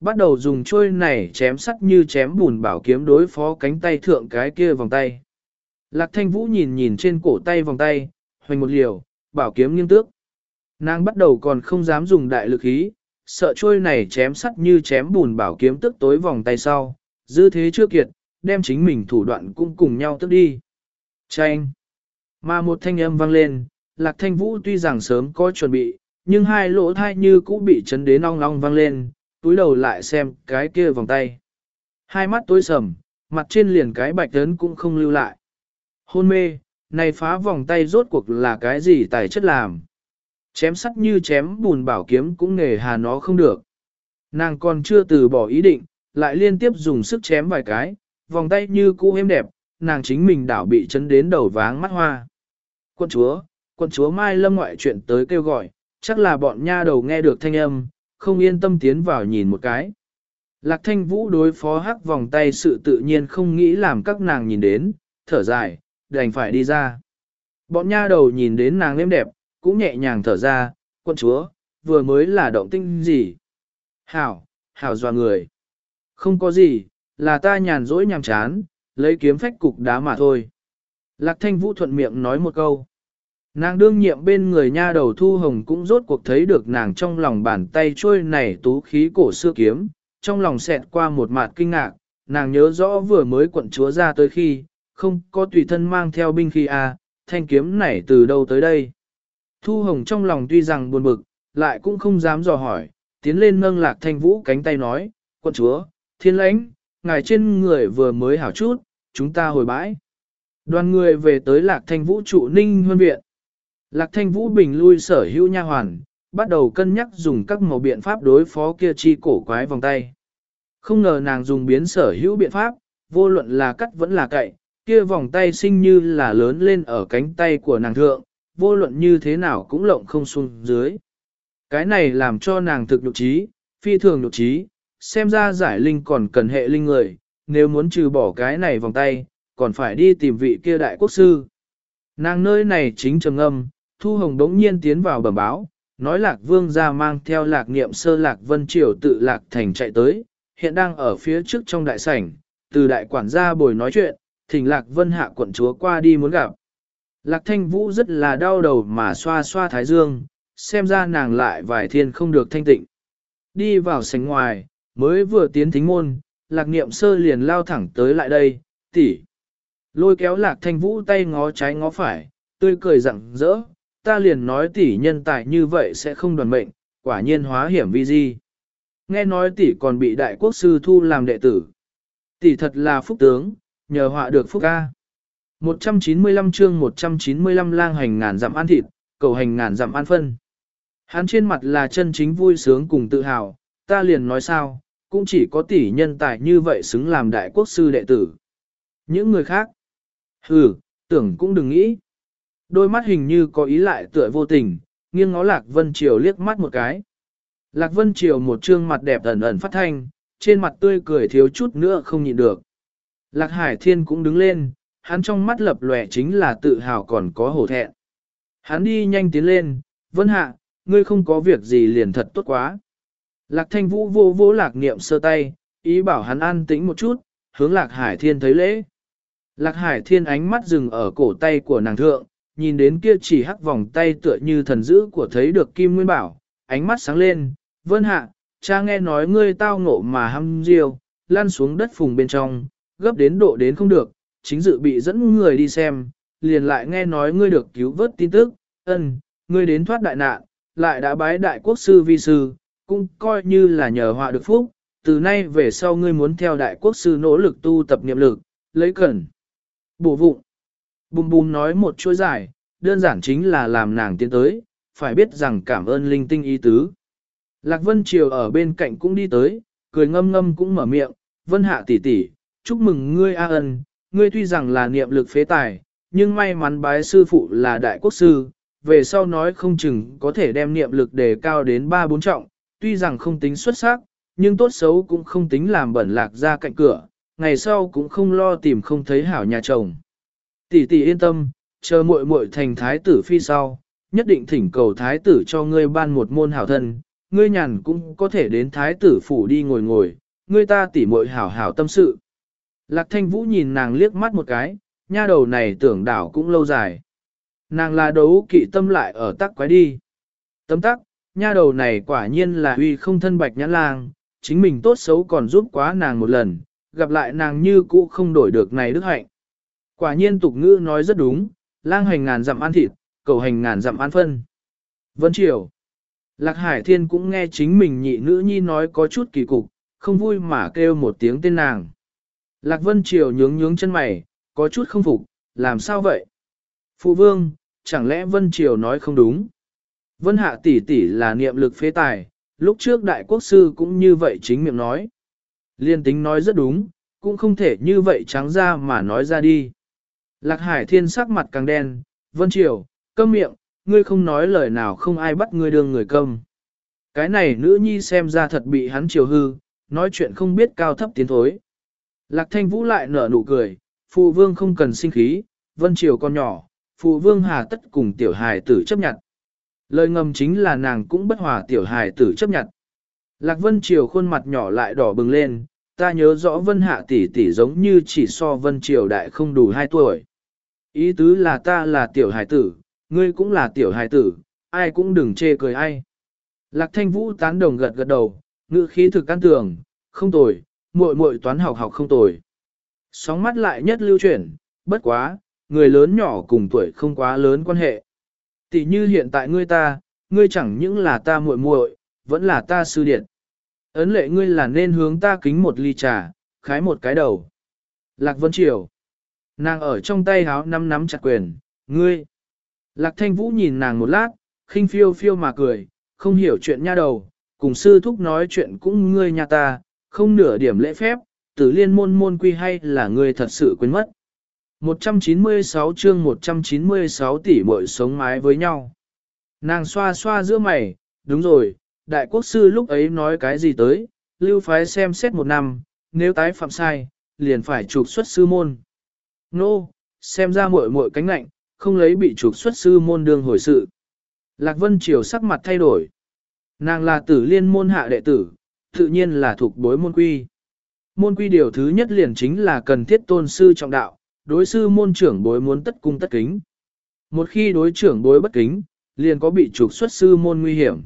bắt đầu dùng trôi này chém sắt như chém bùn bảo kiếm đối phó cánh tay thượng cái kia vòng tay. Lạc thanh vũ nhìn nhìn trên cổ tay vòng tay, hoành một liều, bảo kiếm nghiêng tước. Nàng bắt đầu còn không dám dùng đại lực khí, sợ trôi này chém sắt như chém bùn bảo kiếm tức tối vòng tay sau, dư thế chưa kiệt, đem chính mình thủ đoạn cũng cùng nhau tức đi. Chanh! Mà một thanh âm vang lên, lạc thanh vũ tuy rằng sớm có chuẩn bị, nhưng hai lỗ thai như cũ bị chấn đến ong ong vang lên, túi đầu lại xem cái kia vòng tay. Hai mắt tối sầm, mặt trên liền cái bạch tấn cũng không lưu lại. Hôn mê, này phá vòng tay rốt cuộc là cái gì tài chất làm. Chém sắt như chém bùn bảo kiếm cũng nghề hà nó không được. Nàng còn chưa từ bỏ ý định, lại liên tiếp dùng sức chém vài cái, vòng tay như cũ êm đẹp, nàng chính mình đảo bị chấn đến đầu váng mắt hoa. Quân chúa, quân chúa Mai Lâm ngoại chuyện tới kêu gọi, chắc là bọn nha đầu nghe được thanh âm, không yên tâm tiến vào nhìn một cái. Lạc thanh vũ đối phó hắc vòng tay sự tự nhiên không nghĩ làm các nàng nhìn đến, thở dài, đành phải đi ra. Bọn nha đầu nhìn đến nàng êm đẹp, cũng nhẹ nhàng thở ra, quân chúa, vừa mới là động tinh gì? Hảo, hảo dò người. Không có gì, là ta nhàn rỗi nhàm chán, lấy kiếm phách cục đá mà thôi. Lạc thanh vũ thuận miệng nói một câu. Nàng đương nhiệm bên người nha đầu thu hồng cũng rốt cuộc thấy được nàng trong lòng bàn tay trôi này tú khí cổ xưa kiếm, trong lòng xẹt qua một mạt kinh ngạc, nàng nhớ rõ vừa mới quận chúa ra tới khi, không có tùy thân mang theo binh khí à, thanh kiếm này từ đâu tới đây. Thu hồng trong lòng tuy rằng buồn bực, lại cũng không dám dò hỏi, tiến lên nâng lạc thanh vũ cánh tay nói, quận chúa, thiên lãnh, ngài trên người vừa mới hảo chút, chúng ta hồi bãi. Đoàn người về tới lạc thanh vũ trụ ninh huân viện. Lạc thanh vũ bình lui sở hữu nha hoàn, bắt đầu cân nhắc dùng các màu biện pháp đối phó kia chi cổ quái vòng tay. Không ngờ nàng dùng biến sở hữu biện pháp, vô luận là cắt vẫn là cậy, kia vòng tay sinh như là lớn lên ở cánh tay của nàng thượng, vô luận như thế nào cũng lộng không xuống dưới. Cái này làm cho nàng thực nhục trí, phi thường nhục trí, xem ra giải linh còn cần hệ linh người, nếu muốn trừ bỏ cái này vòng tay, còn phải đi tìm vị kia đại quốc sư. Nàng nơi này chính trầm âm, Thu Hồng đống nhiên tiến vào bẩm báo, nói lạc vương ra mang theo lạc niệm sơ lạc vân triều tự lạc thành chạy tới, hiện đang ở phía trước trong đại sảnh, từ đại quản gia bồi nói chuyện, thỉnh lạc vân hạ quận chúa qua đi muốn gặp. Lạc thanh vũ rất là đau đầu mà xoa xoa thái dương, xem ra nàng lại vài thiên không được thanh tịnh. Đi vào sảnh ngoài, mới vừa tiến thính môn, lạc niệm sơ liền lao thẳng tới lại đây, tỷ. Lôi kéo lạc thanh vũ tay ngó trái ngó phải, tươi cười rặng rỡ, ta liền nói tỷ nhân tài như vậy sẽ không đoàn mệnh, quả nhiên hóa hiểm vi di. Nghe nói tỷ còn bị đại quốc sư thu làm đệ tử. Tỷ thật là phúc tướng, nhờ họa được phúc ca. 195 chương 195 lang hành ngàn dặm ăn thịt, cầu hành ngàn dặm ăn phân. Hắn trên mặt là chân chính vui sướng cùng tự hào, ta liền nói sao, cũng chỉ có tỷ nhân tài như vậy xứng làm đại quốc sư đệ tử. Những người khác, hừ, tưởng cũng đừng nghĩ. Đôi mắt hình như có ý lại tựa vô tình, nghiêng ngó Lạc Vân Triều liếc mắt một cái. Lạc Vân Triều một trương mặt đẹp ẩn ẩn phát thanh, trên mặt tươi cười thiếu chút nữa không nhịn được. Lạc Hải Thiên cũng đứng lên, hắn trong mắt lập lòe chính là tự hào còn có hổ thẹn. Hắn đi nhanh tiến lên, Vân Hạ, ngươi không có việc gì liền thật tốt quá. Lạc Thanh Vũ vô vô Lạc Niệm sơ tay, ý bảo hắn an tĩnh một chút, hướng Lạc Hải Thiên thấy lễ. Lạc Hải Thiên ánh mắt dừng ở cổ tay của nàng thượng, nhìn đến kia chỉ hắc vòng tay tựa như thần dữ của thấy được Kim Nguyên Bảo, ánh mắt sáng lên, vân hạ, cha nghe nói ngươi tao ngộ mà hăm diêu, lăn xuống đất phùng bên trong, gấp đến độ đến không được, chính dự bị dẫn người đi xem, liền lại nghe nói ngươi được cứu vớt tin tức, ân, ngươi đến thoát đại nạn, lại đã bái đại quốc sư vi sư, cũng coi như là nhờ họa được phúc, từ nay về sau ngươi muốn theo đại quốc sư nỗ lực tu tập niệm lực, lấy cẩn, bổ vụng. Bùm bùm nói một chuỗi dài, đơn giản chính là làm nàng tiến tới, phải biết rằng cảm ơn linh tinh ý tứ. Lạc Vân Triều ở bên cạnh cũng đi tới, cười ngâm ngâm cũng mở miệng, Vân Hạ tỷ tỷ, chúc mừng ngươi A ân, ngươi tuy rằng là niệm lực phế tài, nhưng may mắn bái sư phụ là đại quốc sư, về sau nói không chừng có thể đem niệm lực đề cao đến ba bốn trọng, tuy rằng không tính xuất sắc, nhưng tốt xấu cũng không tính làm bẩn lạc ra cạnh cửa, ngày sau cũng không lo tìm không thấy hảo nhà chồng. Tỷ tỷ yên tâm, chờ muội muội thành thái tử phi sau, nhất định thỉnh cầu thái tử cho ngươi ban một môn hảo thân, ngươi nhàn cũng có thể đến thái tử phủ đi ngồi ngồi, ngươi ta tỉ muội hảo hảo tâm sự. Lạc thanh vũ nhìn nàng liếc mắt một cái, nha đầu này tưởng đảo cũng lâu dài. Nàng là đấu kỵ tâm lại ở tắc quái đi. Tấm tắc, nha đầu này quả nhiên là uy không thân bạch nhãn lang, chính mình tốt xấu còn giúp quá nàng một lần, gặp lại nàng như cũ không đổi được này đức hạnh. Quả nhiên tục ngữ nói rất đúng, lang hành ngàn dặm ăn thịt, cầu hành ngàn dặm ăn phân. Vân Triều. Lạc Hải Thiên cũng nghe chính mình nhị nữ nhi nói có chút kỳ cục, không vui mà kêu một tiếng tên nàng. Lạc Vân Triều nhướng nhướng chân mày, có chút không phục, làm sao vậy? Phụ vương, chẳng lẽ Vân Triều nói không đúng? Vân Hạ tỷ tỷ là niệm lực phế tài, lúc trước đại quốc sư cũng như vậy chính miệng nói. Liên tính nói rất đúng, cũng không thể như vậy trắng ra mà nói ra đi. Lạc Hải Thiên sắc mặt càng đen, Vân Triều, câm miệng, ngươi không nói lời nào không ai bắt ngươi đương người câm. Cái này nữ nhi xem ra thật bị hắn chiều hư, nói chuyện không biết cao thấp tiến thối. Lạc Thanh Vũ lại nở nụ cười, phụ vương không cần sinh khí, Vân Triều con nhỏ, phụ vương hà tất cùng tiểu hài tử chấp nhận. Lời ngầm chính là nàng cũng bất hòa tiểu hài tử chấp nhận. Lạc Vân Triều khuôn mặt nhỏ lại đỏ bừng lên, ta nhớ rõ Vân Hạ tỷ tỷ giống như chỉ so Vân Triều đại không đủ 2 tuổi. Ý tứ là ta là tiểu hài tử, ngươi cũng là tiểu hài tử, ai cũng đừng chê cười ai. Lạc Thanh Vũ tán đồng gật gật đầu, ngữ khí thực can tường, không tồi, muội muội toán học học không tồi. Sóng mắt lại nhất lưu chuyển, bất quá, người lớn nhỏ cùng tuổi không quá lớn quan hệ. Tỷ như hiện tại ngươi ta, ngươi chẳng những là ta muội muội, vẫn là ta sư điện. Ấn lệ ngươi là nên hướng ta kính một ly trà, khái một cái đầu. Lạc Vân Triều. Nàng ở trong tay háo nắm nắm chặt quyền, ngươi. Lạc Thanh Vũ nhìn nàng một lát, khinh phiêu phiêu mà cười, không hiểu chuyện nha đầu, cùng sư thúc nói chuyện cũng ngươi nhà ta, không nửa điểm lễ phép, tử liên môn môn quy hay là ngươi thật sự quên mất. 196 chương 196 tỷ muội sống mái với nhau. Nàng xoa xoa giữa mày, đúng rồi, đại quốc sư lúc ấy nói cái gì tới, lưu phái xem xét một năm, nếu tái phạm sai, liền phải trục xuất sư môn. Nô, no, xem ra muội muội cánh lạnh, không lấy bị trục xuất sư môn đương hồi sự. Lạc Vân Triều sắc mặt thay đổi. Nàng là tử liên môn hạ đệ tử, tự nhiên là thuộc bối môn quy. Môn quy điều thứ nhất liền chính là cần thiết tôn sư trọng đạo, đối sư môn trưởng bối muốn tất cung tất kính. Một khi đối trưởng bối bất kính, liền có bị trục xuất sư môn nguy hiểm.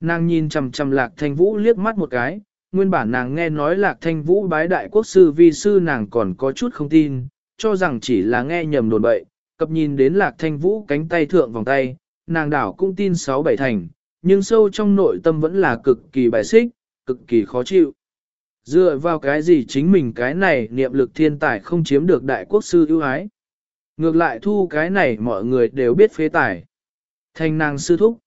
Nàng nhìn chằm chằm lạc thanh vũ liếc mắt một cái, nguyên bản nàng nghe nói lạc thanh vũ bái đại quốc sư vi sư nàng còn có chút không tin, cho rằng chỉ là nghe nhầm đồn bậy, cập nhìn đến lạc thanh vũ cánh tay thượng vòng tay, nàng đảo cũng tin sáu bảy thành, nhưng sâu trong nội tâm vẫn là cực kỳ bài xích, cực kỳ khó chịu. Dựa vào cái gì chính mình cái này niệm lực thiên tài không chiếm được đại quốc sư ưu ái. Ngược lại thu cái này mọi người đều biết phế tài. Thành nàng sư thúc.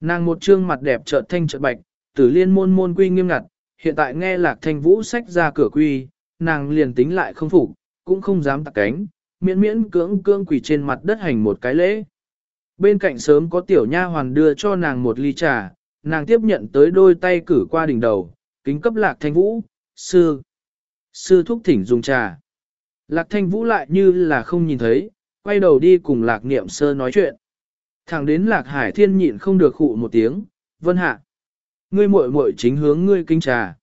Nàng một trương mặt đẹp trợn thanh trợn bạch, tử liên môn môn quy nghiêm ngặt, hiện tại nghe lạc thanh vũ sách ra cửa quy, nàng liền tính lại không phục, cũng không dám tặc cánh, miễn miễn cưỡng cưỡng quỳ trên mặt đất hành một cái lễ. Bên cạnh sớm có tiểu nha hoàn đưa cho nàng một ly trà, nàng tiếp nhận tới đôi tay cử qua đỉnh đầu, kính cấp lạc thanh vũ, sư, sư thúc thỉnh dùng trà. Lạc thanh vũ lại như là không nhìn thấy, quay đầu đi cùng lạc niệm sơ nói chuyện. Thẳng đến lạc hải thiên nhịn không được khụ một tiếng, vân hạ. Ngươi muội muội chính hướng ngươi kinh trà.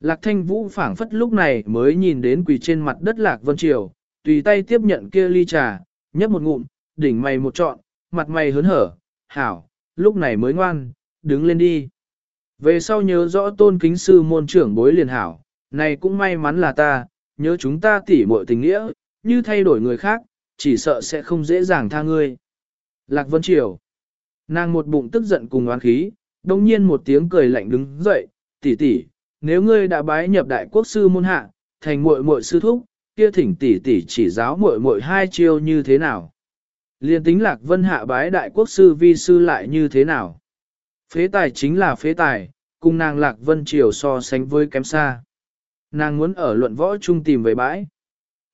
Lạc thanh vũ phảng phất lúc này mới nhìn đến quỳ trên mặt đất lạc vân triều, tùy tay tiếp nhận kia ly trà, nhấp một ngụm, đỉnh mày một trọn, mặt mày hớn hở, hảo, lúc này mới ngoan, đứng lên đi. Về sau nhớ rõ tôn kính sư môn trưởng bối liền hảo, này cũng may mắn là ta, nhớ chúng ta tỉ muội tình nghĩa, như thay đổi người khác, chỉ sợ sẽ không dễ dàng tha ngươi. Lạc Vân Triều. Nàng một bụng tức giận cùng oán khí, đồng nhiên một tiếng cười lạnh đứng dậy, tỷ tỷ, nếu ngươi đã bái nhập đại quốc sư môn hạ, thành muội muội sư thúc, kia thỉnh tỷ tỷ chỉ giáo muội muội hai chiêu như thế nào. Liên tính Lạc Vân hạ bái đại quốc sư vi sư lại như thế nào. Phế tài chính là phế tài, cùng nàng Lạc Vân Triều so sánh với kém xa. Nàng muốn ở luận võ trung tìm về bãi.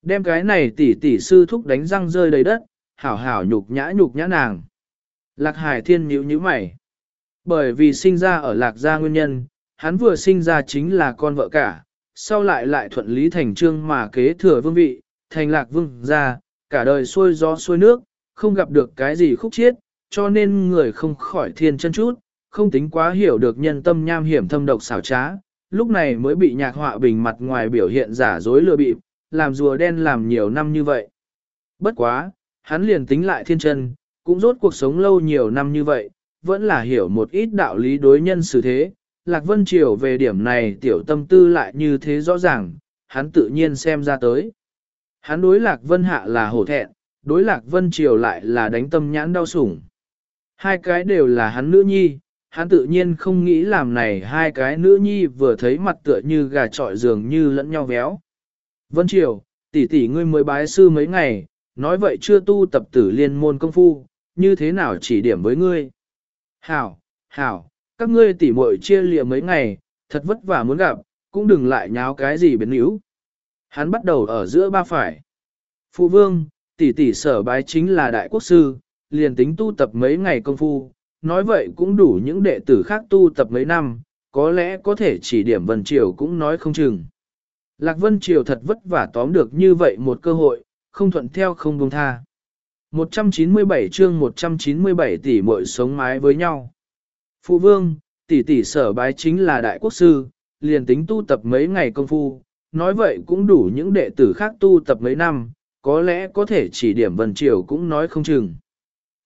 Đem cái này tỷ tỷ sư thúc đánh răng rơi đầy đất, hảo hảo nhục nhã nhục nhã nàng. Lạc Hải Thiên nhíu nhíu mày. Bởi vì sinh ra ở Lạc gia nguyên nhân, hắn vừa sinh ra chính là con vợ cả, sau lại lại thuận lý thành trương mà kế thừa vương vị, thành Lạc vương gia, cả đời xuôi gió xuôi nước, không gặp được cái gì khúc chiết, cho nên người không khỏi thiên chân chút, không tính quá hiểu được nhân tâm nham hiểm thâm độc xảo trá, lúc này mới bị nhạc họa bình mặt ngoài biểu hiện giả dối lừa bịp, làm rùa đen làm nhiều năm như vậy. Bất quá, hắn liền tính lại thiên chân, cũng rốt cuộc sống lâu nhiều năm như vậy, vẫn là hiểu một ít đạo lý đối nhân xử thế. Lạc Vân Triều về điểm này tiểu tâm tư lại như thế rõ ràng, hắn tự nhiên xem ra tới. Hắn đối Lạc Vân Hạ là hổ thẹn, đối Lạc Vân Triều lại là đánh tâm nhãn đau sủng. Hai cái đều là hắn nữ nhi, hắn tự nhiên không nghĩ làm này hai cái nữ nhi vừa thấy mặt tựa như gà trọi dường như lẫn nhau véo. Vân Triều, tỷ tỷ ngươi mới bái sư mấy ngày, nói vậy chưa tu tập tử liên môn công phu, như thế nào chỉ điểm với ngươi. Hảo, hảo, các ngươi tỷ muội chia lìa mấy ngày, thật vất vả muốn gặp, cũng đừng lại nháo cái gì biến yếu. Hắn bắt đầu ở giữa ba phải. Phụ vương, tỷ tỷ sở bái chính là đại quốc sư, liền tính tu tập mấy ngày công phu, nói vậy cũng đủ những đệ tử khác tu tập mấy năm, có lẽ có thể chỉ điểm Vân Triều cũng nói không chừng. Lạc Vân Triều thật vất vả tóm được như vậy một cơ hội, không thuận theo không buông tha. 197 chương 197 tỷ muội sống mái với nhau. Phụ vương, tỷ tỷ sở bái chính là đại quốc sư, liền tính tu tập mấy ngày công phu, nói vậy cũng đủ những đệ tử khác tu tập mấy năm, có lẽ có thể chỉ điểm Vân Triều cũng nói không chừng.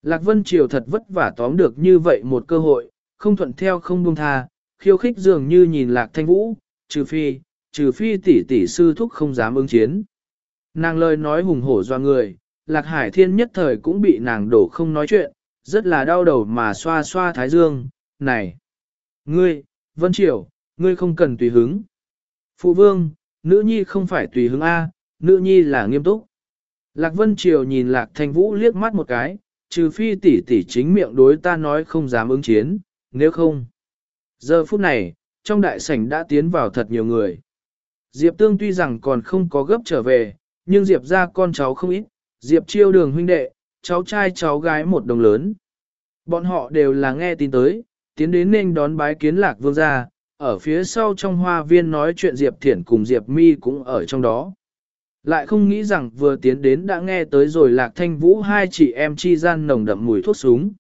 Lạc Vân Triều thật vất vả tóm được như vậy một cơ hội, không thuận theo không buông tha, khiêu khích dường như nhìn Lạc Thanh Vũ, trừ phi, trừ phi tỷ tỷ sư thúc không dám ứng chiến. Nàng lời nói hùng hổ doa người, Lạc Hải Thiên nhất thời cũng bị nàng đổ không nói chuyện, rất là đau đầu mà xoa xoa thái dương, này. Ngươi, Vân Triều, ngươi không cần tùy hứng. Phụ vương, nữ nhi không phải tùy hứng A, nữ nhi là nghiêm túc. Lạc Vân Triều nhìn Lạc Thanh Vũ liếc mắt một cái, trừ phi tỷ tỷ chính miệng đối ta nói không dám ứng chiến, nếu không. Giờ phút này, trong đại sảnh đã tiến vào thật nhiều người. Diệp Tương tuy rằng còn không có gấp trở về, nhưng Diệp ra con cháu không ít, Diệp chiêu đường huynh đệ, cháu trai cháu gái một đồng lớn. Bọn họ đều là nghe tin tới, tiến đến nên đón bái kiến lạc vương gia, ở phía sau trong hoa viên nói chuyện Diệp Thiển cùng Diệp Mi cũng ở trong đó. Lại không nghĩ rằng vừa tiến đến đã nghe tới rồi lạc thanh vũ hai chị em chi gian nồng đậm mùi thuốc súng.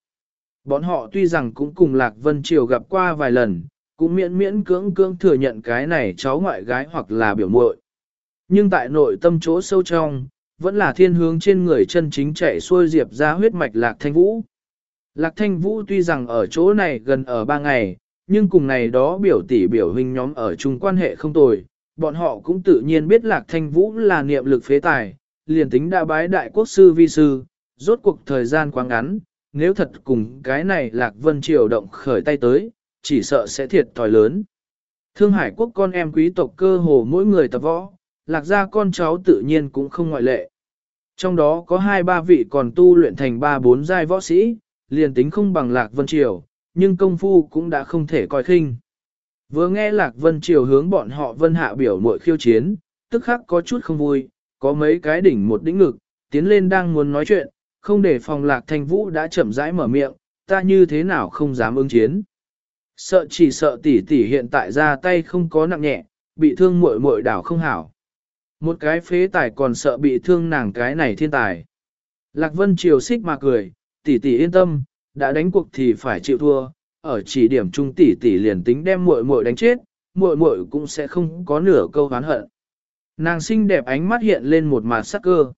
Bọn họ tuy rằng cũng cùng lạc vân triều gặp qua vài lần, cũng miễn miễn cưỡng cưỡng thừa nhận cái này cháu ngoại gái hoặc là biểu muội. Nhưng tại nội tâm chỗ sâu trong, vẫn là thiên hướng trên người chân chính chạy xuôi diệp ra huyết mạch lạc thanh vũ. Lạc thanh vũ tuy rằng ở chỗ này gần ở ba ngày, nhưng cùng này đó biểu tỷ biểu huynh nhóm ở chung quan hệ không tồi, bọn họ cũng tự nhiên biết lạc thanh vũ là niệm lực phế tài, liền tính đã bái đại quốc sư vi sư, rốt cuộc thời gian quá ngắn, nếu thật cùng cái này lạc vân triều động khởi tay tới, chỉ sợ sẽ thiệt thòi lớn. Thương Hải quốc con em quý tộc cơ hồ mỗi người tập võ, lạc gia con cháu tự nhiên cũng không ngoại lệ. Trong đó có hai ba vị còn tu luyện thành ba bốn giai võ sĩ, liền tính không bằng lạc vân triều, nhưng công phu cũng đã không thể coi khinh. Vừa nghe lạc vân triều hướng bọn họ vân hạ biểu muội khiêu chiến, tức khắc có chút không vui, có mấy cái đỉnh một đỉnh ngực, tiến lên đang muốn nói chuyện, không để phòng lạc thanh vũ đã chậm rãi mở miệng, ta như thế nào không dám ứng chiến. Sợ chỉ sợ tỷ tỷ hiện tại ra tay không có nặng nhẹ, bị thương muội muội đảo không hảo. Một cái phế tài còn sợ bị thương nàng cái này thiên tài. Lạc Vân Triều xích mà cười, tỷ tỷ yên tâm, đã đánh cuộc thì phải chịu thua, ở chỉ điểm trung tỷ tỷ liền tính đem muội muội đánh chết, muội muội cũng sẽ không có nửa câu oán hận. Nàng xinh đẹp ánh mắt hiện lên một màn sắc cơ.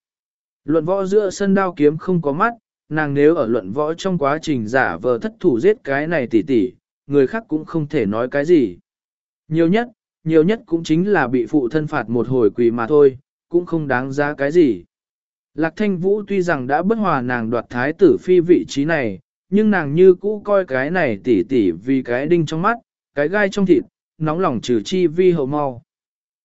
Luận võ giữa sân đao kiếm không có mắt, nàng nếu ở luận võ trong quá trình giả vờ thất thủ giết cái này tỷ tỷ, người khác cũng không thể nói cái gì. Nhiều nhất, nhiều nhất cũng chính là bị phụ thân phạt một hồi quỳ mà thôi, cũng không đáng giá cái gì. Lạc thanh vũ tuy rằng đã bất hòa nàng đoạt thái tử phi vị trí này, nhưng nàng như cũ coi cái này tỉ tỉ vì cái đinh trong mắt, cái gai trong thịt, nóng lòng trừ chi vi hậu mau.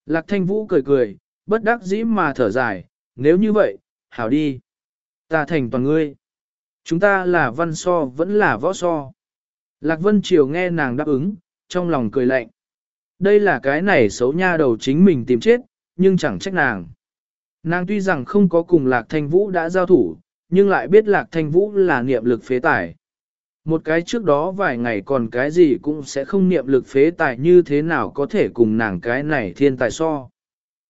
Lạc thanh vũ cười cười, bất đắc dĩ mà thở dài, nếu như vậy, hảo đi. Ta thành toàn ngươi. Chúng ta là văn so vẫn là võ so. Lạc Vân Triều nghe nàng đáp ứng, trong lòng cười lạnh. Đây là cái này xấu nha đầu chính mình tìm chết, nhưng chẳng trách nàng. Nàng tuy rằng không có cùng Lạc Thanh Vũ đã giao thủ, nhưng lại biết Lạc Thanh Vũ là niệm lực phế tài. Một cái trước đó vài ngày còn cái gì cũng sẽ không niệm lực phế tài như thế nào có thể cùng nàng cái này thiên tài so.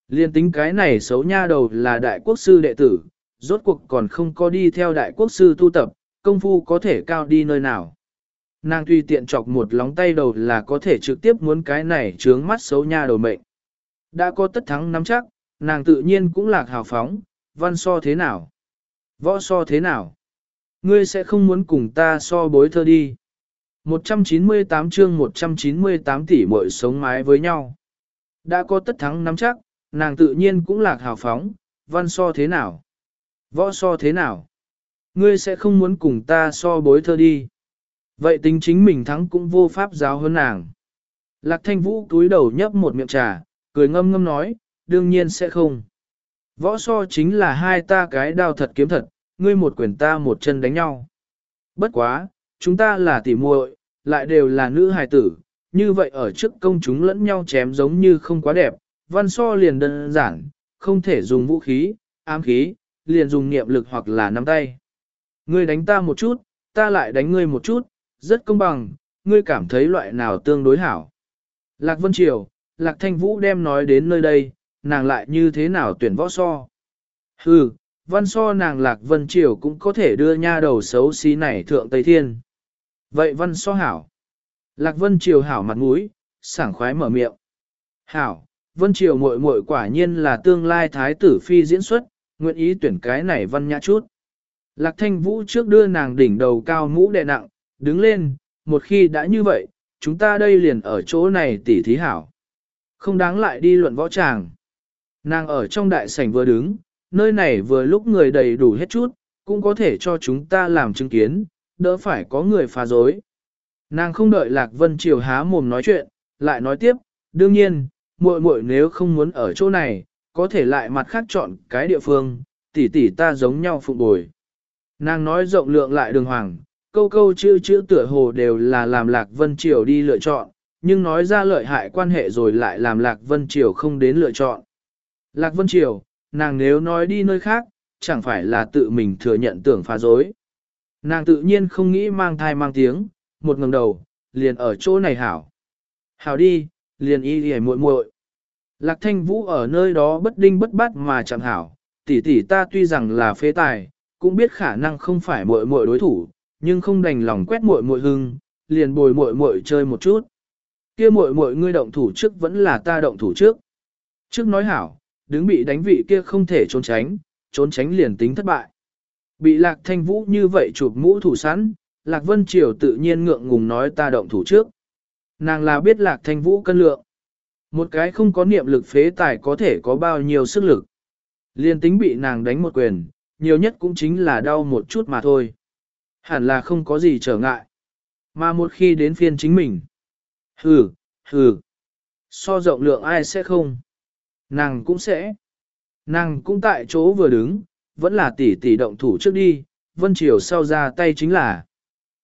Liên tính cái này xấu nha đầu là đại quốc sư đệ tử, rốt cuộc còn không có đi theo đại quốc sư tu tập, công phu có thể cao đi nơi nào. Nàng tuy tiện chọc một lóng tay đầu là có thể trực tiếp muốn cái này trướng mắt xấu nha đầu mệnh. Đã có tất thắng nắm chắc, nàng tự nhiên cũng lạc hào phóng, văn so thế nào? Võ so thế nào? Ngươi sẽ không muốn cùng ta so bối thơ đi. 198 chương 198 tỷ muội sống mái với nhau. Đã có tất thắng nắm chắc, nàng tự nhiên cũng lạc hào phóng, văn so thế nào? Võ so thế nào? Ngươi sẽ không muốn cùng ta so bối thơ đi. Vậy tính chính mình thắng cũng vô pháp giáo hơn nàng. Lạc thanh vũ túi đầu nhấp một miệng trà, cười ngâm ngâm nói, đương nhiên sẽ không. Võ so chính là hai ta cái đao thật kiếm thật, ngươi một quyền ta một chân đánh nhau. Bất quá, chúng ta là tỉ muội, lại đều là nữ hài tử, như vậy ở trước công chúng lẫn nhau chém giống như không quá đẹp, văn so liền đơn giản, không thể dùng vũ khí, ám khí, liền dùng niệm lực hoặc là nắm tay. Ngươi đánh ta một chút, ta lại đánh ngươi một chút, rất công bằng, ngươi cảm thấy loại nào tương đối hảo. Lạc Vân Triều, Lạc Thanh Vũ đem nói đến nơi đây, nàng lại như thế nào tuyển võ so. Hừ, văn so nàng Lạc Vân Triều cũng có thể đưa nha đầu xấu xí này thượng Tây Thiên. Vậy văn so hảo. Lạc Vân Triều hảo mặt mũi, sảng khoái mở miệng. Hảo, Vân Triều muội muội quả nhiên là tương lai thái tử phi diễn xuất, nguyện ý tuyển cái này văn nhã chút. Lạc Thanh Vũ trước đưa nàng đỉnh đầu cao mũ đè nặng, đứng lên, một khi đã như vậy, chúng ta đây liền ở chỗ này tỉ thí hảo. Không đáng lại đi luận võ tràng. Nàng ở trong đại sảnh vừa đứng, nơi này vừa lúc người đầy đủ hết chút, cũng có thể cho chúng ta làm chứng kiến, đỡ phải có người phá dối. Nàng không đợi Lạc Vân Triều há mồm nói chuyện, lại nói tiếp, đương nhiên, muội muội nếu không muốn ở chỗ này, có thể lại mặt khác chọn cái địa phương, tỷ tỷ ta giống nhau phụ bồi. Nàng nói rộng lượng lại đường hoàng, câu câu chữ chữ tựa hồ đều là làm Lạc Vân Triều đi lựa chọn, nhưng nói ra lợi hại quan hệ rồi lại làm Lạc Vân Triều không đến lựa chọn. Lạc Vân Triều, nàng nếu nói đi nơi khác, chẳng phải là tự mình thừa nhận tưởng phá dối. Nàng tự nhiên không nghĩ mang thai mang tiếng, một ngẩng đầu, liền ở chỗ này hảo. Hảo đi, liền y đi muội muội. Lạc thanh vũ ở nơi đó bất đinh bất bát mà chẳng hảo, tỷ tỷ ta tuy rằng là phế tài, cũng biết khả năng không phải muội muội đối thủ, nhưng không đành lòng quét muội muội hưng, liền bồi muội muội chơi một chút. Kia muội muội ngươi động thủ trước vẫn là ta động thủ trước. Trước nói hảo, đứng bị đánh vị kia không thể trốn tránh, trốn tránh liền tính thất bại. Bị lạc thanh vũ như vậy chụp mũ thủ sẵn, lạc vân triều tự nhiên ngượng ngùng nói ta động thủ trước. Nàng là biết lạc thanh vũ cân lượng. Một cái không có niệm lực phế tài có thể có bao nhiêu sức lực. Liên tính bị nàng đánh một quyền, nhiều nhất cũng chính là đau một chút mà thôi. Hẳn là không có gì trở ngại. Mà một khi đến phiên chính mình. Hừ, hừ. So rộng lượng ai sẽ không? Nàng cũng sẽ. Nàng cũng tại chỗ vừa đứng, vẫn là tỷ tỷ động thủ trước đi, vân chiều sau ra tay chính là.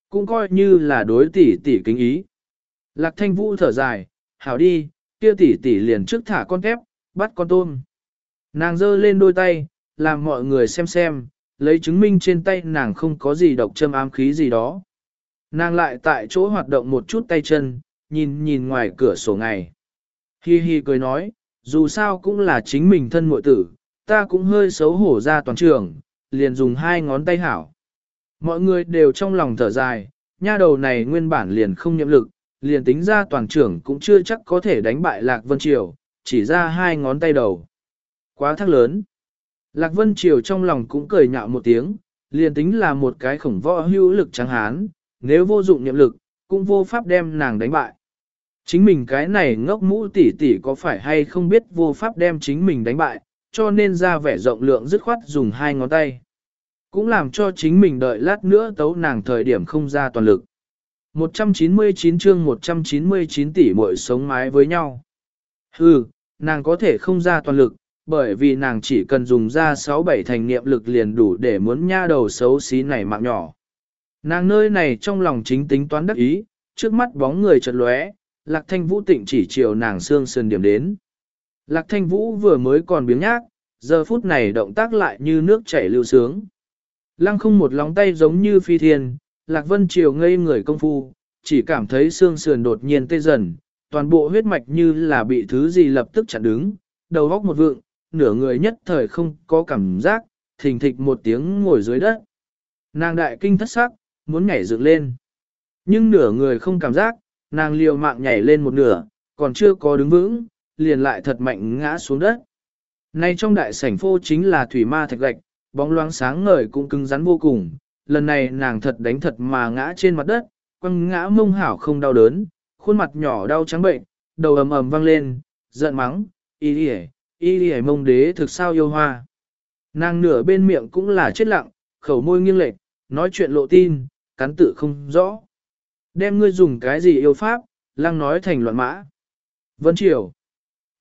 Cũng coi như là đối tỷ tỷ kính ý. Lạc thanh vũ thở dài, hảo đi, kia tỷ tỷ liền trước thả con kép, bắt con tôm. Nàng giơ lên đôi tay, làm mọi người xem xem, lấy chứng minh trên tay nàng không có gì độc châm ám khí gì đó. Nàng lại tại chỗ hoạt động một chút tay chân, nhìn nhìn ngoài cửa sổ ngày. Hi hi cười nói, dù sao cũng là chính mình thân muội tử, ta cũng hơi xấu hổ ra toàn trường, liền dùng hai ngón tay hảo. Mọi người đều trong lòng thở dài, nha đầu này nguyên bản liền không nhiệm lực, liền tính ra toàn trưởng cũng chưa chắc có thể đánh bại Lạc Vân Triều, chỉ ra hai ngón tay đầu. Quá thắc lớn. Lạc Vân Triều trong lòng cũng cười nhạo một tiếng, liền tính là một cái khổng võ hữu lực trắng hán, nếu vô dụng nhiệm lực, cũng vô pháp đem nàng đánh bại. Chính mình cái này ngốc mũ tỷ tỷ có phải hay không biết vô pháp đem chính mình đánh bại, cho nên ra vẻ rộng lượng dứt khoát dùng hai ngón tay. Cũng làm cho chính mình đợi lát nữa tấu nàng thời điểm không ra toàn lực. 199 chương 199 tỷ muội sống mái với nhau. Hừ, nàng có thể không ra toàn lực, bởi vì nàng chỉ cần dùng ra 6-7 thành niệm lực liền đủ để muốn nha đầu xấu xí này mạng nhỏ. Nàng nơi này trong lòng chính tính toán đắc ý, trước mắt bóng người chợt lóe, Lạc Thanh Vũ tịnh chỉ chiều nàng xương sườn điểm đến. Lạc Thanh Vũ vừa mới còn biếng nhác, giờ phút này động tác lại như nước chảy lưu sướng. Lăng không một lóng tay giống như phi thiên, Lạc Vân Triều ngây người công phu, chỉ cảm thấy xương sườn đột nhiên tê dần, toàn bộ huyết mạch như là bị thứ gì lập tức chặn đứng, đầu góc một vượng, nửa người nhất thời không có cảm giác, thình thịch một tiếng ngồi dưới đất. Nàng đại kinh thất sắc, muốn nhảy dựng lên. Nhưng nửa người không cảm giác, nàng liều mạng nhảy lên một nửa, còn chưa có đứng vững, liền lại thật mạnh ngã xuống đất. Nay trong đại sảnh phô chính là thủy ma thạch gạch, bóng loáng sáng ngời cũng cứng rắn vô cùng, lần này nàng thật đánh thật mà ngã trên mặt đất, quăng ngã mông hảo không đau đớn, khuôn mặt nhỏ đau trắng bệnh, đầu ầm ầm vang lên, giận mắng, y đi y đi mông đế thực sao yêu hoa. Nàng nửa bên miệng cũng là chết lặng, khẩu môi nghiêng lệch, nói chuyện lộ tin, cắn tự không rõ. Đem ngươi dùng cái gì yêu pháp, lăng nói thành loạn mã. Vân Triều.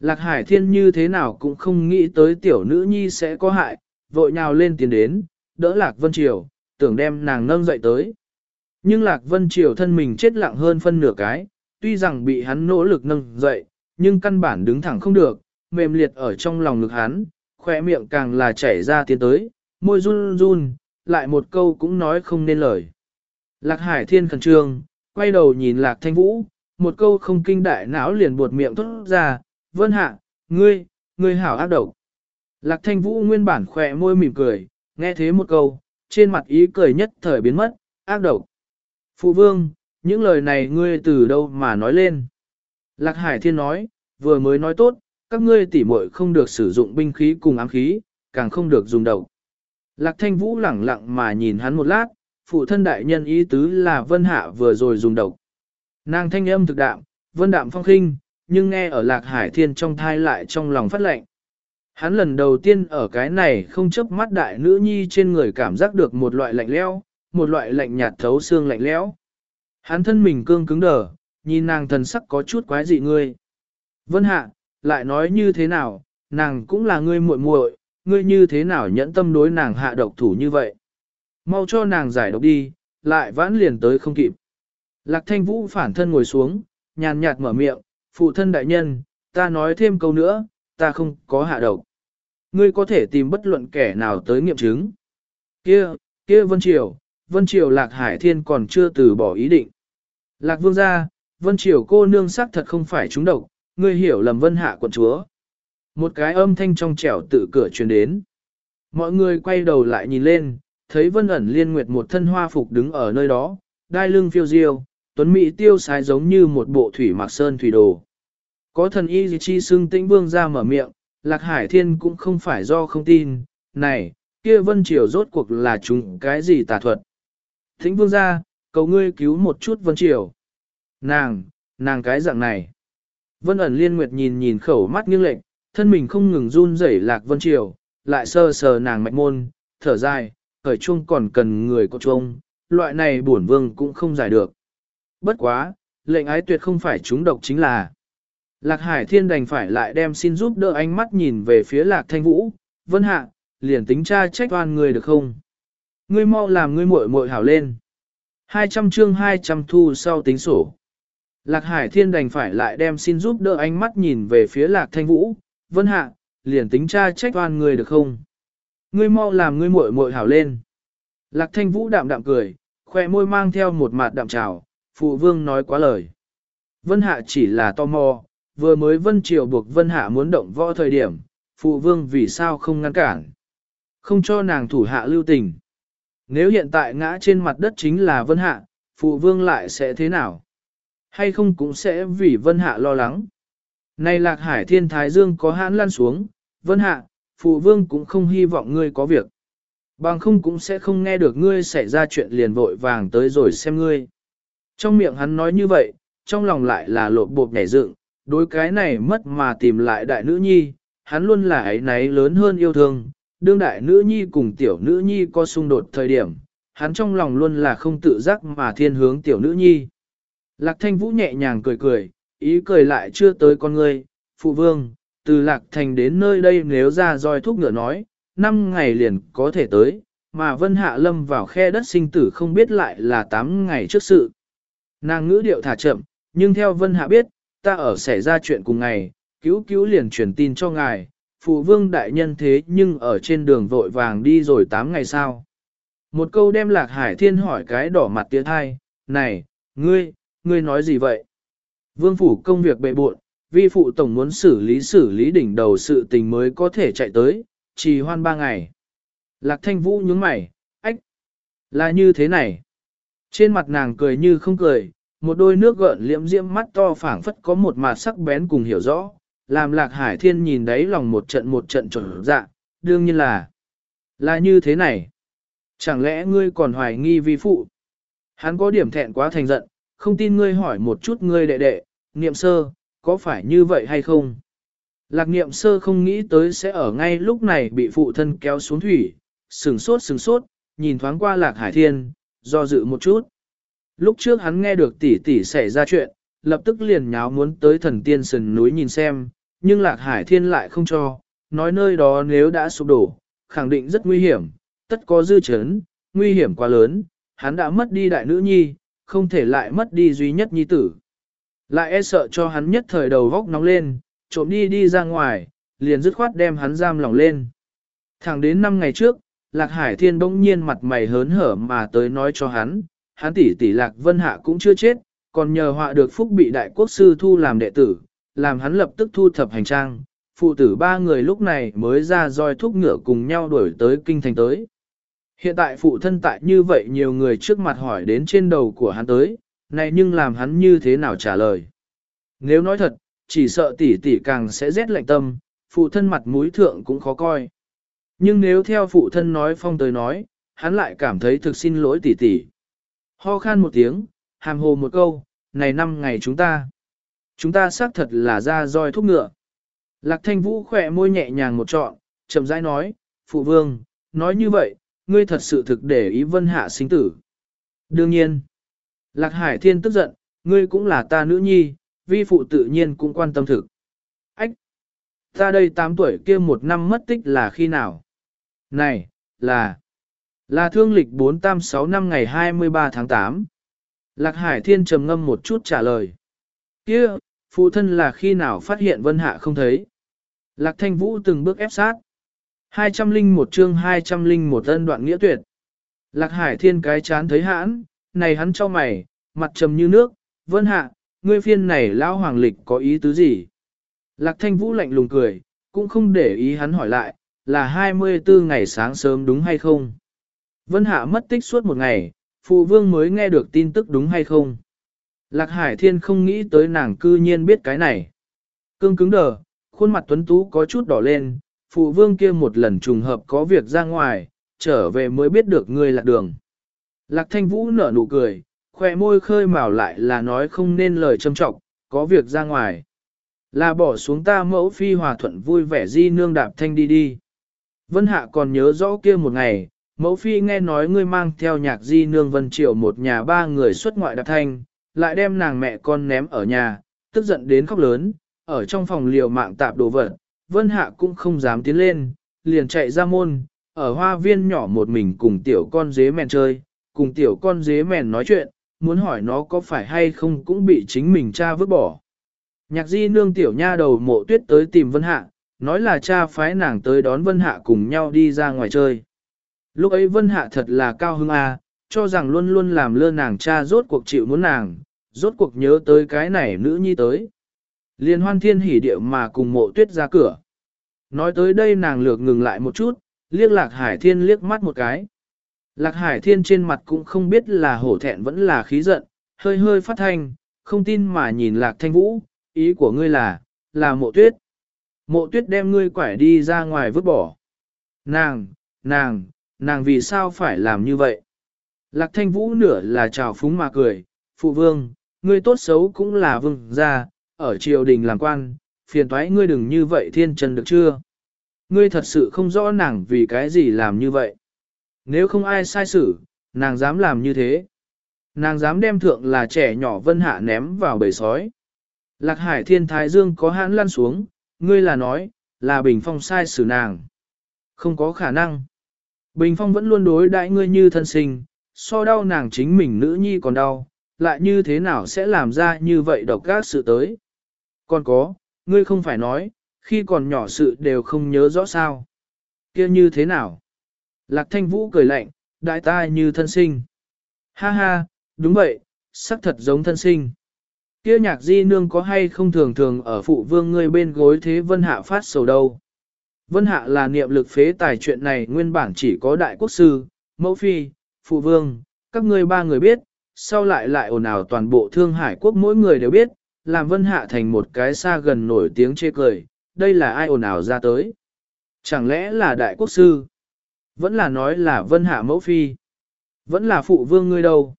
Lạc Hải Thiên như thế nào cũng không nghĩ tới tiểu nữ nhi sẽ có hại, vội nhào lên tiến đến, đỡ Lạc Vân Triều, tưởng đem nàng nâng dậy tới. Nhưng Lạc Vân Triều thân mình chết lặng hơn phân nửa cái, tuy rằng bị hắn nỗ lực nâng dậy, nhưng căn bản đứng thẳng không được, mềm liệt ở trong lòng ngực hắn, khỏe miệng càng là chảy ra tiến tới, môi run run, lại một câu cũng nói không nên lời. Lạc Hải Thiên khẩn trương, quay đầu nhìn Lạc Thanh Vũ, một câu không kinh đại não liền buột miệng thốt ra, vân hạ, ngươi, ngươi hảo ác độc. Lạc Thanh Vũ nguyên bản khỏe môi mỉm cười, nghe thế một câu, trên mặt ý cười nhất thời biến mất, ác độc. Phụ vương, những lời này ngươi từ đâu mà nói lên? Lạc Hải Thiên nói, vừa mới nói tốt, các ngươi tỉ muội không được sử dụng binh khí cùng ám khí, càng không được dùng độc. Lạc Thanh Vũ lẳng lặng mà nhìn hắn một lát, phụ thân đại nhân ý tứ là Vân Hạ vừa rồi dùng độc. Nàng thanh âm thực đạm, Vân đạm phong khinh, nhưng nghe ở Lạc Hải Thiên trong thai lại trong lòng phát lệnh. Hắn lần đầu tiên ở cái này không chấp mắt đại nữ nhi trên người cảm giác được một loại lạnh lẽo, một loại lạnh nhạt thấu xương lạnh lẽo. Hắn thân mình cương cứng đờ, nhìn nàng thần sắc có chút quái dị ngươi. Vân hạ, lại nói như thế nào, nàng cũng là ngươi muội muội, ngươi như thế nào nhẫn tâm đối nàng hạ độc thủ như vậy. Mau cho nàng giải độc đi, lại vãn liền tới không kịp. Lạc thanh vũ phản thân ngồi xuống, nhàn nhạt mở miệng, phụ thân đại nhân, ta nói thêm câu nữa, ta không có hạ độc. Ngươi có thể tìm bất luận kẻ nào tới nghiệm chứng. Kia, kia Vân Triều, Vân Triều Lạc Hải Thiên còn chưa từ bỏ ý định. Lạc Vương gia, Vân Triều cô nương sắc thật không phải trúng độc, ngươi hiểu lầm Vân Hạ quận chúa. Một cái âm thanh trong trẻo tự cửa truyền đến. Mọi người quay đầu lại nhìn lên, thấy Vân ẩn liên nguyệt một thân hoa phục đứng ở nơi đó, đai lưng phiêu diêu, tuấn mỹ tiêu sái giống như một bộ thủy mạc sơn thủy đồ. Có thần y chi xưng tĩnh vương ra mở miệng, Lạc Hải Thiên cũng không phải do không tin, này, kia Vân Triều rốt cuộc là chúng cái gì tà thuật. Thính vương ra, cầu ngươi cứu một chút Vân Triều. Nàng, nàng cái dạng này. Vân ẩn liên nguyệt nhìn nhìn khẩu mắt nghiêng lệch, thân mình không ngừng run rẩy lạc Vân Triều, lại sờ sờ nàng mạch môn, thở dài, khởi chuông còn cần người có chuông, loại này bổn vương cũng không giải được. Bất quá, lệnh ái tuyệt không phải chúng độc chính là. Lạc Hải Thiên đành phải lại đem xin giúp đỡ ánh mắt nhìn về phía Lạc Thanh Vũ, Vân Hạ, liền tính tra trách toàn người được không? Ngươi mau làm ngươi muội muội hảo lên. 200 chương 200 thu sau tính sổ. Lạc Hải Thiên đành phải lại đem xin giúp đỡ ánh mắt nhìn về phía Lạc Thanh Vũ, Vân Hạ, liền tính tra trách toàn người được không? Ngươi mau làm ngươi muội muội hảo lên. Lạc Thanh Vũ đạm đạm cười, khoe môi mang theo một mặt đạm trào, phụ vương nói quá lời. Vân Hạ chỉ là tò mò, vừa mới Vân Triều buộc Vân Hạ muốn động võ thời điểm, phụ vương vì sao không ngăn cản. Không cho nàng thủ hạ lưu tình. Nếu hiện tại ngã trên mặt đất chính là Vân Hạ, phụ vương lại sẽ thế nào? Hay không cũng sẽ vì Vân Hạ lo lắng. Này lạc hải thiên thái dương có hãn lan xuống, Vân Hạ, phụ vương cũng không hy vọng ngươi có việc. Bằng không cũng sẽ không nghe được ngươi xảy ra chuyện liền vội vàng tới rồi xem ngươi. Trong miệng hắn nói như vậy, trong lòng lại là lộp bộp nhảy dựng, đối cái này mất mà tìm lại đại nữ nhi, hắn luôn là ấy náy lớn hơn yêu thương, đương đại nữ nhi cùng tiểu nữ nhi có xung đột thời điểm, hắn trong lòng luôn là không tự giác mà thiên hướng tiểu nữ nhi. Lạc thanh vũ nhẹ nhàng cười cười, ý cười lại chưa tới con ngươi, phụ vương, từ lạc thành đến nơi đây nếu ra roi thúc ngựa nói, năm ngày liền có thể tới, mà vân hạ lâm vào khe đất sinh tử không biết lại là 8 ngày trước sự. Nàng ngữ điệu thả chậm, nhưng theo vân hạ biết, ta ở xảy ra chuyện cùng ngày, cứu cứu liền truyền tin cho ngài, phụ vương đại nhân thế nhưng ở trên đường vội vàng đi rồi 8 ngày sau. Một câu đem lạc hải thiên hỏi cái đỏ mặt tiếng hai, này, ngươi, ngươi nói gì vậy? Vương phủ công việc bệ buộn, vi phụ tổng muốn xử lý xử lý đỉnh đầu sự tình mới có thể chạy tới, trì hoan ba ngày. Lạc thanh vũ nhướng mày, ách, là như thế này. Trên mặt nàng cười như không cười, một đôi nước gợn liễm diễm mắt to phảng phất có một mặt sắc bén cùng hiểu rõ, làm lạc hải thiên nhìn đáy lòng một trận một trận trở dạ, đương nhiên là, là như thế này. Chẳng lẽ ngươi còn hoài nghi vi phụ? Hắn có điểm thẹn quá thành giận, không tin ngươi hỏi một chút ngươi đệ đệ, niệm sơ, có phải như vậy hay không? Lạc niệm sơ không nghĩ tới sẽ ở ngay lúc này bị phụ thân kéo xuống thủy, sừng sốt sừng sốt, nhìn thoáng qua lạc hải thiên, do dự một chút. Lúc trước hắn nghe được tỷ tỷ xảy ra chuyện, lập tức liền nháo muốn tới thần tiên sườn núi nhìn xem, nhưng lạc hải thiên lại không cho, nói nơi đó nếu đã sụp đổ, khẳng định rất nguy hiểm, tất có dư chấn, nguy hiểm quá lớn, hắn đã mất đi đại nữ nhi, không thể lại mất đi duy nhất nhi tử. Lại e sợ cho hắn nhất thời đầu vóc nóng lên, trộm đi đi ra ngoài, liền dứt khoát đem hắn giam lỏng lên. Thẳng đến 5 ngày trước, Lạc Hải Thiên bỗng nhiên mặt mày hớn hở mà tới nói cho hắn, hắn tỷ tỷ Lạc Vân Hạ cũng chưa chết, còn nhờ họa được phúc bị đại quốc sư thu làm đệ tử, làm hắn lập tức thu thập hành trang, phụ tử ba người lúc này mới ra roi thúc ngựa cùng nhau đuổi tới kinh thành tới. Hiện tại phụ thân tại như vậy nhiều người trước mặt hỏi đến trên đầu của hắn tới, này nhưng làm hắn như thế nào trả lời. Nếu nói thật, chỉ sợ tỷ tỷ càng sẽ rét lạnh tâm, phụ thân mặt mũi thượng cũng khó coi. Nhưng nếu theo phụ thân nói phong tới nói, hắn lại cảm thấy thực xin lỗi tỷ tỷ. Ho khan một tiếng, hàm hồ một câu, này năm ngày chúng ta. Chúng ta xác thật là ra roi thúc ngựa. Lạc thanh vũ khỏe môi nhẹ nhàng một trọn, chậm rãi nói, phụ vương, nói như vậy, ngươi thật sự thực để ý vân hạ sinh tử. Đương nhiên, Lạc hải thiên tức giận, ngươi cũng là ta nữ nhi, vi phụ tự nhiên cũng quan tâm thực. Ách! Ta đây 8 tuổi kia một năm mất tích là khi nào? Này, là... Là thương lịch 4 tam 6 năm ngày 23 tháng 8. Lạc Hải Thiên trầm ngâm một chút trả lời. Kia, phụ thân là khi nào phát hiện Vân Hạ không thấy? Lạc Thanh Vũ từng bước ép sát. 201 chương 201 ân đoạn nghĩa tuyệt. Lạc Hải Thiên cái chán thấy hãn, này hắn cho mày, mặt trầm như nước, Vân Hạ, ngươi phiên này lão hoàng lịch có ý tứ gì? Lạc Thanh Vũ lạnh lùng cười, cũng không để ý hắn hỏi lại, là 24 ngày sáng sớm đúng hay không? Vân Hạ mất tích suốt một ngày, phụ vương mới nghe được tin tức đúng hay không? Lạc Hải Thiên không nghĩ tới nàng cư nhiên biết cái này. Cương cứng đờ, khuôn mặt tuấn tú có chút đỏ lên, phụ vương kia một lần trùng hợp có việc ra ngoài, trở về mới biết được ngươi lạc đường. Lạc Thanh Vũ nở nụ cười, khoe môi khơi mào lại là nói không nên lời châm trọng, có việc ra ngoài. Là bỏ xuống ta mẫu phi hòa thuận vui vẻ di nương đạp thanh đi đi. Vân Hạ còn nhớ rõ kia một ngày, mẫu phi nghe nói ngươi mang theo nhạc di nương Vân Triệu một nhà ba người xuất ngoại đạp thanh, lại đem nàng mẹ con ném ở nhà, tức giận đến khóc lớn, ở trong phòng liều mạng tạp đồ vật. Vân Hạ cũng không dám tiến lên, liền chạy ra môn, ở hoa viên nhỏ một mình cùng tiểu con dế mèn chơi, cùng tiểu con dế mèn nói chuyện, muốn hỏi nó có phải hay không cũng bị chính mình cha vứt bỏ. Nhạc di nương tiểu nha đầu mộ tuyết tới tìm Vân Hạ, nói là cha phái nàng tới đón Vân Hạ cùng nhau đi ra ngoài chơi. Lúc ấy Vân Hạ thật là cao hứng a, cho rằng luôn luôn làm lơ nàng cha rốt cuộc chịu muốn nàng, rốt cuộc nhớ tới cái này nữ nhi tới. Liên hoan thiên hỉ điệu mà cùng mộ tuyết ra cửa. Nói tới đây nàng lược ngừng lại một chút, liếc lạc hải thiên liếc mắt một cái. Lạc hải thiên trên mặt cũng không biết là hổ thẹn vẫn là khí giận, hơi hơi phát thanh, không tin mà nhìn lạc thanh vũ, ý của ngươi là, là mộ tuyết. Mộ tuyết đem ngươi quải đi ra ngoài vứt bỏ. Nàng, nàng, nàng vì sao phải làm như vậy? Lạc thanh vũ nửa là trào phúng mà cười, phụ vương, ngươi tốt xấu cũng là vương gia, ở triều đình làm quan, phiền toái ngươi đừng như vậy thiên trần được chưa? Ngươi thật sự không rõ nàng vì cái gì làm như vậy. Nếu không ai sai xử, nàng dám làm như thế. Nàng dám đem thượng là trẻ nhỏ vân hạ ném vào bầy sói. Lạc hải thiên thái dương có hãn lăn xuống, ngươi là nói, là bình phong sai xử nàng. Không có khả năng. Bình phong vẫn luôn đối đãi ngươi như thân sinh, so đau nàng chính mình nữ nhi còn đau, lại như thế nào sẽ làm ra như vậy độc ác sự tới. Còn có, ngươi không phải nói, khi còn nhỏ sự đều không nhớ rõ sao. kia như thế nào? Lạc thanh vũ cười lạnh, đại ta như thân sinh. Ha ha, đúng vậy, sắc thật giống thân sinh. Kia nhạc di nương có hay không thường thường ở phụ vương ngươi bên gối thế vân hạ phát sầu đâu. Vân hạ là niệm lực phế tài chuyện này nguyên bản chỉ có đại quốc sư, mẫu phi, phụ vương, các ngươi ba người biết, sau lại lại ồn ào toàn bộ Thương Hải quốc mỗi người đều biết, làm Vân Hạ thành một cái xa gần nổi tiếng chê cười, đây là ai ồn ào ra tới. Chẳng lẽ là đại quốc sư? Vẫn là nói là Vân Hạ mẫu phi. Vẫn là phụ vương ngươi đâu.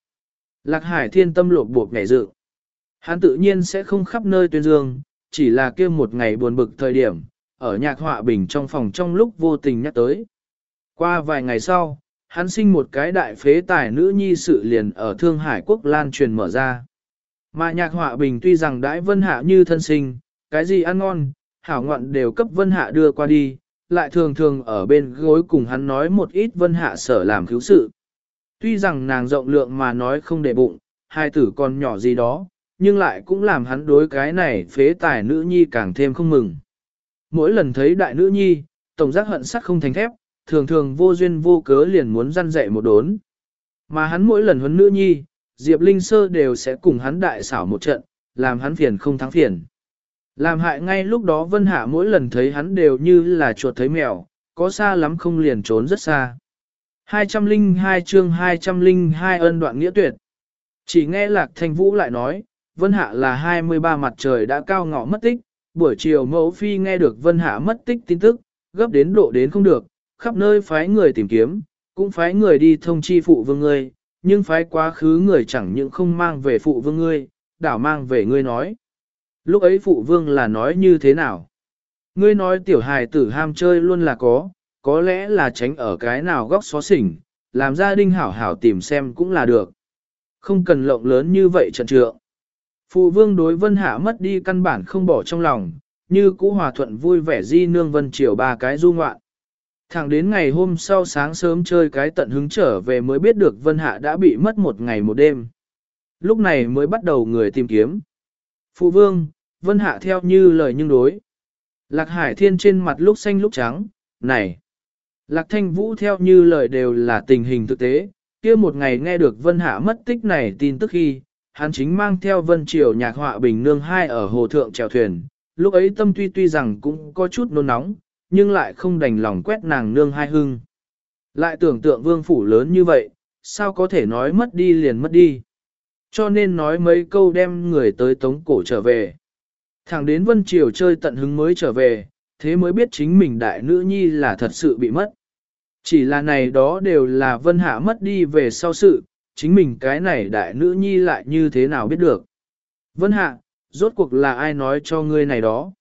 Lạc Hải thiên tâm lột buộc nhảy dự. Hắn tự nhiên sẽ không khắp nơi tuyên dương, chỉ là kia một ngày buồn bực thời điểm, ở nhạc họa bình trong phòng trong lúc vô tình nhắc tới. Qua vài ngày sau, hắn sinh một cái đại phế tài nữ nhi sự liền ở Thương Hải Quốc lan truyền mở ra. Mà nhạc họa bình tuy rằng đãi vân hạ như thân sinh, cái gì ăn ngon, hảo ngoạn đều cấp vân hạ đưa qua đi, lại thường thường ở bên gối cùng hắn nói một ít vân hạ sở làm cứu sự. Tuy rằng nàng rộng lượng mà nói không để bụng, hai tử còn nhỏ gì đó, nhưng lại cũng làm hắn đối cái này phế tài nữ nhi càng thêm không mừng. Mỗi lần thấy đại nữ nhi, tổng giác hận sắt không thành thép, thường thường vô duyên vô cớ liền muốn răn dạy một đốn. Mà hắn mỗi lần huấn nữ nhi, Diệp Linh Sơ đều sẽ cùng hắn đại xảo một trận, làm hắn phiền không thắng phiền. Làm hại ngay lúc đó Vân Hạ mỗi lần thấy hắn đều như là chuột thấy mèo, có xa lắm không liền trốn rất xa. 202 chương 202 ân đoạn nghĩa tuyệt. Chỉ nghe Lạc Thanh Vũ lại nói, Vân Hạ là 23 mặt trời đã cao ngọ mất tích, buổi chiều mẫu phi nghe được Vân Hạ mất tích tin tức, gấp đến độ đến không được, khắp nơi phái người tìm kiếm, cũng phái người đi thông chi phụ vương ngươi, nhưng phái quá khứ người chẳng những không mang về phụ vương ngươi, đảo mang về ngươi nói. Lúc ấy phụ vương là nói như thế nào? Ngươi nói tiểu hài tử ham chơi luôn là có, có lẽ là tránh ở cái nào góc xó xỉnh, làm gia đình hảo hảo tìm xem cũng là được. Không cần lộng lớn như vậy trận trượng. Phụ vương đối vân hạ mất đi căn bản không bỏ trong lòng, như cũ hòa thuận vui vẻ di nương vân chiều ba cái du ngoạn. Thẳng đến ngày hôm sau sáng sớm chơi cái tận hứng trở về mới biết được Vân Hạ đã bị mất một ngày một đêm. Lúc này mới bắt đầu người tìm kiếm. Phụ vương, Vân Hạ theo như lời nhưng đối. Lạc Hải Thiên trên mặt lúc xanh lúc trắng, này. Lạc Thanh Vũ theo như lời đều là tình hình thực tế, kia một ngày nghe được Vân Hạ mất tích này tin tức khi, hắn chính mang theo Vân Triều nhạc họa bình nương hai ở hồ thượng chèo thuyền, lúc ấy tâm tuy tuy rằng cũng có chút nôn nóng, nhưng lại không đành lòng quét nàng nương hai hưng. Lại tưởng tượng vương phủ lớn như vậy, sao có thể nói mất đi liền mất đi. Cho nên nói mấy câu đem người tới tống cổ trở về. Thẳng đến Vân Triều chơi tận hứng mới trở về, thế mới biết chính mình đại nữ nhi là thật sự bị mất. Chỉ là này đó đều là Vân Hạ mất đi về sau sự, chính mình cái này đại nữ nhi lại như thế nào biết được. Vân Hạ, rốt cuộc là ai nói cho ngươi này đó?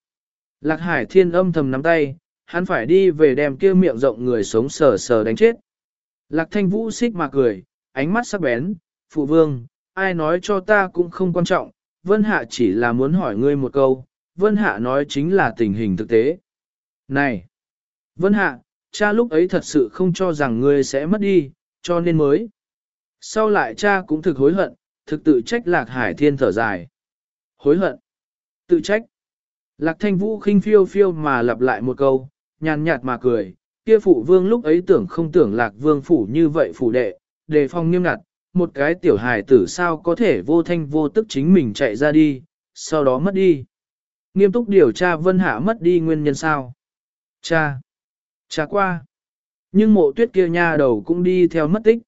Lạc Hải Thiên âm thầm nắm tay, hắn phải đi về đem kia miệng rộng người sống sờ sờ đánh chết. Lạc thanh vũ xích mà cười, ánh mắt sắc bén, phụ vương, ai nói cho ta cũng không quan trọng, Vân Hạ chỉ là muốn hỏi ngươi một câu, Vân Hạ nói chính là tình hình thực tế. Này! Vân Hạ, cha lúc ấy thật sự không cho rằng ngươi sẽ mất đi, cho nên mới. Sau lại cha cũng thực hối hận, thực tự trách Lạc Hải Thiên thở dài. Hối hận! Tự trách! Lạc thanh vũ khinh phiêu phiêu mà lặp lại một câu, nhàn nhạt mà cười, kia phụ vương lúc ấy tưởng không tưởng lạc vương phủ như vậy phủ đệ, đề phòng nghiêm ngặt, một cái tiểu hài tử sao có thể vô thanh vô tức chính mình chạy ra đi, sau đó mất đi. Nghiêm túc điều tra vân hạ mất đi nguyên nhân sao. Cha. Cha qua. Nhưng mộ tuyết kia nha đầu cũng đi theo mất tích.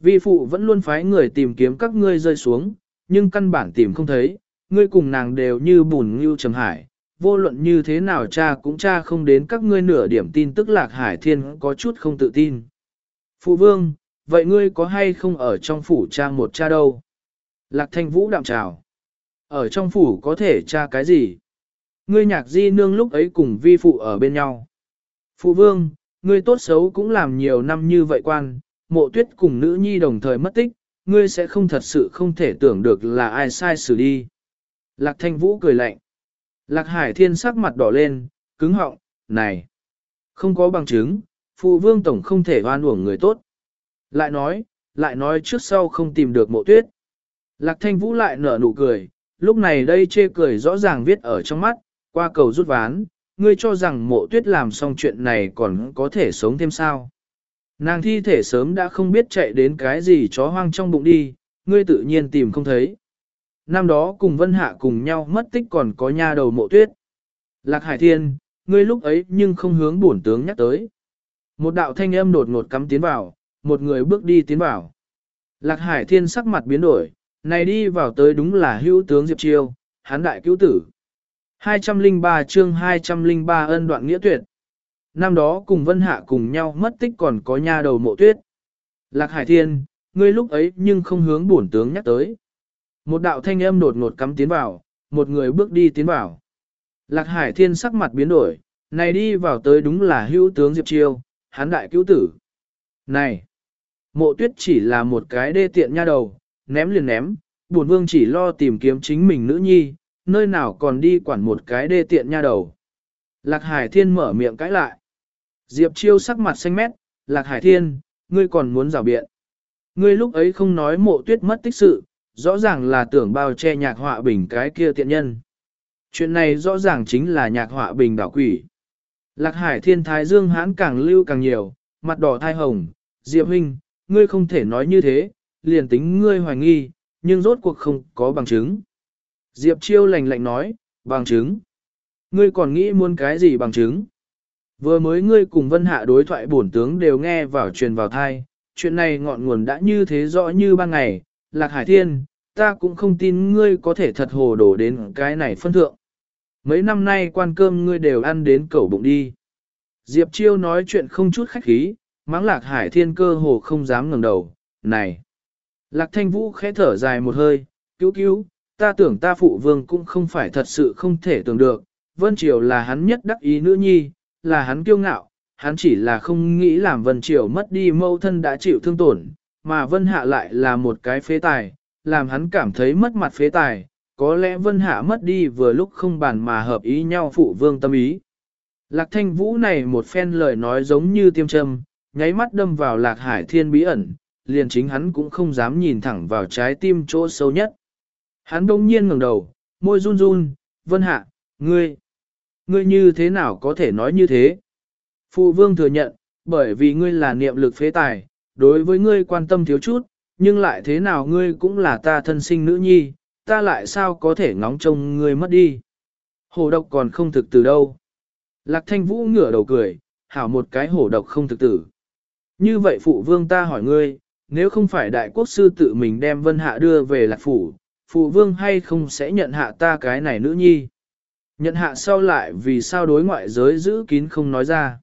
Vi phụ vẫn luôn phái người tìm kiếm các ngươi rơi xuống, nhưng căn bản tìm không thấy, ngươi cùng nàng đều như bùn như trầm hải, vô luận như thế nào cha cũng cha không đến các ngươi nửa điểm tin tức lạc hải thiên có chút không tự tin. Phụ vương, vậy ngươi có hay không ở trong phủ cha một cha đâu? Lạc thanh vũ đạm trào. Ở trong phủ có thể cha cái gì? Ngươi nhạc di nương lúc ấy cùng vi phụ ở bên nhau. Phụ vương, ngươi tốt xấu cũng làm nhiều năm như vậy quan, mộ tuyết cùng nữ nhi đồng thời mất tích, ngươi sẽ không thật sự không thể tưởng được là ai sai xử đi. Lạc thanh vũ cười lạnh. Lạc Hải Thiên sắc mặt đỏ lên, cứng họng, này, không có bằng chứng, phụ vương tổng không thể oan uổng người tốt. Lại nói, lại nói trước sau không tìm được mộ tuyết. Lạc Thanh Vũ lại nở nụ cười, lúc này đây chê cười rõ ràng viết ở trong mắt, qua cầu rút ván, ngươi cho rằng mộ tuyết làm xong chuyện này còn có thể sống thêm sao. Nàng thi thể sớm đã không biết chạy đến cái gì chó hoang trong bụng đi, ngươi tự nhiên tìm không thấy. Năm đó cùng Vân Hạ cùng nhau mất tích còn có nha đầu mộ tuyết. Lạc Hải Thiên, ngươi lúc ấy nhưng không hướng bổn tướng nhắc tới. Một đạo thanh âm đột ngột cắm tiến vào, một người bước đi tiến vào. Lạc Hải Thiên sắc mặt biến đổi, này đi vào tới đúng là hữu tướng Diệp Chiêu, hán đại cứu tử. 203 chương 203 ân đoạn nghĩa tuyệt. Năm đó cùng Vân Hạ cùng nhau mất tích còn có nha đầu mộ tuyết. Lạc Hải Thiên, ngươi lúc ấy nhưng không hướng bổn tướng nhắc tới. Một đạo thanh âm đột ngột cắm tiến vào, một người bước đi tiến vào. Lạc Hải Thiên sắc mặt biến đổi, này đi vào tới đúng là hữu tướng Diệp Chiêu, hán đại cứu tử. Này, mộ tuyết chỉ là một cái đê tiện nha đầu, ném liền ném, buồn vương chỉ lo tìm kiếm chính mình nữ nhi, nơi nào còn đi quản một cái đê tiện nha đầu. Lạc Hải Thiên mở miệng cãi lại. Diệp Chiêu sắc mặt xanh mét, Lạc Hải Thiên, ngươi còn muốn rào biện. Ngươi lúc ấy không nói mộ tuyết mất tích sự, rõ ràng là tưởng bao che nhạc họa bình cái kia tiện nhân. Chuyện này rõ ràng chính là nhạc họa bình đảo quỷ. Lạc Hải Thiên Thái Dương hãn càng lưu càng nhiều, mặt đỏ thai hồng, Diệp Huynh, ngươi không thể nói như thế, liền tính ngươi hoài nghi, nhưng rốt cuộc không có bằng chứng. Diệp Chiêu lạnh lạnh nói, bằng chứng. Ngươi còn nghĩ muốn cái gì bằng chứng? Vừa mới ngươi cùng Vân Hạ đối thoại bổn tướng đều nghe vào truyền vào thai, chuyện này ngọn nguồn đã như thế rõ như ban ngày, Lạc Hải Thiên, ta cũng không tin ngươi có thể thật hồ đổ đến cái này phân thượng. Mấy năm nay quan cơm ngươi đều ăn đến cẩu bụng đi. Diệp Chiêu nói chuyện không chút khách khí, mắng Lạc Hải Thiên cơ hồ không dám ngẩng đầu, này. Lạc Thanh Vũ khẽ thở dài một hơi, cứu cứu, ta tưởng ta phụ vương cũng không phải thật sự không thể tưởng được, Vân Triều là hắn nhất đắc ý nữ nhi, là hắn kiêu ngạo, hắn chỉ là không nghĩ làm Vân Triều mất đi mâu thân đã chịu thương tổn, mà Vân Hạ lại là một cái phế tài, làm hắn cảm thấy mất mặt phế tài, có lẽ Vân Hạ mất đi vừa lúc không bàn mà hợp ý nhau phụ vương tâm ý. Lạc Thanh Vũ này một phen lời nói giống như tiêm châm, nháy mắt đâm vào Lạc Hải Thiên bí ẩn, liền chính hắn cũng không dám nhìn thẳng vào trái tim chỗ sâu nhất. Hắn đông nhiên ngẩng đầu, môi run run, Vân Hạ, ngươi, ngươi như thế nào có thể nói như thế? Phụ vương thừa nhận, bởi vì ngươi là niệm lực phế tài, đối với ngươi quan tâm thiếu chút, nhưng lại thế nào ngươi cũng là ta thân sinh nữ nhi, ta lại sao có thể ngóng trông ngươi mất đi. Hổ độc còn không thực từ đâu. Lạc thanh vũ ngửa đầu cười, hảo một cái hổ độc không thực tử. Như vậy phụ vương ta hỏi ngươi, nếu không phải đại quốc sư tự mình đem vân hạ đưa về lạc phủ, phụ vương hay không sẽ nhận hạ ta cái này nữ nhi. Nhận hạ sau lại vì sao đối ngoại giới giữ kín không nói ra.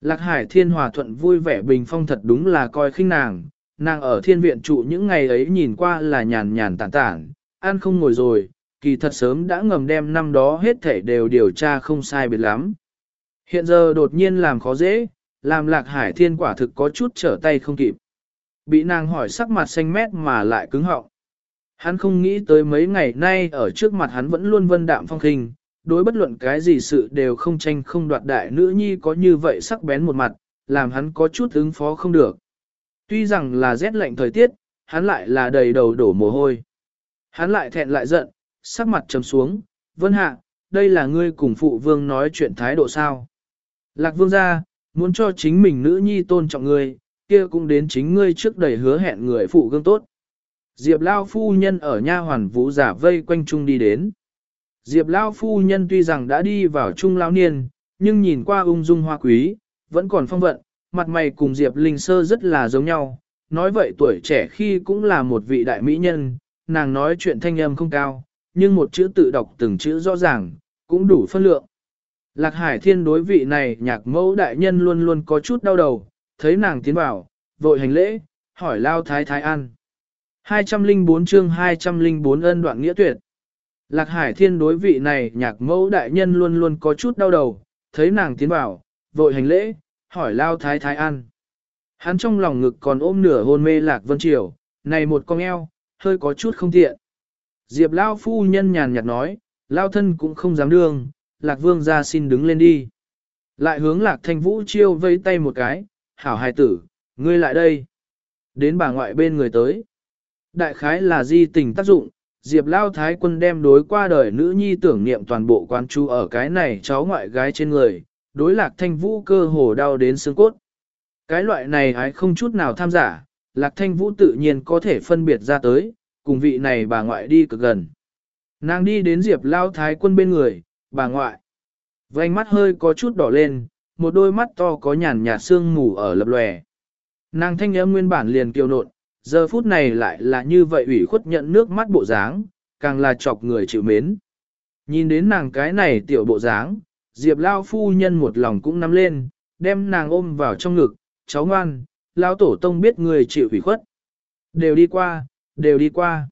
Lạc Hải Thiên Hòa Thuận vui vẻ bình phong thật đúng là coi khinh nàng, nàng ở thiên viện trụ những ngày ấy nhìn qua là nhàn nhàn tản tản, ăn không ngồi rồi, kỳ thật sớm đã ngầm đem năm đó hết thể đều điều tra không sai biệt lắm. Hiện giờ đột nhiên làm khó dễ, làm Lạc Hải Thiên quả thực có chút trở tay không kịp. Bị nàng hỏi sắc mặt xanh mét mà lại cứng họng. Hắn không nghĩ tới mấy ngày nay ở trước mặt hắn vẫn luôn vân đạm phong khinh, đối bất luận cái gì sự đều không tranh không đoạt đại nữ nhi có như vậy sắc bén một mặt, làm hắn có chút ứng phó không được. Tuy rằng là rét lạnh thời tiết, hắn lại là đầy đầu đổ mồ hôi. Hắn lại thẹn lại giận, sắc mặt trầm xuống, vân hạ, đây là ngươi cùng phụ vương nói chuyện thái độ sao. Lạc vương gia, muốn cho chính mình nữ nhi tôn trọng ngươi, kia cũng đến chính ngươi trước đầy hứa hẹn người phụ gương tốt. Diệp Lao phu nhân ở nha hoàn vũ giả vây quanh trung đi đến. Diệp Lao phu nhân tuy rằng đã đi vào trung lao niên, nhưng nhìn qua ung dung hoa quý, vẫn còn phong vận, mặt mày cùng Diệp Linh Sơ rất là giống nhau. Nói vậy tuổi trẻ khi cũng là một vị đại mỹ nhân, nàng nói chuyện thanh âm không cao, nhưng một chữ tự đọc từng chữ rõ ràng, cũng đủ phân lượng. Lạc Hải Thiên đối vị này nhạc mẫu đại nhân luôn luôn có chút đau đầu, thấy nàng tiến vào, vội hành lễ, hỏi Lao Thái Thái An. 204 chương 204 ân đoạn nghĩa tuyệt. Lạc Hải Thiên đối vị này nhạc mẫu đại nhân luôn luôn có chút đau đầu, thấy nàng tiến vào, vội hành lễ, hỏi Lao Thái Thái An. Hắn trong lòng ngực còn ôm nửa hôn mê Lạc Vân Triều, này một con eo, hơi có chút không tiện. Diệp Lao phu nhân nhàn nhạt nói, Lao thân cũng không dám đương, Lạc Vương ra xin đứng lên đi. Lại hướng Lạc Thanh Vũ chiêu vây tay một cái, hảo hài tử, ngươi lại đây. Đến bà ngoại bên người tới. Đại khái là di tình tác dụng, Diệp Lao Thái quân đem đối qua đời nữ nhi tưởng niệm toàn bộ quan chú ở cái này cháu ngoại gái trên người, đối lạc thanh vũ cơ hồ đau đến xương cốt. Cái loại này ai không chút nào tham giả, lạc thanh vũ tự nhiên có thể phân biệt ra tới, cùng vị này bà ngoại đi cực gần. Nàng đi đến Diệp Lao Thái quân bên người, bà ngoại. Vành mắt hơi có chút đỏ lên, một đôi mắt to có nhàn nhạt sương mù ở lập lòe. Nàng thanh âm nguyên bản liền kiều nộn, Giờ phút này lại là như vậy ủy khuất nhận nước mắt bộ dáng, càng là chọc người chịu mến. Nhìn đến nàng cái này tiểu bộ dáng, Diệp Lao phu nhân một lòng cũng nắm lên, đem nàng ôm vào trong ngực, cháu ngoan, Lao tổ tông biết người chịu ủy khuất. Đều đi qua, đều đi qua.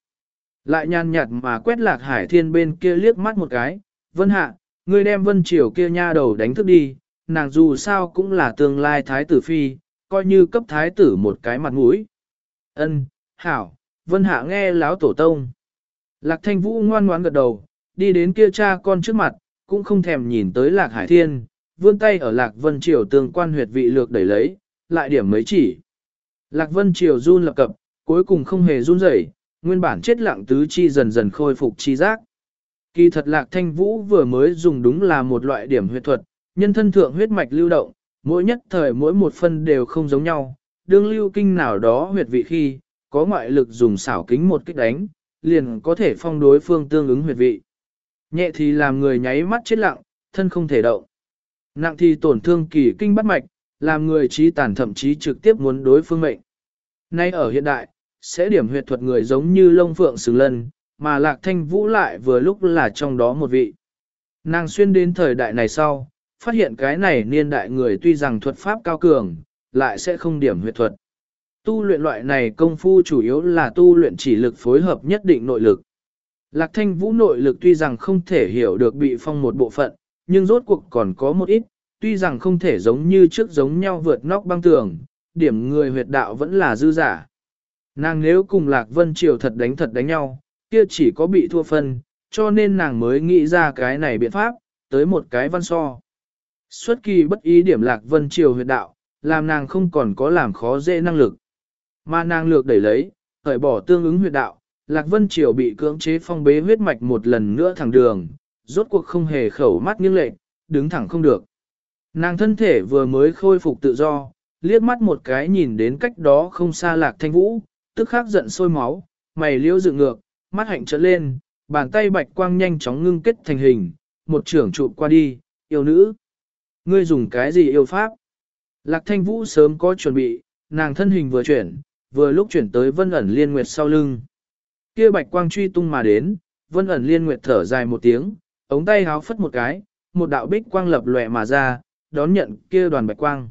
Lại nhàn nhạt mà quét lạc hải thiên bên kia liếc mắt một cái, vân hạ, ngươi đem vân triều kia nha đầu đánh thức đi, nàng dù sao cũng là tương lai thái tử phi, coi như cấp thái tử một cái mặt mũi. Ân, hảo, vân hạ nghe lão tổ tông. Lạc thanh vũ ngoan ngoãn gật đầu, đi đến kia cha con trước mặt, cũng không thèm nhìn tới lạc hải thiên, vươn tay ở lạc vân triều tương quan huyệt vị lược đẩy lấy, lại điểm mấy chỉ. Lạc vân triều run lập cập, cuối cùng không hề run rẩy, nguyên bản chết lặng tứ chi dần dần khôi phục chi giác. Kỳ thật lạc thanh vũ vừa mới dùng đúng là một loại điểm huyệt thuật, nhân thân thượng huyết mạch lưu động, mỗi nhất thời mỗi một phân đều không giống nhau, đương lưu kinh nào đó huyệt vị khi, có ngoại lực dùng xảo kính một kích đánh, liền có thể phong đối phương tương ứng huyệt vị. Nhẹ thì làm người nháy mắt chết lặng, thân không thể động. Nặng thì tổn thương kỳ kinh bắt mạch, làm người trí tàn thậm chí trực tiếp muốn đối phương mệnh. Nay ở hiện đại, sẽ điểm huyệt thuật người giống như lông phượng sừng lân, mà lạc thanh vũ lại vừa lúc là trong đó một vị. Nàng xuyên đến thời đại này sau, phát hiện cái này niên đại người tuy rằng thuật pháp cao cường, lại sẽ không điểm huyệt thuật. Tu luyện loại này công phu chủ yếu là tu luyện chỉ lực phối hợp nhất định nội lực. Lạc thanh vũ nội lực tuy rằng không thể hiểu được bị phong một bộ phận, nhưng rốt cuộc còn có một ít, tuy rằng không thể giống như trước giống nhau vượt nóc băng tường, điểm người huyệt đạo vẫn là dư giả. Nàng nếu cùng Lạc Vân Triều thật đánh thật đánh nhau, kia chỉ có bị thua phân, cho nên nàng mới nghĩ ra cái này biện pháp, tới một cái văn so. Xuất kỳ bất ý điểm Lạc Vân Triều huyệt đạo, làm nàng không còn có làm khó dễ năng lực. Mà nàng lược đẩy lấy, khởi bỏ tương ứng huyệt đạo, Lạc Vân Triều bị cưỡng chế phong bế huyết mạch một lần nữa thẳng đường, rốt cuộc không hề khẩu mắt nghiêng lệch, đứng thẳng không được. Nàng thân thể vừa mới khôi phục tự do, liếc mắt một cái nhìn đến cách đó không xa Lạc Thanh Vũ, tức khắc giận sôi máu, mày liêu dựng ngược, mắt hạnh trợn lên, bàn tay bạch quang nhanh chóng ngưng kết thành hình, một trưởng trụ qua đi, yêu nữ. Ngươi dùng cái gì yêu pháp? Lạc thanh vũ sớm có chuẩn bị, nàng thân hình vừa chuyển, vừa lúc chuyển tới vân ẩn liên nguyệt sau lưng. Kia bạch quang truy tung mà đến, vân ẩn liên nguyệt thở dài một tiếng, ống tay háo phất một cái, một đạo bích quang lập lòe mà ra, đón nhận kia đoàn bạch quang.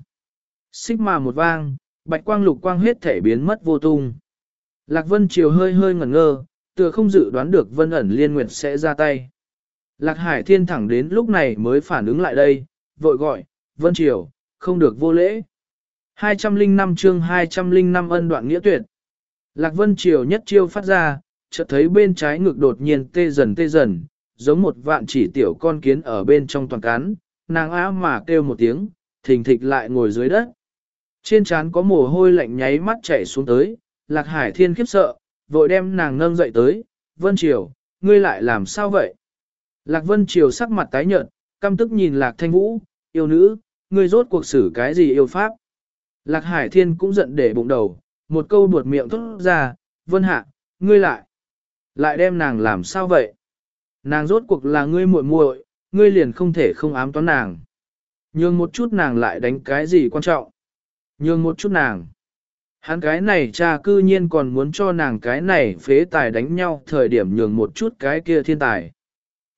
Xích mà một vang, bạch quang lục quang hết thể biến mất vô tung. Lạc Vân Triều hơi hơi ngẩn ngơ, tựa không dự đoán được Vân ẩn liên nguyệt sẽ ra tay. Lạc Hải Thiên thẳng đến lúc này mới phản ứng lại đây, vội gọi, Vân Triều, không được vô lễ. 205 chương 205 ân đoạn nghĩa tuyệt. Lạc Vân Triều nhất chiêu phát ra, chợt thấy bên trái ngực đột nhiên tê dần tê dần, giống một vạn chỉ tiểu con kiến ở bên trong toàn cán, nàng á mà kêu một tiếng, thình thịch lại ngồi dưới đất. Trên trán có mồ hôi lạnh nháy mắt chảy xuống tới, Lạc Hải Thiên khiếp sợ, vội đem nàng nâng dậy tới, Vân Triều, ngươi lại làm sao vậy? Lạc Vân Triều sắc mặt tái nhợt, căm tức nhìn Lạc Thanh Vũ, yêu nữ, ngươi rốt cuộc xử cái gì yêu pháp? Lạc Hải Thiên cũng giận để bụng đầu, một câu buột miệng thốt ra, Vân Hạ, ngươi lại, lại đem nàng làm sao vậy? Nàng rốt cuộc là ngươi muội muội, ngươi liền không thể không ám toán nàng. Nhường một chút nàng lại đánh cái gì quan trọng? Nhường một chút nàng. Hắn cái này cha cư nhiên còn muốn cho nàng cái này phế tài đánh nhau thời điểm nhường một chút cái kia thiên tài.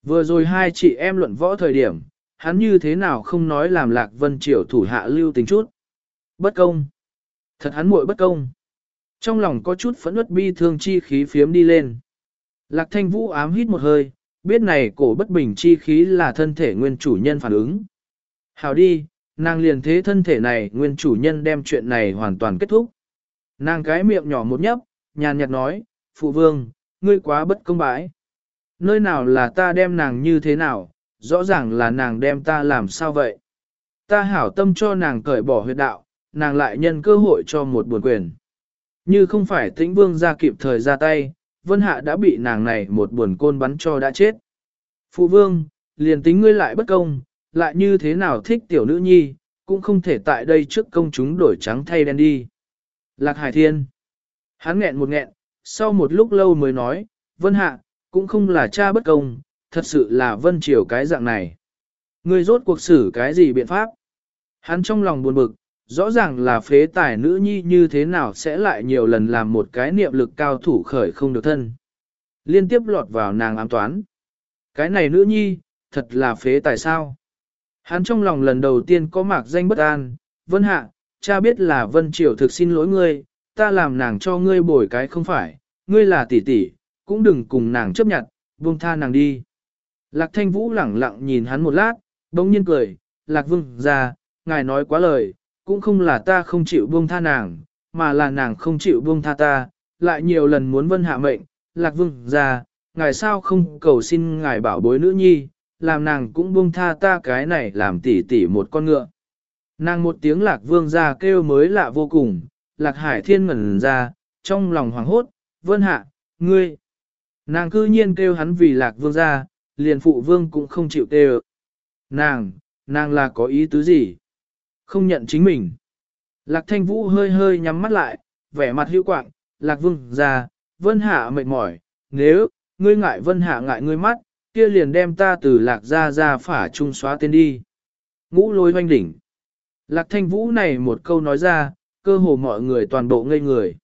Vừa rồi hai chị em luận võ thời điểm, hắn như thế nào không nói làm lạc vân triều thủ hạ lưu tình chút. Bất công. Thật hắn muội bất công. Trong lòng có chút phẫn uất bi thương chi khí phiếm đi lên. Lạc thanh vũ ám hít một hơi, biết này cổ bất bình chi khí là thân thể nguyên chủ nhân phản ứng. Hào đi, nàng liền thế thân thể này nguyên chủ nhân đem chuyện này hoàn toàn kết thúc. Nàng cái miệng nhỏ một nhấp, nhàn nhạt nói, phụ vương, ngươi quá bất công bãi. Nơi nào là ta đem nàng như thế nào, rõ ràng là nàng đem ta làm sao vậy. Ta hảo tâm cho nàng cởi bỏ huyệt đạo, nàng lại nhân cơ hội cho một buồn quyền. Như không phải tĩnh vương ra kịp thời ra tay, vân hạ đã bị nàng này một buồn côn bắn cho đã chết. Phụ vương, liền tính ngươi lại bất công, lại như thế nào thích tiểu nữ nhi, cũng không thể tại đây trước công chúng đổi trắng thay đen đi. Lạc Hải Thiên. Hắn nghẹn một nghẹn, sau một lúc lâu mới nói, Vân Hạ, cũng không là cha bất công, thật sự là Vân Triều cái dạng này. Ngươi rốt cuộc xử cái gì biện pháp? Hắn trong lòng buồn bực, rõ ràng là phế tài nữ nhi như thế nào sẽ lại nhiều lần làm một cái niệm lực cao thủ khởi không được thân. Liên tiếp lọt vào nàng ám toán. Cái này nữ nhi, thật là phế tài sao. Hắn trong lòng lần đầu tiên có mạc danh bất an, vân hạ, cha biết là vân triều thực xin lỗi ngươi, ta làm nàng cho ngươi bồi cái không phải, ngươi là tỷ tỷ, cũng đừng cùng nàng chấp nhận, buông tha nàng đi. Lạc thanh vũ lẳng lặng nhìn hắn một lát, bỗng nhiên cười, lạc vương ra, ngài nói quá lời, cũng không là ta không chịu buông tha nàng, mà là nàng không chịu buông tha ta, lại nhiều lần muốn vân hạ mệnh, lạc vương ra, ngài sao không cầu xin ngài bảo bối nữ nhi, làm nàng cũng buông tha ta cái này làm tỉ tỉ một con ngựa. Nàng một tiếng lạc vương ra kêu mới lạ vô cùng, lạc hải thiên ngẩn ra, trong lòng hoảng hốt, vân hạ, ngươi. Nàng cư nhiên kêu hắn vì lạc vương ra, liền phụ vương cũng không chịu kêu. Nàng, nàng là có ý tứ gì? Không nhận chính mình. Lạc thanh vũ hơi hơi nhắm mắt lại, vẻ mặt hữu quạng, lạc vương ra, vân hạ mệt mỏi, nếu, ngươi ngại vân hạ ngại ngươi mắt, kia liền đem ta từ lạc ra ra phả trung xóa tên đi. Ngũ lôi hoanh đỉnh. Lạc thanh vũ này một câu nói ra, cơ hồ mọi người toàn bộ ngây người.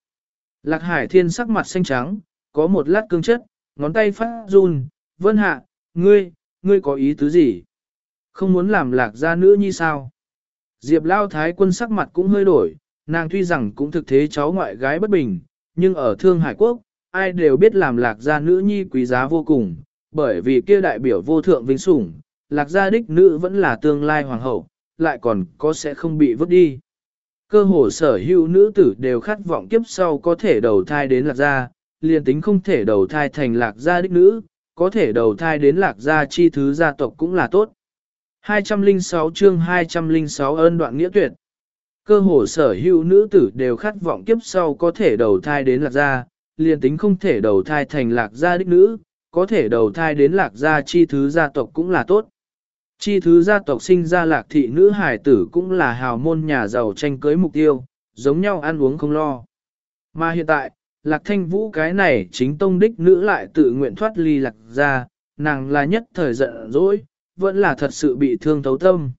Lạc hải thiên sắc mặt xanh trắng, có một lát cương chất, ngón tay phát run, vân hạ, ngươi, ngươi có ý tứ gì? Không muốn làm lạc gia nữ như sao? Diệp lao thái quân sắc mặt cũng hơi đổi, nàng tuy rằng cũng thực thế cháu ngoại gái bất bình, nhưng ở Thương Hải Quốc, ai đều biết làm lạc gia nữ nhi quý giá vô cùng, bởi vì kia đại biểu vô thượng vinh sủng, lạc gia đích nữ vẫn là tương lai hoàng hậu, lại còn có sẽ không bị vứt đi. Cơ hồ sở hữu nữ tử đều khát vọng kiếp sau có thể đầu thai đến lạc gia, liền tính không thể đầu thai thành lạc gia đích nữ, có thể đầu thai đến lạc gia chi thứ gia tộc cũng là tốt. 206 chương 206 ơn đoạn nghĩa tuyệt. Cơ hồ sở hữu nữ tử đều khát vọng kiếp sau có thể đầu thai đến lạc gia, liền tính không thể đầu thai thành lạc gia đích nữ, có thể đầu thai đến lạc gia chi thứ gia tộc cũng là tốt. Chi thứ gia tộc sinh ra lạc thị nữ hải tử cũng là hào môn nhà giàu tranh cưới mục tiêu, giống nhau ăn uống không lo. Mà hiện tại, lạc thanh vũ cái này chính tông đích nữ lại tự nguyện thoát ly lạc gia, nàng là nhất thời giận dỗi, vẫn là thật sự bị thương thấu tâm.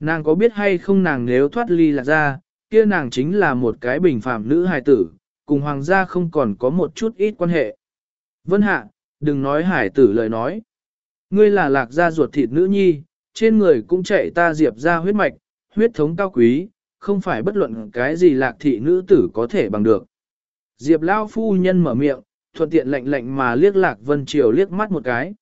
Nàng có biết hay không nàng nếu thoát ly lạc gia, kia nàng chính là một cái bình phạm nữ hài tử, cùng hoàng gia không còn có một chút ít quan hệ. Vân hạ, đừng nói hải tử lời nói. Ngươi là lạc gia ruột thịt nữ nhi, trên người cũng chạy ta diệp ra huyết mạch, huyết thống cao quý, không phải bất luận cái gì lạc thị nữ tử có thể bằng được. Diệp lao phu nhân mở miệng, thuận tiện lệnh lệnh mà liếc lạc vân triều liếc mắt một cái.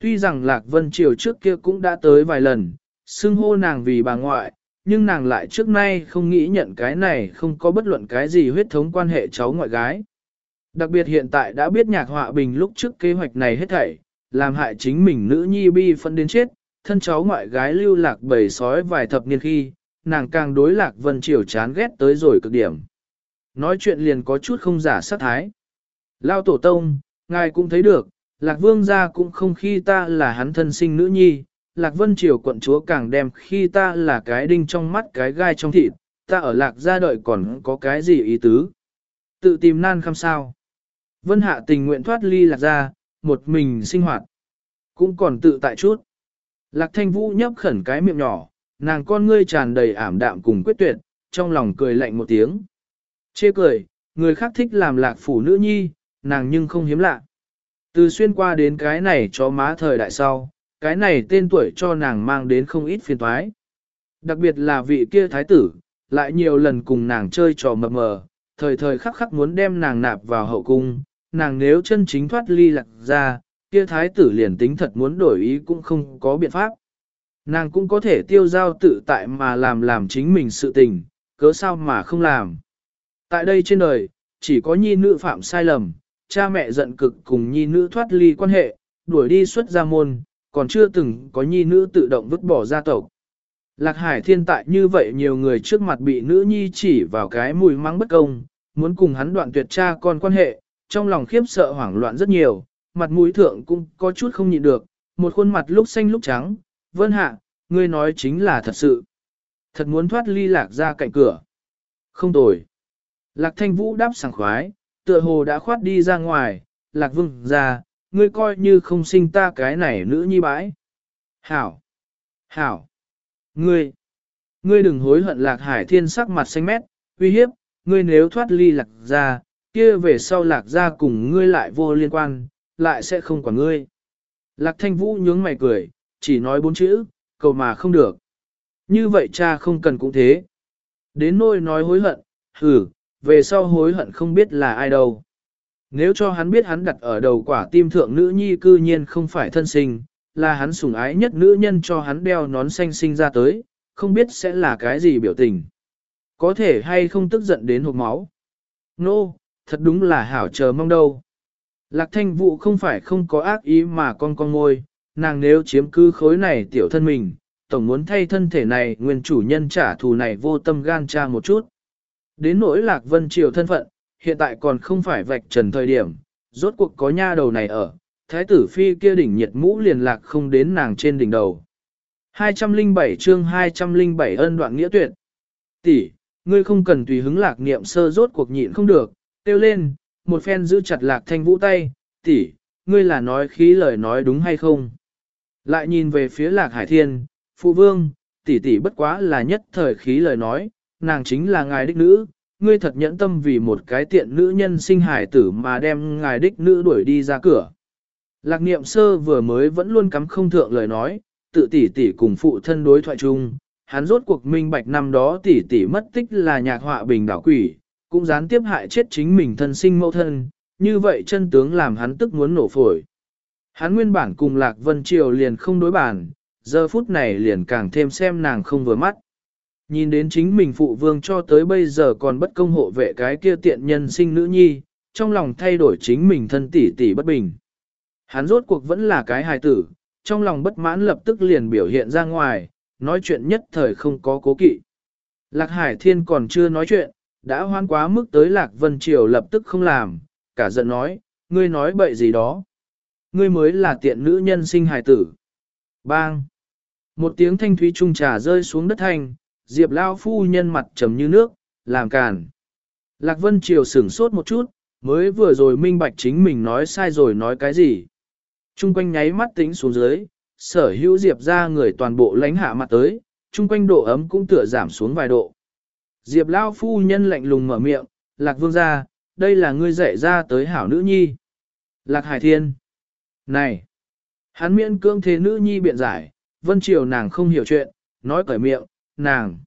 Tuy rằng lạc vân triều trước kia cũng đã tới vài lần, xưng hô nàng vì bà ngoại, nhưng nàng lại trước nay không nghĩ nhận cái này không có bất luận cái gì huyết thống quan hệ cháu ngoại gái. Đặc biệt hiện tại đã biết nhạc họa bình lúc trước kế hoạch này hết thảy, làm hại chính mình nữ nhi bi phân đến chết, thân cháu ngoại gái lưu lạc bầy sói vài thập niên khi, nàng càng đối lạc vân triều chán ghét tới rồi cực điểm. Nói chuyện liền có chút không giả sát thái. Lao tổ tông, ngài cũng thấy được, lạc vương gia cũng không khi ta là hắn thân sinh nữ nhi, lạc vân triều quận chúa càng đem khi ta là cái đinh trong mắt cái gai trong thịt, ta ở lạc gia đợi còn có cái gì ý tứ. Tự tìm nan khăm sao. Vân hạ tình nguyện thoát ly lạc gia, một mình sinh hoạt. Cũng còn tự tại chút. Lạc thanh vũ nhấp khẩn cái miệng nhỏ, nàng con ngươi tràn đầy ảm đạm cùng quyết tuyệt, trong lòng cười lạnh một tiếng. Chê cười, người khác thích làm lạc phủ nữ nhi, nàng nhưng không hiếm lạ. Từ xuyên qua đến cái này cho má thời đại sau, cái này tên tuổi cho nàng mang đến không ít phiền toái. Đặc biệt là vị kia thái tử, lại nhiều lần cùng nàng chơi trò mập mờ, thời thời khắc khắc muốn đem nàng nạp vào hậu cung, nàng nếu chân chính thoát ly lạc ra, kia thái tử liền tính thật muốn đổi ý cũng không có biện pháp. Nàng cũng có thể tiêu giao tự tại mà làm làm chính mình sự tình, cớ sao mà không làm. Tại đây trên đời, chỉ có nhi nữ phạm sai lầm, cha mẹ giận cực cùng nhi nữ thoát ly quan hệ, đuổi đi xuất gia môn, còn chưa từng có nhi nữ tự động vứt bỏ gia tộc. Lạc Hải thiên tại như vậy nhiều người trước mặt bị nữ nhi chỉ vào cái mùi mắng bất công, muốn cùng hắn đoạn tuyệt cha con quan hệ, trong lòng khiếp sợ hoảng loạn rất nhiều, mặt mũi thượng cũng có chút không nhịn được, một khuôn mặt lúc xanh lúc trắng, vân hạ, ngươi nói chính là thật sự. Thật muốn thoát ly lạc ra cạnh cửa. Không tồi. Lạc thanh vũ đáp sảng khoái, tựa hồ đã khoát đi ra ngoài, lạc vương ra, ngươi coi như không sinh ta cái này nữ nhi bãi. Hảo! Hảo! Ngươi! Ngươi đừng hối hận lạc hải thiên sắc mặt xanh mét, uy hiếp, ngươi nếu thoát ly lạc ra, kia về sau lạc ra cùng ngươi lại vô liên quan, lại sẽ không quản ngươi. Lạc thanh vũ nhướng mày cười, chỉ nói bốn chữ, cầu mà không được. Như vậy cha không cần cũng thế. Đến nôi nói hối hận, hử, về sau hối hận không biết là ai đâu. Nếu cho hắn biết hắn đặt ở đầu quả tim thượng nữ nhi cư nhiên không phải thân sinh, là hắn sủng ái nhất nữ nhân cho hắn đeo nón xanh sinh ra tới, không biết sẽ là cái gì biểu tình. Có thể hay không tức giận đến hộp máu. Nô, no, thật đúng là hảo chờ mong đâu. Lạc thanh vụ không phải không có ác ý mà con con ngôi, nàng nếu chiếm cứ khối này tiểu thân mình, tổng muốn thay thân thể này nguyên chủ nhân trả thù này vô tâm gan cha một chút. Đến nỗi lạc vân triều thân phận, hiện tại còn không phải vạch trần thời điểm, rốt cuộc có nha đầu này ở, thái tử phi kia đỉnh nhiệt mũ liền lạc không đến nàng trên đỉnh đầu. 207 chương 207 ân đoạn nghĩa tuyệt. Tỷ, ngươi không cần tùy hứng lạc niệm sơ rốt cuộc nhịn không được, tiêu lên, một phen giữ chặt lạc thanh vũ tay, tỷ, ngươi là nói khí lời nói đúng hay không? Lại nhìn về phía lạc hải thiên, phụ vương, tỷ tỷ bất quá là nhất thời khí lời nói, nàng chính là ngài đích nữ, ngươi thật nhẫn tâm vì một cái tiện nữ nhân sinh hải tử mà đem ngài đích nữ đuổi đi ra cửa. Lạc niệm sơ vừa mới vẫn luôn cắm không thượng lời nói, tự tỷ tỷ cùng phụ thân đối thoại chung, hắn rốt cuộc minh bạch năm đó tỷ tỷ mất tích là nhạc họa bình đảo quỷ, cũng gián tiếp hại chết chính mình thân sinh mẫu thân, như vậy chân tướng làm hắn tức muốn nổ phổi. Hắn nguyên bản cùng Lạc Vân Triều liền không đối bản, giờ phút này liền càng thêm xem nàng không vừa mắt. Nhìn đến chính mình phụ vương cho tới bây giờ còn bất công hộ vệ cái kia tiện nhân sinh nữ nhi, trong lòng thay đổi chính mình thân tỷ tỷ bất bình. Hắn rốt cuộc vẫn là cái hài tử, trong lòng bất mãn lập tức liền biểu hiện ra ngoài, nói chuyện nhất thời không có cố kỵ. Lạc Hải Thiên còn chưa nói chuyện, đã hoan quá mức tới Lạc Vân Triều lập tức không làm, cả giận nói, ngươi nói bậy gì đó. Ngươi mới là tiện nữ nhân sinh hài tử. Bang! Một tiếng thanh thúy trung trà rơi xuống đất thanh, Diệp Lao phu nhân mặt trầm như nước, làm càn. Lạc Vân Triều sửng sốt một chút, mới vừa rồi minh bạch chính mình nói sai rồi nói cái gì. Trung quanh nháy mắt tính xuống dưới, sở hữu Diệp ra người toàn bộ lánh hạ mặt tới, trung quanh độ ấm cũng tựa giảm xuống vài độ. Diệp Lao phu nhân lạnh lùng mở miệng, Lạc Vương ra, đây là ngươi dạy ra tới hảo nữ nhi. Lạc Hải Thiên. Này! Hắn miễn cưỡng thế nữ nhi biện giải, Vân Triều nàng không hiểu chuyện, nói cởi miệng, nàng.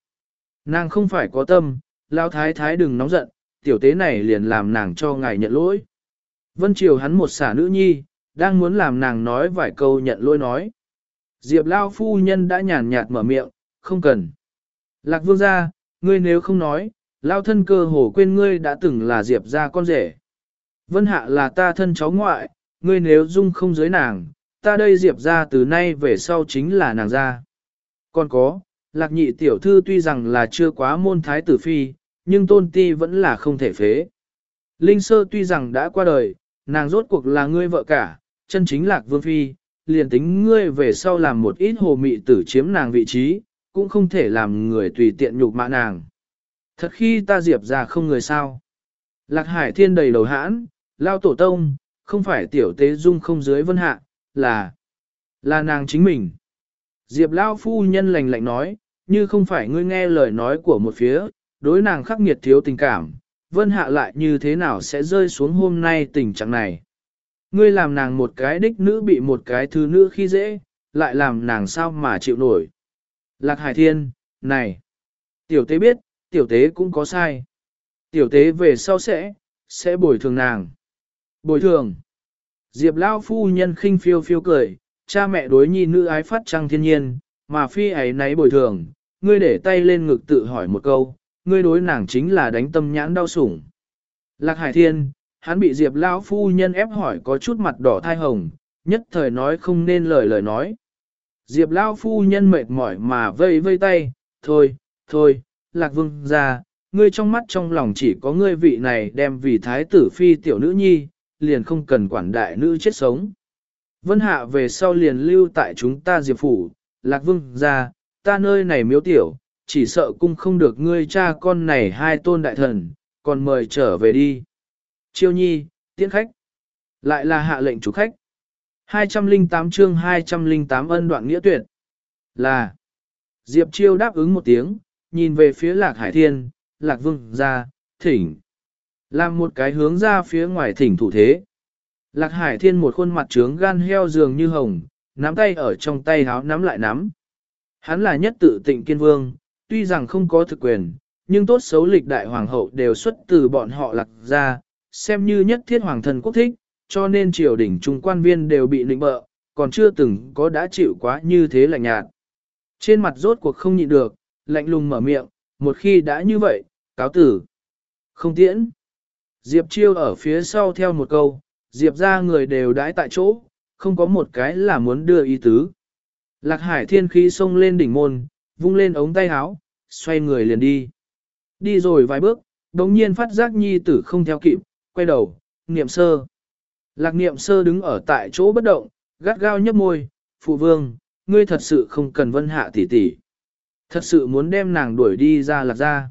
Nàng không phải có tâm, Lao Thái Thái đừng nóng giận, tiểu tế này liền làm nàng cho ngài nhận lỗi. Vân Triều hắn một xả nữ nhi, đang muốn làm nàng nói vài câu nhận lỗi nói. Diệp Lao phu nhân đã nhàn nhạt mở miệng, không cần. Lạc vương gia, ngươi nếu không nói, Lao thân cơ hồ quên ngươi đã từng là Diệp gia con rể. Vân hạ là ta thân cháu ngoại, ngươi nếu dung không giới nàng, ta đây Diệp gia từ nay về sau chính là nàng gia. Còn có, lạc nhị tiểu thư tuy rằng là chưa quá môn thái tử phi, nhưng tôn ti vẫn là không thể phế. Linh sơ tuy rằng đã qua đời, nàng rốt cuộc là ngươi vợ cả, chân chính lạc vương phi, liền tính ngươi về sau làm một ít hồ mị tử chiếm nàng vị trí, cũng không thể làm người tùy tiện nhục mạ nàng. Thật khi ta diệp ra không người sao. Lạc hải thiên đầy đầu hãn, lao tổ tông, không phải tiểu tế dung không dưới vân hạ, là, là nàng chính mình. Diệp lao phu nhân lành lạnh nói, như không phải ngươi nghe lời nói của một phía, đối nàng khắc nghiệt thiếu tình cảm, vân hạ lại như thế nào sẽ rơi xuống hôm nay tình trạng này. Ngươi làm nàng một cái đích nữ bị một cái thứ nữ khi dễ, lại làm nàng sao mà chịu nổi. Lạc Hải Thiên, này, tiểu tế biết, tiểu tế cũng có sai. Tiểu tế về sau sẽ, sẽ bồi thường nàng. Bồi thường. Diệp Lao phu nhân khinh phiêu phiêu cười, cha mẹ đối nhi nữ ái phát trăng thiên nhiên, mà phi ấy nấy bồi thường, ngươi để tay lên ngực tự hỏi một câu, ngươi đối nàng chính là đánh tâm nhãn đau sủng. Lạc Hải Thiên, hắn bị Diệp Lão phu nhân ép hỏi có chút mặt đỏ thai hồng, nhất thời nói không nên lời lời nói. Diệp Lão phu nhân mệt mỏi mà vây vây tay, thôi, thôi, Lạc Vương ra, ngươi trong mắt trong lòng chỉ có ngươi vị này đem vì thái tử phi tiểu nữ nhi, liền không cần quản đại nữ chết sống. Vân hạ về sau liền lưu tại chúng ta Diệp Phủ, Lạc Vương ra, ta nơi này miếu tiểu, chỉ sợ cung không được ngươi cha con này hai tôn đại thần, còn mời trở về đi. Chiêu nhi, tiễn khách. Lại là hạ lệnh chủ khách. 208 chương 208 ân đoạn nghĩa tuyệt. Là. Diệp Chiêu đáp ứng một tiếng, nhìn về phía lạc hải thiên, lạc vương ra, thỉnh. Làm một cái hướng ra phía ngoài thỉnh thủ thế. Lạc hải thiên một khuôn mặt trướng gan heo dường như hồng, nắm tay ở trong tay háo nắm lại nắm. Hắn là nhất tự tịnh kiên vương, tuy rằng không có thực quyền, nhưng tốt xấu lịch đại hoàng hậu đều xuất từ bọn họ lạc ra, xem như nhất thiết hoàng thần quốc thích, cho nên triều đình trung quan viên đều bị lĩnh bợ, còn chưa từng có đã chịu quá như thế lạnh nhạt. Trên mặt rốt cuộc không nhịn được, lạnh lùng mở miệng, một khi đã như vậy, cáo tử. Không tiễn. Diệp chiêu ở phía sau theo một câu, Diệp ra người đều đãi tại chỗ, không có một cái là muốn đưa ý tứ. Lạc hải thiên khí xông lên đỉnh môn, vung lên ống tay áo, xoay người liền đi. Đi rồi vài bước, đồng nhiên phát giác nhi tử không theo kịp, quay đầu, niệm sơ. Lạc niệm sơ đứng ở tại chỗ bất động, gắt gao nhấp môi, phụ vương, ngươi thật sự không cần vân hạ tỷ tỷ. Thật sự muốn đem nàng đuổi đi ra lạc ra.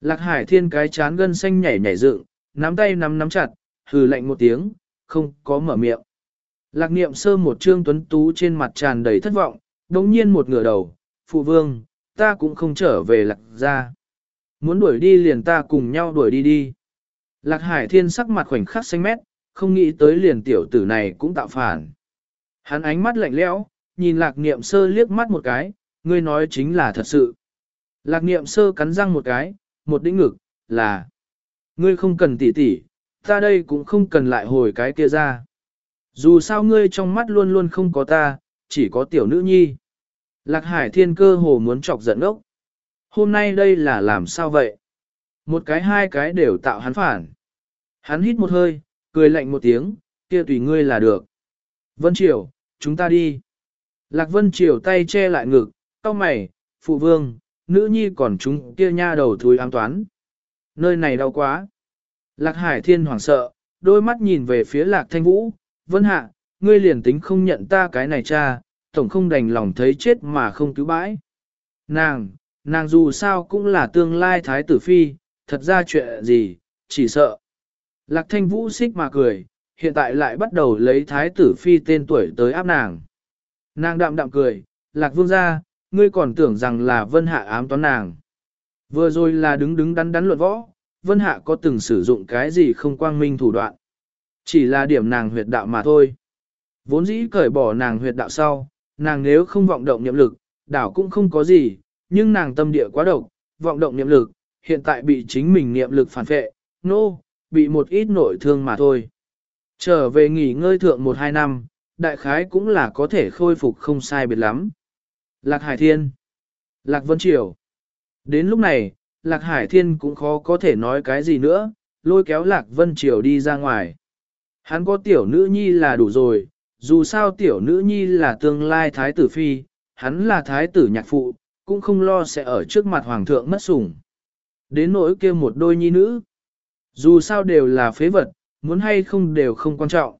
Lạc hải thiên cái chán gân xanh nhảy nhảy dựng, nắm tay nắm nắm chặt, hừ lạnh một tiếng, không có mở miệng. Lạc niệm sơ một trương tuấn tú trên mặt tràn đầy thất vọng, đống nhiên một ngửa đầu, phụ vương, ta cũng không trở về lạc ra. Muốn đuổi đi liền ta cùng nhau đuổi đi đi. Lạc hải thiên sắc mặt khoảnh khắc xanh mét, không nghĩ tới liền tiểu tử này cũng tạo phản. Hắn ánh mắt lạnh lẽo, nhìn lạc niệm sơ liếc mắt một cái, ngươi nói chính là thật sự. Lạc niệm sơ cắn răng một cái, một đĩnh ngực, là Ngươi không cần tỉ tỉ, ta đây cũng không cần lại hồi cái kia ra. Dù sao ngươi trong mắt luôn luôn không có ta, chỉ có tiểu nữ nhi. Lạc hải thiên cơ hồ muốn chọc giận ốc. Hôm nay đây là làm sao vậy? Một cái hai cái đều tạo hắn phản. Hắn hít một hơi, cười lạnh một tiếng, kia tùy ngươi là được. Vân Triều, chúng ta đi. Lạc Vân Triều tay che lại ngực, cau mày, phụ vương, nữ nhi còn chúng kia nha đầu thúi ám toán. Nơi này đau quá. Lạc Hải Thiên hoảng sợ, đôi mắt nhìn về phía Lạc Thanh Vũ, Vân Hạ, ngươi liền tính không nhận ta cái này cha, tổng không đành lòng thấy chết mà không cứu bãi. Nàng, nàng dù sao cũng là tương lai thái tử phi, thật ra chuyện gì, chỉ sợ. Lạc Thanh Vũ xích mà cười, hiện tại lại bắt đầu lấy thái tử phi tên tuổi tới áp nàng. Nàng đạm đạm cười, Lạc Vương gia, ngươi còn tưởng rằng là Vân Hạ ám toán nàng. Vừa rồi là đứng đứng đắn đắn luận võ, Vân Hạ có từng sử dụng cái gì không quang minh thủ đoạn. Chỉ là điểm nàng huyệt đạo mà thôi. Vốn dĩ cởi bỏ nàng huyệt đạo sau, nàng nếu không vọng động niệm lực, đảo cũng không có gì, nhưng nàng tâm địa quá độc, vọng động niệm lực, hiện tại bị chính mình niệm lực phản phệ, nô, no, bị một ít nội thương mà thôi. Trở về nghỉ ngơi thượng một hai năm, đại khái cũng là có thể khôi phục không sai biệt lắm. Lạc Hải Thiên Lạc Vân Triều Đến lúc này, Lạc Hải Thiên cũng khó có thể nói cái gì nữa, lôi kéo Lạc Vân Triều đi ra ngoài. Hắn có tiểu nữ nhi là đủ rồi, dù sao tiểu nữ nhi là tương lai thái tử phi, hắn là thái tử nhạc phụ, cũng không lo sẽ ở trước mặt hoàng thượng mất sủng. Đến nỗi kia một đôi nhi nữ, dù sao đều là phế vật, muốn hay không đều không quan trọng.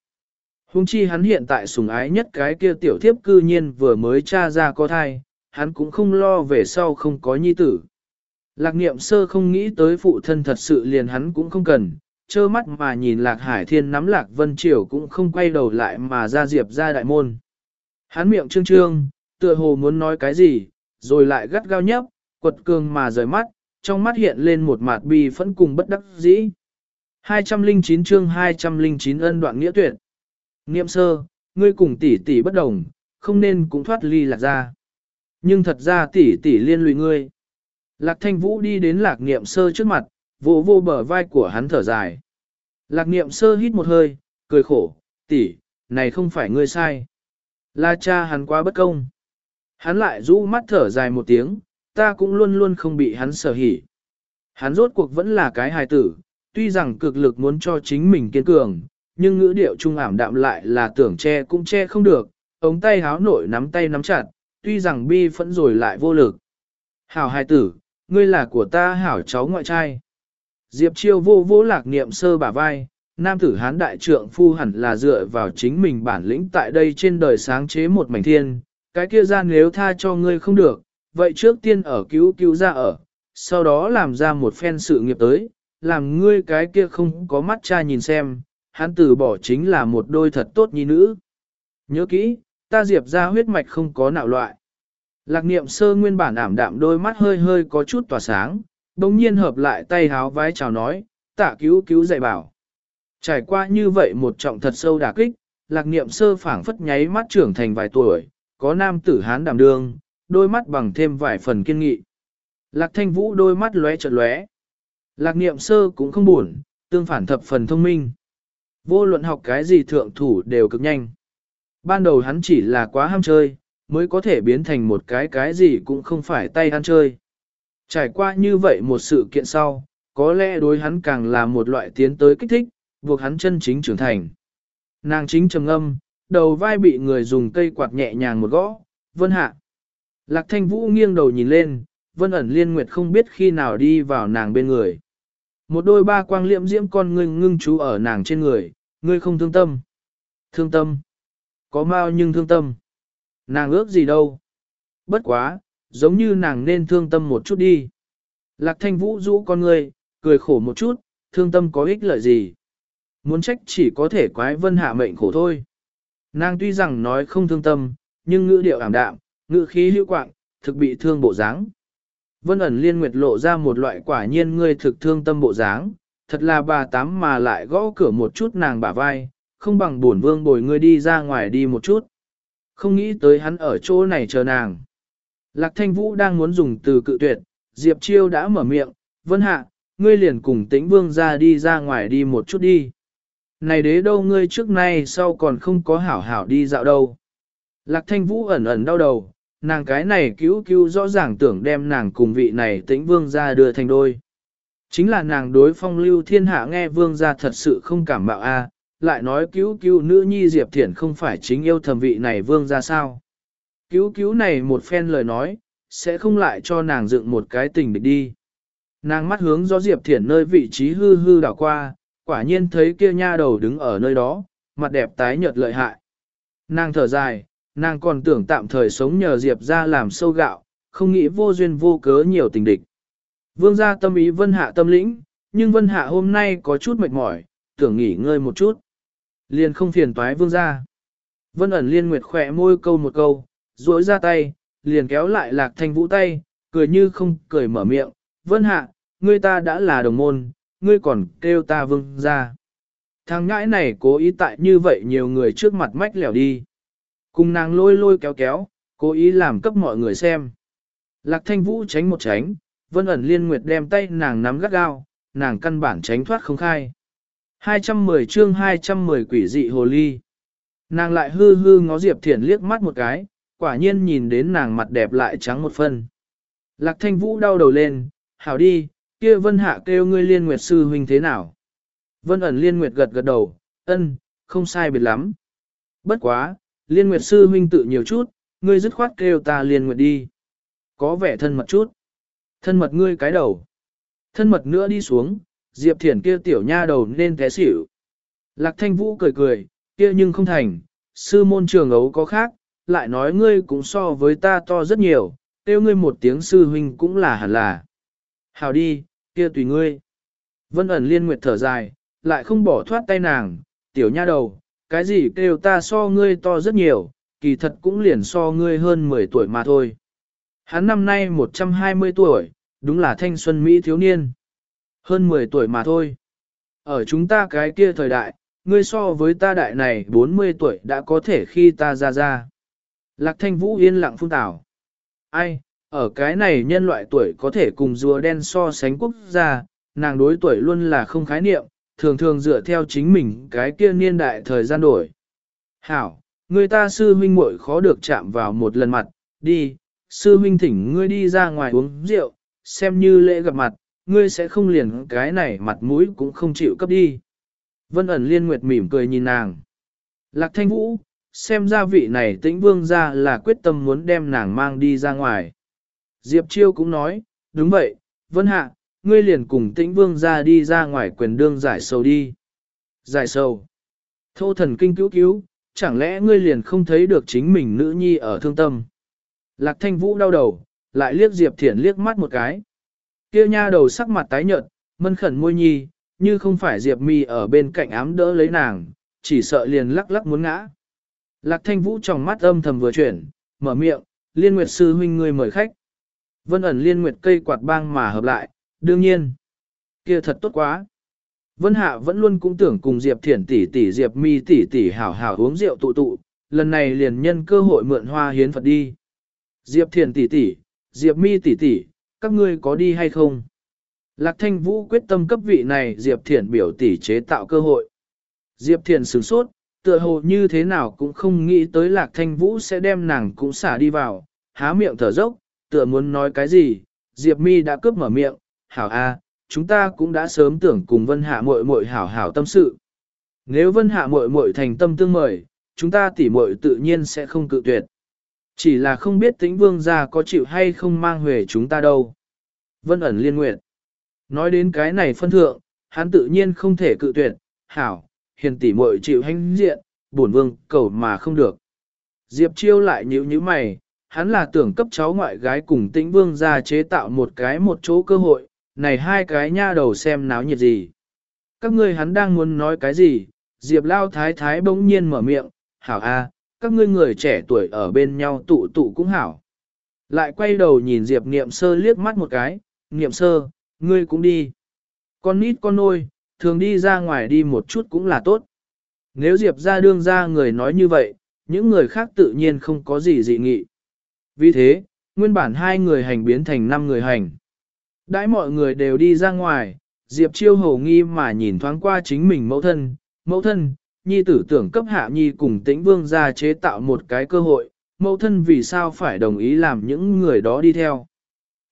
Hùng chi hắn hiện tại sủng ái nhất cái kia tiểu thiếp cư nhiên vừa mới tra ra có thai, hắn cũng không lo về sau không có nhi tử. Lạc niệm sơ không nghĩ tới phụ thân thật sự liền hắn cũng không cần, trơ mắt mà nhìn lạc hải thiên nắm lạc vân triều cũng không quay đầu lại mà ra diệp ra đại môn. Hắn miệng trương trương, tựa hồ muốn nói cái gì, rồi lại gắt gao nhấp, quật cường mà rời mắt, trong mắt hiện lên một mạt bi phẫn cùng bất đắc dĩ. 209 chương 209 ân đoạn nghĩa tuyệt. Niệm sơ, ngươi cùng tỷ tỷ bất đồng, không nên cũng thoát ly lạc ra. Nhưng thật ra tỷ tỷ liên lụy ngươi. Lạc thanh vũ đi đến lạc niệm sơ trước mặt, vỗ vô bờ vai của hắn thở dài. Lạc niệm sơ hít một hơi, cười khổ, tỷ, này không phải ngươi sai. Là cha hắn quá bất công. Hắn lại rũ mắt thở dài một tiếng, ta cũng luôn luôn không bị hắn sở hỉ. Hắn rốt cuộc vẫn là cái hài tử, tuy rằng cực lực muốn cho chính mình kiên cường, nhưng ngữ điệu trung ảm đạm lại là tưởng che cũng che không được, ống tay háo nổi nắm tay nắm chặt, tuy rằng bi phẫn rồi lại vô lực. Hảo hài tử, ngươi là của ta hảo cháu ngoại trai. Diệp chiêu vô vô lạc niệm sơ bả vai, nam tử hán đại trượng phu hẳn là dựa vào chính mình bản lĩnh tại đây trên đời sáng chế một mảnh thiên, cái kia ra nếu tha cho ngươi không được, vậy trước tiên ở cứu cứu ra ở, sau đó làm ra một phen sự nghiệp tới, làm ngươi cái kia không có mắt cha nhìn xem, hắn từ bỏ chính là một đôi thật tốt nhi nữ. Nhớ kỹ, ta diệp ra huyết mạch không có nạo loại. Lạc niệm sơ nguyên bản ảm đạm đôi mắt hơi hơi có chút tỏa sáng, đồng nhiên hợp lại tay háo vái chào nói, tạ cứu cứu dạy bảo. Trải qua như vậy một trọng thật sâu đả kích, lạc niệm sơ phảng phất nháy mắt trưởng thành vài tuổi, có nam tử hán đảm đương, đôi mắt bằng thêm vài phần kiên nghị. Lạc thanh vũ đôi mắt lóe chợt lóe. Lạc niệm sơ cũng không buồn, tương phản thập phần thông minh. Vô luận học cái gì thượng thủ đều cực nhanh. Ban đầu hắn chỉ là quá ham chơi, mới có thể biến thành một cái cái gì cũng không phải tay ăn chơi. Trải qua như vậy một sự kiện sau, có lẽ đối hắn càng là một loại tiến tới kích thích, buộc hắn chân chính trưởng thành. Nàng chính trầm âm, đầu vai bị người dùng cây quạt nhẹ nhàng một gõ, vân hạ. Lạc thanh vũ nghiêng đầu nhìn lên, vân ẩn liên nguyệt không biết khi nào đi vào nàng bên người. Một đôi ba quang liệm diễm con ngươi ngưng chú ở nàng trên người, ngươi không thương tâm. Thương tâm. Có mau nhưng thương tâm. Nàng ước gì đâu. Bất quá, giống như nàng nên thương tâm một chút đi. Lạc thanh vũ rũ con ngươi, cười khổ một chút, thương tâm có ích lợi gì. Muốn trách chỉ có thể quái vân hạ mệnh khổ thôi. Nàng tuy rằng nói không thương tâm, nhưng ngữ điệu ảm đạm, ngữ khí hữu quạng, thực bị thương bộ dáng. Vân ẩn liên nguyệt lộ ra một loại quả nhiên ngươi thực thương tâm bộ dáng, thật là bà tám mà lại gõ cửa một chút nàng bả vai, không bằng buồn vương bồi ngươi đi ra ngoài đi một chút. Không nghĩ tới hắn ở chỗ này chờ nàng. Lạc thanh vũ đang muốn dùng từ cự tuyệt, Diệp Chiêu đã mở miệng, vân hạ, ngươi liền cùng tĩnh vương ra đi ra ngoài đi một chút đi. Này đế đâu ngươi trước nay sau còn không có hảo hảo đi dạo đâu. Lạc thanh vũ ẩn ẩn đau đầu, nàng cái này cứu cứu rõ ràng tưởng đem nàng cùng vị này tĩnh vương ra đưa thành đôi. Chính là nàng đối phong lưu thiên hạ nghe vương ra thật sự không cảm bạo a lại nói cứu cứu nữ nhi Diệp Thiển không phải chính yêu thầm vị này vương ra sao. Cứu cứu này một phen lời nói, sẽ không lại cho nàng dựng một cái tình địch đi. Nàng mắt hướng do Diệp Thiển nơi vị trí hư hư đảo qua, quả nhiên thấy kia nha đầu đứng ở nơi đó, mặt đẹp tái nhợt lợi hại. Nàng thở dài, nàng còn tưởng tạm thời sống nhờ Diệp ra làm sâu gạo, không nghĩ vô duyên vô cớ nhiều tình địch. Vương gia tâm ý vân hạ tâm lĩnh, nhưng vân hạ hôm nay có chút mệt mỏi, tưởng nghỉ ngơi một chút. Liền không phiền toái vương gia. Vân ẩn liên nguyệt khỏe môi câu một câu, duỗi ra tay, liền kéo lại lạc thanh vũ tay, cười như không cười mở miệng. Vân hạ, ngươi ta đã là đồng môn, ngươi còn kêu ta vương gia. Thằng ngãi này cố ý tại như vậy nhiều người trước mặt mách lẻo đi. Cùng nàng lôi lôi kéo kéo, cố ý làm cấp mọi người xem. Lạc thanh vũ tránh một tránh, vân ẩn liên nguyệt đem tay nàng nắm gắt gao, nàng căn bản tránh thoát không khai. 210 chương 210 quỷ dị hồ ly. Nàng lại hư hư ngó Diệp Thiển liếc mắt một cái, quả nhiên nhìn đến nàng mặt đẹp lại trắng một phân. Lạc thanh vũ đau đầu lên, hảo đi, kia vân hạ kêu ngươi liên nguyệt sư huynh thế nào. Vân ẩn liên nguyệt gật gật đầu, ân, không sai biệt lắm. Bất quá, liên nguyệt sư huynh tự nhiều chút, ngươi dứt khoát kêu ta liên nguyệt đi. Có vẻ thân mật chút. Thân mật ngươi cái đầu. Thân mật nữa đi xuống, Diệp Thiển kia tiểu nha đầu nên té xỉu. Lạc thanh vũ cười cười, kia nhưng không thành, sư môn trường ấu có khác, lại nói ngươi cũng so với ta to rất nhiều, tiêu ngươi một tiếng sư huynh cũng là hẳn là. Hào đi, kia tùy ngươi. Vân ẩn liên nguyệt thở dài, lại không bỏ thoát tay nàng, tiểu nha đầu, cái gì kêu ta so ngươi to rất nhiều, kỳ thật cũng liền so ngươi hơn 10 tuổi mà thôi. Hắn năm nay 120 tuổi, đúng là thanh xuân Mỹ thiếu niên. Hơn 10 tuổi mà thôi. Ở chúng ta cái kia thời đại, ngươi so với ta đại này 40 tuổi đã có thể khi ta ra ra. Lạc thanh vũ yên lặng phun tảo. Ai, ở cái này nhân loại tuổi có thể cùng rùa đen so sánh quốc gia, nàng đối tuổi luôn là không khái niệm, thường thường dựa theo chính mình cái kia niên đại thời gian đổi. Hảo, người ta sư huynh muội khó được chạm vào một lần mặt, đi, sư huynh thỉnh ngươi đi ra ngoài uống rượu, xem như lễ gặp mặt, ngươi sẽ không liền cái này mặt mũi cũng không chịu cấp đi. Vân ẩn liên nguyệt mỉm cười nhìn nàng. Lạc thanh vũ, xem ra vị này tĩnh vương ra là quyết tâm muốn đem nàng mang đi ra ngoài. Diệp Chiêu cũng nói, đúng vậy, Vân Hạ, ngươi liền cùng tĩnh vương ra đi ra ngoài quyền đương giải sầu đi. Giải sầu. Thô thần kinh cứu cứu, chẳng lẽ ngươi liền không thấy được chính mình nữ nhi ở thương tâm. Lạc thanh vũ đau đầu, lại liếc Diệp Thiển liếc mắt một cái. Kia nha đầu sắc mặt tái nhợt, mân khẩn môi nhi, như không phải Diệp mi ở bên cạnh ám đỡ lấy nàng, chỉ sợ liền lắc lắc muốn ngã. Lạc thanh vũ trong mắt âm thầm vừa chuyển, mở miệng, liên nguyệt sư huynh người mời khách. Vân ẩn liên nguyệt cây quạt bang mà hợp lại, đương nhiên. kia thật tốt quá. Vân Hạ vẫn luôn cũng tưởng cùng Diệp Thiển tỷ tỷ Diệp Mi tỷ tỷ hảo hảo uống rượu tụ tụ, lần này liền nhân cơ hội mượn hoa hiến Phật đi. Diệp Thiển tỷ tỷ, Diệp Mi tỷ tỷ, các ngươi có đi hay không? Lạc Thanh Vũ quyết tâm cấp vị này Diệp Thiển biểu tỷ chế tạo cơ hội. Diệp Thiển sửng sốt, tựa hồ như thế nào cũng không nghĩ tới Lạc Thanh Vũ sẽ đem nàng cũng xả đi vào, há miệng thở dốc, tựa muốn nói cái gì, Diệp Mi đã cướp mở miệng, hảo a, chúng ta cũng đã sớm tưởng cùng Vân Hạ muội muội hảo hảo tâm sự. Nếu Vân Hạ muội muội thành tâm tương mời, chúng ta tỉ muội tự nhiên sẽ không cự tuyệt. Chỉ là không biết tĩnh vương gia có chịu hay không mang về chúng ta đâu. Vân ẩn liên nguyện. Nói đến cái này phân thượng, hắn tự nhiên không thể cự tuyệt, hảo, hiền tỷ muội chịu hành diện, bổn vương cầu mà không được. Diệp chiêu lại nhíu nhíu mày, hắn là tưởng cấp cháu ngoại gái cùng tĩnh vương gia chế tạo một cái một chỗ cơ hội, này hai cái nha đầu xem náo nhiệt gì. Các ngươi hắn đang muốn nói cái gì, Diệp Lao Thái Thái bỗng nhiên mở miệng, hảo a, các ngươi người trẻ tuổi ở bên nhau tụ tụ cũng hảo. Lại quay đầu nhìn Diệp Niệm Sơ liếc mắt một cái, Niệm Sơ, ngươi cũng đi. Con nít con nôi, thường đi ra ngoài đi một chút cũng là tốt. Nếu Diệp ra đương ra người nói như vậy, những người khác tự nhiên không có gì dị nghị. Vì thế, nguyên bản hai người hành biến thành năm người hành. Đãi mọi người đều đi ra ngoài, Diệp Chiêu hầu nghi mà nhìn thoáng qua chính mình mẫu thân, mẫu thân, nhi tử tưởng cấp hạ nhi cùng tĩnh vương ra chế tạo một cái cơ hội, mẫu thân vì sao phải đồng ý làm những người đó đi theo.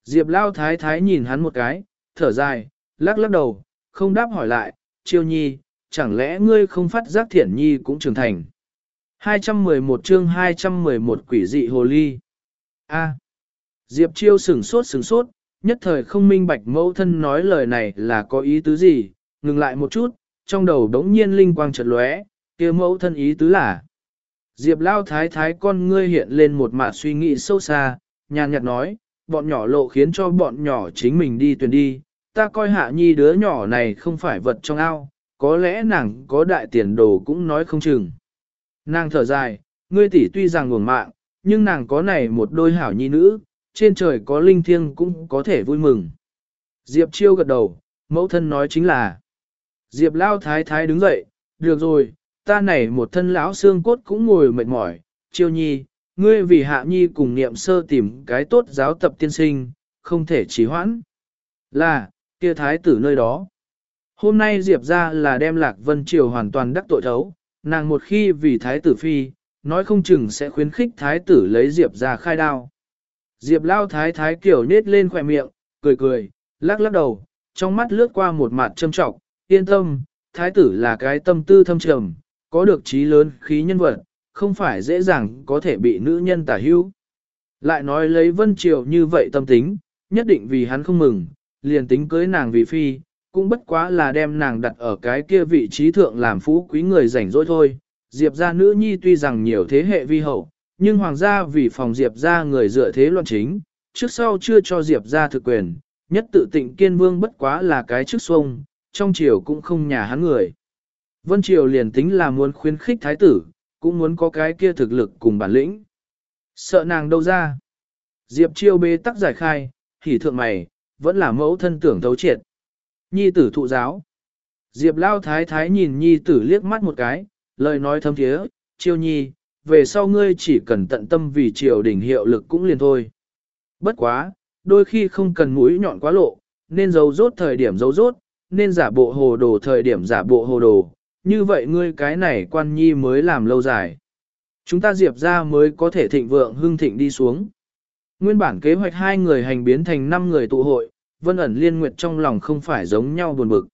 Diệp Lao Thái Thái nhìn hắn một cái, thở dài, lắc lắc đầu, không đáp hỏi lại, Chiêu nhi, chẳng lẽ ngươi không phát giác thiển nhi cũng trưởng thành. 211 chương 211 quỷ dị hồ ly. A. Diệp Chiêu sửng sốt sửng sốt, nhất thời không minh bạch mẫu thân nói lời này là có ý tứ gì, ngừng lại một chút, trong đầu đống nhiên linh quang chợt lóe, kia mẫu thân ý tứ là. Diệp lao thái thái con ngươi hiện lên một mạ suy nghĩ sâu xa, nhàn nhạt nói, bọn nhỏ lộ khiến cho bọn nhỏ chính mình đi tuyển đi, ta coi hạ nhi đứa nhỏ này không phải vật trong ao, có lẽ nàng có đại tiền đồ cũng nói không chừng. Nàng thở dài, ngươi tỷ tuy rằng nguồn mạng, nhưng nàng có này một đôi hảo nhi nữ, trên trời có linh thiêng cũng có thể vui mừng. Diệp chiêu gật đầu, mẫu thân nói chính là. Diệp lao thái thái đứng dậy, được rồi, ta này một thân lão xương cốt cũng ngồi mệt mỏi, chiêu nhi, ngươi vì hạ nhi cùng niệm sơ tìm cái tốt giáo tập tiên sinh, không thể trì hoãn. Là, kia thái tử nơi đó. Hôm nay Diệp ra là đem lạc vân triều hoàn toàn đắc tội thấu, nàng một khi vì thái tử phi, nói không chừng sẽ khuyến khích thái tử lấy Diệp ra khai đao. Diệp lao thái thái kiểu nết lên khỏe miệng, cười cười, lắc lắc đầu, trong mắt lướt qua một mặt châm trọng, yên tâm, thái tử là cái tâm tư thâm trầm, có được trí lớn khí nhân vật, không phải dễ dàng có thể bị nữ nhân tả hữu. Lại nói lấy vân triều như vậy tâm tính, nhất định vì hắn không mừng, liền tính cưới nàng vì phi, cũng bất quá là đem nàng đặt ở cái kia vị trí thượng làm phú quý người rảnh rỗi thôi. Diệp gia nữ nhi tuy rằng nhiều thế hệ vi hậu, nhưng hoàng gia vì phòng Diệp ra người dựa thế loạn chính, trước sau chưa cho Diệp ra thực quyền, nhất tự tịnh kiên vương bất quá là cái trước xuông, trong triều cũng không nhà hắn người. Vân triều liền tính là muốn khuyến khích thái tử, cũng muốn có cái kia thực lực cùng bản lĩnh. Sợ nàng đâu ra. Diệp chiêu bê tắc giải khai, hỉ thượng mày, vẫn là mẫu thân tưởng thấu triệt. Nhi tử thụ giáo. Diệp lao thái thái nhìn nhi tử liếc mắt một cái, lời nói thâm thiế, chiêu nhi, về sau ngươi chỉ cần tận tâm vì triều đình hiệu lực cũng liền thôi. Bất quá, đôi khi không cần mũi nhọn quá lộ, nên giấu rốt thời điểm giấu rốt, nên giả bộ hồ đồ thời điểm giả bộ hồ đồ, như vậy ngươi cái này quan nhi mới làm lâu dài. Chúng ta diệp ra mới có thể thịnh vượng hưng thịnh đi xuống. Nguyên bản kế hoạch hai người hành biến thành năm người tụ hội, vân ẩn liên nguyệt trong lòng không phải giống nhau buồn bực.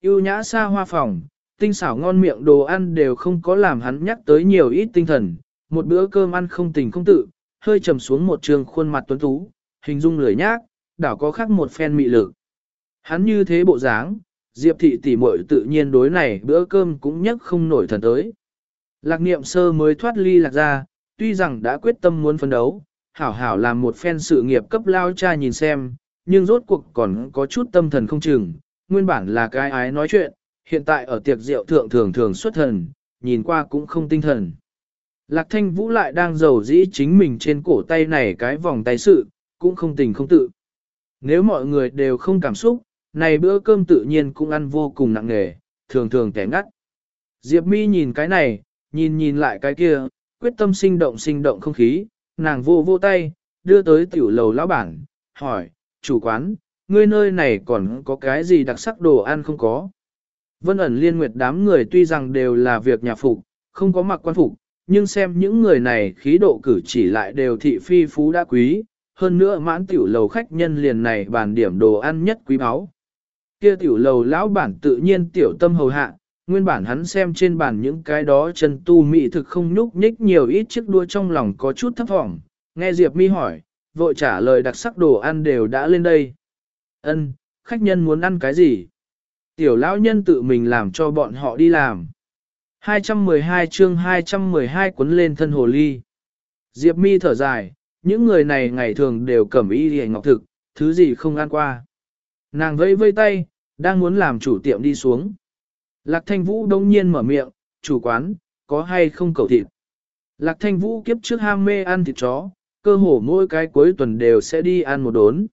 Yêu nhã xa hoa phòng, tinh xảo ngon miệng đồ ăn đều không có làm hắn nhắc tới nhiều ít tinh thần, một bữa cơm ăn không tình không tự, hơi trầm xuống một trường khuôn mặt tuấn tú, hình dung lười nhác, đảo có khác một phen mị lực. Hắn như thế bộ dáng, Diệp thị tỷ muội tự nhiên đối này bữa cơm cũng nhắc không nổi thần tới. Lạc niệm sơ mới thoát ly lạc ra, tuy rằng đã quyết tâm muốn phấn đấu, hảo hảo làm một phen sự nghiệp cấp lao cha nhìn xem, nhưng rốt cuộc còn có chút tâm thần không chừng, nguyên bản là cái ái nói chuyện, hiện tại ở tiệc rượu thượng thường thường xuất thần, nhìn qua cũng không tinh thần. Lạc thanh vũ lại đang giàu dĩ chính mình trên cổ tay này cái vòng tay sự, cũng không tình không tự. Nếu mọi người đều không cảm xúc, này bữa cơm tự nhiên cũng ăn vô cùng nặng nề, thường thường té ngắt. Diệp mi nhìn cái này, nhìn nhìn lại cái kia, quyết tâm sinh động sinh động không khí, nàng vô vô tay, đưa tới tiểu lầu lão bản, hỏi, chủ quán, ngươi nơi này còn có cái gì đặc sắc đồ ăn không có? Vân ẩn liên nguyệt đám người tuy rằng đều là việc nhà phục, không có mặc quan phục, nhưng xem những người này khí độ cử chỉ lại đều thị phi phú đã quý, hơn nữa mãn tiểu lầu khách nhân liền này bàn điểm đồ ăn nhất quý báu. Kia tiểu lầu lão bản tự nhiên tiểu tâm hầu hạ, nguyên bản hắn xem trên bàn những cái đó chân tu mỹ thực không nhúc nhích nhiều ít chiếc đua trong lòng có chút thấp vọng, nghe Diệp mi hỏi, vội trả lời đặc sắc đồ ăn đều đã lên đây. Ân, khách nhân muốn ăn cái gì? Tiểu lão nhân tự mình làm cho bọn họ đi làm. 212 chương 212 cuốn lên thân hồ ly. Diệp mi thở dài, những người này ngày thường đều cẩm y hề ngọc thực, thứ gì không ăn qua. Nàng vẫy vây tay, đang muốn làm chủ tiệm đi xuống. Lạc thanh vũ đông nhiên mở miệng, chủ quán, có hay không cầu thịt. Lạc thanh vũ kiếp trước ham mê ăn thịt chó, cơ hồ mỗi cái cuối tuần đều sẽ đi ăn một đốn.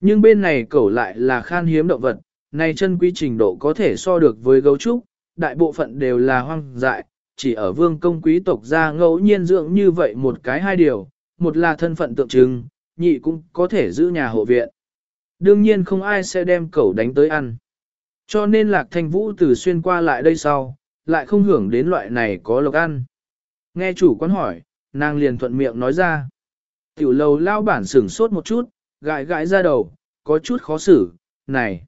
Nhưng bên này cẩu lại là khan hiếm động vật, này chân quý trình độ có thể so được với gấu trúc, đại bộ phận đều là hoang dại, chỉ ở vương công quý tộc ra ngẫu nhiên dưỡng như vậy một cái hai điều, một là thân phận tượng trưng, nhị cũng có thể giữ nhà hộ viện. Đương nhiên không ai sẽ đem cẩu đánh tới ăn. Cho nên lạc thanh vũ từ xuyên qua lại đây sau, lại không hưởng đến loại này có lộc ăn. Nghe chủ quán hỏi, nàng liền thuận miệng nói ra. Tiểu lầu lao bản sửng sốt một chút, gãi gãi ra đầu, có chút khó xử, này.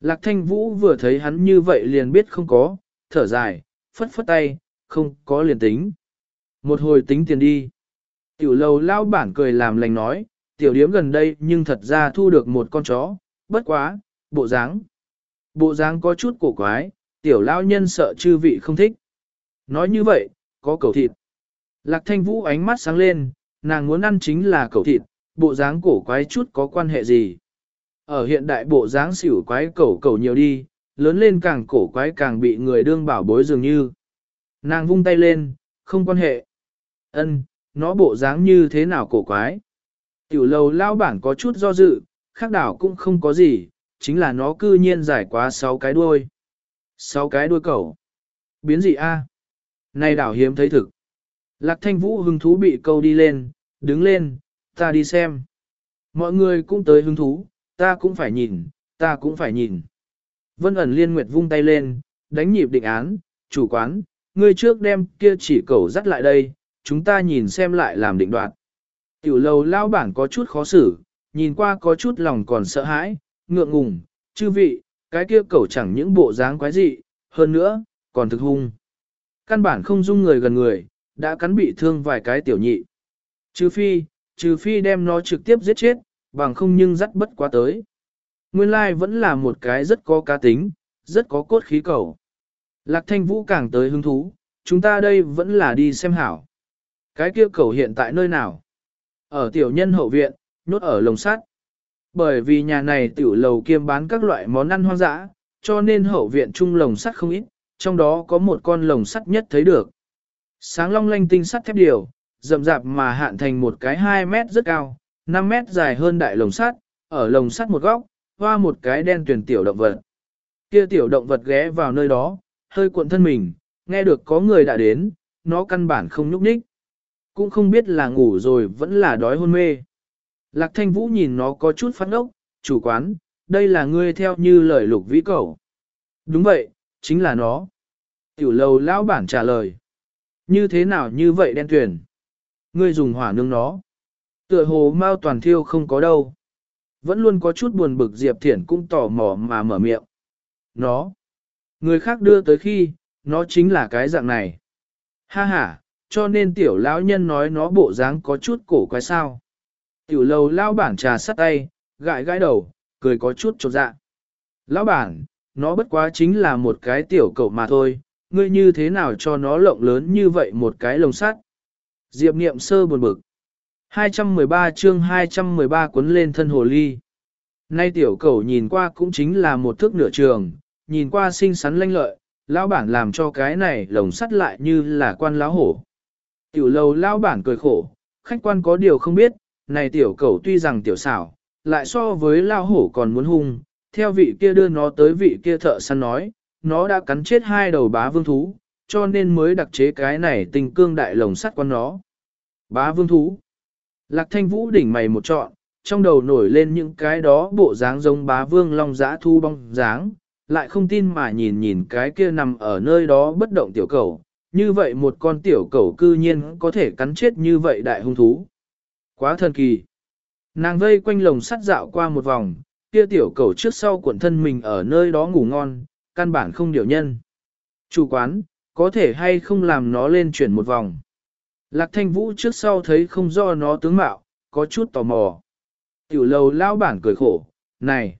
Lạc thanh vũ vừa thấy hắn như vậy liền biết không có, thở dài, phất phất tay, không có liền tính. Một hồi tính tiền đi. Tiểu lầu lao bản cười làm lành nói, tiểu điếm gần đây nhưng thật ra thu được một con chó, bất quá, bộ dáng. Bộ dáng có chút cổ quái, tiểu lao nhân sợ chư vị không thích. Nói như vậy, có cầu thịt. Lạc thanh vũ ánh mắt sáng lên, nàng muốn ăn chính là cầu thịt, bộ dáng cổ quái chút có quan hệ gì. Ở hiện đại bộ dáng xỉu quái cẩu cẩu nhiều đi, lớn lên càng cổ quái càng bị người đương bảo bối dường như. Nàng vung tay lên, không quan hệ. Ân, nó bộ dáng như thế nào cổ quái. Tiểu lầu lao bản có chút do dự, khác đảo cũng không có gì, chính là nó cư nhiên dài quá 6 cái đuôi. 6 cái đuôi cẩu. Biến gì a? Này đảo hiếm thấy thực. Lạc thanh vũ hứng thú bị câu đi lên, đứng lên, ta đi xem. Mọi người cũng tới hứng thú, ta cũng phải nhìn, ta cũng phải nhìn. Vân ẩn liên nguyệt vung tay lên, đánh nhịp định án, chủ quán, ngươi trước đem kia chỉ cầu dắt lại đây, chúng ta nhìn xem lại làm định đoạt. Tiểu lầu lao bản có chút khó xử, nhìn qua có chút lòng còn sợ hãi, ngượng ngùng, chư vị, cái kia cầu chẳng những bộ dáng quái dị, hơn nữa, còn thực hung. Căn bản không dung người gần người, đã cắn bị thương vài cái tiểu nhị. Trừ phi, trừ phi đem nó trực tiếp giết chết, bằng không nhưng dắt bất quá tới. Nguyên lai vẫn là một cái rất có cá tính, rất có cốt khí cầu. Lạc thanh vũ càng tới hứng thú, chúng ta đây vẫn là đi xem hảo. Cái kia cầu hiện tại nơi nào? Ở tiểu nhân hậu viện, nhốt ở lồng sắt. Bởi vì nhà này tiểu lầu kiêm bán các loại món ăn hoang dã, cho nên hậu viện chung lồng sắt không ít, trong đó có một con lồng sắt nhất thấy được. Sáng long lanh tinh sắt thép điều, rậm rạp mà hạn thành một cái 2 mét rất cao, 5 mét dài hơn đại lồng sắt, ở lồng sắt một góc, hoa một cái đen tuyển tiểu động vật. Kia tiểu động vật ghé vào nơi đó, hơi cuộn thân mình, nghe được có người đã đến, nó căn bản không nhúc nhích. Cũng không biết là ngủ rồi vẫn là đói hôn mê. Lạc thanh vũ nhìn nó có chút phát ốc, chủ quán, đây là ngươi theo như lời lục vĩ cầu. Đúng vậy, chính là nó. Tiểu lầu lão bản trả lời. Như thế nào như vậy đen tuyển? Ngươi dùng hỏa nương nó. Tựa hồ mau toàn thiêu không có đâu. Vẫn luôn có chút buồn bực Diệp Thiển cũng tò mò mà mở miệng. Nó. Người khác đưa tới khi, nó chính là cái dạng này. Ha ha, cho nên tiểu lão nhân nói nó bộ dáng có chút cổ quái sao. Tiểu lầu lao bản trà sắt tay, gãi gãi đầu, cười có chút chột dạ. Lão bản, nó bất quá chính là một cái tiểu cậu mà thôi, ngươi như thế nào cho nó lộng lớn như vậy một cái lồng sắt. Diệp niệm sơ buồn bực. 213 chương 213 cuốn lên thân hồ ly. Nay tiểu cầu nhìn qua cũng chính là một thước nửa trường, nhìn qua xinh xắn lanh lợi, lão bản làm cho cái này lồng sắt lại như là quan lão hổ. Tiểu lầu lão bản cười khổ, khách quan có điều không biết, này tiểu cầu tuy rằng tiểu xảo, lại so với lão hổ còn muốn hung, theo vị kia đưa nó tới vị kia thợ săn nói, nó đã cắn chết hai đầu bá vương thú, cho nên mới đặc chế cái này tình cương đại lồng sắt quan nó. Bá vương thú. Lạc thanh vũ đỉnh mày một trọn, trong đầu nổi lên những cái đó bộ dáng giống bá vương long giã thu bong dáng, lại không tin mà nhìn nhìn cái kia nằm ở nơi đó bất động tiểu cầu, như vậy một con tiểu cầu cư nhiên có thể cắn chết như vậy đại hung thú. Quá thần kỳ. Nàng vây quanh lồng sắt dạo qua một vòng, kia tiểu cầu trước sau cuộn thân mình ở nơi đó ngủ ngon, căn bản không điều nhân. Chủ quán, có thể hay không làm nó lên chuyển một vòng. Lạc thanh vũ trước sau thấy không do nó tướng mạo, có chút tò mò. Tiểu lầu lao bản cười khổ, này,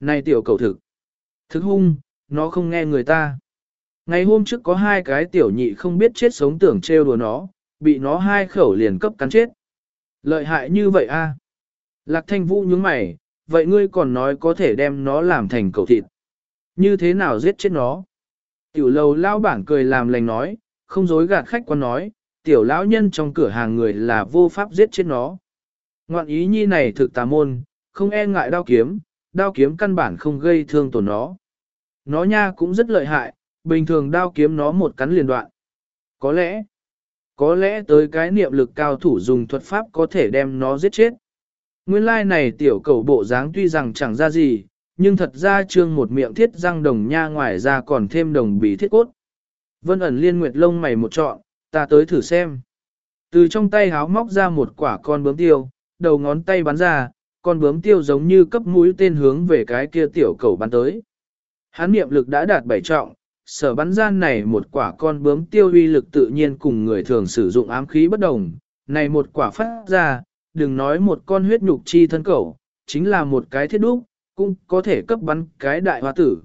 này tiểu cầu thực, thực hung, nó không nghe người ta. Ngày hôm trước có hai cái tiểu nhị không biết chết sống tưởng trêu đùa nó, bị nó hai khẩu liền cấp cắn chết. Lợi hại như vậy a? Lạc thanh vũ nhướng mày, vậy ngươi còn nói có thể đem nó làm thành cầu thịt. Như thế nào giết chết nó? Tiểu lầu lao bản cười làm lành nói, không dối gạt khách quan nói, tiểu lão nhân trong cửa hàng người là vô pháp giết chết nó. Ngoạn ý nhi này thực tà môn, không e ngại đao kiếm, đao kiếm căn bản không gây thương tổn nó. Nó nha cũng rất lợi hại, bình thường đao kiếm nó một cắn liền đoạn. Có lẽ, có lẽ tới cái niệm lực cao thủ dùng thuật pháp có thể đem nó giết chết. Nguyên lai này tiểu cầu bộ dáng tuy rằng chẳng ra gì, nhưng thật ra trương một miệng thiết răng đồng nha ngoài ra còn thêm đồng bì thiết cốt. Vân ẩn liên nguyệt lông mày một trọn, ta tới thử xem. Từ trong tay háo móc ra một quả con bướm tiêu, đầu ngón tay bắn ra, con bướm tiêu giống như cấp mũi tên hướng về cái kia tiểu cầu bắn tới. Hán niệm lực đã đạt bảy trọng, sở bắn gian này một quả con bướm tiêu uy lực tự nhiên cùng người thường sử dụng ám khí bất đồng, này một quả phát ra, đừng nói một con huyết nhục chi thân cầu, chính là một cái thiết đúc, cũng có thể cấp bắn cái đại hoa tử.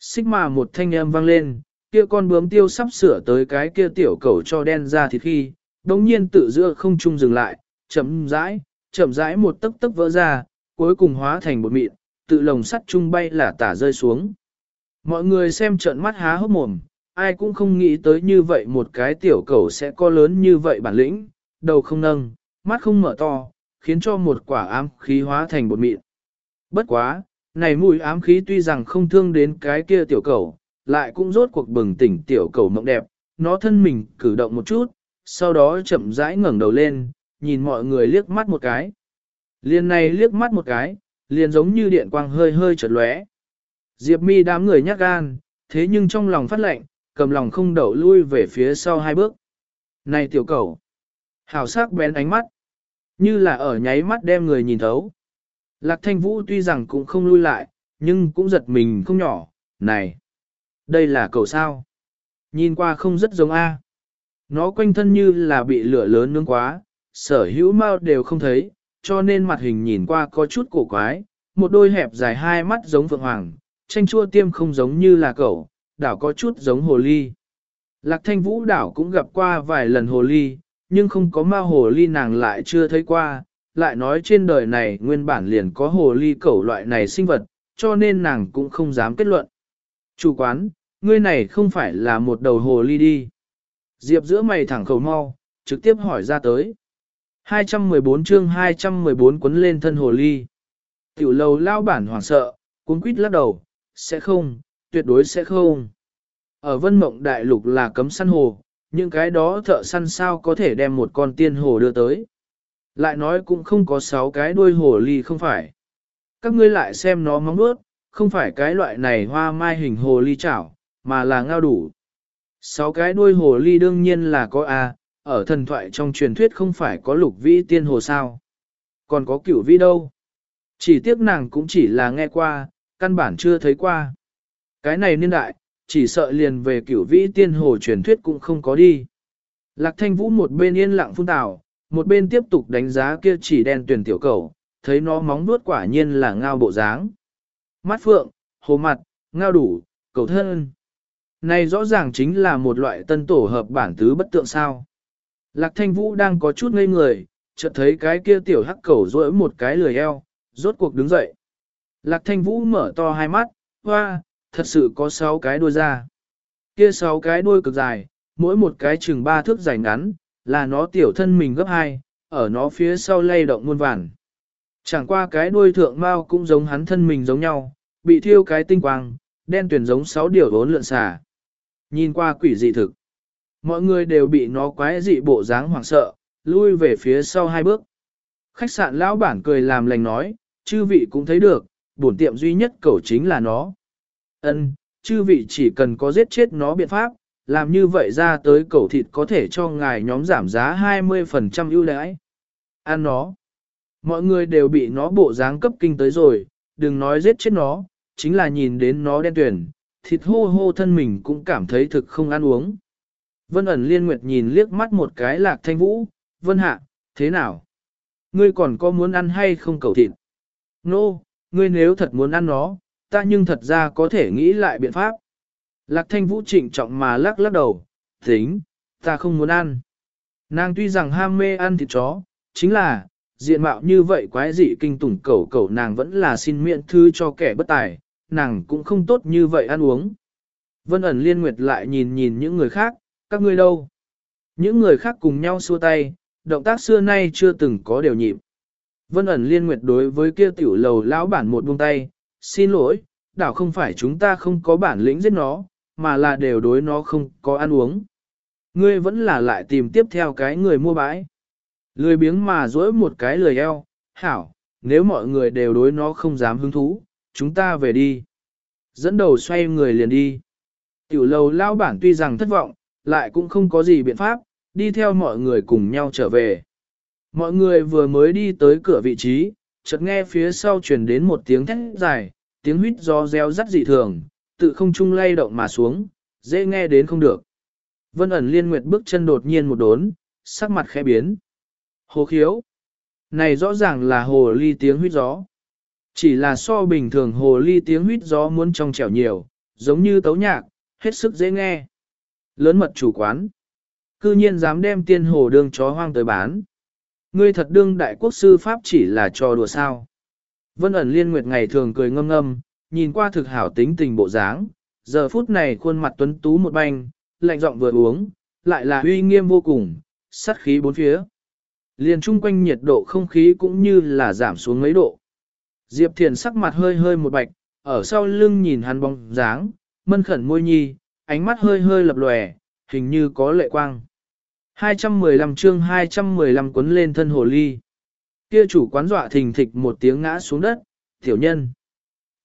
Xích mà một thanh âm vang lên, kia con bướm tiêu sắp sửa tới cái kia tiểu cầu cho đen ra thịt khi, đồng nhiên tự giữa không trung dừng lại, chậm rãi, chậm rãi một tấc tấc vỡ ra, cuối cùng hóa thành một mịn, tự lồng sắt trung bay là tả rơi xuống. Mọi người xem trợn mắt há hốc mồm, ai cũng không nghĩ tới như vậy một cái tiểu cầu sẽ có lớn như vậy bản lĩnh, đầu không nâng, mắt không mở to, khiến cho một quả ám khí hóa thành bột mịn. Bất quá, này mùi ám khí tuy rằng không thương đến cái kia tiểu cầu, lại cũng rốt cuộc bừng tỉnh tiểu cầu mộng đẹp, nó thân mình cử động một chút, sau đó chậm rãi ngẩng đầu lên, nhìn mọi người liếc mắt một cái. Liên này liếc mắt một cái, liền giống như điện quang hơi hơi chợt lóe. Diệp mi đám người nhát gan, thế nhưng trong lòng phát lệnh, cầm lòng không đậu lui về phía sau hai bước. Này tiểu cầu! hào sắc bén ánh mắt, như là ở nháy mắt đem người nhìn thấu. Lạc thanh vũ tuy rằng cũng không lui lại, nhưng cũng giật mình không nhỏ, này! Đây là cầu sao? Nhìn qua không rất giống A. Nó quanh thân như là bị lửa lớn nướng quá, sở hữu mau đều không thấy, cho nên mặt hình nhìn qua có chút cổ quái, một đôi hẹp dài hai mắt giống phượng hoàng, tranh chua tiêm không giống như là cậu, đảo có chút giống hồ ly. Lạc thanh vũ đảo cũng gặp qua vài lần hồ ly, nhưng không có ma hồ ly nàng lại chưa thấy qua, lại nói trên đời này nguyên bản liền có hồ ly cẩu loại này sinh vật, cho nên nàng cũng không dám kết luận. Chủ quán, ngươi này không phải là một đầu hồ ly đi. Diệp giữa mày thẳng khẩu mau, trực tiếp hỏi ra tới. 214 chương 214 quấn lên thân hồ ly. Tiểu lầu lao bản hoảng sợ, cuốn quýt lắc đầu, sẽ không, tuyệt đối sẽ không. Ở vân mộng đại lục là cấm săn hồ, những cái đó thợ săn sao có thể đem một con tiên hồ đưa tới. Lại nói cũng không có sáu cái đuôi hồ ly không phải. Các ngươi lại xem nó móng bước, không phải cái loại này hoa mai hình hồ ly chảo, mà là ngao đủ. Sáu cái đuôi hồ ly đương nhiên là có A, ở thần thoại trong truyền thuyết không phải có lục vĩ tiên hồ sao. Còn có cửu vĩ đâu. Chỉ tiếc nàng cũng chỉ là nghe qua, căn bản chưa thấy qua. Cái này niên đại, chỉ sợ liền về cửu vĩ tiên hồ truyền thuyết cũng không có đi. Lạc thanh vũ một bên yên lặng phun tào, một bên tiếp tục đánh giá kia chỉ đen tuyển tiểu cầu, thấy nó móng nuốt quả nhiên là ngao bộ dáng. Mắt phượng, hồ mặt, ngao đủ, cầu thân. Này rõ ràng chính là một loại tân tổ hợp bản tứ bất tượng sao. Lạc thanh vũ đang có chút ngây người, chợt thấy cái kia tiểu hắc cầu rỗi một cái lười eo, rốt cuộc đứng dậy. Lạc thanh vũ mở to hai mắt, hoa, thật sự có sáu cái đuôi ra. Kia sáu cái đuôi cực dài, mỗi một cái chừng ba thước dài ngắn, là nó tiểu thân mình gấp hai, ở nó phía sau lay động muôn vàn. Chẳng qua cái đuôi thượng mao cũng giống hắn thân mình giống nhau, bị thiêu cái tinh quang, đen tuyển giống sáu điều vốn lượn xà. Nhìn qua quỷ dị thực. Mọi người đều bị nó quái dị bộ dáng hoảng sợ, lui về phía sau hai bước. Khách sạn lão bản cười làm lành nói, chư vị cũng thấy được, bổn tiệm duy nhất cầu chính là nó. Ân, chư vị chỉ cần có giết chết nó biện pháp, làm như vậy ra tới cầu thịt có thể cho ngài nhóm giảm giá 20% ưu đãi. Ăn nó. Mọi người đều bị nó bộ dáng cấp kinh tới rồi, đừng nói giết chết nó, chính là nhìn đến nó đen tuyển, thịt hô hô thân mình cũng cảm thấy thực không ăn uống. Vân ẩn liên nguyệt nhìn liếc mắt một cái lạc thanh vũ, vân hạ, thế nào? Ngươi còn có muốn ăn hay không cầu thịt? Nô, no, ngươi nếu thật muốn ăn nó, ta nhưng thật ra có thể nghĩ lại biện pháp. Lạc thanh vũ trịnh trọng mà lắc lắc đầu, tính, ta không muốn ăn. Nàng tuy rằng ham mê ăn thịt chó, chính là, diện mạo như vậy quái dị kinh tủng cẩu cẩu nàng vẫn là xin miễn thư cho kẻ bất tài, nàng cũng không tốt như vậy ăn uống. Vân ẩn liên nguyệt lại nhìn nhìn những người khác, các ngươi đâu? Những người khác cùng nhau xua tay, động tác xưa nay chưa từng có điều nhịp. Vân ẩn liên nguyệt đối với kia tiểu lầu lão bản một buông tay, xin lỗi, đảo không phải chúng ta không có bản lĩnh giết nó, mà là đều đối nó không có ăn uống. Ngươi vẫn là lại tìm tiếp theo cái người mua bãi. Lười biếng mà dỗi một cái lười eo, hảo, nếu mọi người đều đối nó không dám hứng thú, chúng ta về đi. Dẫn đầu xoay người liền đi. Tiểu lầu lao bản tuy rằng thất vọng, lại cũng không có gì biện pháp, đi theo mọi người cùng nhau trở về. Mọi người vừa mới đi tới cửa vị trí, chợt nghe phía sau truyền đến một tiếng thét dài, tiếng huýt do reo rắt dị thường, tự không trung lay động mà xuống, dễ nghe đến không được. Vân ẩn liên nguyệt bước chân đột nhiên một đốn, sắc mặt khẽ biến. Hồ khiếu. Này rõ ràng là hồ ly tiếng huyết gió. Chỉ là so bình thường hồ ly tiếng huyết gió muốn trong trẻo nhiều, giống như tấu nhạc, hết sức dễ nghe. Lớn mật chủ quán. Cư nhiên dám đem tiên hồ đương chó hoang tới bán. Ngươi thật đương đại quốc sư Pháp chỉ là trò đùa sao. Vân ẩn liên nguyệt ngày thường cười ngâm ngâm, nhìn qua thực hảo tính tình bộ dáng, giờ phút này khuôn mặt tuấn tú một banh, lạnh giọng vừa uống, lại là uy nghiêm vô cùng, sát khí bốn phía. Liền chung quanh nhiệt độ không khí cũng như là giảm xuống mấy độ. Diệp Thiền sắc mặt hơi hơi một bạch, ở sau lưng nhìn hắn bóng dáng, mân khẩn môi nhi, ánh mắt hơi hơi lập lòe, hình như có lệ quang. 215 chương 215 cuốn lên thân hồ ly. Kia chủ quán dọa thình thịch một tiếng ngã xuống đất, tiểu nhân.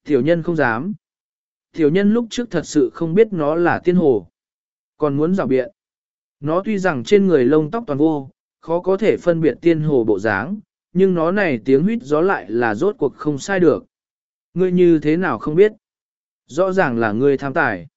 Tiểu nhân không dám. Tiểu nhân lúc trước thật sự không biết nó là tiên hồ. Còn muốn rào biện. Nó tuy rằng trên người lông tóc toàn vô, khó có thể phân biệt tiên hồ bộ dáng, nhưng nó này tiếng huyết gió lại là rốt cuộc không sai được. Ngươi như thế nào không biết? Rõ ràng là ngươi tham tài.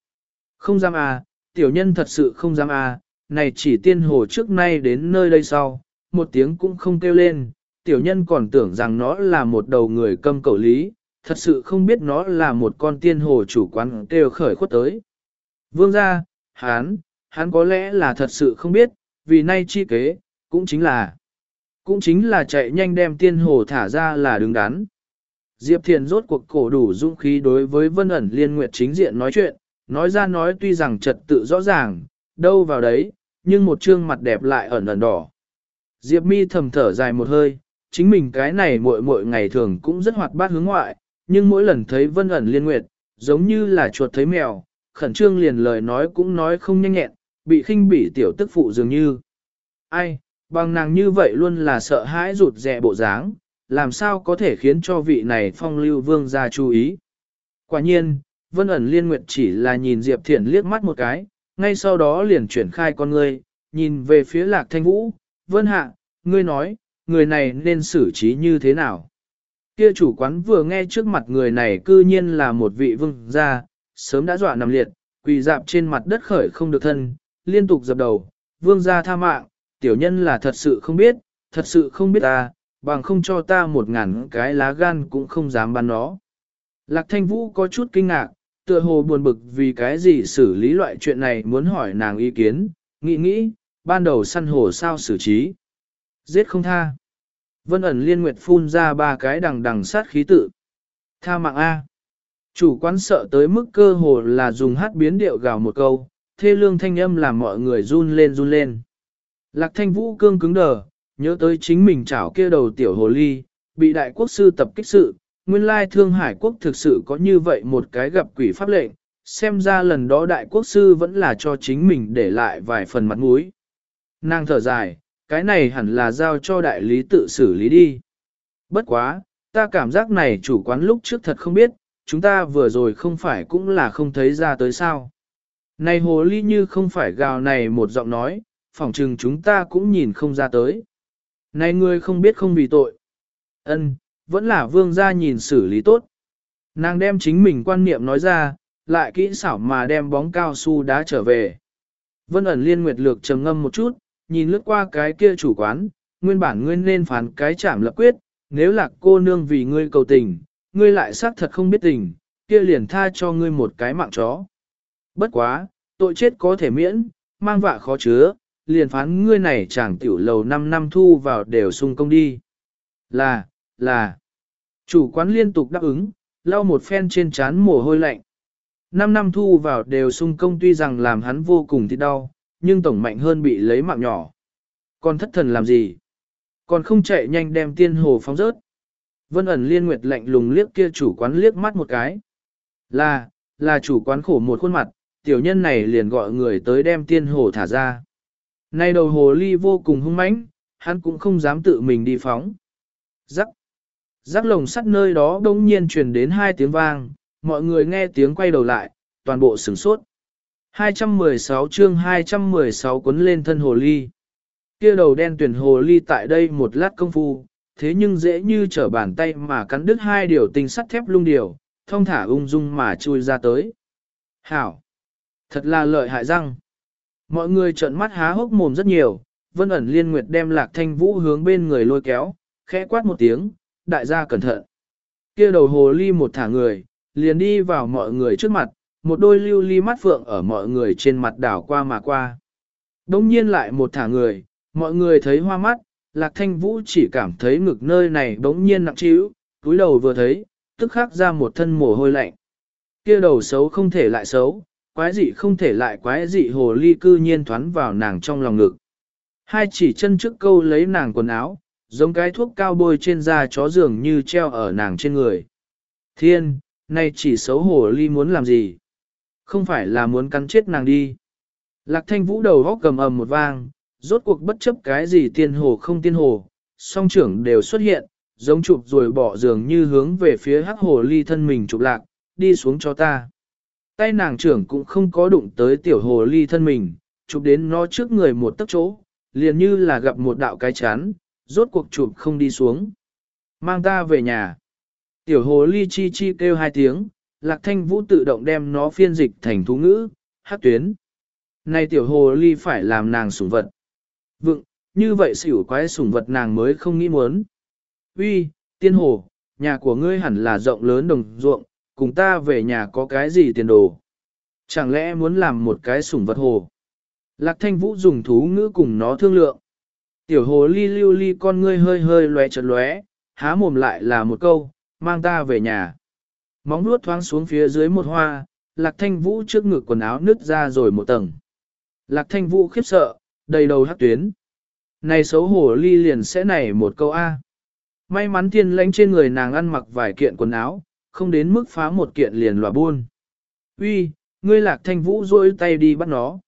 Không dám à, tiểu nhân thật sự không dám à, này chỉ tiên hồ trước nay đến nơi đây sau, một tiếng cũng không kêu lên, tiểu nhân còn tưởng rằng nó là một đầu người câm cầu lý, thật sự không biết nó là một con tiên hồ chủ quán kêu khởi khuất tới. Vương gia, hán, hắn có lẽ là thật sự không biết, vì nay chi kế, cũng chính là, cũng chính là chạy nhanh đem tiên hồ thả ra là đứng đắn. Diệp Thiền rốt cuộc cổ đủ dũng khí đối với Vân ẩn liên nguyệt chính diện nói chuyện, nói ra nói tuy rằng trật tự rõ ràng, đâu vào đấy, nhưng một trương mặt đẹp lại ẩn ẩn đỏ. Diệp mi thầm thở dài một hơi, chính mình cái này muội muội ngày thường cũng rất hoạt bát hướng ngoại, nhưng mỗi lần thấy Vân ẩn liên nguyệt, giống như là chuột thấy mèo, khẩn trương liền lời nói cũng nói không nhanh nhẹn, bị khinh bỉ tiểu tức phụ dường như. Ai, bằng nàng như vậy luôn là sợ hãi rụt rè bộ dáng, làm sao có thể khiến cho vị này phong lưu vương ra chú ý. Quả nhiên, Vân ẩn liên nguyệt chỉ là nhìn Diệp Thiển liếc mắt một cái, ngay sau đó liền chuyển khai con ngươi, nhìn về phía lạc thanh vũ, Vân hạ, ngươi nói, người này nên xử trí như thế nào? Kia chủ quán vừa nghe trước mặt người này cư nhiên là một vị vương gia, sớm đã dọa nằm liệt, quỳ dạp trên mặt đất khởi không được thân, liên tục dập đầu, vương gia tha mạng, tiểu nhân là thật sự không biết, thật sự không biết ta, bằng không cho ta một ngàn cái lá gan cũng không dám bắn nó. Lạc thanh vũ có chút kinh ngạc, tựa hồ buồn bực vì cái gì xử lý loại chuyện này muốn hỏi nàng ý kiến, nghĩ nghĩ, ban đầu săn hồ sao xử trí. Giết không tha. Vân ẩn liên nguyệt phun ra ba cái đằng đằng sát khí tự. Tha mạng A. Chủ quán sợ tới mức cơ hồ là dùng hát biến điệu gào một câu, thê lương thanh âm làm mọi người run lên run lên. Lạc thanh vũ cương cứng đờ, nhớ tới chính mình chảo kia đầu tiểu hồ ly, bị đại quốc sư tập kích sự, nguyên lai thương hải quốc thực sự có như vậy một cái gặp quỷ pháp lệnh, xem ra lần đó đại quốc sư vẫn là cho chính mình để lại vài phần mặt mũi. Nàng thở dài, cái này hẳn là giao cho đại lý tự xử lý đi. Bất quá, ta cảm giác này chủ quán lúc trước thật không biết, chúng ta vừa rồi không phải cũng là không thấy ra tới sao. Này hồ ly như không phải gào này một giọng nói, phỏng chừng chúng ta cũng nhìn không ra tới. Này ngươi không biết không vì tội. ân vẫn là vương gia nhìn xử lý tốt. Nàng đem chính mình quan niệm nói ra, lại kỹ xảo mà đem bóng cao su đá trở về. Vân ẩn liên nguyệt lược trầm ngâm một chút, nhìn lướt qua cái kia chủ quán, nguyên bản ngươi nên phán cái chảm lập quyết, nếu là cô nương vì ngươi cầu tình, ngươi lại xác thật không biết tình, kia liền tha cho ngươi một cái mạng chó. Bất quá, tội chết có thể miễn, mang vạ khó chứa, liền phán ngươi này chẳng tiểu lầu 5 năm thu vào đều sung công đi. Là, là, chủ quán liên tục đáp ứng, lau một phen trên chán mồ hôi lạnh. 5 năm thu vào đều sung công tuy rằng làm hắn vô cùng thì đau, nhưng tổng mạnh hơn bị lấy mạng nhỏ. Còn thất thần làm gì? Còn không chạy nhanh đem tiên hồ phóng rớt. Vân ẩn liên nguyệt lạnh lùng liếc kia chủ quán liếc mắt một cái. Là, là chủ quán khổ một khuôn mặt, tiểu nhân này liền gọi người tới đem tiên hồ thả ra. Nay đầu hồ ly vô cùng hung mãnh, hắn cũng không dám tự mình đi phóng. Rắc. Rắc lồng sắt nơi đó đông nhiên truyền đến hai tiếng vang, mọi người nghe tiếng quay đầu lại, toàn bộ sửng sốt. 216 chương 216 cuốn lên thân hồ ly. Kia đầu đen tuyển hồ ly tại đây một lát công phu, thế nhưng dễ như trở bàn tay mà cắn đứt hai điều tinh sắt thép lung điều, thông thả ung dung mà chui ra tới. Hảo! Thật là lợi hại răng. Mọi người trợn mắt há hốc mồm rất nhiều, vân ẩn liên nguyệt đem lạc thanh vũ hướng bên người lôi kéo, khẽ quát một tiếng, đại gia cẩn thận. Kia đầu hồ ly một thả người, liền đi vào mọi người trước mặt, một đôi lưu ly mắt phượng ở mọi người trên mặt đảo qua mà qua. Đông nhiên lại một thả người, mọi người thấy hoa mắt, lạc thanh vũ chỉ cảm thấy ngực nơi này bỗng nhiên nặng trĩu, túi đầu vừa thấy, tức khắc ra một thân mồ hôi lạnh. Kia đầu xấu không thể lại xấu, quái dị không thể lại quái dị hồ ly cư nhiên thoán vào nàng trong lòng ngực. Hai chỉ chân trước câu lấy nàng quần áo, giống cái thuốc cao bôi trên da chó dường như treo ở nàng trên người. Thiên, nay chỉ xấu hồ ly muốn làm gì? Không phải là muốn cắn chết nàng đi. Lạc thanh vũ đầu góc cầm ầm một vang, rốt cuộc bất chấp cái gì tiên hồ không tiên hồ, song trưởng đều xuất hiện, giống chụp rồi bỏ dường như hướng về phía hắc hồ ly thân mình chụp lạc, đi xuống cho ta. Tay nàng trưởng cũng không có đụng tới tiểu hồ ly thân mình, chụp đến nó trước người một tấc chỗ, liền như là gặp một đạo cái chán, rốt cuộc chụp không đi xuống. Mang ta về nhà. Tiểu hồ ly chi chi kêu hai tiếng, lạc thanh vũ tự động đem nó phiên dịch thành thú ngữ, hát tuyến. Này tiểu hồ ly phải làm nàng sủng vật. Vựng, như vậy xỉu quái sủng vật nàng mới không nghĩ muốn. Uy, tiên hồ, nhà của ngươi hẳn là rộng lớn đồng ruộng, cùng ta về nhà có cái gì tiền đồ. Chẳng lẽ muốn làm một cái sủng vật hồ? Lạc thanh vũ dùng thú ngữ cùng nó thương lượng. Tiểu hồ ly lưu ly con ngươi hơi hơi lóe chật lóe, há mồm lại là một câu, mang ta về nhà. Móng nuốt thoáng xuống phía dưới một hoa, lạc thanh vũ trước ngực quần áo nứt ra rồi một tầng. Lạc thanh vũ khiếp sợ, đầy đầu hát tuyến. Này xấu hổ ly liền sẽ nảy một câu A. May mắn thiên lãnh trên người nàng ăn mặc vài kiện quần áo, không đến mức phá một kiện liền lòa buôn. Uy, ngươi lạc thanh vũ rôi tay đi bắt nó.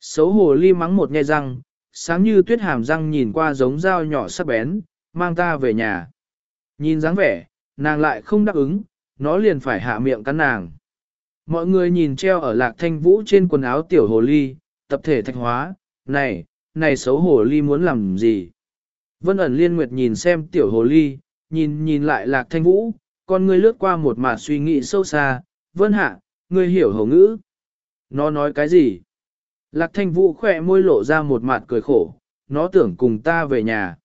Xấu hổ ly mắng một nghe răng, sáng như tuyết hàm răng nhìn qua giống dao nhỏ sắc bén, mang ta về nhà. Nhìn dáng vẻ, nàng lại không đáp ứng, nó liền phải hạ miệng cắn nàng. Mọi người nhìn treo ở lạc thanh vũ trên quần áo tiểu hồ ly, tập thể thạch hóa, này, này xấu hồ ly muốn làm gì? Vân ẩn liên nguyệt nhìn xem tiểu hồ ly, nhìn nhìn lại lạc thanh vũ, con ngươi lướt qua một mạt suy nghĩ sâu xa, vân hạ, ngươi hiểu hầu ngữ. Nó nói cái gì? Lạc thanh vũ khỏe môi lộ ra một mặt cười khổ, nó tưởng cùng ta về nhà.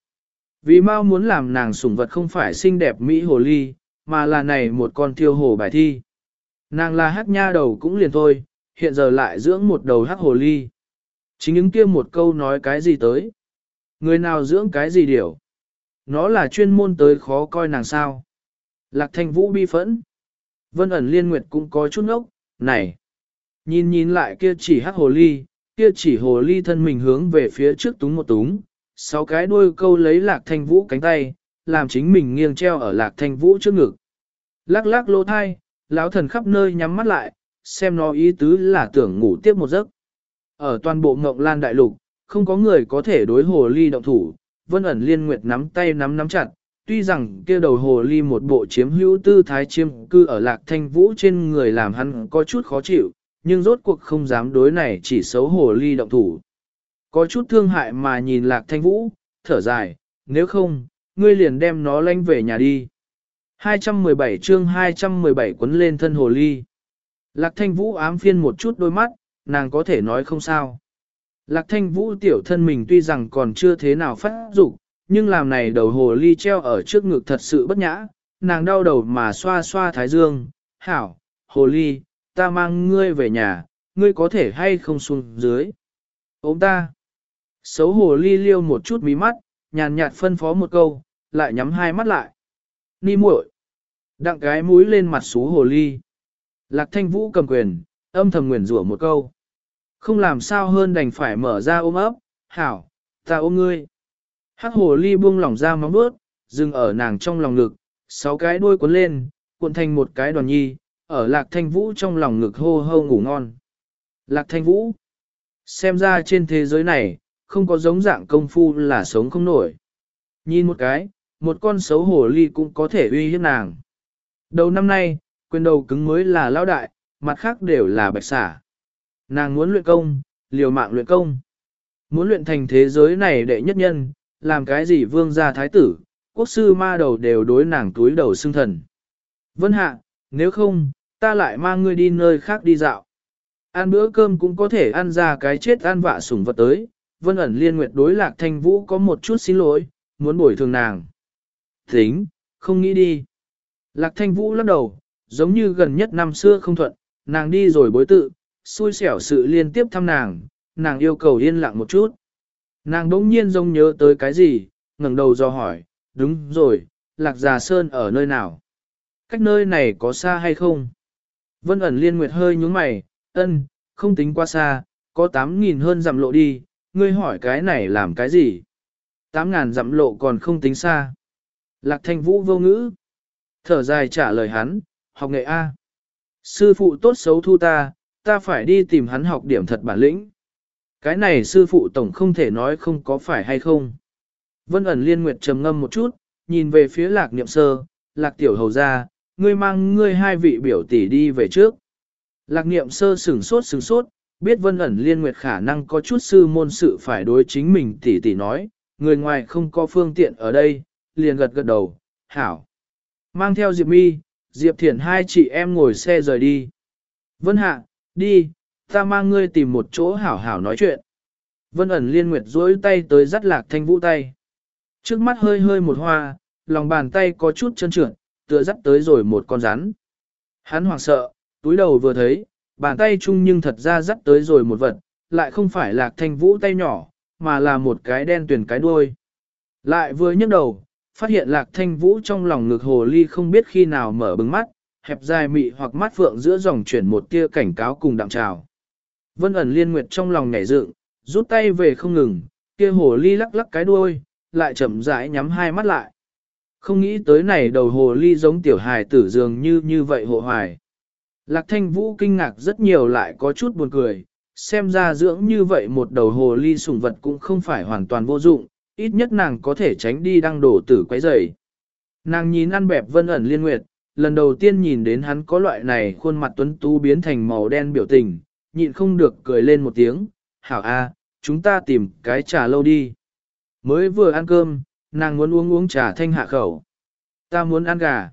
Vì mau muốn làm nàng sủng vật không phải xinh đẹp Mỹ hồ ly, mà là này một con thiêu hồ bài thi. Nàng là hát nha đầu cũng liền thôi, hiện giờ lại dưỡng một đầu hát hồ ly. Chính những kia một câu nói cái gì tới. Người nào dưỡng cái gì điểu. Nó là chuyên môn tới khó coi nàng sao. Lạc thanh vũ bi phẫn. Vân ẩn liên nguyệt cũng có chút ngốc, này. Nhìn nhìn lại kia chỉ hắc hồ ly, Kia chỉ hồ ly thân mình hướng về phía trước túng một túng, sáu cái đuôi câu lấy lạc thanh vũ cánh tay, làm chính mình nghiêng treo ở lạc thanh vũ trước ngực. Lắc lắc lỗ thai, lão thần khắp nơi nhắm mắt lại, xem nó ý tứ là tưởng ngủ tiếp một giấc. Ở toàn bộ ngộng lan đại lục, không có người có thể đối hồ ly động thủ, vân ẩn liên nguyệt nắm tay nắm nắm chặt, tuy rằng kia đầu hồ ly một bộ chiếm hữu tư thái chiêm cư ở lạc thanh vũ trên người làm hắn có chút khó chịu, nhưng rốt cuộc không dám đối này chỉ xấu hồ ly động thủ. Có chút thương hại mà nhìn lạc thanh vũ, thở dài, nếu không, ngươi liền đem nó lanh về nhà đi. 217 chương 217 quấn lên thân hồ ly. Lạc thanh vũ ám phiên một chút đôi mắt, nàng có thể nói không sao. Lạc thanh vũ tiểu thân mình tuy rằng còn chưa thế nào phát dục nhưng làm này đầu hồ ly treo ở trước ngực thật sự bất nhã, nàng đau đầu mà xoa xoa thái dương, hảo, hồ ly, ta mang ngươi về nhà, ngươi có thể hay không xuống dưới. Ôm ta. Xấu hồ ly liêu một chút mí mắt, nhàn nhạt phân phó một câu, lại nhắm hai mắt lại. Ni muội, Đặng cái mũi lên mặt xú hồ ly. Lạc thanh vũ cầm quyền, âm thầm nguyền rủa một câu. Không làm sao hơn đành phải mở ra ôm ấp, hảo, ta ôm ngươi. Hắc hồ ly buông lỏng ra móng bước, dừng ở nàng trong lòng ngực, sáu cái đuôi cuốn lên, cuộn thành một cái đoàn nhi, ở lạc thanh vũ trong lòng ngực hô hô ngủ ngon. Lạc thanh vũ, xem ra trên thế giới này, không có giống dạng công phu là sống không nổi. Nhìn một cái, một con xấu hồ ly cũng có thể uy hiếp nàng. Đầu năm nay, quyền đầu cứng mới là lão đại, mặt khác đều là bạch xả. Nàng muốn luyện công, liều mạng luyện công. Muốn luyện thành thế giới này đệ nhất nhân, làm cái gì vương gia thái tử, quốc sư ma đầu đều đối nàng túi đầu xưng thần. Vân hạ, nếu không, ta lại mang ngươi đi nơi khác đi dạo. Ăn bữa cơm cũng có thể ăn ra cái chết ăn vạ sủng vật tới. Vân ẩn liên nguyệt đối lạc thanh vũ có một chút xin lỗi, muốn bồi thường nàng. Tính, không nghĩ đi. Lạc thanh vũ lắc đầu, giống như gần nhất năm xưa không thuận, nàng đi rồi bối tự, xui xẻo sự liên tiếp thăm nàng, nàng yêu cầu yên lặng một chút. Nàng đỗng nhiên rông nhớ tới cái gì, ngẩng đầu do hỏi, đúng rồi, lạc già sơn ở nơi nào? Cách nơi này có xa hay không? Vân ẩn liên nguyệt hơi nhúng mày, ân, không tính quá xa, có 8.000 hơn dặm lộ đi, ngươi hỏi cái này làm cái gì? 8.000 dặm lộ còn không tính xa. Lạc thanh vũ vô ngữ. Thở dài trả lời hắn, học nghệ A. Sư phụ tốt xấu thu ta, ta phải đi tìm hắn học điểm thật bản lĩnh. Cái này sư phụ tổng không thể nói không có phải hay không. Vân ẩn liên nguyệt trầm ngâm một chút, nhìn về phía lạc niệm sơ, lạc tiểu hầu ra, ngươi mang ngươi hai vị biểu tỷ đi về trước. Lạc niệm sơ sửng sốt sửng sốt, biết vân ẩn liên nguyệt khả năng có chút sư môn sự phải đối chính mình tỷ tỷ nói, người ngoài không có phương tiện ở đây, liền gật gật đầu, hảo. Mang theo Diệp Mi, Diệp Thiển hai chị em ngồi xe rời đi. Vân Hạ, đi, ta mang ngươi tìm một chỗ hảo hảo nói chuyện. Vân ẩn liên nguyệt duỗi tay tới dắt lạc thanh vũ tay. Trước mắt hơi hơi một hoa, lòng bàn tay có chút chân trượt, tựa dắt tới rồi một con rắn. Hắn hoảng sợ, túi đầu vừa thấy, bàn tay chung nhưng thật ra dắt tới rồi một vật, lại không phải lạc thanh vũ tay nhỏ, mà là một cái đen tuyển cái đuôi. Lại vừa nhấc đầu, phát hiện lạc thanh vũ trong lòng ngực hồ ly không biết khi nào mở bừng mắt, hẹp dài mị hoặc mắt phượng giữa dòng chuyển một tia cảnh cáo cùng đạm trào. Vân ẩn liên nguyệt trong lòng nhảy dựng, rút tay về không ngừng, kia hồ ly lắc lắc cái đuôi, lại chậm rãi nhắm hai mắt lại. Không nghĩ tới này đầu hồ ly giống tiểu hài tử dường như như vậy hộ hoài. Lạc thanh vũ kinh ngạc rất nhiều lại có chút buồn cười, xem ra dưỡng như vậy một đầu hồ ly sủng vật cũng không phải hoàn toàn vô dụng, ít nhất nàng có thể tránh đi đăng đổ tử quấy rầy. Nàng nhìn ăn bẹp vân ẩn liên nguyệt, lần đầu tiên nhìn đến hắn có loại này khuôn mặt tuấn tú biến thành màu đen biểu tình, nhịn không được cười lên một tiếng, hảo a, chúng ta tìm cái trà lâu đi. Mới vừa ăn cơm, nàng muốn uống uống trà thanh hạ khẩu. Ta muốn ăn gà.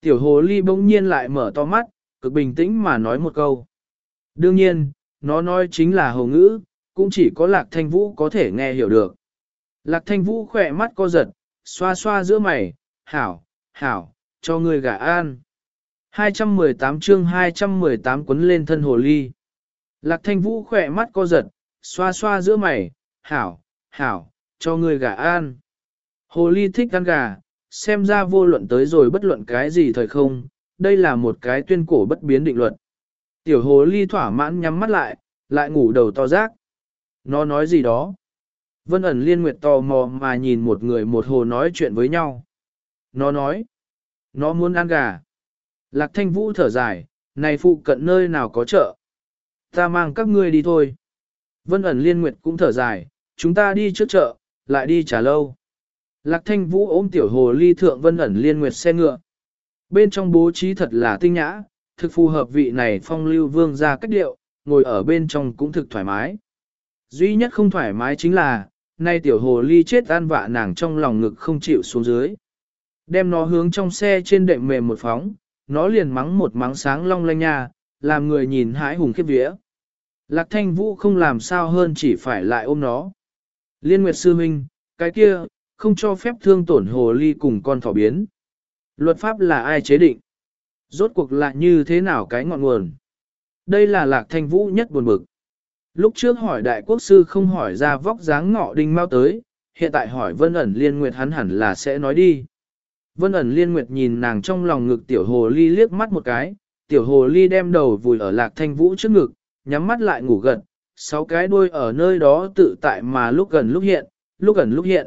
Tiểu hồ ly bỗng nhiên lại mở to mắt, cực bình tĩnh mà nói một câu. Đương nhiên, nó nói chính là hồ ngữ, cũng chỉ có lạc thanh vũ có thể nghe hiểu được. Lạc thanh vũ khỏe mắt co giật, xoa xoa giữa mày, hảo, hảo, cho người gà an. 218 chương 218 quấn lên thân hồ ly. Lạc thanh vũ khỏe mắt co giật, xoa xoa giữa mày, hảo, hảo, cho người gà an. Hồ ly thích ăn gà, xem ra vô luận tới rồi bất luận cái gì thời không, đây là một cái tuyên cổ bất biến định luật. Tiểu hồ ly thỏa mãn nhắm mắt lại, lại ngủ đầu to rác. Nó nói gì đó? Vân ẩn liên nguyệt tò mò mà nhìn một người một hồ nói chuyện với nhau. Nó nói, nó muốn ăn gà. Lạc thanh vũ thở dài, này phụ cận nơi nào có chợ. Ta mang các ngươi đi thôi. Vân ẩn liên nguyệt cũng thở dài, chúng ta đi trước chợ, lại đi trả lâu. Lạc thanh vũ ôm tiểu hồ ly thượng vân ẩn liên nguyệt xe ngựa. Bên trong bố trí thật là tinh nhã, thực phù hợp vị này phong lưu vương ra cách điệu, ngồi ở bên trong cũng thực thoải mái. Duy nhất không thoải mái chính là, nay tiểu hồ ly chết an vạ nàng trong lòng ngực không chịu xuống dưới. Đem nó hướng trong xe trên đệm mềm một phóng, nó liền mắng một mắng sáng long lanh nha, làm người nhìn hãi hùng khiếp vía. Lạc thanh vũ không làm sao hơn chỉ phải lại ôm nó. Liên Nguyệt Sư Minh, cái kia, không cho phép thương tổn hồ ly cùng con thỏ biến. Luật pháp là ai chế định? Rốt cuộc lại như thế nào cái ngọn nguồn? Đây là lạc thanh vũ nhất buồn bực. Lúc trước hỏi đại quốc sư không hỏi ra vóc dáng ngọ đinh mau tới, hiện tại hỏi vân ẩn liên nguyệt hắn hẳn là sẽ nói đi. Vân ẩn liên nguyệt nhìn nàng trong lòng ngực tiểu hồ ly liếc mắt một cái, tiểu hồ ly đem đầu vùi ở lạc thanh vũ trước ngực, nhắm mắt lại ngủ gật, sáu cái đuôi ở nơi đó tự tại mà lúc gần lúc hiện, lúc gần lúc hiện.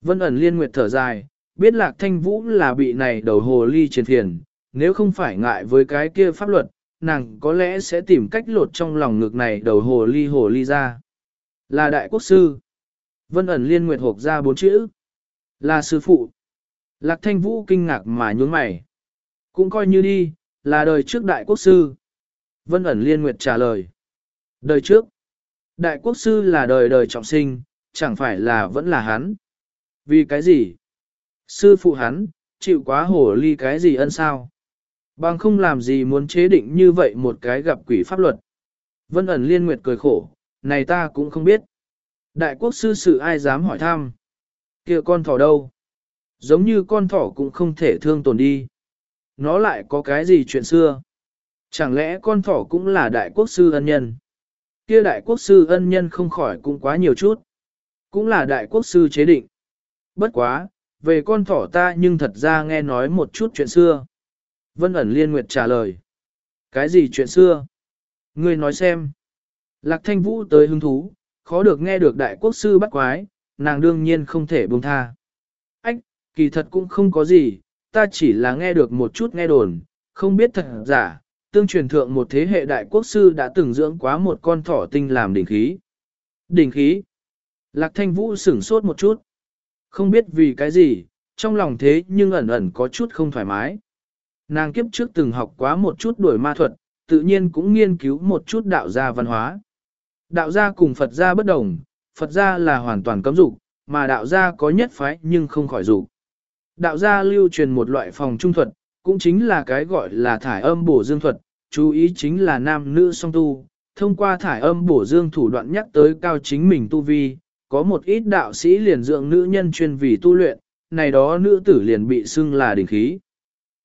Vân ẩn liên nguyệt thở dài, biết lạc thanh vũ là bị này đầu hồ ly trên thiền, nếu không phải ngại với cái kia pháp luật, nàng có lẽ sẽ tìm cách lột trong lòng ngực này đầu hồ ly hồ ly ra. Là đại quốc sư. Vân ẩn liên nguyệt hộp ra bốn chữ. Là sư phụ. Lạc thanh vũ kinh ngạc mà nhún mày. Cũng coi như đi, là đời trước đại quốc sư. Vân ẩn liên nguyệt trả lời. Đời trước. Đại quốc sư là đời đời trọng sinh, chẳng phải là vẫn là hắn. Vì cái gì? Sư phụ hắn, chịu quá hổ ly cái gì ân sao? Bằng không làm gì muốn chế định như vậy một cái gặp quỷ pháp luật. Vân ẩn liên nguyệt cười khổ, này ta cũng không biết. Đại quốc sư sự ai dám hỏi thăm? kia con thỏ đâu? Giống như con thỏ cũng không thể thương tổn đi. Nó lại có cái gì chuyện xưa? Chẳng lẽ con thỏ cũng là đại quốc sư ân nhân? Kia đại quốc sư ân nhân không khỏi cũng quá nhiều chút. Cũng là đại quốc sư chế định. Bất quá, về con thỏ ta nhưng thật ra nghe nói một chút chuyện xưa. Vân ẩn liên nguyệt trả lời. Cái gì chuyện xưa? Ngươi nói xem. Lạc thanh vũ tới hứng thú, khó được nghe được đại quốc sư bắt quái, nàng đương nhiên không thể buông tha. Ách, kỳ thật cũng không có gì, ta chỉ là nghe được một chút nghe đồn, không biết thật giả, tương truyền thượng một thế hệ đại quốc sư đã từng dưỡng quá một con thỏ tinh làm đỉnh khí. Đỉnh khí. Lạc thanh vũ sửng sốt một chút. Không biết vì cái gì, trong lòng thế nhưng ẩn ẩn có chút không thoải mái. Nàng kiếp trước từng học quá một chút đuổi ma thuật, tự nhiên cũng nghiên cứu một chút đạo gia văn hóa. Đạo gia cùng Phật gia bất đồng, Phật gia là hoàn toàn cấm dục, mà đạo gia có nhất phái nhưng không khỏi dục. Đạo gia lưu truyền một loại phòng trung thuật, cũng chính là cái gọi là thải âm bổ dương thuật, chú ý chính là nam nữ song tu, thông qua thải âm bổ dương thủ đoạn nhắc tới cao chính mình tu vi, có một ít đạo sĩ liền dưỡng nữ nhân chuyên vì tu luyện, này đó nữ tử liền bị xưng là đỉnh khí.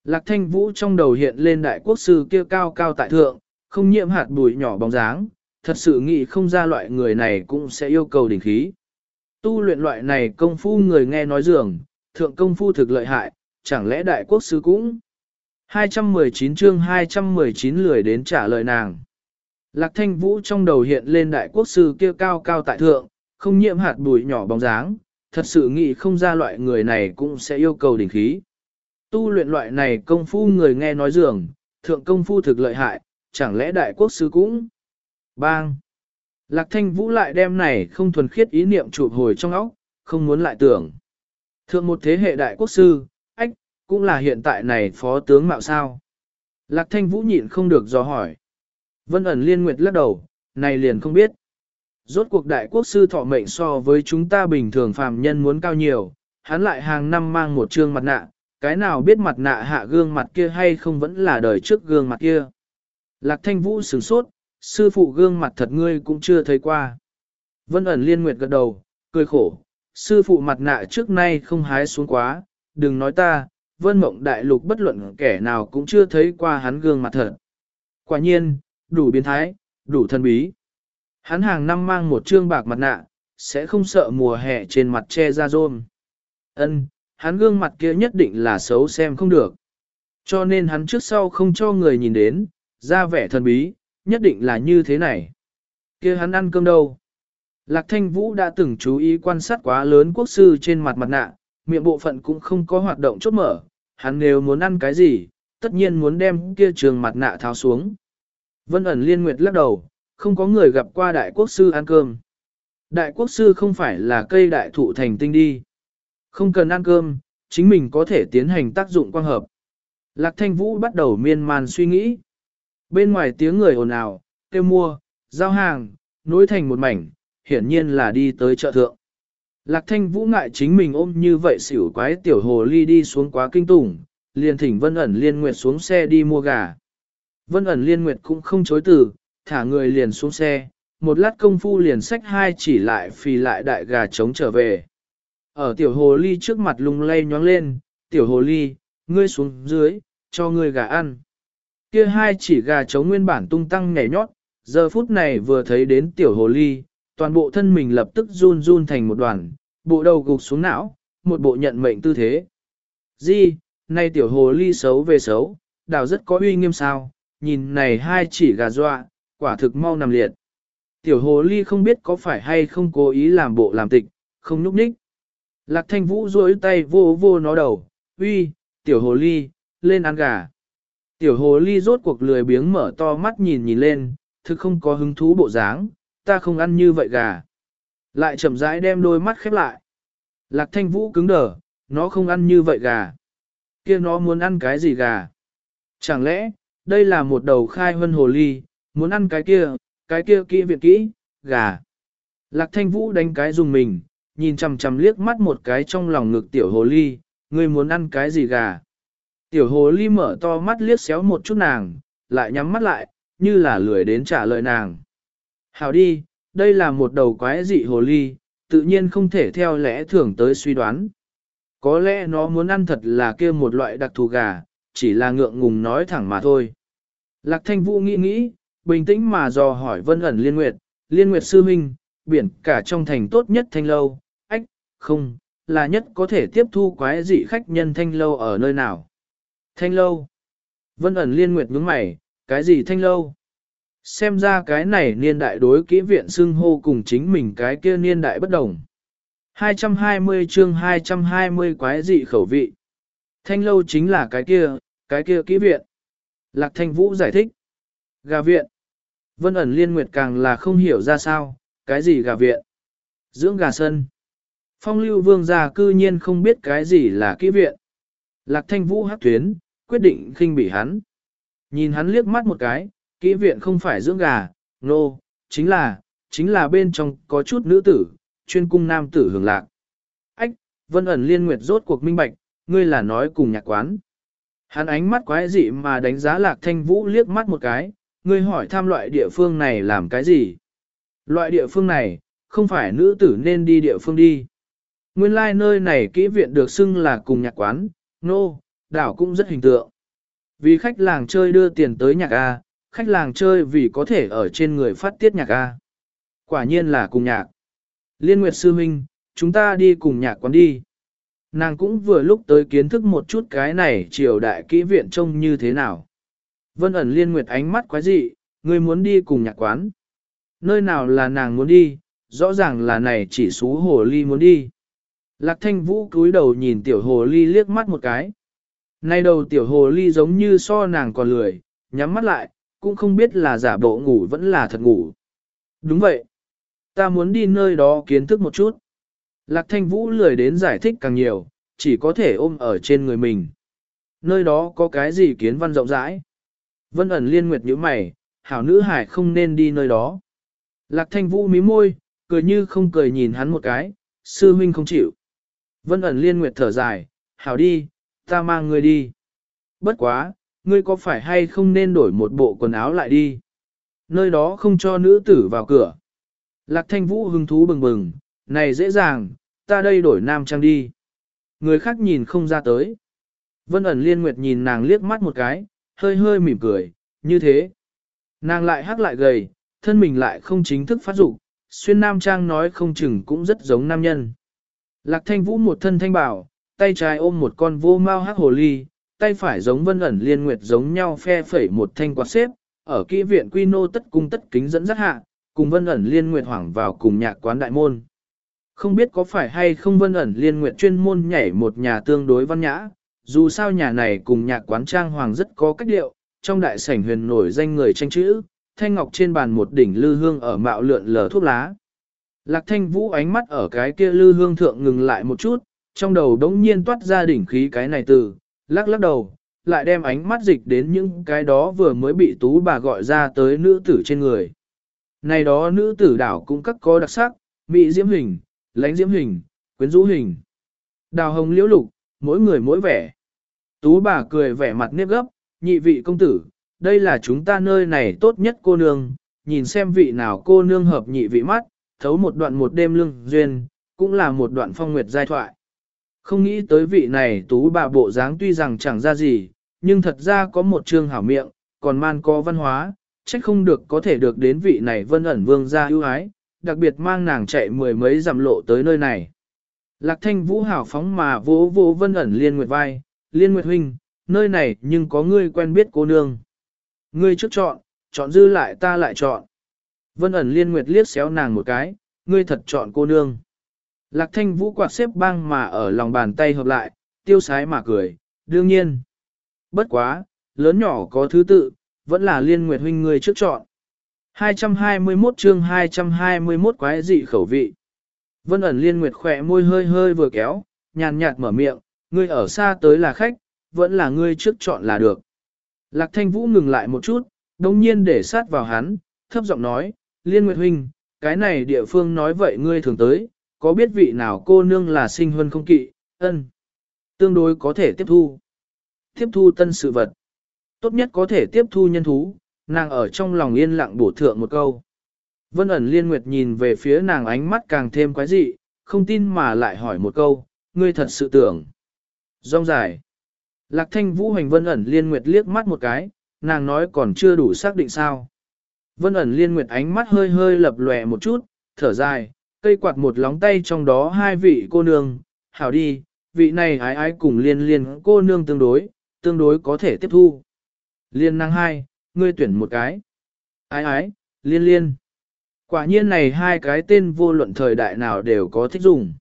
Lạc thanh vũ trong đầu hiện lên đại quốc sư kia cao cao tại thượng, không nhiễm hạt bụi nhỏ bóng dáng, thật sự nghĩ không ra loại người này cũng sẽ yêu cầu đỉnh khí. Tu luyện loại này công phu người nghe nói dường, thượng công phu thực lợi hại, chẳng lẽ đại quốc sư cũng 219 chương 219 lười đến trả lời nàng. Lạc thanh vũ trong đầu hiện lên đại quốc sư kia cao cao tại thượng, không nhiễm hạt bụi nhỏ bóng dáng, thật sự nghĩ không ra loại người này cũng sẽ yêu cầu đỉnh khí. Tu luyện loại này công phu người nghe nói dường, thượng công phu thực lợi hại, chẳng lẽ đại quốc sư cũng bang. Lạc thanh vũ lại đem này không thuần khiết ý niệm chụp hồi trong óc, không muốn lại tưởng. Thượng một thế hệ đại quốc sư, cũng là hiện tại này phó tướng mạo sao. Lạc thanh vũ nhịn không được do hỏi. Vân ẩn liên nguyệt lắc đầu, này liền không biết. Rốt cuộc đại quốc sư thọ mệnh so với chúng ta bình thường phàm nhân muốn cao nhiều, hắn lại hàng năm mang một trương mặt nạ, cái nào biết mặt nạ hạ gương mặt kia hay không vẫn là đời trước gương mặt kia. Lạc thanh vũ sửng sốt, sư phụ gương mặt thật ngươi cũng chưa thấy qua. Vân ẩn liên nguyệt gật đầu, cười khổ, sư phụ mặt nạ trước nay không hái xuống quá, đừng nói ta, vân mộng đại lục bất luận kẻ nào cũng chưa thấy qua hắn gương mặt thật. Quả nhiên, đủ biến thái, đủ thân bí. Hắn hàng năm mang một trương bạc mặt nạ, sẽ không sợ mùa hè trên mặt che ra rôm. Ân, hắn gương mặt kia nhất định là xấu xem không được. Cho nên hắn trước sau không cho người nhìn đến, ra vẻ thần bí, nhất định là như thế này. kia hắn ăn cơm đâu? Lạc Thanh Vũ đã từng chú ý quan sát quá lớn quốc sư trên mặt mặt nạ, miệng bộ phận cũng không có hoạt động chốt mở, hắn nếu muốn ăn cái gì, tất nhiên muốn đem kia trường mặt nạ tháo xuống. Vân ẩn liên nguyệt lắc đầu, không có người gặp qua đại quốc sư ăn cơm. Đại quốc sư không phải là cây đại thụ thành tinh đi. Không cần ăn cơm, chính mình có thể tiến hành tác dụng quang hợp. Lạc thanh vũ bắt đầu miên man suy nghĩ. Bên ngoài tiếng người ồn ào, kêu mua, giao hàng, nối thành một mảnh, hiển nhiên là đi tới chợ thượng. Lạc thanh vũ ngại chính mình ôm như vậy xỉu quái tiểu hồ ly đi xuống quá kinh tủng, liền thỉnh vân ẩn liên nguyệt xuống xe đi mua gà. Vân ẩn liên nguyệt cũng không chối từ, thả người liền xuống xe, một lát công phu liền sách hai chỉ lại phì lại đại gà trống trở về. Ở tiểu hồ ly trước mặt lung lay nhoáng lên, tiểu hồ ly, ngươi xuống dưới, cho ngươi gà ăn. Kia hai chỉ gà trống nguyên bản tung tăng nhảy nhót, giờ phút này vừa thấy đến tiểu hồ ly, toàn bộ thân mình lập tức run run thành một đoàn, bộ đầu gục xuống não, một bộ nhận mệnh tư thế. Di, nay tiểu hồ ly xấu về xấu, đào rất có uy nghiêm sao, nhìn này hai chỉ gà dọa, quả thực mau nằm liệt. Tiểu hồ ly không biết có phải hay không cố ý làm bộ làm tịch, không nhúc ních. Lạc thanh vũ duỗi tay vô vô nó đầu, uy, tiểu hồ ly, lên ăn gà. Tiểu hồ ly rốt cuộc lười biếng mở to mắt nhìn nhìn lên, thực không có hứng thú bộ dáng, ta không ăn như vậy gà. Lại chậm rãi đem đôi mắt khép lại. Lạc thanh vũ cứng đờ, nó không ăn như vậy gà. kia nó muốn ăn cái gì gà? Chẳng lẽ, đây là một đầu khai hân hồ ly, muốn ăn cái kia, cái kia kỹ viện kỹ, gà. Lạc thanh vũ đánh cái dùng mình, nhìn chằm chằm liếc mắt một cái trong lòng ngực tiểu hồ ly, ngươi muốn ăn cái gì gà. Tiểu hồ ly mở to mắt liếc xéo một chút nàng, lại nhắm mắt lại, như là lười đến trả lời nàng. Hảo đi, đây là một đầu quái dị hồ ly, tự nhiên không thể theo lẽ thường tới suy đoán. Có lẽ nó muốn ăn thật là kia một loại đặc thù gà, chỉ là ngượng ngùng nói thẳng mà thôi. Lạc thanh vũ nghĩ nghĩ, bình tĩnh mà dò hỏi vân ẩn liên nguyệt, liên nguyệt sư minh, biển cả trong thành tốt nhất thanh lâu, ách, không, là nhất có thể tiếp thu quái dị khách nhân thanh lâu ở nơi nào. Thanh lâu. Vân ẩn liên nguyệt nhướng mày, cái gì thanh lâu? Xem ra cái này niên đại đối kỹ viện xưng hô cùng chính mình cái kia niên đại bất đồng. 220 chương 220 quái dị khẩu vị. Thanh lâu chính là cái kia, cái kia kỹ viện. Lạc Thanh Vũ giải thích. Gà viện. Vân ẩn liên nguyệt càng là không hiểu ra sao, cái gì gà viện. Dưỡng gà sân. Phong lưu vương gia cư nhiên không biết cái gì là kỹ viện. Lạc Thanh Vũ hắc tuyến, quyết định khinh bỉ hắn. Nhìn hắn liếc mắt một cái, kỹ viện không phải dưỡng gà, nô, no, chính là, chính là bên trong có chút nữ tử, chuyên cung nam tử hưởng lạc. Ách, vân ẩn liên nguyệt rốt cuộc minh bạch, ngươi là nói cùng nhạc quán. Hắn ánh mắt quái dị mà đánh giá lạc thanh vũ liếc mắt một cái, ngươi hỏi tham loại địa phương này làm cái gì? Loại địa phương này, không phải nữ tử nên đi địa phương đi. Nguyên lai like nơi này kỹ viện được xưng là cùng nhạc quán, nô, no, đảo cũng rất hình tượng. Vì khách làng chơi đưa tiền tới nhạc A, khách làng chơi vì có thể ở trên người phát tiết nhạc A. Quả nhiên là cùng nhạc. Liên Nguyệt Sư Minh, chúng ta đi cùng nhạc quán đi. Nàng cũng vừa lúc tới kiến thức một chút cái này triều đại kỹ viện trông như thế nào. Vân ẩn Liên Nguyệt ánh mắt quái dị, người muốn đi cùng nhạc quán. Nơi nào là nàng muốn đi, rõ ràng là này chỉ xú hồ ly muốn đi. Lạc thanh vũ cúi đầu nhìn tiểu hồ ly liếc mắt một cái. Nay đầu tiểu hồ ly giống như so nàng còn lười, nhắm mắt lại, cũng không biết là giả bộ ngủ vẫn là thật ngủ. Đúng vậy. Ta muốn đi nơi đó kiến thức một chút. Lạc thanh vũ lười đến giải thích càng nhiều, chỉ có thể ôm ở trên người mình. Nơi đó có cái gì kiến văn rộng rãi. Vân ẩn liên nguyệt như mày, hảo nữ hải không nên đi nơi đó. Lạc thanh vũ mí môi, cười như không cười nhìn hắn một cái, sư huynh không chịu. Vân ẩn liên nguyệt thở dài, hảo đi, ta mang người đi. Bất quá, ngươi có phải hay không nên đổi một bộ quần áo lại đi? Nơi đó không cho nữ tử vào cửa. Lạc thanh vũ hứng thú bừng bừng, này dễ dàng, ta đây đổi nam trang đi. Người khác nhìn không ra tới. Vân ẩn liên nguyệt nhìn nàng liếc mắt một cái, hơi hơi mỉm cười, như thế. Nàng lại hắc lại gầy, thân mình lại không chính thức phát dục xuyên nam trang nói không chừng cũng rất giống nam nhân. Lạc thanh vũ một thân thanh bảo, tay trái ôm một con vô mau hắc hồ ly, tay phải giống vân ẩn liên nguyệt giống nhau phe phẩy một thanh quạt xếp, ở kỹ viện quy nô tất cung tất kính dẫn dắt hạ, cùng vân ẩn liên nguyệt hoảng vào cùng nhạc quán đại môn. Không biết có phải hay không vân ẩn liên nguyệt chuyên môn nhảy một nhà tương đối văn nhã, dù sao nhà này cùng nhạc quán trang hoàng rất có cách điệu, trong đại sảnh huyền nổi danh người tranh chữ, thanh ngọc trên bàn một đỉnh lư hương ở mạo lượn lờ thuốc lá. Lạc thanh vũ ánh mắt ở cái kia lư hương thượng ngừng lại một chút, trong đầu đống nhiên toát ra đỉnh khí cái này từ, lắc lắc đầu, lại đem ánh mắt dịch đến những cái đó vừa mới bị tú bà gọi ra tới nữ tử trên người. Này đó nữ tử đảo cũng các có đặc sắc, mỹ diễm hình, lãnh diễm hình, quyến rũ hình. Đào hồng liễu lục, mỗi người mỗi vẻ. Tú bà cười vẻ mặt nếp gấp, nhị vị công tử, đây là chúng ta nơi này tốt nhất cô nương, nhìn xem vị nào cô nương hợp nhị vị mắt, thấu một đoạn một đêm lưng duyên, cũng là một đoạn phong nguyệt giai thoại. Không nghĩ tới vị này tú bà bộ dáng tuy rằng chẳng ra gì, nhưng thật ra có một trương hảo miệng, còn man có văn hóa, trách không được có thể được đến vị này vân ẩn vương gia ưu ái, đặc biệt mang nàng chạy mười mấy dặm lộ tới nơi này. Lạc thanh vũ hảo phóng mà vỗ vỗ vân ẩn liên nguyệt vai, liên nguyệt huynh, nơi này nhưng có ngươi quen biết cô nương. Ngươi trước chọn, chọn dư lại ta lại chọn. Vân ẩn liên nguyệt liếc xéo nàng một cái, ngươi thật chọn cô nương. Lạc thanh vũ quạt xếp băng mà ở lòng bàn tay hợp lại, tiêu sái mà cười, đương nhiên. Bất quá, lớn nhỏ có thứ tự, vẫn là liên nguyệt huynh ngươi trước chọn. 221 chương 221 quái dị khẩu vị. Vân ẩn liên nguyệt khỏe môi hơi hơi vừa kéo, nhàn nhạt mở miệng, ngươi ở xa tới là khách, vẫn là ngươi trước chọn là được. Lạc thanh vũ ngừng lại một chút, đồng nhiên để sát vào hắn, thấp giọng nói, liên nguyệt huynh, cái này địa phương nói vậy ngươi thường tới, có biết vị nào cô nương là sinh huân không kỵ, ân. Tương đối có thể tiếp thu. Tiếp thu tân sự vật. Tốt nhất có thể tiếp thu nhân thú, nàng ở trong lòng yên lặng bổ thượng một câu. Vân ẩn liên nguyệt nhìn về phía nàng ánh mắt càng thêm quái dị, không tin mà lại hỏi một câu, ngươi thật sự tưởng. Rong dài. Lạc thanh vũ hành vân ẩn liên nguyệt liếc mắt một cái, nàng nói còn chưa đủ xác định sao. Vân ẩn liên nguyệt ánh mắt hơi hơi lập lòe một chút, thở dài, cây quạt một lóng tay trong đó hai vị cô nương, hảo đi, vị này ái ái cùng liên liên cô nương tương đối, tương đối có thể tiếp thu. Liên năng hai, ngươi tuyển một cái. Ái ái, liên liên. Quả nhiên này hai cái tên vô luận thời đại nào đều có thích dùng.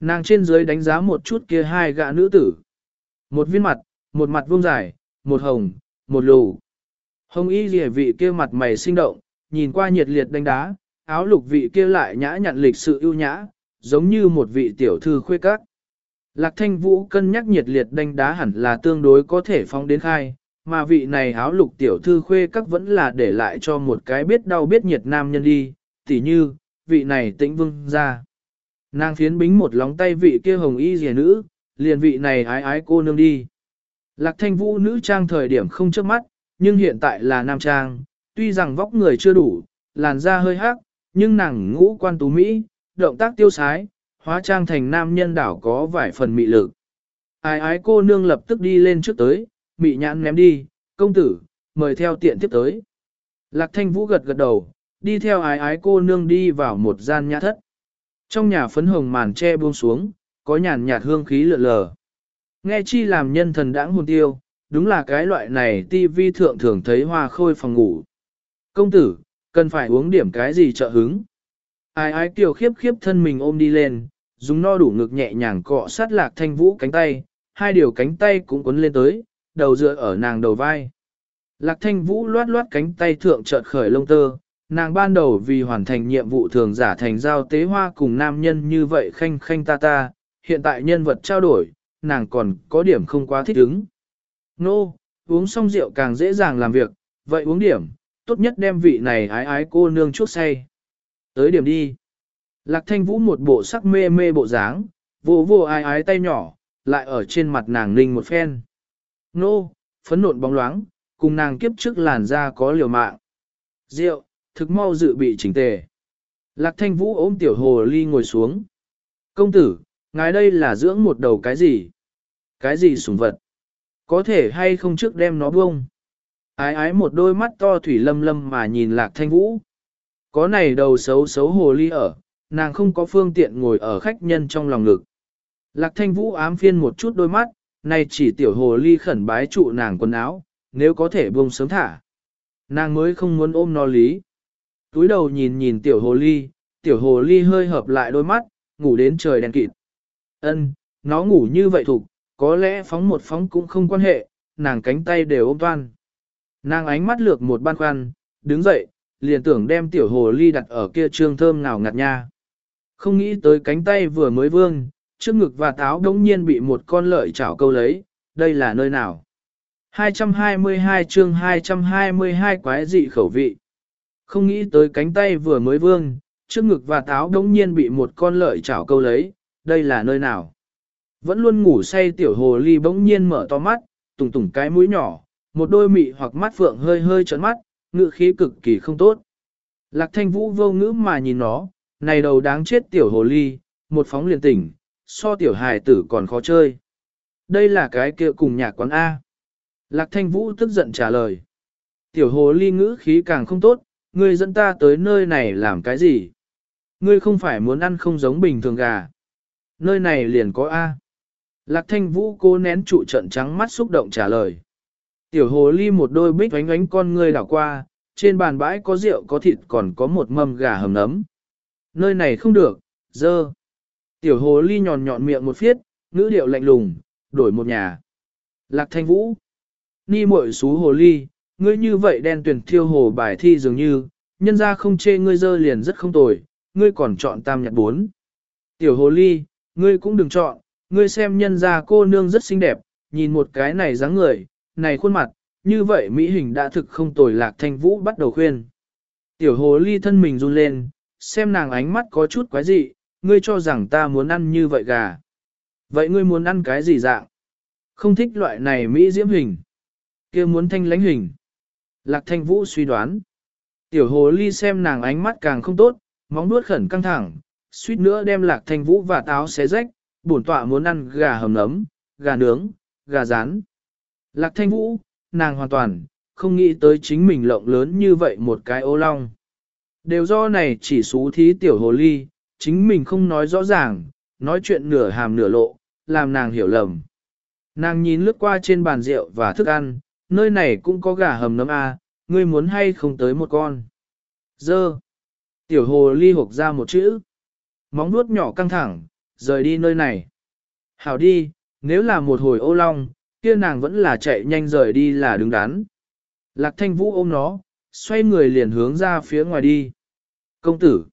Nàng trên dưới đánh giá một chút kia hai gã nữ tử. Một viên mặt, một mặt vuông dài, một hồng, một lù. Hồng y rìa vị kia mặt mày sinh động, nhìn qua nhiệt liệt đánh đá, áo lục vị kia lại nhã nhặn lịch sự ưu nhã, giống như một vị tiểu thư khuê các. Lạc thanh vũ cân nhắc nhiệt liệt đánh đá hẳn là tương đối có thể phong đến khai, mà vị này áo lục tiểu thư khuê các vẫn là để lại cho một cái biết đau biết nhiệt nam nhân đi, tỉ như, vị này tĩnh vương ra. Nàng phiến bính một lóng tay vị kia hồng y rìa nữ, liền vị này ái ái cô nương đi. Lạc thanh vũ nữ trang thời điểm không trước mắt, nhưng hiện tại là nam trang, tuy rằng vóc người chưa đủ, làn da hơi hắc, nhưng nàng ngũ quan tú Mỹ, động tác tiêu sái, hóa trang thành nam nhân đảo có vài phần mị lực. Ái ái cô nương lập tức đi lên trước tới, mị nhãn ném đi, công tử, mời theo tiện tiếp tới. Lạc thanh vũ gật gật đầu, đi theo ái ái cô nương đi vào một gian nhà thất. Trong nhà phấn hồng màn che buông xuống, có nhàn nhạt hương khí lượn lờ. Nghe chi làm nhân thần đãng hồn tiêu, đúng là cái loại này ti vi thượng thường thấy hoa khôi phòng ngủ. Công tử, cần phải uống điểm cái gì trợ hứng. Ai ai kiều khiếp khiếp thân mình ôm đi lên, dùng no đủ ngực nhẹ nhàng cọ sát lạc thanh vũ cánh tay, hai điều cánh tay cũng cuốn lên tới, đầu dựa ở nàng đầu vai. Lạc thanh vũ loát loát cánh tay thượng chợt khởi lông tơ, nàng ban đầu vì hoàn thành nhiệm vụ thường giả thành giao tế hoa cùng nam nhân như vậy khanh khanh ta ta, hiện tại nhân vật trao đổi, nàng còn có điểm không quá thích ứng. Nô, no, uống xong rượu càng dễ dàng làm việc, vậy uống điểm, tốt nhất đem vị này ái ái cô nương chuốc say. Tới điểm đi. Lạc thanh vũ một bộ sắc mê mê bộ dáng, vô vô ái ái tay nhỏ, lại ở trên mặt nàng ninh một phen. Nô, phấn nộn bóng loáng, cùng nàng kiếp trước làn da có liều mạng. Rượu, thực mau dự bị chỉnh tề. Lạc thanh vũ ôm tiểu hồ ly ngồi xuống. Công tử, ngài đây là dưỡng một đầu cái gì? Cái gì sủng vật? Có thể hay không trước đem nó buông Ái ái một đôi mắt to thủy lâm lâm mà nhìn lạc thanh vũ. Có này đầu xấu xấu hồ ly ở, nàng không có phương tiện ngồi ở khách nhân trong lòng ngực. Lạc thanh vũ ám phiên một chút đôi mắt, nay chỉ tiểu hồ ly khẩn bái trụ nàng quần áo, nếu có thể buông sớm thả. Nàng mới không muốn ôm nó lý. túi đầu nhìn nhìn tiểu hồ ly, tiểu hồ ly hơi hợp lại đôi mắt, ngủ đến trời đen kịt. Ân, nó ngủ như vậy thục, có lẽ phóng một phóng cũng không quan hệ, nàng cánh tay đều ôm toan. Nàng ánh mắt lược một ban khoăn, đứng dậy, liền tưởng đem tiểu hồ ly đặt ở kia trương thơm nào ngạt nha. Không nghĩ tới cánh tay vừa mới vương, trước ngực và táo đống nhiên bị một con lợi chảo câu lấy, đây là nơi nào? 222 chương 222 quái dị khẩu vị. Không nghĩ tới cánh tay vừa mới vương, trước ngực và táo đống nhiên bị một con lợi chảo câu lấy, đây là nơi nào? Vẫn luôn ngủ say tiểu hồ ly bỗng nhiên mở to mắt, tùng tùng cái mũi nhỏ, một đôi mị hoặc mắt phượng hơi hơi trấn mắt, ngự khí cực kỳ không tốt. Lạc thanh vũ vô ngữ mà nhìn nó, này đầu đáng chết tiểu hồ ly, một phóng liền tỉnh, so tiểu hài tử còn khó chơi. Đây là cái kia cùng nhạc quán A. Lạc thanh vũ tức giận trả lời. Tiểu hồ ly ngữ khí càng không tốt, ngươi dẫn ta tới nơi này làm cái gì? Ngươi không phải muốn ăn không giống bình thường gà. Nơi này liền có A. Lạc thanh vũ cố nén trụ trận trắng mắt xúc động trả lời. Tiểu hồ ly một đôi bích ánh ánh con ngươi đảo qua, trên bàn bãi có rượu có thịt còn có một mâm gà hầm nấm. Nơi này không được, dơ. Tiểu hồ ly nhòn nhọn miệng một phiết, ngữ điệu lạnh lùng, đổi một nhà. Lạc thanh vũ. Ni muội xú hồ ly, ngươi như vậy đen tuyển thiêu hồ bài thi dường như, nhân ra không chê ngươi dơ liền rất không tồi, ngươi còn chọn tam nhật bốn. Tiểu hồ ly, ngươi cũng đừng chọn, ngươi xem nhân ra cô nương rất xinh đẹp, nhìn một cái này dáng người, này khuôn mặt, như vậy Mỹ hình đã thực không tồi lạc thanh vũ bắt đầu khuyên. Tiểu hồ ly thân mình run lên, xem nàng ánh mắt có chút quái dị, ngươi cho rằng ta muốn ăn như vậy gà. Vậy ngươi muốn ăn cái gì dạng? Không thích loại này Mỹ diễm hình. kia muốn thanh lãnh hình. Lạc thanh vũ suy đoán. Tiểu hồ ly xem nàng ánh mắt càng không tốt, móng nuốt khẩn căng thẳng, suýt nữa đem lạc thanh vũ và táo xé rách, bổn tọa muốn ăn gà hầm nấm, gà nướng, gà rán. Lạc thanh vũ, nàng hoàn toàn, không nghĩ tới chính mình lộng lớn như vậy một cái ô long. Đều do này chỉ xú thí tiểu hồ ly, chính mình không nói rõ ràng, nói chuyện nửa hàm nửa lộ, làm nàng hiểu lầm. Nàng nhìn lướt qua trên bàn rượu và thức ăn, nơi này cũng có gà hầm nấm A, ngươi muốn hay không tới một con. Dơ. Tiểu hồ ly hộp ra một chữ. Móng nuốt nhỏ căng thẳng, rời đi nơi này. Hảo đi, nếu là một hồi ô long, kia nàng vẫn là chạy nhanh rời đi là đứng đắn. Lạc thanh vũ ôm nó, xoay người liền hướng ra phía ngoài đi. Công tử!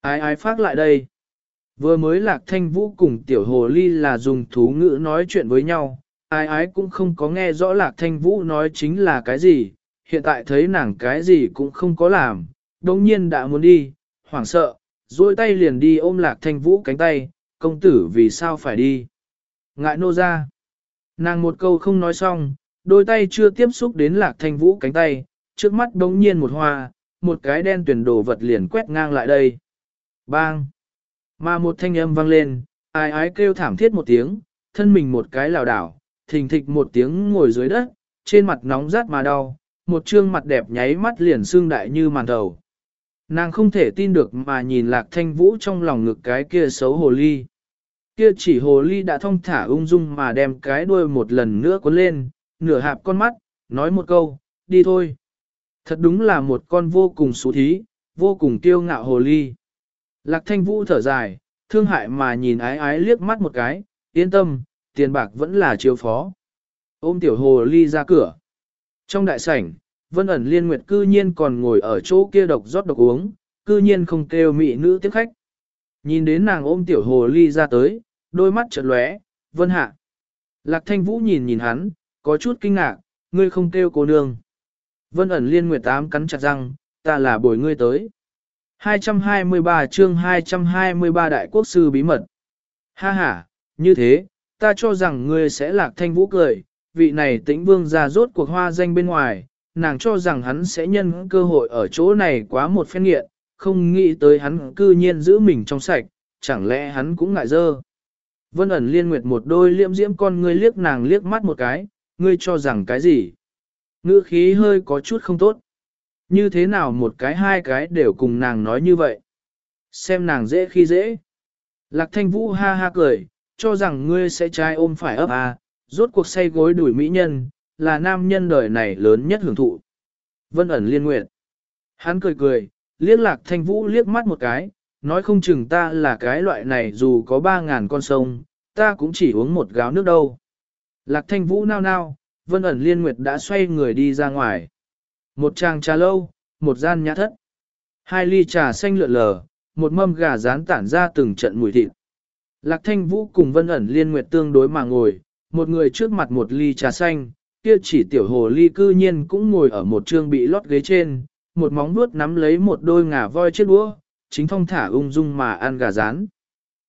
Ai ai phát lại đây? Vừa mới lạc thanh vũ cùng tiểu hồ ly là dùng thú ngữ nói chuyện với nhau, ai ái cũng không có nghe rõ lạc thanh vũ nói chính là cái gì, hiện tại thấy nàng cái gì cũng không có làm, đồng nhiên đã muốn đi, hoảng sợ, duỗi tay liền đi ôm lạc thanh vũ cánh tay, công tử vì sao phải đi. Ngại nô ra. Nàng một câu không nói xong, đôi tay chưa tiếp xúc đến lạc thanh vũ cánh tay, trước mắt đống nhiên một hoa, một cái đen tuyển đồ vật liền quét ngang lại đây. Bang! Mà một thanh âm vang lên, ai ái kêu thảm thiết một tiếng, thân mình một cái lảo đảo, thình thịch một tiếng ngồi dưới đất, trên mặt nóng rát mà đau, một trương mặt đẹp nháy mắt liền xương đại như màn đầu. Nàng không thể tin được mà nhìn lạc thanh vũ trong lòng ngực cái kia xấu hồ ly. Kia chỉ hồ ly đã thông thả ung dung mà đem cái đuôi một lần nữa cuốn lên, nửa hạp con mắt, nói một câu, đi thôi. Thật đúng là một con vô cùng xú thí, vô cùng tiêu ngạo hồ ly. Lạc thanh vũ thở dài, thương hại mà nhìn ái ái liếc mắt một cái, yên tâm, tiền bạc vẫn là chiếu phó. Ôm tiểu hồ ly ra cửa. Trong đại sảnh, vân ẩn liên nguyệt cư nhiên còn ngồi ở chỗ kia độc rót độc uống, cư nhiên không kêu mị nữ tiếp khách. Nhìn đến nàng ôm tiểu hồ ly ra tới, đôi mắt chợt lóe, vân hạ. Lạc thanh vũ nhìn nhìn hắn, có chút kinh ngạc, ngươi không kêu cô nương. Vân ẩn liên nguyệt tám cắn chặt răng, ta là bồi ngươi tới. 223 chương 223 đại quốc sư bí mật. Ha ha, như thế, ta cho rằng ngươi sẽ lạc thanh vũ cười, vị này tĩnh vương ra rốt cuộc hoa danh bên ngoài, nàng cho rằng hắn sẽ nhân cơ hội ở chỗ này quá một phen nghiện, không nghĩ tới hắn cư nhiên giữ mình trong sạch, chẳng lẽ hắn cũng ngại dơ. Vân ẩn liên nguyệt một đôi liễm diễm con ngươi liếc nàng liếc mắt một cái, ngươi cho rằng cái gì? Ngữ khí hơi có chút không tốt. Như thế nào một cái hai cái đều cùng nàng nói như vậy? Xem nàng dễ khi dễ. Lạc thanh vũ ha ha cười, cho rằng ngươi sẽ trai ôm phải ấp à, rốt cuộc say gối đuổi mỹ nhân, là nam nhân đời này lớn nhất hưởng thụ. Vân ẩn liên nguyện. Hắn cười cười, liếc lạc thanh vũ liếc mắt một cái, nói không chừng ta là cái loại này dù có ba ngàn con sông, ta cũng chỉ uống một gáo nước đâu. Lạc thanh vũ nao nao, vân ẩn liên nguyệt đã xoay người đi ra ngoài. Một chàng trà lâu, một gian nhã thất. Hai ly trà xanh lượn lờ, một mâm gà rán tản ra từng trận mùi thịt. Lạc thanh vũ cùng vân ẩn liên nguyệt tương đối mà ngồi, một người trước mặt một ly trà xanh, kia chỉ tiểu hồ ly cư nhiên cũng ngồi ở một trương bị lót ghế trên, một móng vuốt nắm lấy một đôi ngà voi chết đũa, chính phong thả ung dung mà ăn gà rán.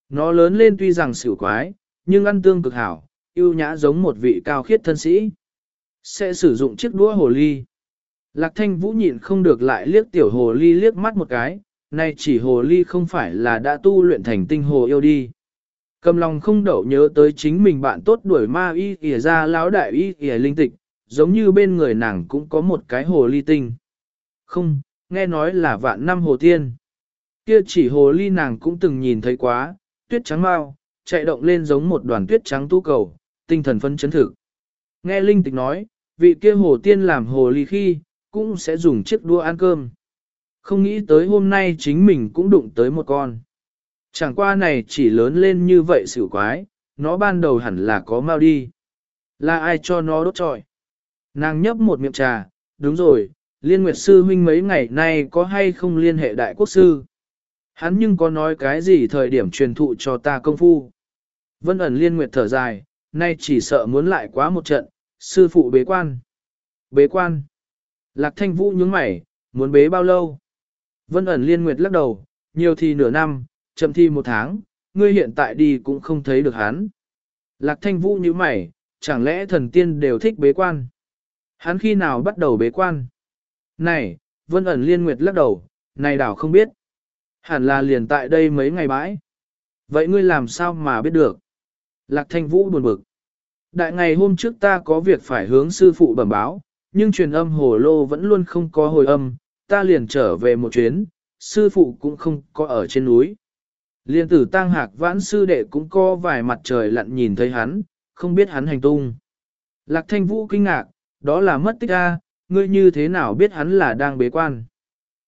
Nó lớn lên tuy rằng xỉu quái, nhưng ăn tương cực hảo, yêu nhã giống một vị cao khiết thân sĩ. Sẽ sử dụng chiếc đũa hồ ly. Lạc thanh vũ nhịn không được lại liếc tiểu hồ ly liếc mắt một cái, nay chỉ hồ ly không phải là đã tu luyện thành tinh hồ yêu đi. Cầm lòng không đậu nhớ tới chính mình bạn tốt đuổi ma y kìa ra lão đại y kìa linh tịch, giống như bên người nàng cũng có một cái hồ ly tinh. Không, nghe nói là vạn năm hồ tiên. Kia chỉ hồ ly nàng cũng từng nhìn thấy quá, tuyết trắng mau, chạy động lên giống một đoàn tuyết trắng tu cầu, tinh thần phân chấn thực. Nghe linh tịch nói, vị kia hồ tiên làm hồ ly khi, cũng sẽ dùng chiếc đua ăn cơm. Không nghĩ tới hôm nay chính mình cũng đụng tới một con. Chẳng qua này chỉ lớn lên như vậy xỉu quái, nó ban đầu hẳn là có mau đi. Là ai cho nó đốt trọi? Nàng nhấp một miệng trà, đúng rồi, liên nguyệt sư huynh mấy ngày nay có hay không liên hệ đại quốc sư? Hắn nhưng có nói cái gì thời điểm truyền thụ cho ta công phu? Vân ẩn liên nguyệt thở dài, nay chỉ sợ muốn lại quá một trận, sư phụ bế quan. Bế quan. Lạc thanh vũ nhướng mày, muốn bế bao lâu? Vân ẩn liên nguyệt lắc đầu, nhiều thì nửa năm, chậm thi một tháng, ngươi hiện tại đi cũng không thấy được hắn. Lạc thanh vũ như mày, chẳng lẽ thần tiên đều thích bế quan? Hắn khi nào bắt đầu bế quan? Này, vân ẩn liên nguyệt lắc đầu, này đảo không biết. Hẳn là liền tại đây mấy ngày bãi. Vậy ngươi làm sao mà biết được? Lạc thanh vũ buồn bực. Đại ngày hôm trước ta có việc phải hướng sư phụ bẩm báo, nhưng truyền âm hồ lô vẫn luôn không có hồi âm, ta liền trở về một chuyến, sư phụ cũng không có ở trên núi. Liên tử tăng hạc vãn sư đệ cũng có vài mặt trời lặn nhìn thấy hắn, không biết hắn hành tung. Lạc thanh vũ kinh ngạc, đó là mất tích a, ngươi như thế nào biết hắn là đang bế quan.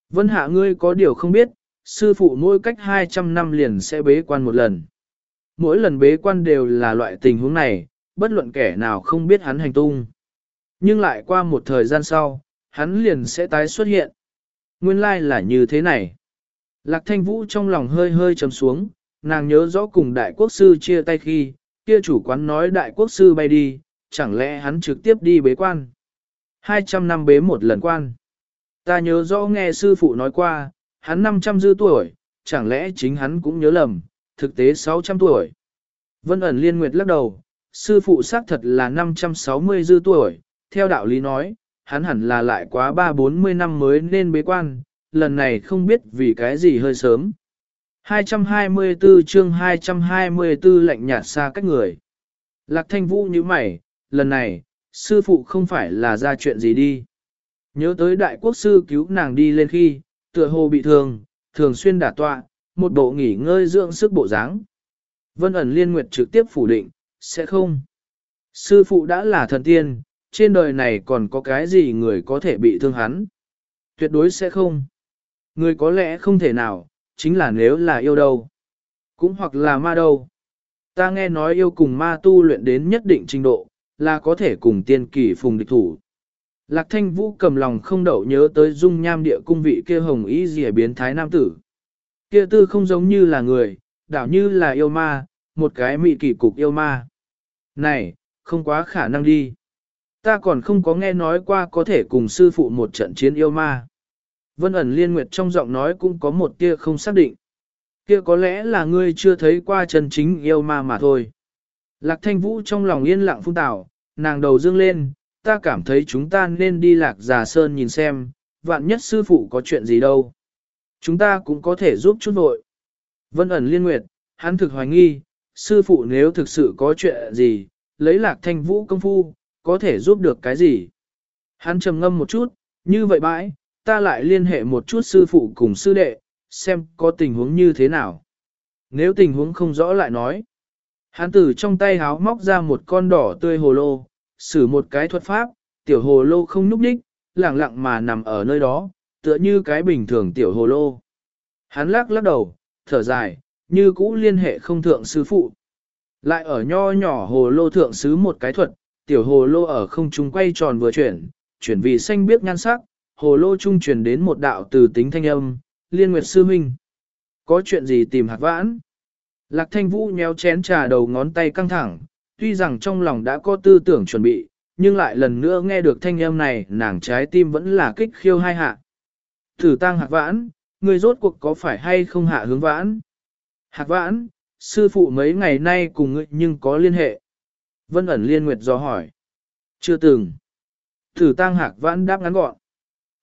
Vân hạ ngươi có điều không biết, sư phụ mỗi cách 200 năm liền sẽ bế quan một lần. Mỗi lần bế quan đều là loại tình huống này, bất luận kẻ nào không biết hắn hành tung. Nhưng lại qua một thời gian sau, hắn liền sẽ tái xuất hiện. Nguyên lai like là như thế này. Lạc thanh vũ trong lòng hơi hơi trầm xuống, nàng nhớ rõ cùng đại quốc sư chia tay khi, kia chủ quán nói đại quốc sư bay đi, chẳng lẽ hắn trực tiếp đi bế quan. 200 năm bế một lần quan. Ta nhớ rõ nghe sư phụ nói qua, hắn 500 dư tuổi, chẳng lẽ chính hắn cũng nhớ lầm, thực tế 600 tuổi. Vân ẩn liên nguyệt lắc đầu, sư phụ xác thật là 560 dư tuổi, theo đạo lý nói, hắn hẳn là lại quá 3-40 năm mới nên bế quan, lần này không biết vì cái gì hơi sớm. 224 chương 224 lạnh nhạt xa cách người. Lạc thanh vũ như mày, lần này, sư phụ không phải là ra chuyện gì đi. Nhớ tới đại quốc sư cứu nàng đi lên khi, tựa hồ bị thương, thường xuyên đả tọa, một bộ nghỉ ngơi dưỡng sức bộ dáng. Vân ẩn liên nguyệt trực tiếp phủ định, sẽ không. Sư phụ đã là thần tiên, trên đời này còn có cái gì người có thể bị thương hắn? Tuyệt đối sẽ không. Người có lẽ không thể nào, chính là nếu là yêu đâu. Cũng hoặc là ma đâu. Ta nghe nói yêu cùng ma tu luyện đến nhất định trình độ, là có thể cùng tiên kỳ phùng địch thủ. Lạc thanh vũ cầm lòng không đậu nhớ tới dung nham địa cung vị kia hồng ý rỉa biến thái nam tử. Kia tư không giống như là người, đảo như là yêu ma, một cái mị kỳ cục yêu ma. Này, không quá khả năng đi. Ta còn không có nghe nói qua có thể cùng sư phụ một trận chiến yêu ma. Vân ẩn liên nguyệt trong giọng nói cũng có một tia không xác định. Kia có lẽ là ngươi chưa thấy qua chân chính yêu ma mà thôi. Lạc thanh vũ trong lòng yên lặng phung tảo, nàng đầu dương lên, ta cảm thấy chúng ta nên đi lạc già sơn nhìn xem, vạn nhất sư phụ có chuyện gì đâu. Chúng ta cũng có thể giúp chút vội. Vân ẩn liên nguyệt, hắn thực hoài nghi, sư phụ nếu thực sự có chuyện gì, lấy lạc thanh vũ công phu, có thể giúp được cái gì. Hắn trầm ngâm một chút, như vậy bãi, ta lại liên hệ một chút sư phụ cùng sư đệ, xem có tình huống như thế nào. Nếu tình huống không rõ lại nói. Hắn từ trong tay háo móc ra một con đỏ tươi hồ lô, sử một cái thuật pháp, tiểu hồ lô không núp đích, lặng lặng mà nằm ở nơi đó, tựa như cái bình thường tiểu hồ lô. Hắn lắc lắc đầu, thở dài, như cũ liên hệ không thượng sư phụ. Lại ở nho nhỏ hồ lô thượng sứ một cái thuật, tiểu hồ lô ở không trung quay tròn vừa chuyển, chuyển vì xanh biếc nhan sắc, hồ lô trung truyền đến một đạo từ tính thanh âm, liên nguyệt sư minh. Có chuyện gì tìm hạt vãn? Lạc thanh vũ nhéo chén trà đầu ngón tay căng thẳng, tuy rằng trong lòng đã có tư tưởng chuẩn bị, nhưng lại lần nữa nghe được thanh âm này nàng trái tim vẫn là kích khiêu hai hạ. Thử tăng hạt vãn, người rốt cuộc có phải hay không hạ hướng vãn? Hạt vãn, sư phụ mấy ngày nay cùng ngươi nhưng có liên hệ. Vân ẩn liên nguyệt do hỏi. Chưa từng. Thử tăng hạc vãn đáp ngắn gọn.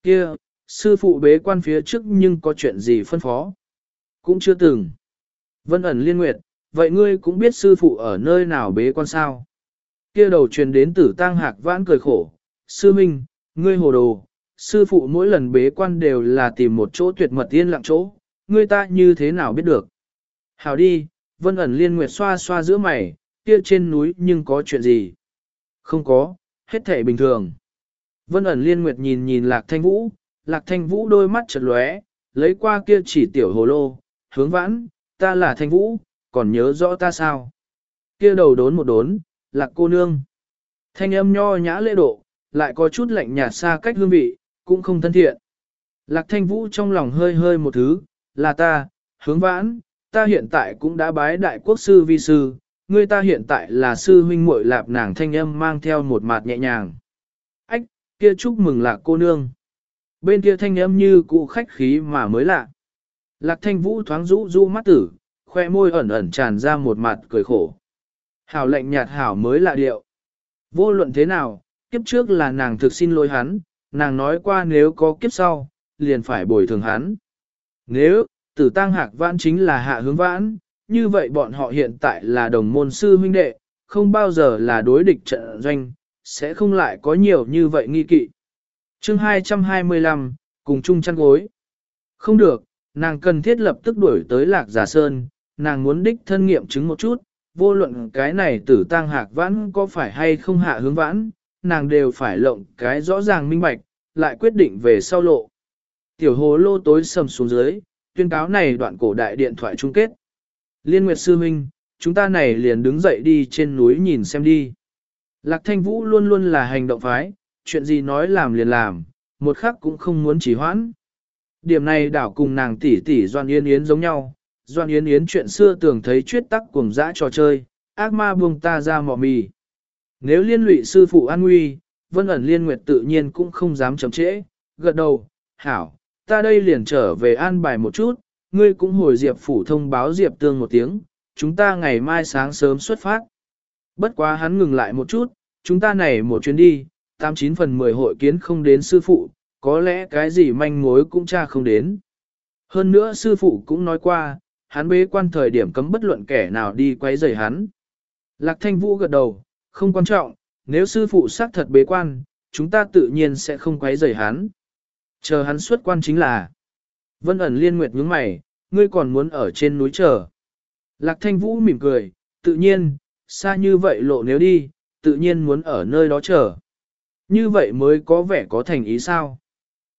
Kia, sư phụ bế quan phía trước nhưng có chuyện gì phân phó? Cũng chưa từng. Vân ẩn liên nguyệt, vậy ngươi cũng biết sư phụ ở nơi nào bế quan sao? Kia đầu truyền đến tử tang hạc vãn cười khổ. Sư Minh, ngươi hồ đồ, sư phụ mỗi lần bế quan đều là tìm một chỗ tuyệt mật yên lặng chỗ, ngươi ta như thế nào biết được? Hảo đi, vân ẩn liên nguyệt xoa xoa giữa mày, kia trên núi nhưng có chuyện gì? Không có, hết thể bình thường. Vân ẩn liên nguyệt nhìn nhìn lạc thanh vũ, lạc thanh vũ đôi mắt chật lóe, lấy qua kia chỉ tiểu hồ lô, hướng vãn, ta là thanh vũ, còn nhớ rõ ta sao? Kia đầu đốn một đốn, lạc cô nương. Thanh âm nho nhã lễ độ, lại có chút lạnh nhạt xa cách hương vị, cũng không thân thiện. Lạc thanh vũ trong lòng hơi hơi một thứ, là ta, hướng vãn, ta hiện tại cũng đã bái đại quốc sư vi sư, ngươi ta hiện tại là sư huynh muội lạp nàng thanh âm mang theo một mặt nhẹ nhàng. Ách, kia chúc mừng lạc cô nương. Bên kia thanh âm như cụ khách khí mà mới lạ. Lạc thanh vũ thoáng rũ rũ mắt tử, khoe môi ẩn ẩn tràn ra một mặt cười khổ. Hảo lệnh nhạt hảo mới lạ điệu. Vô luận thế nào, kiếp trước là nàng thực xin lỗi hắn, nàng nói qua nếu có kiếp sau, liền phải bồi thường hắn. Nếu, tử tăng hạc vãn chính là hạ hướng vãn, như vậy bọn họ hiện tại là đồng môn sư huynh đệ, không bao giờ là đối địch trận doanh, sẽ không lại có nhiều như vậy nghi kỵ. chương 225, cùng chung chăn gối. Không được, nàng cần thiết lập tức đuổi tới lạc giả sơn, nàng muốn đích thân nghiệm chứng một chút, vô luận cái này tử tăng hạc vãn có phải hay không hạ hướng vãn, nàng đều phải lộng cái rõ ràng minh bạch, lại quyết định về sau lộ. Tiểu hồ lô tối sầm xuống dưới, tuyên cáo này đoạn cổ đại điện thoại chung kết. Liên Nguyệt Sư Minh, chúng ta này liền đứng dậy đi trên núi nhìn xem đi. Lạc Thanh Vũ luôn luôn là hành động phái, chuyện gì nói làm liền làm, một khắc cũng không muốn chỉ hoãn. Điểm này đảo cùng nàng tỷ tỷ Doan Yên Yến giống nhau, Doan Yến Yến chuyện xưa tưởng thấy chuyết tắc cùng dã trò chơi, ác ma buông ta ra mọ mì. Nếu liên lụy sư phụ an nguy, vân ẩn liên nguyệt tự nhiên cũng không dám chậm trễ, gật đầu, hảo, ta đây liền trở về an bài một chút, ngươi cũng hồi Diệp phủ thông báo Diệp tương một tiếng, chúng ta ngày mai sáng sớm xuất phát. Bất quá hắn ngừng lại một chút, chúng ta này một chuyến đi, 89 phần 10 hội kiến không đến sư phụ, có lẽ cái gì manh mối cũng cha không đến. Hơn nữa sư phụ cũng nói qua, hắn bế quan thời điểm cấm bất luận kẻ nào đi quấy rầy hắn. Lạc thanh vũ gật đầu, không quan trọng, nếu sư phụ xác thật bế quan, chúng ta tự nhiên sẽ không quấy rầy hắn. Chờ hắn xuất quan chính là Vân ẩn liên nguyệt nhướng mày, ngươi còn muốn ở trên núi chờ. Lạc thanh vũ mỉm cười, tự nhiên, xa như vậy lộ nếu đi, tự nhiên muốn ở nơi đó chờ. Như vậy mới có vẻ có thành ý sao.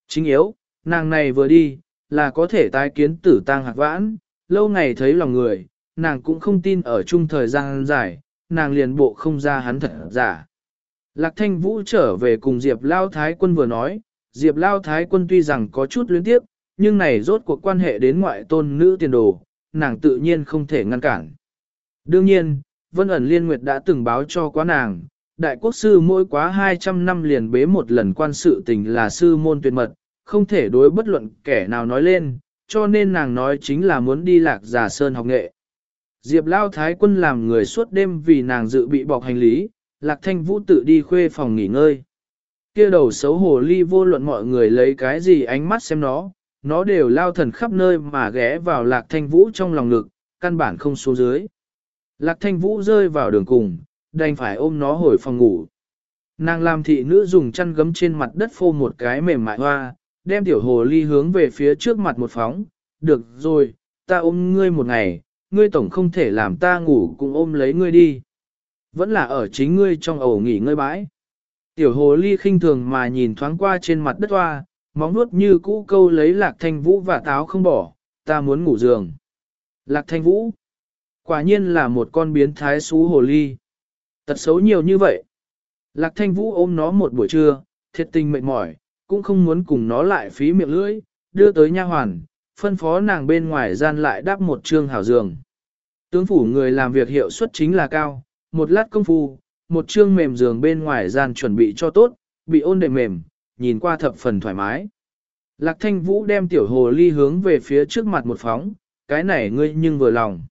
Chính yếu, nàng này vừa đi, là có thể tái kiến tử tang hạc vãn, lâu ngày thấy lòng người, nàng cũng không tin ở chung thời gian dài, nàng liền bộ không ra hắn thật giả. Lạc thanh vũ trở về cùng Diệp Lao Thái quân vừa nói, Diệp Lao Thái quân tuy rằng có chút luyến tiếp, nhưng này rốt cuộc quan hệ đến ngoại tôn nữ tiền đồ, nàng tự nhiên không thể ngăn cản. Đương nhiên, Vân ẩn Liên Nguyệt đã từng báo cho quá nàng, đại quốc sư mỗi quá 200 năm liền bế một lần quan sự tình là sư môn tuyệt mật, không thể đối bất luận kẻ nào nói lên, cho nên nàng nói chính là muốn đi lạc giả sơn học nghệ. Diệp Lao Thái quân làm người suốt đêm vì nàng dự bị bọc hành lý, Lạc Thanh Vũ tự đi khuê phòng nghỉ ngơi. kia đầu xấu hổ ly vô luận mọi người lấy cái gì ánh mắt xem nó, nó đều lao thần khắp nơi mà ghé vào lạc thanh vũ trong lòng ngực, căn bản không xuống dưới. Lạc thanh vũ rơi vào đường cùng, đành phải ôm nó hồi phòng ngủ. Nàng làm thị nữ dùng chăn gấm trên mặt đất phô một cái mềm mại hoa, đem tiểu hồ ly hướng về phía trước mặt một phóng. Được rồi, ta ôm ngươi một ngày, ngươi tổng không thể làm ta ngủ cùng ôm lấy ngươi đi. Vẫn là ở chính ngươi trong ổ nghỉ ngơi bãi. Tiểu hồ ly khinh thường mà nhìn thoáng qua trên mặt đất hoa, móng nuốt như cũ câu lấy lạc thanh vũ và táo không bỏ, ta muốn ngủ giường. Lạc thanh vũ, quả nhiên là một con biến thái xú hồ ly. Tật xấu nhiều như vậy. Lạc thanh vũ ôm nó một buổi trưa, thiệt tình mệt mỏi, cũng không muốn cùng nó lại phí miệng lưỡi, đưa tới nha hoàn, phân phó nàng bên ngoài gian lại đắp một trương hảo giường. Tướng phủ người làm việc hiệu suất chính là cao, một lát công phu, một trương mềm giường bên ngoài gian chuẩn bị cho tốt, bị ôn đệm mềm, nhìn qua thập phần thoải mái. Lạc thanh vũ đem tiểu hồ ly hướng về phía trước mặt một phóng, cái này ngươi nhưng vừa lòng.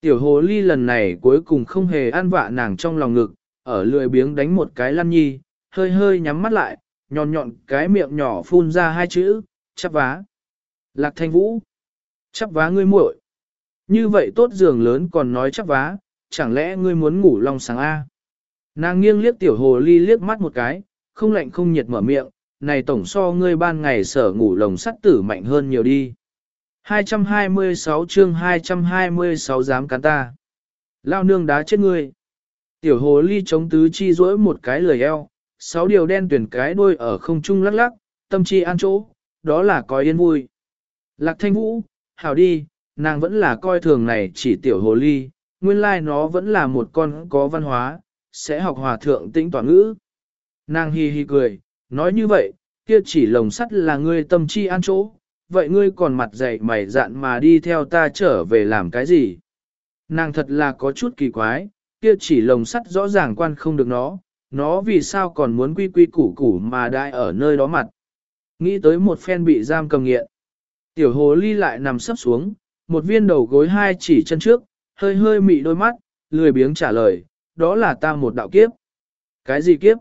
Tiểu hồ ly lần này cuối cùng không hề an vạ nàng trong lòng ngực, ở lười biếng đánh một cái lăn nhi, hơi hơi nhắm mắt lại, nhọn nhọn cái miệng nhỏ phun ra hai chữ, chắp vá. Lạc thanh vũ, chắp vá ngươi muội. Như vậy tốt giường lớn còn nói chắp vá, chẳng lẽ ngươi muốn ngủ long sáng A. Nàng nghiêng liếc tiểu hồ ly liếc mắt một cái, không lạnh không nhiệt mở miệng, này tổng so ngươi ban ngày sở ngủ lồng sắt tử mạnh hơn nhiều đi. 226 chương 226 dám cắn ta. Lao nương đá chết ngươi. Tiểu hồ ly chống tứ chi rỗi một cái lười eo, sáu điều đen tuyển cái đuôi ở không trung lắc lắc, tâm chi an chỗ, đó là coi yên vui. Lạc thanh vũ, hảo đi, nàng vẫn là coi thường này chỉ tiểu hồ ly, nguyên lai nó vẫn là một con có văn hóa, sẽ học hòa thượng tĩnh toàn ngữ. Nàng hi hi cười, nói như vậy, kia chỉ lồng sắt là ngươi tâm chi an chỗ, vậy ngươi còn mặt dày mày dạn mà đi theo ta trở về làm cái gì? Nàng thật là có chút kỳ quái, kia chỉ lồng sắt rõ ràng quan không được nó, nó vì sao còn muốn quy quy củ củ mà đại ở nơi đó mặt. Nghĩ tới một phen bị giam cầm nghiện. Tiểu hồ ly lại nằm sấp xuống, một viên đầu gối hai chỉ chân trước, hơi hơi mị đôi mắt, lười biếng trả lời, đó là ta một đạo kiếp. Cái gì kiếp?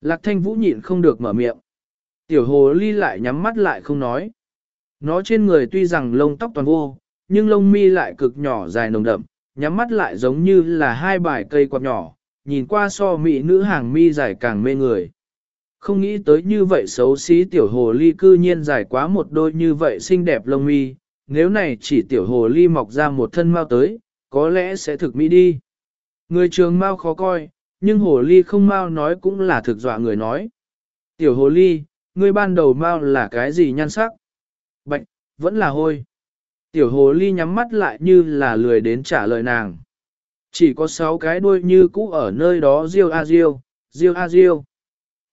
Lạc thanh vũ nhịn không được mở miệng. Tiểu hồ ly lại nhắm mắt lại không nói. Nó trên người tuy rằng lông tóc toàn vô, nhưng lông mi lại cực nhỏ dài nồng đậm, nhắm mắt lại giống như là hai bài cây quạt nhỏ, nhìn qua so mỹ nữ hàng mi dài càng mê người. Không nghĩ tới như vậy xấu xí tiểu hồ ly cư nhiên dài quá một đôi như vậy xinh đẹp lông mi, nếu này chỉ tiểu hồ ly mọc ra một thân mau tới, có lẽ sẽ thực mỹ đi. Người trường mau khó coi, nhưng hồ ly không mau nói cũng là thực dọa người nói. Tiểu hồ ly, ngươi ban đầu mau là cái gì nhan sắc? Bạch, vẫn là hôi. Tiểu hồ ly nhắm mắt lại như là lười đến trả lời nàng. Chỉ có sáu cái đuôi như cũ ở nơi đó riêu a riêu, riêu a riêu.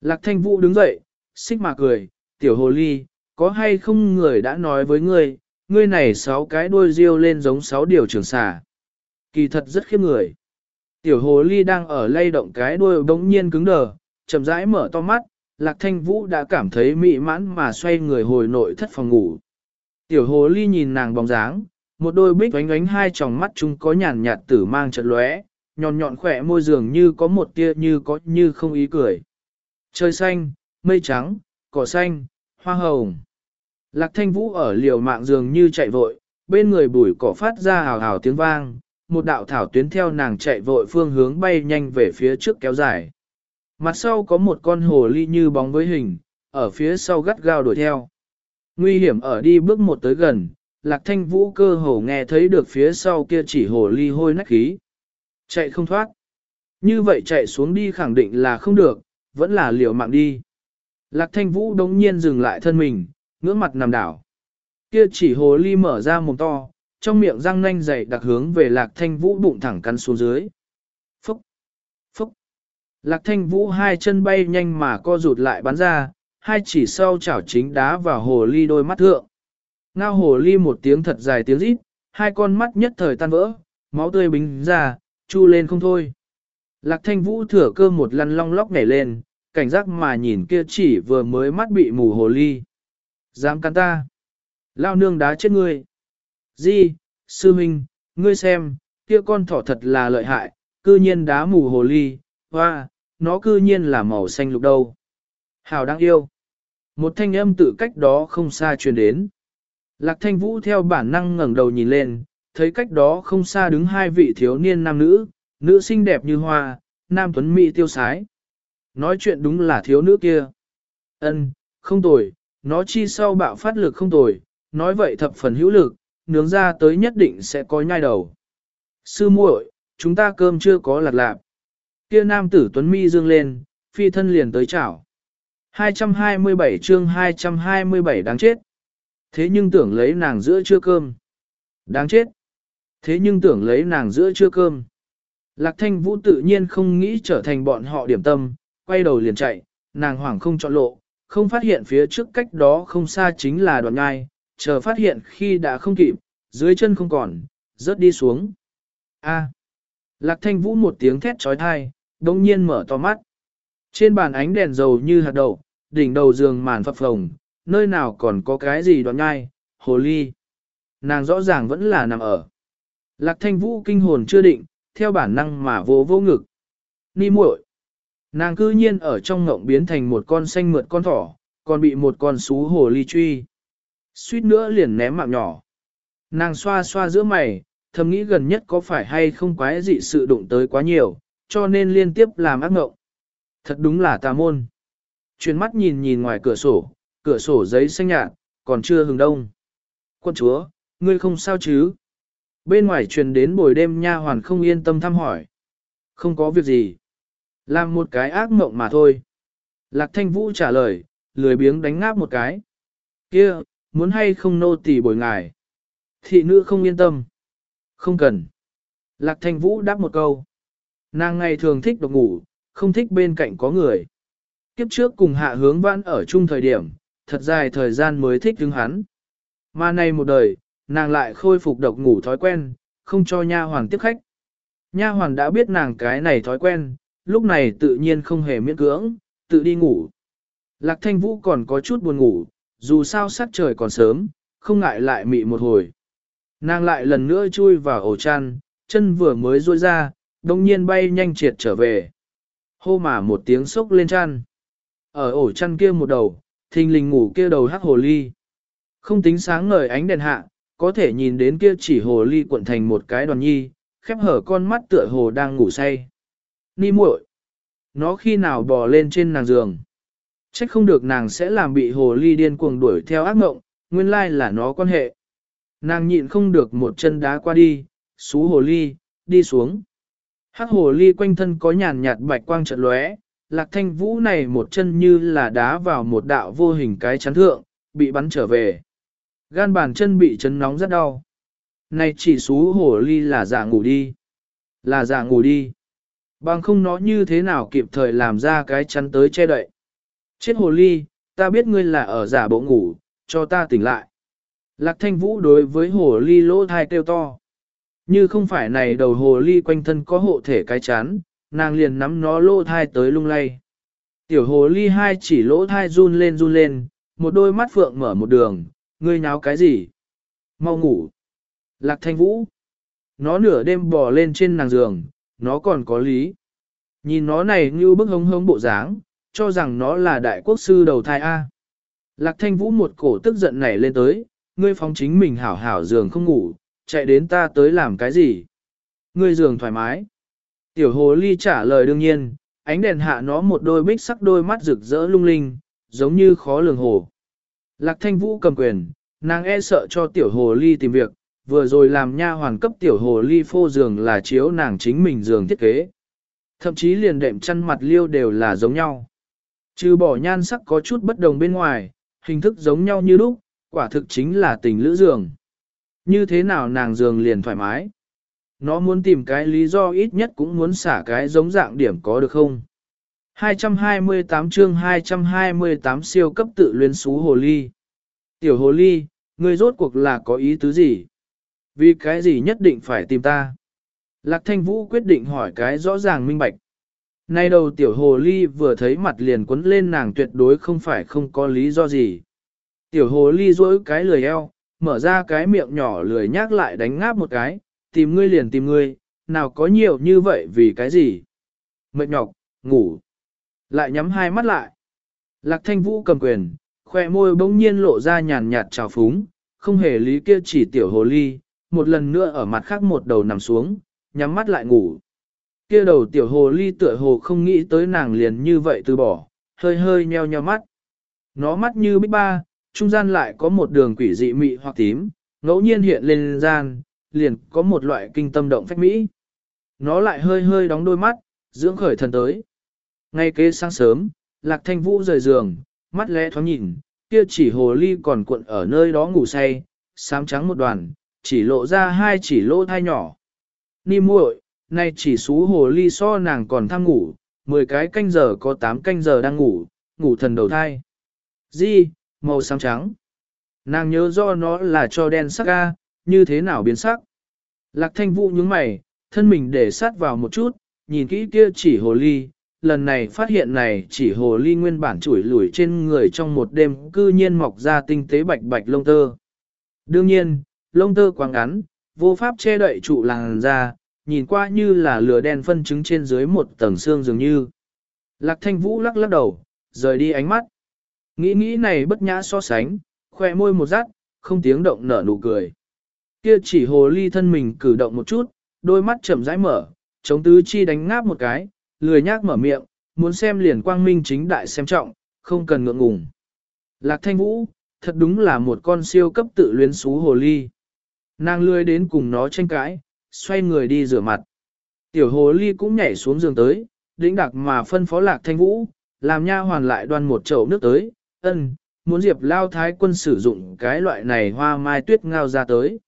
Lạc thanh vũ đứng dậy, xích mà cười, tiểu hồ ly, có hay không người đã nói với ngươi, ngươi này sáu cái đuôi riêu lên giống sáu điều trường xà. Kỳ thật rất khiếp người. Tiểu hồ ly đang ở lay động cái đuôi bỗng nhiên cứng đờ, chậm rãi mở to mắt, lạc thanh vũ đã cảm thấy mị mãn mà xoay người hồi nội thất phòng ngủ. Tiểu hồ ly nhìn nàng bóng dáng, một đôi bích ánh ánh hai tròng mắt chúng có nhàn nhạt tử mang trận lóe, nhọn nhọn khỏe môi dường như có một tia như có như không ý cười. Trời xanh, mây trắng, cỏ xanh, hoa hồng. Lạc thanh vũ ở liều mạng dường như chạy vội, bên người bùi cỏ phát ra hào hào tiếng vang, một đạo thảo tuyến theo nàng chạy vội phương hướng bay nhanh về phía trước kéo dài. Mặt sau có một con hồ ly như bóng với hình, ở phía sau gắt gao đuổi theo. Nguy hiểm ở đi bước một tới gần, lạc thanh vũ cơ hồ nghe thấy được phía sau kia chỉ hồ ly hôi nách khí. Chạy không thoát. Như vậy chạy xuống đi khẳng định là không được, vẫn là liều mạng đi. Lạc thanh vũ đống nhiên dừng lại thân mình, ngưỡng mặt nằm đảo. Kia chỉ hồ ly mở ra mồm to, trong miệng răng nanh dày đặc hướng về lạc thanh vũ bụng thẳng cắn xuống dưới. Phúc! Phúc! Lạc thanh vũ hai chân bay nhanh mà co rụt lại bắn ra, hai chỉ sau chảo chính đá vào hồ ly đôi mắt thượng. Ngao hồ ly một tiếng thật dài tiếng rít, hai con mắt nhất thời tan vỡ, máu tươi bính ra, chu lên không thôi. Lạc thanh vũ thừa cơ một lăn long lóc nhảy lên, cảnh giác mà nhìn kia chỉ vừa mới mắt bị mù hồ ly. Dám cắn ta. Lao nương đá chết ngươi. Di, sư minh, ngươi xem, kia con thỏ thật là lợi hại, cư nhiên đá mù hồ ly, hoa, nó cư nhiên là màu xanh lục đâu. Hào đáng yêu. Một thanh âm tự cách đó không xa truyền đến. Lạc thanh vũ theo bản năng ngẩng đầu nhìn lên, thấy cách đó không xa đứng hai vị thiếu niên nam nữ, nữ xinh đẹp như hoa, nam tuấn mỹ tiêu sái. Nói chuyện đúng là thiếu nữ kia. Ân, không tồi, nó chi sau bạo phát lực không tồi, nói vậy thập phần hữu lực, nướng ra tới nhất định sẽ có nhai đầu. Sư muội, chúng ta cơm chưa có lạt lạp. Kia nam tử tuấn mi dương lên, phi thân liền tới chảo. 227 chương 227 đáng chết. Thế nhưng tưởng lấy nàng giữa trưa cơm. Đáng chết. Thế nhưng tưởng lấy nàng giữa trưa cơm. Lạc thanh vũ tự nhiên không nghĩ trở thành bọn họ điểm tâm, quay đầu liền chạy, nàng hoảng không chọn lộ, không phát hiện phía trước cách đó không xa chính là đoạn ngai, chờ phát hiện khi đã không kịp, dưới chân không còn, rớt đi xuống. A. Lạc thanh vũ một tiếng thét trói thai, đồng nhiên mở to mắt. Trên bàn ánh đèn dầu như hạt đậu, đỉnh đầu giường màn phập phồng, nơi nào còn có cái gì đoạn ngai, hồ ly. Nàng rõ ràng vẫn là nằm ở. Lạc thanh vũ kinh hồn chưa định, theo bản năng mà vô vô ngực. Ni muội, Nàng cư nhiên ở trong ngộng biến thành một con xanh mượt con thỏ, còn bị một con xú hồ ly truy. Suýt nữa liền ném mạng nhỏ. Nàng xoa xoa giữa mày, thầm nghĩ gần nhất có phải hay không quái dị sự đụng tới quá nhiều, cho nên liên tiếp làm ác ngộng. Thật đúng là tà môn. Chuyến mắt nhìn nhìn ngoài cửa sổ, cửa sổ giấy xanh nhạt, còn chưa hừng đông. Quân chúa, ngươi không sao chứ? Bên ngoài truyền đến buổi đêm nha hoàn không yên tâm thăm hỏi. Không có việc gì. Làm một cái ác mộng mà thôi. Lạc thanh vũ trả lời, lười biếng đánh ngáp một cái. Kia, muốn hay không nô tỳ bồi ngài. Thị nữ không yên tâm. Không cần. Lạc thanh vũ đáp một câu. Nàng ngày thường thích độc ngủ, không thích bên cạnh có người. Kiếp trước cùng hạ hướng vãn ở chung thời điểm, thật dài thời gian mới thích đứng hắn. Mà nay một đời, nàng lại khôi phục độc ngủ thói quen, không cho nha hoàn tiếp khách. Nha hoàn đã biết nàng cái này thói quen, lúc này tự nhiên không hề miễn cưỡng, tự đi ngủ. Lạc thanh vũ còn có chút buồn ngủ, dù sao sắc trời còn sớm, không ngại lại mị một hồi. Nàng lại lần nữa chui vào ổ chăn, chân vừa mới duỗi ra, đồng nhiên bay nhanh triệt trở về. Hô mà một tiếng sốc lên chăn. Ở ổ chăn kia một đầu, thình lình ngủ kia đầu hắc hồ ly. Không tính sáng ngời ánh đèn hạ, có thể nhìn đến kia chỉ hồ ly cuộn thành một cái đoàn nhi, khép hở con mắt tựa hồ đang ngủ say. Ni muội, Nó khi nào bò lên trên nàng giường. Trách không được nàng sẽ làm bị hồ ly điên cuồng đuổi theo ác mộng, nguyên lai là nó quan hệ. Nàng nhịn không được một chân đá qua đi, xú hồ ly, đi xuống. Hắc hồ ly quanh thân có nhàn nhạt bạch quang trận lóe, lạc thanh vũ này một chân như là đá vào một đạo vô hình cái chắn thượng, bị bắn trở về. Gan bàn chân bị chấn nóng rất đau. Này chỉ xú hồ ly là giả ngủ đi. Là giả ngủ đi. Bằng không nó như thế nào kịp thời làm ra cái chắn tới che đậy. Chết hồ ly, ta biết ngươi là ở giả bộ ngủ, cho ta tỉnh lại. Lạc thanh vũ đối với hồ ly lỗ thai kêu to. Như không phải này đầu hồ ly quanh thân có hộ thể cái chán, nàng liền nắm nó lỗ thai tới lung lay. Tiểu hồ ly hai chỉ lỗ thai run lên run lên, một đôi mắt phượng mở một đường, ngươi nháo cái gì? Mau ngủ. Lạc thanh vũ. Nó nửa đêm bò lên trên nàng giường, nó còn có lý. Nhìn nó này như bức hống hống bộ dáng, cho rằng nó là đại quốc sư đầu thai A. Lạc thanh vũ một cổ tức giận nảy lên tới, ngươi phóng chính mình hảo hảo giường không ngủ, chạy đến ta tới làm cái gì? Ngươi giường thoải mái. Tiểu hồ ly trả lời đương nhiên, ánh đèn hạ nó một đôi bích sắc đôi mắt rực rỡ lung linh, giống như khó lường hồ. Lạc thanh vũ cầm quyền, nàng e sợ cho tiểu hồ ly tìm việc, vừa rồi làm nha hoàn cấp tiểu hồ ly phô giường là chiếu nàng chính mình giường thiết kế. Thậm chí liền đệm chăn mặt liêu đều là giống nhau. Trừ bỏ nhan sắc có chút bất đồng bên ngoài, hình thức giống nhau như lúc, quả thực chính là tình lữ giường. Như thế nào nàng giường liền thoải mái? Nó muốn tìm cái lý do ít nhất cũng muốn xả cái giống dạng điểm có được không? 228 chương 228 siêu cấp tự luyến xú hồ ly. Tiểu hồ ly, ngươi rốt cuộc là có ý tứ gì? Vì cái gì nhất định phải tìm ta? Lạc thanh vũ quyết định hỏi cái rõ ràng minh bạch. Nay đầu tiểu hồ ly vừa thấy mặt liền quấn lên nàng tuyệt đối không phải không có lý do gì. Tiểu hồ ly rỗi cái lười eo, mở ra cái miệng nhỏ lười nhác lại đánh ngáp một cái, tìm ngươi liền tìm ngươi, nào có nhiều như vậy vì cái gì? Mệt nhọc, ngủ. Lại nhắm hai mắt lại. Lạc thanh vũ cầm quyền, khoe môi bỗng nhiên lộ ra nhàn nhạt trào phúng, không hề lý kia chỉ tiểu hồ ly, một lần nữa ở mặt khác một đầu nằm xuống, nhắm mắt lại ngủ. Kia đầu tiểu hồ ly tựa hồ không nghĩ tới nàng liền như vậy từ bỏ, hơi hơi nheo nheo mắt. Nó mắt như bích ba, trung gian lại có một đường quỷ dị mị hoặc tím, ngẫu nhiên hiện lên gian, liền có một loại kinh tâm động phách mỹ. Nó lại hơi hơi đóng đôi mắt, dưỡng khởi thần tới. Ngay kế sáng sớm, lạc thanh vũ rời giường, mắt lẽ thoáng nhìn, kia chỉ hồ ly còn cuộn ở nơi đó ngủ say, sám trắng một đoàn, chỉ lộ ra hai chỉ lỗ thai nhỏ. Ni muội, nay chỉ xú hồ ly so nàng còn tham ngủ, 10 cái canh giờ có 8 canh giờ đang ngủ, ngủ thần đầu thai. Di, màu xám trắng. Nàng nhớ do nó là cho đen sắc ga, như thế nào biến sắc. Lạc thanh vũ nhướng mày, thân mình để sát vào một chút, nhìn kỹ kia chỉ hồ ly, lần này phát hiện này chỉ hồ ly nguyên bản chủi lủi trên người trong một đêm cư nhiên mọc ra tinh tế bạch bạch lông tơ. Đương nhiên, lông tơ quá ngắn, vô pháp che đậy trụ làng ra, nhìn qua như là lửa đen phân trứng trên dưới một tầng xương dường như. Lạc thanh vũ lắc lắc đầu, rời đi ánh mắt. Nghĩ nghĩ này bất nhã so sánh, khoe môi một rát, không tiếng động nở nụ cười. Kia chỉ hồ ly thân mình cử động một chút, đôi mắt chậm rãi mở, chống tứ chi đánh ngáp một cái, lười nhác mở miệng, muốn xem liền quang minh chính đại xem trọng, không cần ngượng ngùng. Lạc thanh vũ, thật đúng là một con siêu cấp tự luyến xú hồ ly. Nàng lười đến cùng nó tranh cãi, xoay người đi rửa mặt. Tiểu hồ ly cũng nhảy xuống giường tới, đĩnh đặc mà phân phó lạc thanh vũ, làm nha hoàn lại đoan một chậu nước tới, ân, muốn diệp lao thái quân sử dụng cái loại này hoa mai tuyết ngao ra tới.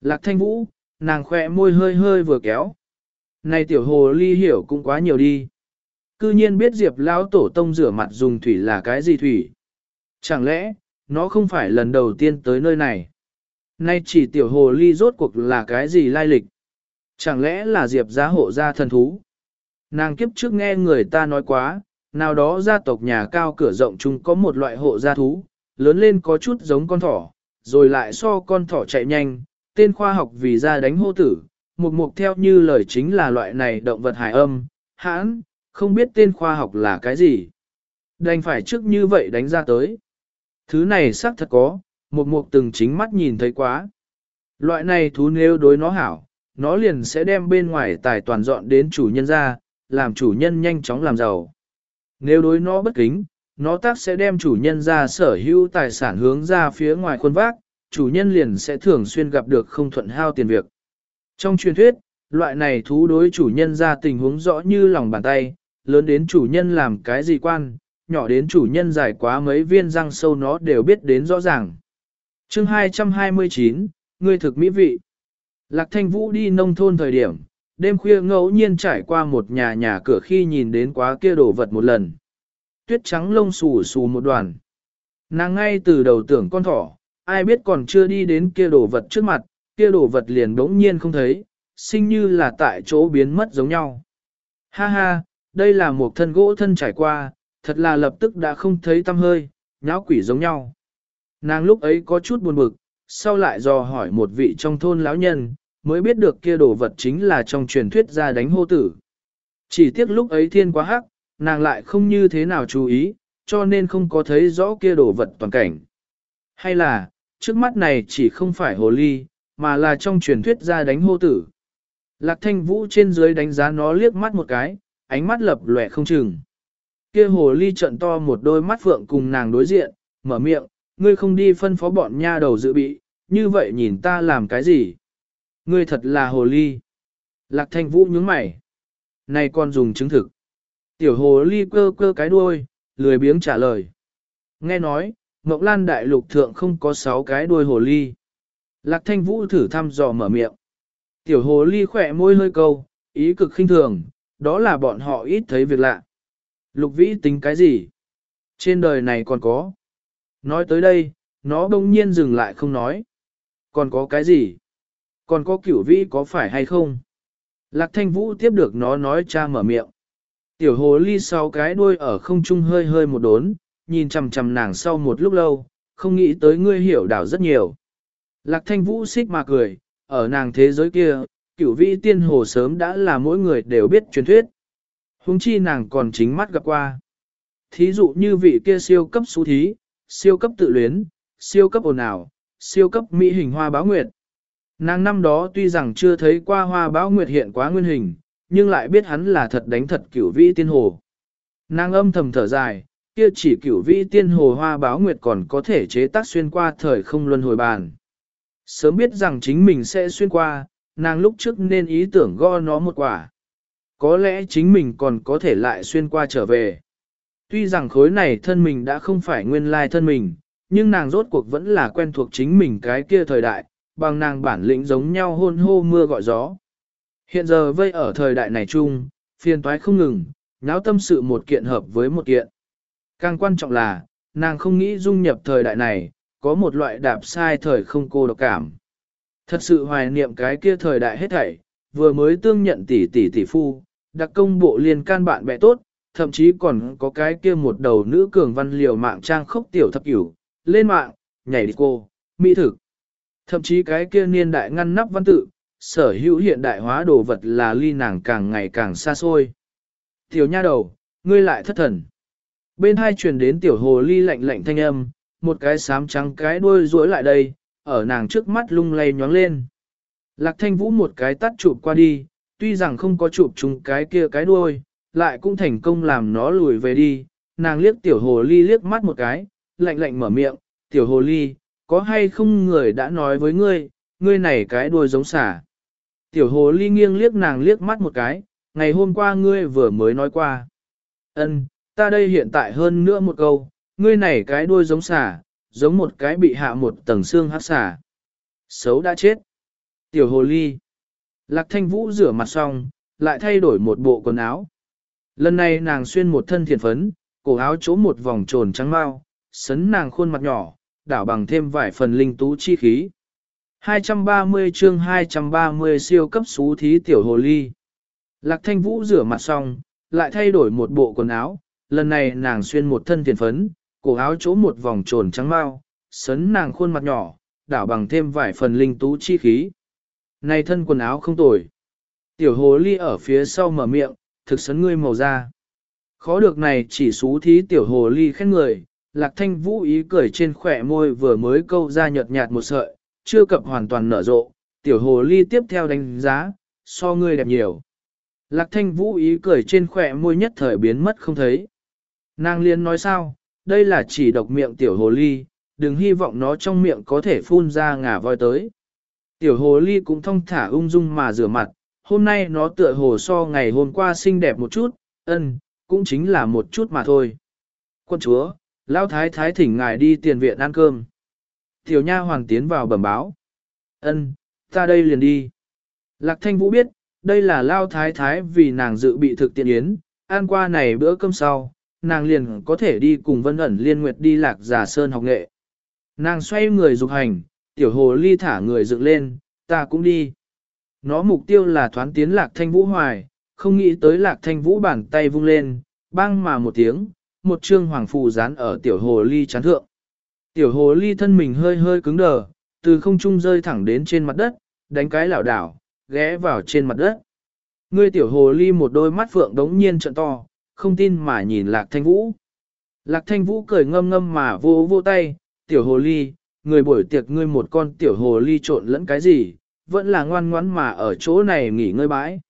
Lạc thanh vũ, nàng khỏe môi hơi hơi vừa kéo. Này tiểu hồ ly hiểu cũng quá nhiều đi. Cư nhiên biết diệp Lão tổ tông rửa mặt dùng thủy là cái gì thủy. Chẳng lẽ, nó không phải lần đầu tiên tới nơi này. Nay chỉ tiểu hồ ly rốt cuộc là cái gì lai lịch. Chẳng lẽ là diệp giá hộ gia thần thú. Nàng kiếp trước nghe người ta nói quá, nào đó gia tộc nhà cao cửa rộng chúng có một loại hộ gia thú, lớn lên có chút giống con thỏ, rồi lại so con thỏ chạy nhanh, tên khoa học vì ra đánh hô tử, mục mục theo như lời chính là loại này động vật hải âm, hãn, không biết tên khoa học là cái gì. Đành phải trước như vậy đánh ra tới. Thứ này xác thật có, mục mục từng chính mắt nhìn thấy quá. Loại này thú nếu đối nó hảo, nó liền sẽ đem bên ngoài tài toàn dọn đến chủ nhân ra, làm chủ nhân nhanh chóng làm giàu. Nếu đối nó bất kính, nó tác sẽ đem chủ nhân ra sở hữu tài sản hướng ra phía ngoài khuôn vác, chủ nhân liền sẽ thường xuyên gặp được không thuận hao tiền việc. Trong truyền thuyết, loại này thú đối chủ nhân ra tình huống rõ như lòng bàn tay, lớn đến chủ nhân làm cái gì quan, nhỏ đến chủ nhân dài quá mấy viên răng sâu nó đều biết đến rõ ràng. chương 229, Người thực mỹ vị. Lạc thanh vũ đi nông thôn thời điểm, đêm khuya ngẫu nhiên trải qua một nhà nhà cửa khi nhìn đến quá kia đồ vật một lần. Tuyết trắng lông xù xù một đoàn. Nàng ngay từ đầu tưởng con thỏ, ai biết còn chưa đi đến kia đồ vật trước mặt, kia đồ vật liền đống nhiên không thấy, sinh như là tại chỗ biến mất giống nhau. Ha ha, đây là một thân gỗ thân trải qua, thật là lập tức đã không thấy tâm hơi, nháo quỷ giống nhau. Nàng lúc ấy có chút buồn bực, sau lại dò hỏi một vị trong thôn lão nhân, mới biết được kia đồ vật chính là trong truyền thuyết ra đánh hô tử. Chỉ tiếc lúc ấy thiên quá hắc, nàng lại không như thế nào chú ý, cho nên không có thấy rõ kia đồ vật toàn cảnh. Hay là, trước mắt này chỉ không phải hồ ly, mà là trong truyền thuyết ra đánh hô tử. Lạc thanh vũ trên dưới đánh giá nó liếc mắt một cái, ánh mắt lập lòe không chừng. Kia hồ ly trận to một đôi mắt phượng cùng nàng đối diện, mở miệng, ngươi không đi phân phó bọn nha đầu dự bị, như vậy nhìn ta làm cái gì? Ngươi thật là hồ ly. Lạc thanh vũ nhướng mày. Này con dùng chứng thực. Tiểu hồ ly cơ cơ cái đuôi, lười biếng trả lời. Nghe nói, Mộng Lan Đại Lục Thượng không có sáu cái đuôi hồ ly. Lạc thanh vũ thử thăm dò mở miệng. Tiểu hồ ly khỏe môi hơi câu, ý cực khinh thường, đó là bọn họ ít thấy việc lạ. Lục vĩ tính cái gì? Trên đời này còn có. Nói tới đây, nó đông nhiên dừng lại không nói. Còn có cái gì? Còn có cửu vĩ có phải hay không? Lạc thanh vũ tiếp được nó nói cha mở miệng. Tiểu hồ ly sau cái đuôi ở không trung hơi hơi một đốn, nhìn chằm chằm nàng sau một lúc lâu, không nghĩ tới ngươi hiểu đảo rất nhiều. Lạc thanh vũ xích mà cười, ở nàng thế giới kia, cửu vĩ tiên hồ sớm đã là mỗi người đều biết truyền thuyết. Hùng chi nàng còn chính mắt gặp qua. Thí dụ như vị kia siêu cấp xú thí, siêu cấp tự luyến, siêu cấp ồn ào, siêu cấp mỹ hình hoa báo nguyệt. Nàng năm đó tuy rằng chưa thấy qua hoa báo nguyệt hiện quá nguyên hình, nhưng lại biết hắn là thật đánh thật cửu vĩ tiên hồ. Nàng âm thầm thở dài, kia chỉ cửu vĩ tiên hồ hoa báo nguyệt còn có thể chế tác xuyên qua thời không luân hồi bàn. Sớm biết rằng chính mình sẽ xuyên qua, nàng lúc trước nên ý tưởng go nó một quả. Có lẽ chính mình còn có thể lại xuyên qua trở về. Tuy rằng khối này thân mình đã không phải nguyên lai thân mình, nhưng nàng rốt cuộc vẫn là quen thuộc chính mình cái kia thời đại, bằng nàng bản lĩnh giống nhau hôn hô mưa gọi gió. Hiện giờ vây ở thời đại này chung, phiền toái không ngừng, náo tâm sự một kiện hợp với một kiện. Càng quan trọng là, nàng không nghĩ dung nhập thời đại này, có một loại đạp sai thời không cô độc cảm. Thật sự hoài niệm cái kia thời đại hết thảy, vừa mới tương nhận tỷ tỷ tỷ phu, đặc công bộ liên can bạn bè tốt, thậm chí còn có cái kia một đầu nữ cường văn liều mạng trang khốc tiểu thập cửu, lên mạng, nhảy đi cô, mỹ thực. Thậm chí cái kia niên đại ngăn nắp văn tự, sở hữu hiện đại hóa đồ vật là ly nàng càng ngày càng xa xôi. Tiểu nha đầu, ngươi lại thất thần. Bên hai truyền đến tiểu hồ ly lạnh lạnh thanh âm, một cái sám trắng cái đuôi rũi lại đây, ở nàng trước mắt lung lay nhoáng lên. Lạc thanh vũ một cái tắt chụp qua đi, tuy rằng không có chụp chung cái kia cái đuôi, lại cũng thành công làm nó lùi về đi. Nàng liếc tiểu hồ ly liếc mắt một cái, lạnh lạnh mở miệng, tiểu hồ ly, có hay không người đã nói với ngươi, ngươi này cái đuôi giống xả. Tiểu hồ ly nghiêng liếc nàng liếc mắt một cái, ngày hôm qua ngươi vừa mới nói qua. Ân, ta đây hiện tại hơn nữa một câu, ngươi này cái đuôi giống xà, giống một cái bị hạ một tầng xương hát xà. Xấu đã chết. Tiểu hồ ly. Lạc thanh vũ rửa mặt xong, lại thay đổi một bộ quần áo. Lần này nàng xuyên một thân thiền phấn, cổ áo chỗ một vòng trồn trắng mau, sấn nàng khuôn mặt nhỏ, đảo bằng thêm vài phần linh tú chi khí. 230 chương 230 siêu cấp xú thí tiểu hồ ly. Lạc thanh vũ rửa mặt xong, lại thay đổi một bộ quần áo, lần này nàng xuyên một thân tiền phấn, cổ áo chỗ một vòng trồn trắng mau, sấn nàng khuôn mặt nhỏ, đảo bằng thêm vài phần linh tú chi khí. Này thân quần áo không tồi. Tiểu hồ ly ở phía sau mở miệng, thực sấn ngươi màu da. Khó được này chỉ xú thí tiểu hồ ly khen người, lạc thanh vũ ý cười trên khỏe môi vừa mới câu ra nhợt nhạt một sợi, chưa cập hoàn toàn nở rộ, tiểu hồ ly tiếp theo đánh giá, so ngươi đẹp nhiều. Lạc thanh vũ ý cười trên khỏe môi nhất thời biến mất không thấy. Nàng liên nói sao, đây là chỉ độc miệng tiểu hồ ly, đừng hy vọng nó trong miệng có thể phun ra ngả voi tới. Tiểu hồ ly cũng thong thả ung dung mà rửa mặt, hôm nay nó tựa hồ so ngày hôm qua xinh đẹp một chút, ân, cũng chính là một chút mà thôi. Quân chúa, Lão thái thái thỉnh ngài đi tiền viện ăn cơm. Tiểu nha hoàng tiến vào bẩm báo. Ân, ta đây liền đi. Lạc thanh vũ biết, đây là Lao thái thái vì nàng dự bị thực tiện yến, ăn qua này bữa cơm sau, nàng liền có thể đi cùng vân ẩn liên nguyệt đi lạc giả sơn học nghệ. Nàng xoay người dục hành, tiểu hồ ly thả người dựng lên, ta cũng đi. Nó mục tiêu là thoán tiến lạc thanh vũ hoài, không nghĩ tới lạc thanh vũ bàn tay vung lên, băng mà một tiếng, một trương hoàng phù dán ở tiểu hồ ly chán thượng. Tiểu hồ ly thân mình hơi hơi cứng đờ, từ không trung rơi thẳng đến trên mặt đất, đánh cái lảo đảo, ghé vào trên mặt đất. Ngươi tiểu hồ ly một đôi mắt phượng đống nhiên trận to, không tin mà nhìn lạc thanh vũ. Lạc thanh vũ cười ngâm ngâm mà vô vô tay, tiểu hồ ly, người buổi tiệc ngươi một con tiểu hồ ly trộn lẫn cái gì, vẫn là ngoan ngoãn mà ở chỗ này nghỉ ngơi bãi.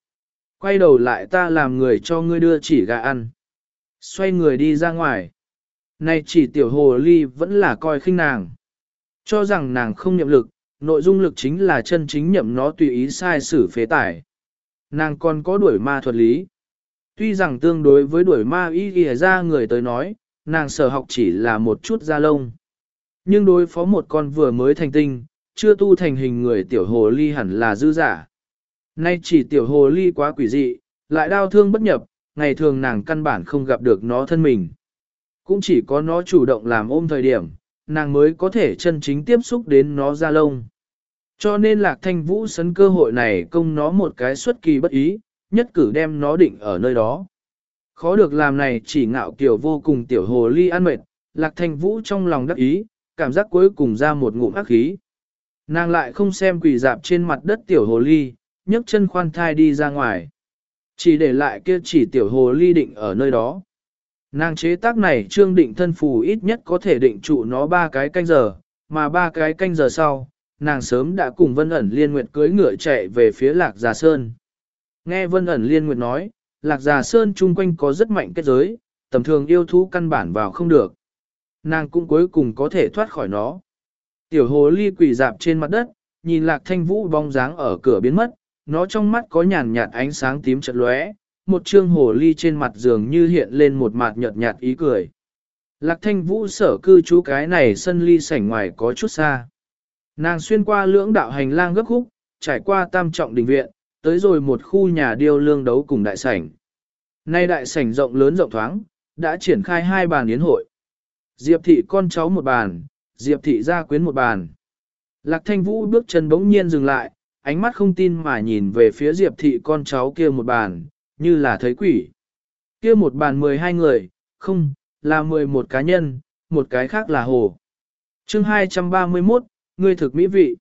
Quay đầu lại ta làm người cho ngươi đưa chỉ gà ăn xoay người đi ra ngoài. Này chỉ tiểu hồ ly vẫn là coi khinh nàng. Cho rằng nàng không nhậm lực, nội dung lực chính là chân chính nhậm nó tùy ý sai xử phế tải. Nàng còn có đuổi ma thuật lý. Tuy rằng tương đối với đuổi ma y ghi ra người tới nói, nàng sở học chỉ là một chút da lông. Nhưng đối phó một con vừa mới thành tinh, chưa tu thành hình người tiểu hồ ly hẳn là dư giả. Nay chỉ tiểu hồ ly quá quỷ dị, lại đau thương bất nhập, ngày thường nàng căn bản không gặp được nó thân mình. Cũng chỉ có nó chủ động làm ôm thời điểm, nàng mới có thể chân chính tiếp xúc đến nó ra lông. Cho nên lạc thanh vũ sấn cơ hội này công nó một cái xuất kỳ bất ý, nhất cử đem nó định ở nơi đó. Khó được làm này chỉ ngạo kiểu vô cùng tiểu hồ ly ăn mệt, lạc thanh vũ trong lòng đắc ý, cảm giác cuối cùng ra một ngụm ác khí. Nàng lại không xem quỷ dạp trên mặt đất tiểu hồ ly, nhấc chân khoan thai đi ra ngoài. Chỉ để lại kia chỉ tiểu hồ ly định ở nơi đó. Nàng chế tác này trương định thân phù ít nhất có thể định trụ nó ba cái canh giờ, mà ba cái canh giờ sau, nàng sớm đã cùng Vân ẩn liên nguyệt cưới ngựa chạy về phía Lạc Già Sơn. Nghe Vân ẩn liên nguyệt nói, Lạc Già Sơn chung quanh có rất mạnh kết giới, tầm thường yêu thú căn bản vào không được. Nàng cũng cuối cùng có thể thoát khỏi nó. Tiểu hồ ly quỳ dạp trên mặt đất, nhìn Lạc Thanh Vũ bóng dáng ở cửa biến mất, nó trong mắt có nhàn nhạt ánh sáng tím trận lóe, một trương hồ ly trên mặt giường như hiện lên một mặt nhợt nhạt ý cười. Lạc thanh vũ sở cư trú cái này sân ly sảnh ngoài có chút xa. Nàng xuyên qua lưỡng đạo hành lang gấp khúc, trải qua tam trọng đình viện, tới rồi một khu nhà điêu lương đấu cùng đại sảnh. Nay đại sảnh rộng lớn rộng thoáng, đã triển khai hai bàn yến hội. Diệp thị con cháu một bàn, Diệp thị gia quyến một bàn. Lạc thanh vũ bước chân bỗng nhiên dừng lại, ánh mắt không tin mà nhìn về phía Diệp thị con cháu kia một bàn, như là thấy quỷ. Kia một bàn 12 người, không, là 11 cá nhân, một cái khác là hồ. chương 231, ngươi thực mỹ vị.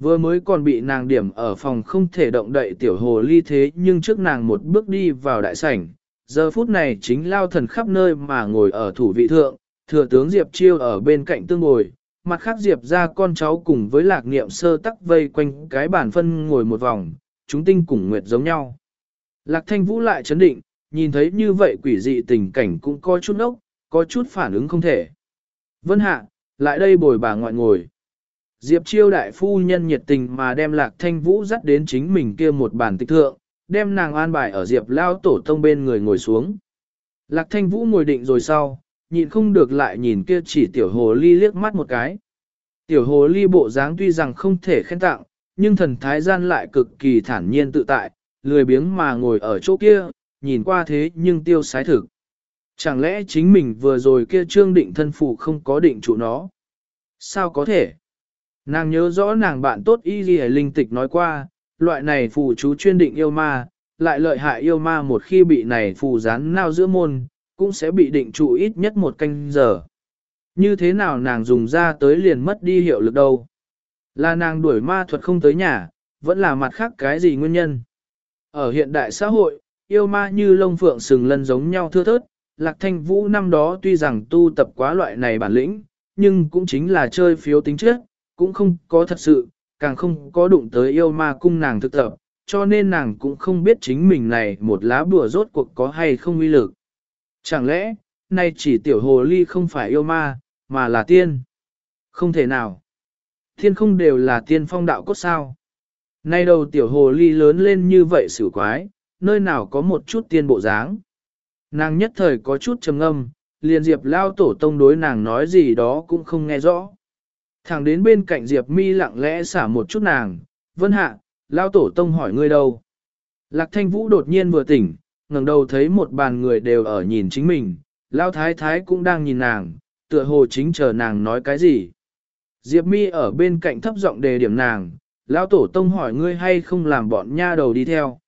Vừa mới còn bị nàng điểm ở phòng không thể động đậy tiểu hồ ly thế nhưng trước nàng một bước đi vào đại sảnh, giờ phút này chính lao thần khắp nơi mà ngồi ở thủ vị thượng, thừa tướng Diệp Chiêu ở bên cạnh tương ngồi, mặt khác Diệp ra con cháu cùng với lạc niệm sơ tắc vây quanh cái bàn phân ngồi một vòng, chúng tinh cùng nguyệt giống nhau. Lạc thanh vũ lại chấn định, nhìn thấy như vậy quỷ dị tình cảnh cũng có chút ốc, có chút phản ứng không thể. Vân hạ, lại đây bồi bà ngoại ngồi. Diệp chiêu đại phu nhân nhiệt tình mà đem lạc thanh vũ dắt đến chính mình kia một bàn tịch thượng, đem nàng an bài ở diệp lao tổ tông bên người ngồi xuống. Lạc thanh vũ ngồi định rồi sau, nhịn không được lại nhìn kia chỉ tiểu hồ ly liếc mắt một cái. Tiểu hồ ly bộ dáng tuy rằng không thể khen tặng, nhưng thần thái gian lại cực kỳ thản nhiên tự tại, lười biếng mà ngồi ở chỗ kia, nhìn qua thế nhưng tiêu sái thực. Chẳng lẽ chính mình vừa rồi kia trương định thân phụ không có định trụ nó? Sao có thể? Nàng nhớ rõ nàng bạn tốt y ghi linh tịch nói qua, loại này phù chú chuyên định yêu ma, lại lợi hại yêu ma một khi bị này phù rán nao giữa môn, cũng sẽ bị định trụ ít nhất một canh giờ. Như thế nào nàng dùng ra tới liền mất đi hiệu lực đâu? Là nàng đuổi ma thuật không tới nhà, vẫn là mặt khác cái gì nguyên nhân? Ở hiện đại xã hội, yêu ma như lông phượng sừng lân giống nhau thưa thớt, Lạc Thanh Vũ năm đó tuy rằng tu tập quá loại này bản lĩnh, nhưng cũng chính là chơi phiếu tính trước cũng không có thật sự, càng không có đụng tới yêu ma cung nàng thực tập, cho nên nàng cũng không biết chính mình này một lá bùa rốt cuộc có hay không uy lực. Chẳng lẽ, nay chỉ tiểu hồ ly không phải yêu ma, mà là tiên? Không thể nào. Thiên không đều là tiên phong đạo cốt sao. Nay đầu tiểu hồ ly lớn lên như vậy xử quái, nơi nào có một chút tiên bộ dáng. Nàng nhất thời có chút trầm ngâm, liền Diệp lao tổ tông đối nàng nói gì đó cũng không nghe rõ. Thẳng đến bên cạnh Diệp mi lặng lẽ xả một chút nàng, vân hạ, lao tổ tông hỏi ngươi đâu. Lạc thanh vũ đột nhiên vừa tỉnh, ngẩng đầu thấy một bàn người đều ở nhìn chính mình, lao thái thái cũng đang nhìn nàng, tựa hồ chính chờ nàng nói cái gì. Diệp mi ở bên cạnh thấp giọng đề điểm nàng, lao tổ tông hỏi ngươi hay không làm bọn nha đầu đi theo.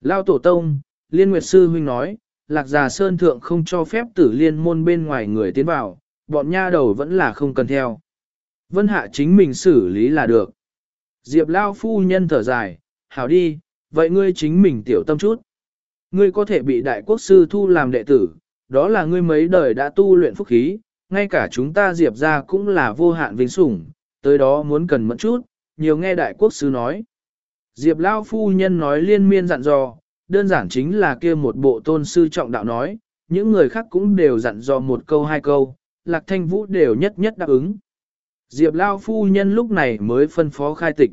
Lao tổ tông, liên nguyệt sư huynh nói, lạc già sơn thượng không cho phép tử liên môn bên ngoài người tiến vào, bọn nha đầu vẫn là không cần theo. Vân hạ chính mình xử lý là được. Diệp Lao phu nhân thở dài, hảo đi, vậy ngươi chính mình tiểu tâm chút. Ngươi có thể bị đại quốc sư thu làm đệ tử, đó là ngươi mấy đời đã tu luyện phúc khí, ngay cả chúng ta Diệp ra cũng là vô hạn vinh sủng, tới đó muốn cần mẫn chút, nhiều nghe đại quốc sư nói. Diệp Lao phu nhân nói liên miên dặn dò, đơn giản chính là kia một bộ tôn sư trọng đạo nói, những người khác cũng đều dặn dò một câu hai câu, Lạc Thanh Vũ đều nhất nhất đáp ứng. Diệp Lao phu nhân lúc này mới phân phó khai tịch.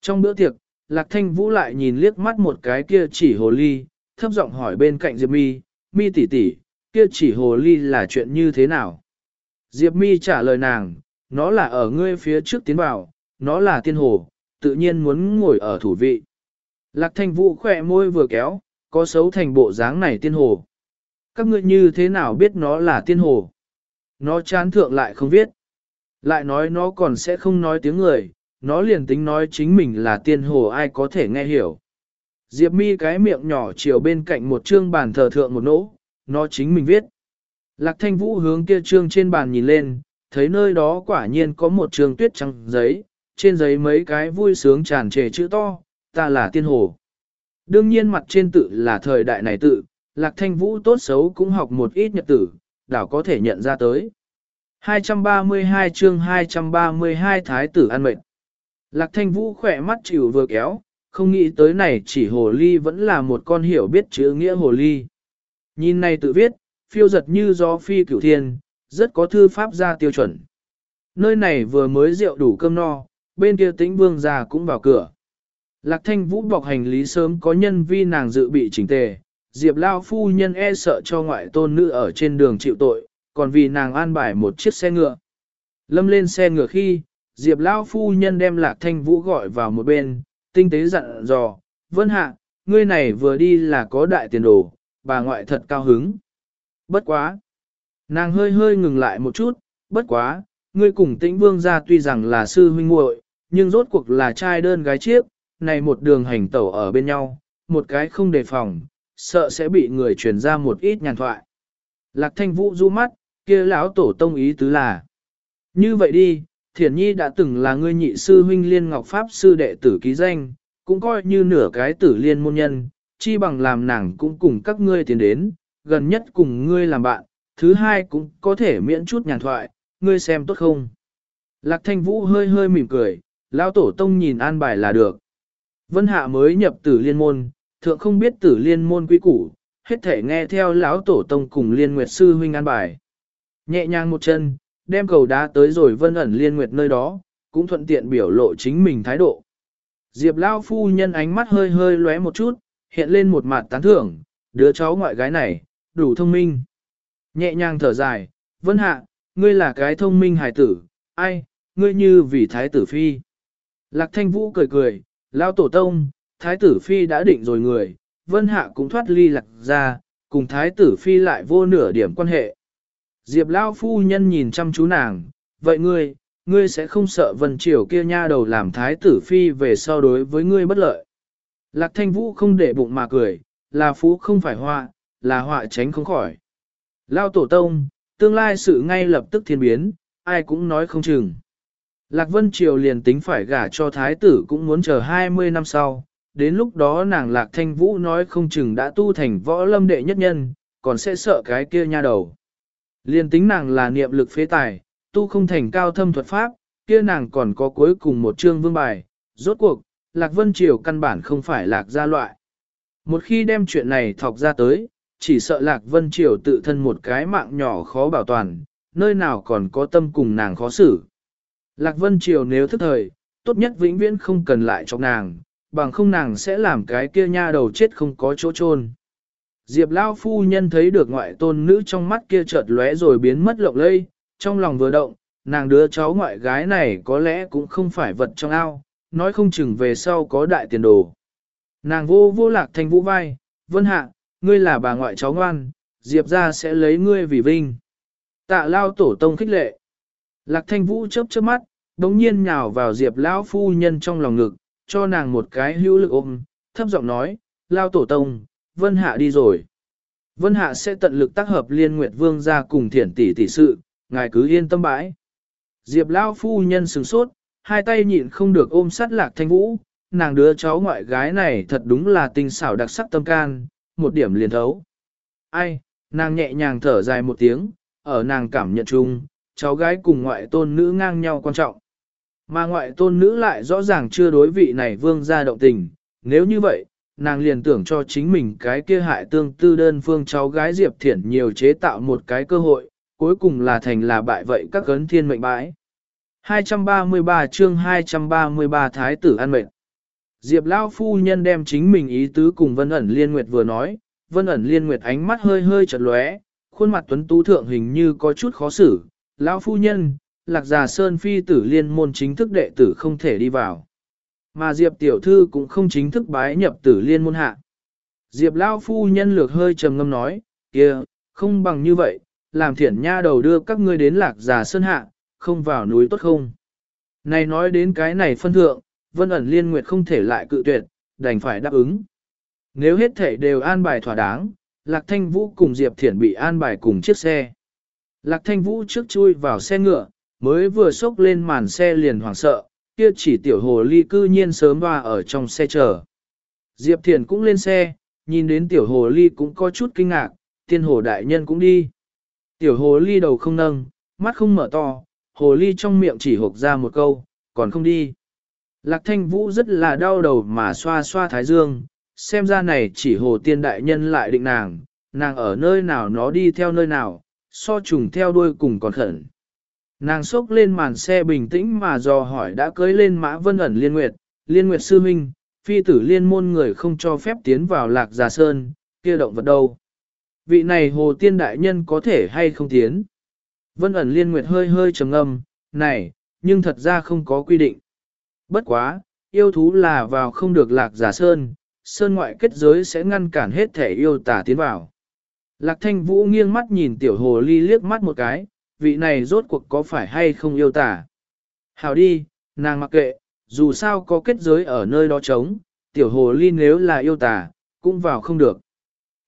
Trong bữa tiệc, Lạc Thanh Vũ lại nhìn liếc mắt một cái kia chỉ hồ ly, thấp giọng hỏi bên cạnh Diệp Mi, Mi tỷ tỷ, kia chỉ hồ ly là chuyện như thế nào? Diệp Mi trả lời nàng, nó là ở ngươi phía trước tiến vào, nó là tiên hồ, tự nhiên muốn ngồi ở thủ vị. Lạc Thanh Vũ khỏe môi vừa kéo, có xấu thành bộ dáng này tiên hồ. Các ngươi như thế nào biết nó là tiên hồ? Nó chán thượng lại không viết. Lại nói nó còn sẽ không nói tiếng người, nó liền tính nói chính mình là tiên hồ ai có thể nghe hiểu. Diệp mi cái miệng nhỏ chiều bên cạnh một chương bàn thờ thượng một nỗ, nó chính mình viết. Lạc thanh vũ hướng kia chương trên bàn nhìn lên, thấy nơi đó quả nhiên có một chương tuyết trắng giấy, trên giấy mấy cái vui sướng tràn trề chữ to, ta là tiên hồ. Đương nhiên mặt trên tự là thời đại này tự, lạc thanh vũ tốt xấu cũng học một ít nhật tử, đảo có thể nhận ra tới. 232 chương 232 Thái tử ăn mệt. Lạc thanh vũ khỏe mắt chịu vừa kéo, không nghĩ tới này chỉ hồ ly vẫn là một con hiểu biết chữ nghĩa hồ ly. Nhìn này tự viết, phiêu giật như gió phi cửu thiên, rất có thư pháp ra tiêu chuẩn. Nơi này vừa mới rượu đủ cơm no, bên kia tĩnh vương già cũng vào cửa. Lạc thanh vũ bọc hành lý sớm có nhân vi nàng dự bị chỉnh tề, Diệp Lao phu nhân e sợ cho ngoại tôn nữ ở trên đường chịu tội, còn vì nàng an bài một chiếc xe ngựa. Lâm lên xe ngựa khi, Diệp Lao phu nhân đem Lạc Thanh Vũ gọi vào một bên, tinh tế dặn dò, Vân Hạ, ngươi này vừa đi là có đại tiền đồ, bà ngoại thật cao hứng. Bất quá. Nàng hơi hơi ngừng lại một chút, bất quá, ngươi cùng tĩnh vương gia tuy rằng là sư huynh muội, nhưng rốt cuộc là trai đơn gái chiếc, này một đường hành tẩu ở bên nhau, một cái không đề phòng, sợ sẽ bị người truyền ra một ít nhàn thoại. Lạc thanh vũ du mắt, kia lão tổ tông ý tứ là. Như vậy đi, thiển nhi đã từng là ngươi nhị sư huynh liên ngọc pháp sư đệ tử ký danh, cũng coi như nửa cái tử liên môn nhân, chi bằng làm nàng cũng cùng các ngươi tiến đến, gần nhất cùng ngươi làm bạn, thứ hai cũng có thể miễn chút nhàn thoại, ngươi xem tốt không. Lạc thanh vũ hơi hơi mỉm cười, lão tổ tông nhìn an bài là được. Vân hạ mới nhập tử liên môn, thượng không biết tử liên môn quý củ, hết thể nghe theo lão tổ tông cùng liên nguyệt sư huynh an bài. Nhẹ nhàng một chân, đem cầu đá tới rồi vân ẩn liên nguyệt nơi đó, cũng thuận tiện biểu lộ chính mình thái độ. Diệp Lao phu nhân ánh mắt hơi hơi lóe một chút, hiện lên một mặt tán thưởng, đứa cháu ngoại gái này, đủ thông minh. Nhẹ nhàng thở dài, vân hạ, ngươi là cái thông minh hài tử, ai, ngươi như vì thái tử phi. Lạc thanh vũ cười cười, lao tổ tông, thái tử phi đã định rồi người, vân hạ cũng thoát ly lạc ra, cùng thái tử phi lại vô nửa điểm quan hệ. Diệp lao phu nhân nhìn chăm chú nàng, vậy ngươi, ngươi sẽ không sợ vân triều kia nha đầu làm thái tử phi về so đối với ngươi bất lợi. Lạc thanh vũ không để bụng mà cười, là phú không phải họa, là họa tránh không khỏi. Lao tổ tông, tương lai sự ngay lập tức thiên biến, ai cũng nói không chừng. Lạc Vân Triều liền tính phải gả cho thái tử cũng muốn chờ 20 năm sau, đến lúc đó nàng Lạc Thanh Vũ nói không chừng đã tu thành võ lâm đệ nhất nhân, còn sẽ sợ cái kia nha đầu. Liền tính nàng là niệm lực phế tài, tu không thành cao thâm thuật pháp, kia nàng còn có cuối cùng một chương vương bài, rốt cuộc, Lạc Vân Triều căn bản không phải Lạc gia loại. Một khi đem chuyện này thọc ra tới, chỉ sợ Lạc Vân Triều tự thân một cái mạng nhỏ khó bảo toàn, nơi nào còn có tâm cùng nàng khó xử. Lạc Vân Triều nếu thức thời, tốt nhất vĩnh viễn không cần lại cho nàng, bằng không nàng sẽ làm cái kia nha đầu chết không có chỗ chôn. Diệp Lao phu nhân thấy được ngoại tôn nữ trong mắt kia chợt lóe rồi biến mất lộng lây, trong lòng vừa động, nàng đứa cháu ngoại gái này có lẽ cũng không phải vật trong ao, nói không chừng về sau có đại tiền đồ. Nàng vô vô lạc thanh vũ vai, vân hạ, ngươi là bà ngoại cháu ngoan, Diệp ra sẽ lấy ngươi vì vinh. Tạ lao tổ tông khích lệ. Lạc thanh vũ chớp chớp mắt, đống nhiên nhào vào Diệp lão phu nhân trong lòng ngực, cho nàng một cái hữu lực ôm, thấp giọng nói, lao tổ tông, vân hạ đi rồi. Vân hạ sẽ tận lực tác hợp liên nguyệt vương ra cùng thiển tỷ tỷ sự, ngài cứ yên tâm bãi. Diệp lão phu nhân sừng sốt, hai tay nhịn không được ôm sát lạc thanh vũ, nàng đứa cháu ngoại gái này thật đúng là tình xảo đặc sắc tâm can, một điểm liền thấu. Ai, nàng nhẹ nhàng thở dài một tiếng, ở nàng cảm nhận chung, cháu gái cùng ngoại tôn nữ ngang nhau quan trọng. Mà ngoại tôn nữ lại rõ ràng chưa đối vị này vương ra động tình, nếu như vậy, nàng liền tưởng cho chính mình cái kia hại tương tư đơn phương cháu gái Diệp Thiển nhiều chế tạo một cái cơ hội, cuối cùng là thành là bại vậy các gấn thiên mệnh bãi. 233 chương 233 Thái tử an mệnh. Diệp Lao phu nhân đem chính mình ý tứ cùng Vân ẩn Liên Nguyệt vừa nói, Vân ẩn Liên Nguyệt ánh mắt hơi hơi chật lóe, khuôn mặt tuấn tú thượng hình như có chút khó xử. Lão phu nhân, lạc già sơn phi tử liên môn chính thức đệ tử không thể đi vào. Mà Diệp tiểu thư cũng không chính thức bái nhập tử liên môn hạ. Diệp Lao phu nhân lược hơi trầm ngâm nói, kia, không bằng như vậy, làm thiển nha đầu đưa các ngươi đến lạc già sơn hạ, không vào núi tốt không. Này nói đến cái này phân thượng, vân ẩn liên nguyệt không thể lại cự tuyệt, đành phải đáp ứng. Nếu hết thể đều an bài thỏa đáng, Lạc Thanh Vũ cùng Diệp Thiển bị an bài cùng chiếc xe. Lạc Thanh Vũ trước chui vào xe ngựa, mới vừa xốc lên màn xe liền hoảng sợ, kia chỉ tiểu hồ ly cư nhiên sớm hoa ở trong xe chờ. Diệp thiền cũng lên xe, nhìn đến tiểu hồ ly cũng có chút kinh ngạc, tiên hồ đại nhân cũng đi. Tiểu hồ ly đầu không nâng, mắt không mở to, hồ ly trong miệng chỉ hộp ra một câu, còn không đi. Lạc thanh vũ rất là đau đầu mà xoa xoa thái dương, xem ra này chỉ hồ tiên đại nhân lại định nàng, nàng ở nơi nào nó đi theo nơi nào, so trùng theo đuôi cùng còn khẩn. Nàng xốc lên màn xe bình tĩnh mà dò hỏi đã cưới lên mã vân ẩn liên nguyệt, liên nguyệt sư minh, phi tử liên môn người không cho phép tiến vào lạc già sơn, kia động vật đâu? Vị này hồ tiên đại nhân có thể hay không tiến? Vân ẩn liên nguyệt hơi hơi trầm ngâm, này, nhưng thật ra không có quy định. Bất quá, yêu thú là vào không được lạc giả sơn, sơn ngoại kết giới sẽ ngăn cản hết thể yêu tả tiến vào. Lạc thanh vũ nghiêng mắt nhìn tiểu hồ ly liếc mắt một cái, vị này rốt cuộc có phải hay không yêu tả. Hào đi, nàng mặc kệ, dù sao có kết giới ở nơi đó trống, tiểu hồ ly nếu là yêu tả, cũng vào không được.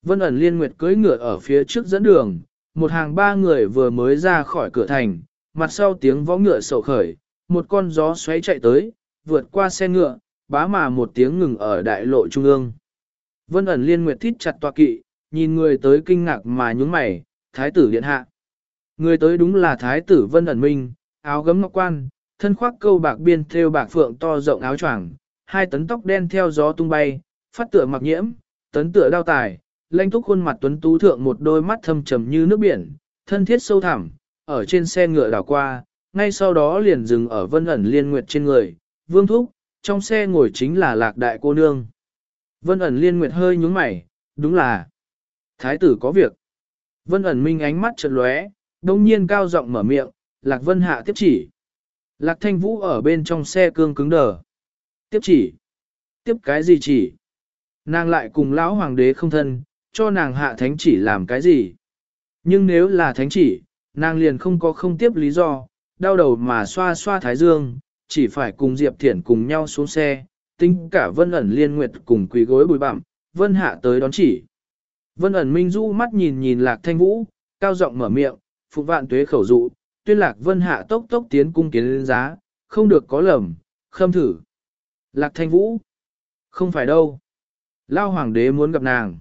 Vân ẩn liên nguyệt cưỡi ngựa ở phía trước dẫn đường, một hàng ba người vừa mới ra khỏi cửa thành, mặt sau tiếng võ ngựa sầu khởi, một con gió xoáy chạy tới, vượt qua xe ngựa, bá mà một tiếng ngừng ở đại lộ trung ương. Vân ẩn liên nguyệt thít chặt tòa kỵ, nhìn người tới kinh ngạc mà nhúng mày, thái tử điện hạ. Người tới đúng là thái tử Vân ẩn minh, áo gấm ngọc quan, thân khoác câu bạc biên thêu bạc phượng to rộng áo choàng, hai tấn tóc đen theo gió tung bay, phát tựa mặc nhiễm, tấn tựa đao tài, lanh túc khuôn mặt tuấn tú thượng một đôi mắt thâm trầm như nước biển, thân thiết sâu thẳm, ở trên xe ngựa đảo qua, ngay sau đó liền dừng ở vân ẩn liên nguyệt trên người, vương thúc, trong xe ngồi chính là lạc đại cô nương. Vân ẩn liên nguyệt hơi nhúng mày, đúng là thái tử có việc. Vân ẩn minh ánh mắt chợt lóe, đông nhiên cao giọng mở miệng, lạc vân hạ tiếp chỉ. Lạc thanh vũ ở bên trong xe cương cứng đờ. Tiếp chỉ. Tiếp cái gì chỉ? Nàng lại cùng lão hoàng đế không thân, cho nàng hạ thánh chỉ làm cái gì? Nhưng nếu là thánh chỉ, nàng liền không có không tiếp lý do, đau đầu mà xoa xoa thái dương, chỉ phải cùng Diệp Thiển cùng nhau xuống xe, tính cả Vân ẩn liên nguyệt cùng quỳ gối bùi bặm, Vân hạ tới đón chỉ. Vân ẩn minh du mắt nhìn nhìn lạc thanh vũ, cao giọng mở miệng, phụ vạn tuế khẩu dụ, tuyên lạc Vân hạ tốc tốc tiến cung kiến lên giá, không được có lầm, khâm thử. Lạc thanh vũ, không phải đâu. Lao hoàng đế muốn gặp nàng.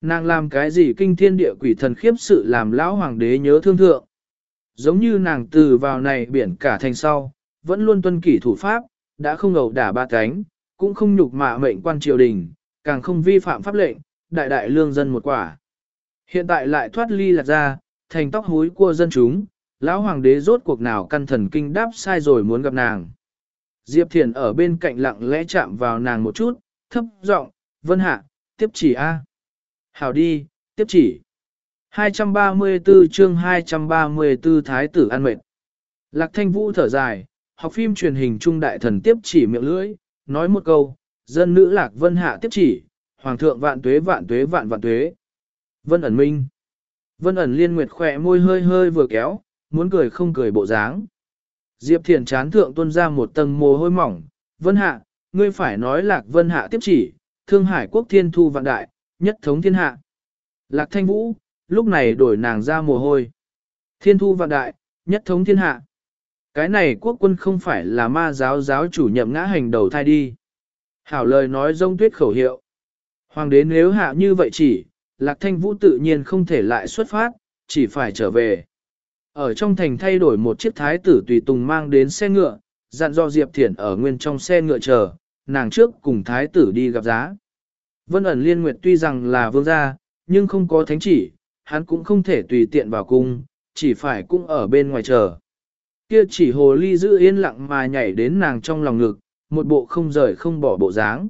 Nàng làm cái gì kinh thiên địa quỷ thần khiếp sự làm lão hoàng đế nhớ thương thượng. Giống như nàng từ vào này biển cả thành sau, vẫn luôn tuân kỷ thủ pháp, đã không ngầu đả ba cánh, cũng không nhục mạ mệnh quan triều đình, càng không vi phạm pháp lệnh, đại đại lương dân một quả. Hiện tại lại thoát ly lạc ra, thành tóc hối của dân chúng, lão hoàng đế rốt cuộc nào căn thần kinh đáp sai rồi muốn gặp nàng. Diệp Thiền ở bên cạnh lặng lẽ chạm vào nàng một chút, thấp giọng, vân hạ, tiếp chỉ A. Hảo đi, tiếp chỉ. 234 chương 234 Thái tử ăn mệt. Lạc thanh vũ thở dài, học phim truyền hình trung đại thần tiếp chỉ miệng lưỡi, nói một câu, dân nữ lạc vân hạ tiếp chỉ, hoàng thượng vạn tuế vạn tuế vạn vạn tuế. Vân ẩn minh. Vân ẩn liên nguyệt khỏe môi hơi hơi vừa kéo, muốn cười không cười bộ dáng. Diệp thiền chán thượng tuôn ra một tầng mồ hôi mỏng, vân hạ, ngươi phải nói lạc vân hạ tiếp chỉ, thương hải quốc thiên thu vạn đại, nhất thống thiên hạ. Lạc thanh vũ, lúc này đổi nàng ra mồ hôi. Thiên thu vạn đại, nhất thống thiên hạ. Cái này quốc quân không phải là ma giáo giáo chủ nhậm ngã hành đầu thai đi. Hảo lời nói rông tuyết khẩu hiệu. Hoàng đế nếu hạ như vậy chỉ, Lạc Thanh Vũ tự nhiên không thể lại xuất phát, chỉ phải trở về. Ở trong thành thay đổi một chiếc thái tử tùy tùng mang đến xe ngựa, dặn do Diệp Thiển ở nguyên trong xe ngựa chờ, nàng trước cùng thái tử đi gặp giá. Vân ẩn liên nguyệt tuy rằng là vương gia, nhưng không có thánh chỉ, hắn cũng không thể tùy tiện vào cung, chỉ phải cũng ở bên ngoài chờ. Kia chỉ hồ ly giữ yên lặng mà nhảy đến nàng trong lòng ngực, một bộ không rời không bỏ bộ dáng.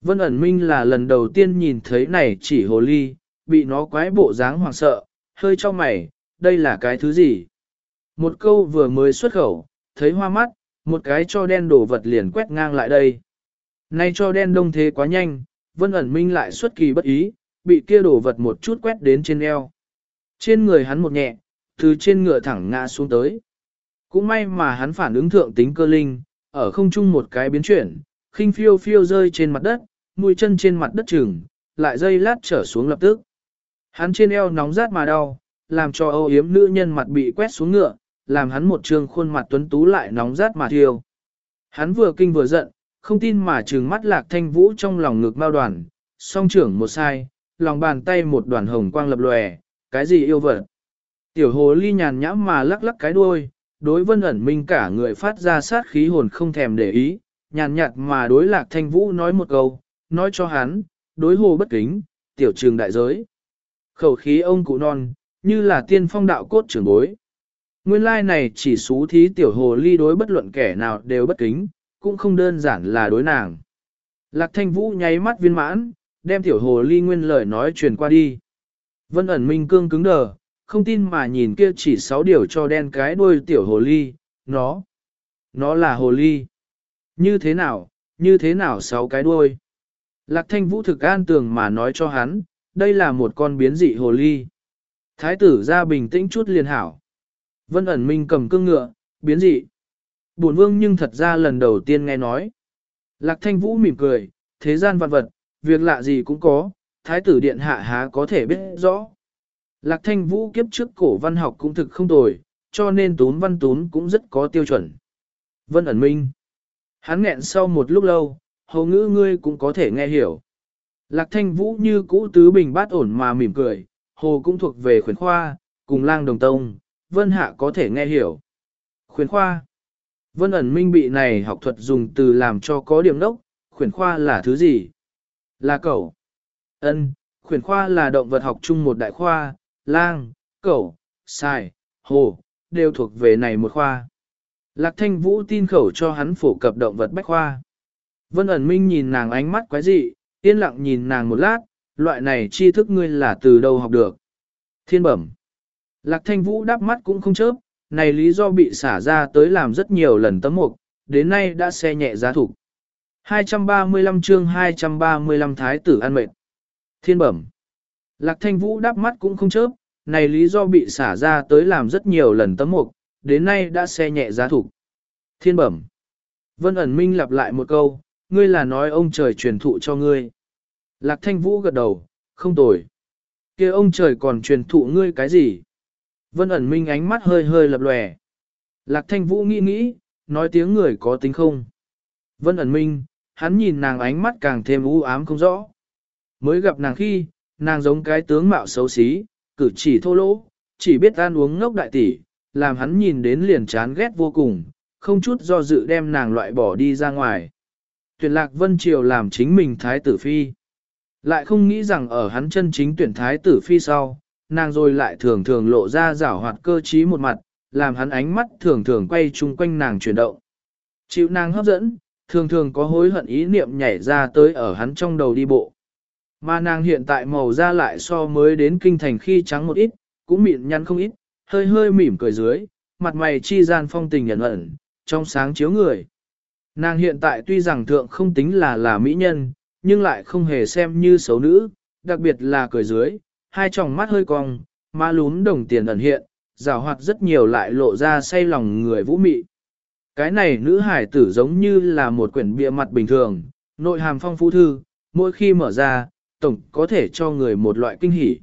Vân ẩn minh là lần đầu tiên nhìn thấy này chỉ hồ ly, bị nó quái bộ dáng hoảng sợ, hơi cho mày, đây là cái thứ gì? Một câu vừa mới xuất khẩu, thấy hoa mắt, một cái cho đen đổ vật liền quét ngang lại đây. Nay cho đen đông thế quá nhanh, vân ẩn minh lại xuất kỳ bất ý, bị kia đổ vật một chút quét đến trên eo. Trên người hắn một nhẹ, từ trên ngựa thẳng ngã xuống tới. Cũng may mà hắn phản ứng thượng tính cơ linh, ở không trung một cái biến chuyển, khinh phiêu phiêu rơi trên mặt đất, mũi chân trên mặt đất trừng, lại dây lát trở xuống lập tức. Hắn trên eo nóng rát mà đau, làm cho âu yếm nữ nhân mặt bị quét xuống ngựa, làm hắn một trường khuôn mặt tuấn tú lại nóng rát mà thiêu. Hắn vừa kinh vừa giận, không tin mà trừng mắt lạc thanh vũ trong lòng ngực bao đoàn, song trưởng một sai, lòng bàn tay một đoàn hồng quang lập lòe, cái gì yêu vật. Tiểu hồ ly nhàn nhãm mà lắc lắc cái đuôi, đối vân ẩn minh cả người phát ra sát khí hồn không thèm để ý, nhàn nhạt mà đối lạc thanh vũ nói một câu, nói cho hắn, đối hồ bất kính, tiểu trường đại giới. Khẩu khí ông cụ non, như là tiên phong đạo cốt trưởng bối. Nguyên lai này chỉ xú thí tiểu hồ ly đối bất luận kẻ nào đều bất kính, cũng không đơn giản là đối nàng. Lạc thanh vũ nháy mắt viên mãn, đem tiểu hồ ly nguyên lời nói truyền qua đi. Vân ẩn minh cương cứng đờ, không tin mà nhìn kia chỉ sáu điều cho đen cái đuôi tiểu hồ ly, nó, nó là hồ ly. Như thế nào, như thế nào sáu cái đuôi? Lạc thanh vũ thực an tường mà nói cho hắn, đây là một con biến dị hồ ly. Thái tử ra bình tĩnh chút liền hảo. Vân ẩn minh cầm cương ngựa, biến dị. Bổn vương nhưng thật ra lần đầu tiên nghe nói. Lạc thanh vũ mỉm cười, thế gian vạn vật, việc lạ gì cũng có, thái tử điện hạ há có thể biết rõ. Lạc thanh vũ kiếp trước cổ văn học cũng thực không tồi, cho nên tún văn tún cũng rất có tiêu chuẩn. Vân ẩn minh. Hắn nghẹn sau một lúc lâu, hầu ngữ ngươi cũng có thể nghe hiểu. Lạc thanh vũ như cũ tứ bình bát ổn mà mỉm cười, hồ cũng thuộc về khuyến khoa, cùng lang đồng tông, vân hạ có thể nghe hiểu. Khuyến khoa. Vân ẩn minh bị này học thuật dùng từ làm cho có điểm đốc, khuyến khoa là thứ gì? Là cẩu. Ân, khuyến khoa là động vật học chung một đại khoa, lang, cẩu, sai, hồ, đều thuộc về này một khoa. Lạc thanh vũ tin khẩu cho hắn phổ cập động vật bách khoa. Vân ẩn minh nhìn nàng ánh mắt quái dị, yên lặng nhìn nàng một lát, loại này tri thức ngươi là từ đâu học được. Thiên bẩm. Lạc thanh vũ đáp mắt cũng không chớp, này lý do bị xả ra tới làm rất nhiều lần tấm mục, đến nay đã xe nhẹ giá thủ. 235 chương 235 thái tử ăn mệt. Thiên bẩm. Lạc thanh vũ đáp mắt cũng không chớp, này lý do bị xả ra tới làm rất nhiều lần tấm mục, đến nay đã xe nhẹ giá thủ. Thiên bẩm. Vân ẩn minh lặp lại một câu, ngươi là nói ông trời truyền thụ cho ngươi. Lạc thanh vũ gật đầu, không tồi. kia ông trời còn truyền thụ ngươi cái gì? Vân ẩn minh ánh mắt hơi hơi lập lòe. Lạc thanh vũ nghĩ nghĩ, nói tiếng người có tính không? Vân ẩn minh, hắn nhìn nàng ánh mắt càng thêm u ám không rõ. Mới gặp nàng khi, nàng giống cái tướng mạo xấu xí, cử chỉ thô lỗ, chỉ biết ăn uống ngốc đại tỷ, làm hắn nhìn đến liền chán ghét vô cùng, không chút do dự đem nàng loại bỏ đi ra ngoài. Tuyển lạc vân triều làm chính mình thái tử phi. Lại không nghĩ rằng ở hắn chân chính tuyển thái tử phi sau, nàng rồi lại thường thường lộ ra rảo hoạt cơ trí một mặt, làm hắn ánh mắt thường thường quay chung quanh nàng chuyển động. Chịu nàng hấp dẫn, thường thường có hối hận ý niệm nhảy ra tới ở hắn trong đầu đi bộ. Mà nàng hiện tại màu da lại so mới đến kinh thành khi trắng một ít, cũng mịn nhăn không ít, hơi hơi mỉm cười dưới, mặt mày chi gian phong tình nhận ẩn, trong sáng chiếu người. Nàng hiện tại tuy rằng thượng không tính là là mỹ nhân, nhưng lại không hề xem như xấu nữ, đặc biệt là cười dưới, hai tròng mắt hơi cong, má lún đồng tiền ẩn hiện, rào hoạt rất nhiều lại lộ ra say lòng người vũ mị. Cái này nữ hải tử giống như là một quyển bìa mặt bình thường, nội hàm phong phú thư, mỗi khi mở ra, tổng có thể cho người một loại kinh hỉ.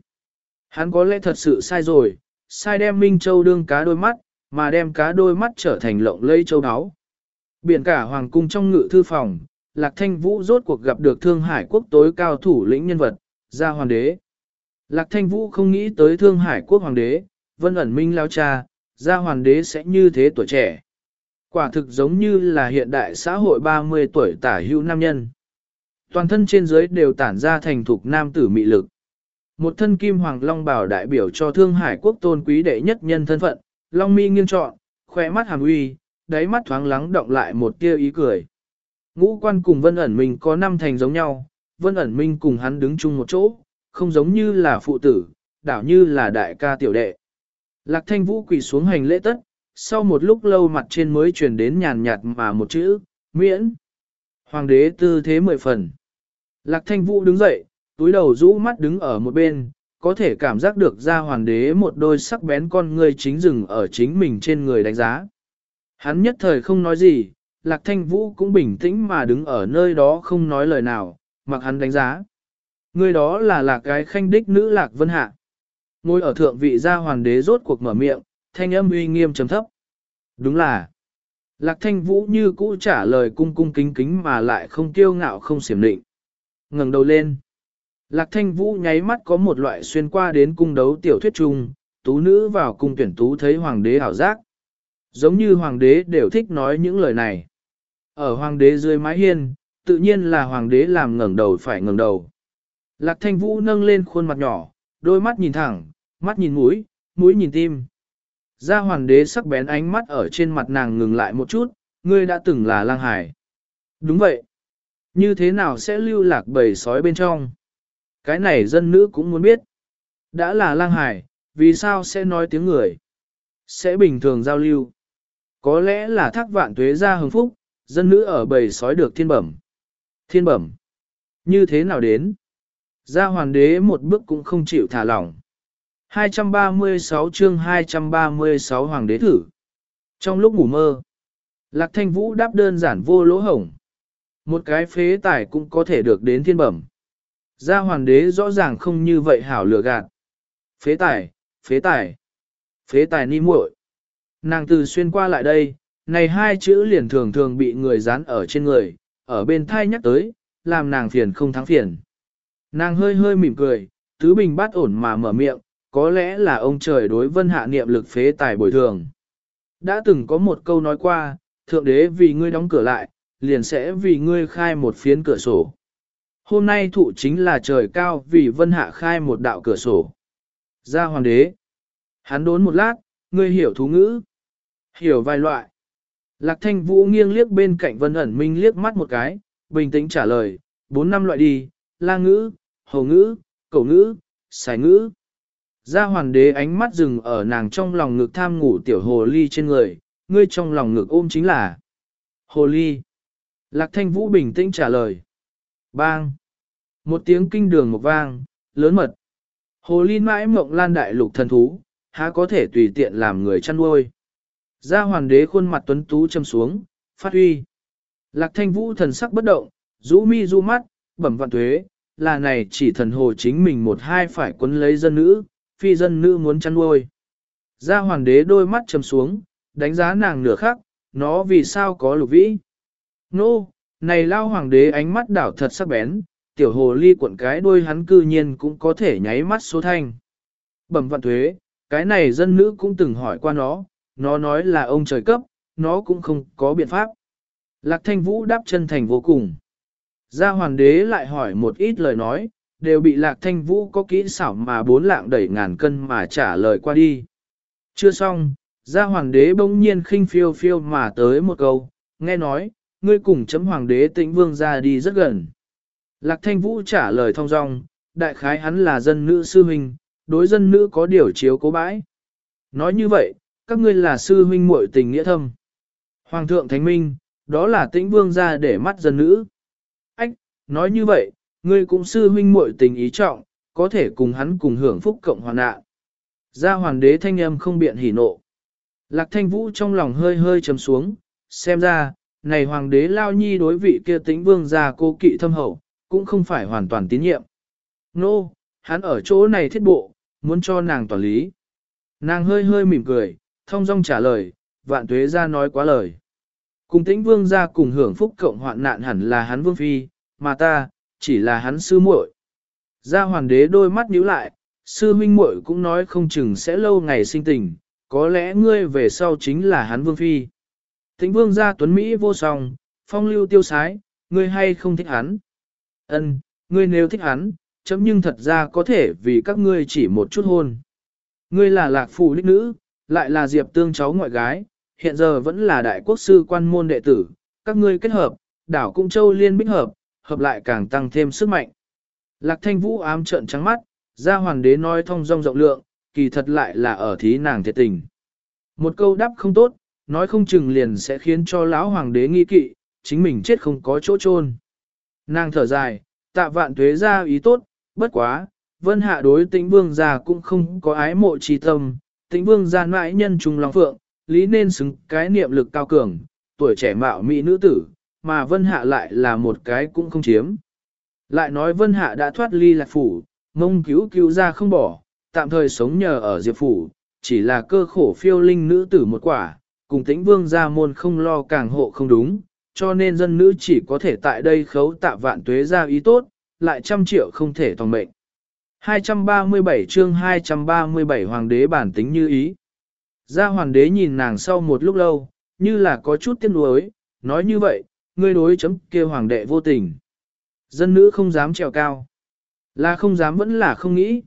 Hắn có lẽ thật sự sai rồi, sai đem Minh Châu đương cá đôi mắt, mà đem cá đôi mắt trở thành lộng lây châu áo. Biển cả hoàng cung trong ngự thư phòng, Lạc Thanh Vũ rốt cuộc gặp được Thương Hải quốc tối cao thủ lĩnh nhân vật, gia hoàng đế. Lạc Thanh Vũ không nghĩ tới Thương Hải quốc hoàng đế, vân ẩn minh lao cha, gia hoàng đế sẽ như thế tuổi trẻ. Quả thực giống như là hiện đại xã hội 30 tuổi tả hữu nam nhân. Toàn thân trên dưới đều tản ra thành thục nam tử mị lực. Một thân kim hoàng long bảo đại biểu cho Thương Hải quốc tôn quý đệ nhất nhân thân phận, long mi nghiêng trọn, khỏe mắt hàm uy, đáy mắt thoáng lắng động lại một tia ý cười. Ngũ quan cùng Vân ẩn minh có năm thành giống nhau, Vân ẩn minh cùng hắn đứng chung một chỗ, không giống như là phụ tử, đảo như là đại ca tiểu đệ. Lạc thanh vũ quỳ xuống hành lễ tất, sau một lúc lâu mặt trên mới truyền đến nhàn nhạt mà một chữ, miễn. Hoàng đế tư thế mười phần. Lạc thanh vũ đứng dậy, túi đầu rũ mắt đứng ở một bên, có thể cảm giác được ra hoàng đế một đôi sắc bén con người chính rừng ở chính mình trên người đánh giá. Hắn nhất thời không nói gì, Lạc Thanh Vũ cũng bình tĩnh mà đứng ở nơi đó không nói lời nào, mặc hắn đánh giá. Người đó là lạc cái khanh đích nữ Lạc Vân Hạ. Ngồi ở thượng vị gia hoàng đế rốt cuộc mở miệng, thanh âm uy nghiêm trầm thấp. Đúng là. Lạc Thanh Vũ như cũ trả lời cung cung kính kính mà lại không kiêu ngạo không xiểm định. ngẩng đầu lên. Lạc Thanh Vũ nháy mắt có một loại xuyên qua đến cung đấu tiểu thuyết trung, tú nữ vào cung tuyển tú thấy hoàng đế hảo giác. Giống như hoàng đế đều thích nói những lời này. Ở hoàng đế dưới mái hiên, tự nhiên là hoàng đế làm ngẩng đầu phải ngẩng đầu. Lạc thanh vũ nâng lên khuôn mặt nhỏ, đôi mắt nhìn thẳng, mắt nhìn mũi, mũi nhìn tim. Gia hoàng đế sắc bén ánh mắt ở trên mặt nàng ngừng lại một chút, ngươi đã từng là lang hải. Đúng vậy. Như thế nào sẽ lưu lạc bầy sói bên trong? Cái này dân nữ cũng muốn biết. Đã là lang hải, vì sao sẽ nói tiếng người? Sẽ bình thường giao lưu. Có lẽ là thác vạn tuế ra hưng phúc, dân nữ ở bầy sói được thiên bẩm. Thiên bẩm. Như thế nào đến? Gia hoàn đế một bước cũng không chịu thả lỏng. 236 chương 236 hoàng đế thử. Trong lúc ngủ mơ, Lạc Thanh Vũ đáp đơn giản vô lỗ hổng. Một cái phế tài cũng có thể được đến thiên bẩm. Gia hoàng đế rõ ràng không như vậy hảo lừa gạt. Phế tài, phế tài, phế tài ni muội. Nàng từ xuyên qua lại đây, này hai chữ liền thường thường bị người dán ở trên người, ở bên thai nhắc tới, làm nàng phiền không thắng phiền. Nàng hơi hơi mỉm cười, tứ bình bát ổn mà mở miệng, có lẽ là ông trời đối vân hạ niệm lực phế tài bồi thường. Đã từng có một câu nói qua, thượng đế vì ngươi đóng cửa lại, liền sẽ vì ngươi khai một phiến cửa sổ. Hôm nay thụ chính là trời cao vì vân hạ khai một đạo cửa sổ. Ra hoàng đế. Hắn đốn một lát, ngươi hiểu thú ngữ. Hiểu vài loại. Lạc thanh vũ nghiêng liếc bên cạnh vân ẩn minh liếc mắt một cái, bình tĩnh trả lời, bốn năm loại đi, la ngữ, hồ ngữ, cầu ngữ, xài ngữ. Gia hoàn đế ánh mắt dừng ở nàng trong lòng ngực tham ngủ tiểu hồ ly trên người, ngươi trong lòng ngực ôm chính là hồ ly. Lạc thanh vũ bình tĩnh trả lời. Bang! Một tiếng kinh đường một vang, lớn mật. Hồ ly mãi mộng lan đại lục thần thú, há có thể tùy tiện làm người chăn nuôi. Gia hoàn đế khuôn mặt tuấn tú châm xuống, phát huy. Lạc thanh vũ thần sắc bất động, rũ mi du mắt, bẩm vạn tuế, là này chỉ thần hồ chính mình một hai phải quấn lấy dân nữ, phi dân nữ muốn chăn nuôi. Gia hoàn đế đôi mắt châm xuống, đánh giá nàng nửa khắc, nó vì sao có lục vĩ. Nô, này lao hoàng đế ánh mắt đảo thật sắc bén, tiểu hồ ly cuộn cái đuôi hắn cư nhiên cũng có thể nháy mắt số thanh. Bẩm vạn thuế, cái này dân nữ cũng từng hỏi qua nó, nó nói là ông trời cấp, nó cũng không có biện pháp. Lạc thanh vũ đáp chân thành vô cùng. Gia hoàng đế lại hỏi một ít lời nói, đều bị lạc thanh vũ có kỹ xảo mà bốn lạng đẩy ngàn cân mà trả lời qua đi. Chưa xong, gia hoàng đế bỗng nhiên khinh phiêu phiêu mà tới một câu, nghe nói, ngươi cùng chấm hoàng đế tĩnh vương ra đi rất gần. Lạc thanh vũ trả lời thong dong, đại khái hắn là dân nữ sư huynh, đối dân nữ có điều chiếu cố bãi. Nói như vậy, các ngươi là sư huynh muội tình nghĩa thâm. Hoàng thượng thánh minh, đó là tĩnh vương ra để mắt dân nữ. Ách, nói như vậy, ngươi cũng sư huynh muội tình ý trọng, có thể cùng hắn cùng hưởng phúc cộng hoàn nạn. Gia hoàng đế thanh âm không biện hỉ nộ. Lạc thanh vũ trong lòng hơi hơi chấm xuống, xem ra, này hoàng đế lao nhi đối vị kia tĩnh vương gia cô kỵ thâm hậu, cũng không phải hoàn toàn tín nhiệm. Nô, no, hắn ở chỗ này thiết bộ, muốn cho nàng toàn lý. Nàng hơi hơi mỉm cười, thông dong trả lời, vạn tuế ra nói quá lời. Cùng tĩnh vương ra cùng hưởng phúc cộng hoạn nạn hẳn là hắn vương phi, mà ta, chỉ là hắn sư muội. Gia hoàng đế đôi mắt nhíu lại, sư minh muội cũng nói không chừng sẽ lâu ngày sinh tình, có lẽ ngươi về sau chính là hắn vương phi. Thịnh vương gia tuấn Mỹ vô song, phong lưu tiêu sái, ngươi hay không thích hắn. Ân, ngươi nếu thích hắn, chấm nhưng thật ra có thể vì các ngươi chỉ một chút hôn. Ngươi là lạc phụ đích nữ, lại là diệp tương cháu ngoại gái, hiện giờ vẫn là đại quốc sư quan môn đệ tử, các ngươi kết hợp, đảo cung châu liên bích hợp, hợp lại càng tăng thêm sức mạnh. Lạc thanh vũ ám trợn trắng mắt, ra hoàng đế nói thông dong rộng lượng, kỳ thật lại là ở thí nàng thiệt tình. Một câu đáp không tốt, nói không chừng liền sẽ khiến cho lão hoàng đế nghi kỵ, chính mình chết không có chỗ chôn. Nàng thở dài, tạ vạn tuế ra ý tốt, bất quá, vân hạ đối tĩnh vương gia cũng không có ái mộ trí tâm, tĩnh vương gia mãi nhân trung lòng phượng, lý nên xứng cái niệm lực cao cường, tuổi trẻ mạo mỹ nữ tử, mà vân hạ lại là một cái cũng không chiếm. Lại nói vân hạ đã thoát ly lạc phủ, mông cứu cứu ra không bỏ, tạm thời sống nhờ ở diệp phủ, chỉ là cơ khổ phiêu linh nữ tử một quả, cùng tĩnh vương gia môn không lo càng hộ không đúng, cho nên dân nữ chỉ có thể tại đây khấu tạ vạn tuế ra ý tốt, lại trăm triệu không thể tòng mệnh. 237 chương 237 Hoàng đế bản tính như ý. Gia Hoàng đế nhìn nàng sau một lúc lâu, như là có chút tiếc nuối, nói như vậy, ngươi đối chấm kia hoàng đệ vô tình. Dân nữ không dám trèo cao. Là không dám vẫn là không nghĩ.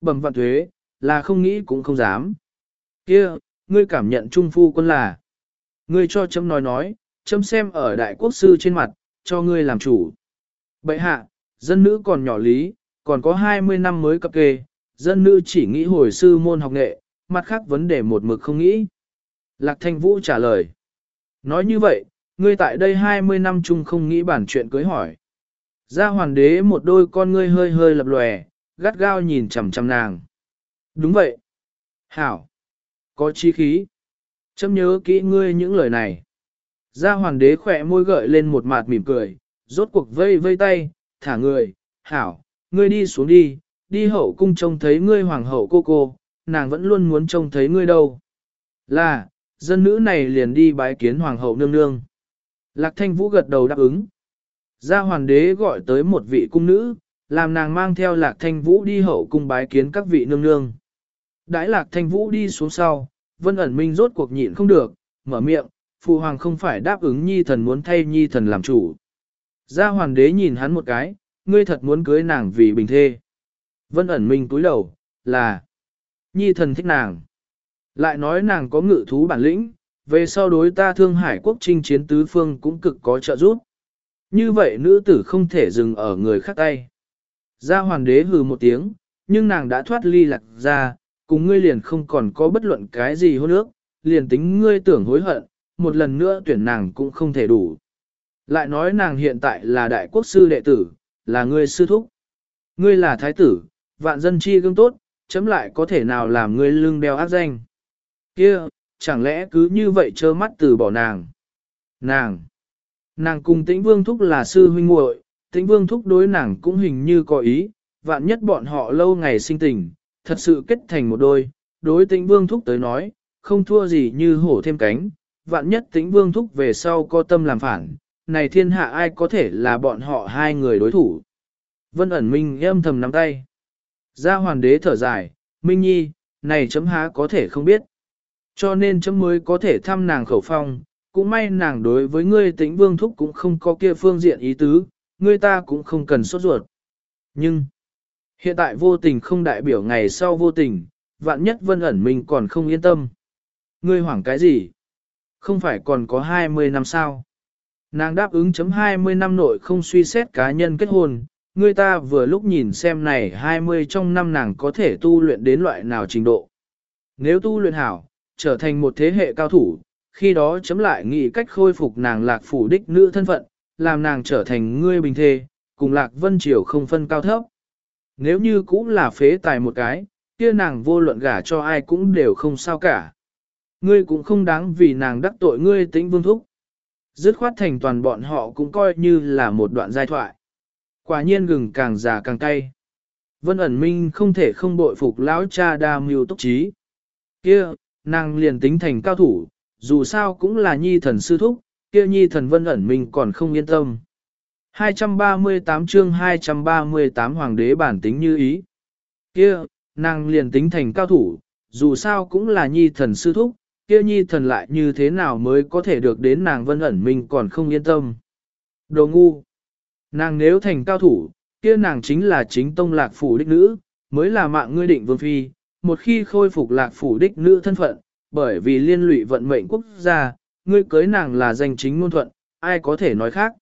Bẩm vạn thuế, là không nghĩ cũng không dám. Kia, ngươi cảm nhận trung phu quân là. Ngươi cho chấm nói nói, chấm xem ở đại quốc sư trên mặt, cho ngươi làm chủ. Bậy hạ, dân nữ còn nhỏ lý, còn có 20 năm mới cập kê, dân nữ chỉ nghĩ hồi sư môn học nghệ, mặt khác vấn đề một mực không nghĩ. Lạc Thanh Vũ trả lời. Nói như vậy, ngươi tại đây 20 năm chung không nghĩ bản chuyện cưới hỏi. Gia hoàng đế một đôi con ngươi hơi hơi lập lòe, gắt gao nhìn chằm chằm nàng. Đúng vậy. Hảo. Có chi khí. Chấm nhớ kỹ ngươi những lời này. Gia hoàng đế khỏe môi gợi lên một mặt mỉm cười, rốt cuộc vây vây tay, thả người, hảo, ngươi đi xuống đi, đi hậu cung trông thấy ngươi hoàng hậu cô cô, nàng vẫn luôn muốn trông thấy ngươi đâu. Là, dân nữ này liền đi bái kiến hoàng hậu nương nương. Lạc thanh vũ gật đầu đáp ứng. Gia hoàng đế gọi tới một vị cung nữ, làm nàng mang theo lạc thanh vũ đi hậu cung bái kiến các vị nương nương. Đãi lạc thanh vũ đi xuống sau, vân ẩn minh rốt cuộc nhịn không được, mở miệng, phụ hoàng không phải đáp ứng nhi thần muốn thay nhi thần làm chủ. Gia hoàng đế nhìn hắn một cái, ngươi thật muốn cưới nàng vì bình thê. Vân ẩn minh túi đầu, là, nhi thần thích nàng. Lại nói nàng có ngự thú bản lĩnh, về sau đối ta thương hải quốc trinh chiến tứ phương cũng cực có trợ giúp. Như vậy nữ tử không thể dừng ở người khác tay. Gia hoàng đế hừ một tiếng, nhưng nàng đã thoát ly lạc ra, cùng ngươi liền không còn có bất luận cái gì hôn ước, liền tính ngươi tưởng hối hận, một lần nữa tuyển nàng cũng không thể đủ. Lại nói nàng hiện tại là đại quốc sư đệ tử, là ngươi sư thúc. Ngươi là thái tử, vạn dân chi gương tốt, chấm lại có thể nào làm ngươi lưng đeo ác danh. Kia, chẳng lẽ cứ như vậy trơ mắt từ bỏ nàng. Nàng, nàng cùng tĩnh vương thúc là sư huynh muội, tĩnh vương thúc đối nàng cũng hình như có ý, vạn nhất bọn họ lâu ngày sinh tình, thật sự kết thành một đôi, đối tĩnh vương thúc tới nói, không thua gì như hổ thêm cánh, vạn nhất tĩnh vương thúc về sau có tâm làm phản, này thiên hạ ai có thể là bọn họ hai người đối thủ. Vân ẩn minh âm thầm nắm tay. Gia hoàng đế thở dài, Minh Nhi, này chấm há có thể không biết. Cho nên chấm mới có thể thăm nàng khẩu phong, cũng may nàng đối với ngươi tĩnh vương thúc cũng không có kia phương diện ý tứ, ngươi ta cũng không cần sốt ruột. Nhưng, hiện tại vô tình không đại biểu ngày sau vô tình, vạn nhất vân ẩn mình còn không yên tâm. Ngươi hoảng cái gì? Không phải còn có 20 năm sao? Nàng đáp ứng chấm 20 năm nội không suy xét cá nhân kết hôn, người ta vừa lúc nhìn xem này 20 trong năm nàng có thể tu luyện đến loại nào trình độ. Nếu tu luyện hảo, trở thành một thế hệ cao thủ, khi đó chấm lại nghĩ cách khôi phục nàng lạc phủ đích nữ thân phận, làm nàng trở thành ngươi bình thê, cùng lạc vân triều không phân cao thấp. Nếu như cũng là phế tài một cái, kia nàng vô luận gả cho ai cũng đều không sao cả. Ngươi cũng không đáng vì nàng đắc tội ngươi tính vương thúc. Dứt khoát thành toàn bọn họ cũng coi như là một đoạn giai thoại. Quả nhiên gừng càng già càng cay. Vân ẩn minh không thể không bội phục lão cha đa mưu tốc trí. Kia, nàng liền tính thành cao thủ, dù sao cũng là nhi thần sư thúc, kia nhi thần vân ẩn minh còn không yên tâm. 238 chương 238 Hoàng đế bản tính như ý. Kia, nàng liền tính thành cao thủ, dù sao cũng là nhi thần sư thúc, kia nhi thần lại như thế nào mới có thể được đến nàng vân ẩn mình còn không yên tâm. Đồ ngu! Nàng nếu thành cao thủ, kia nàng chính là chính tông lạc phủ đích nữ, mới là mạng ngươi định vương phi, một khi khôi phục lạc phủ đích nữ thân phận, bởi vì liên lụy vận mệnh quốc gia, ngươi cưới nàng là danh chính ngôn thuận, ai có thể nói khác.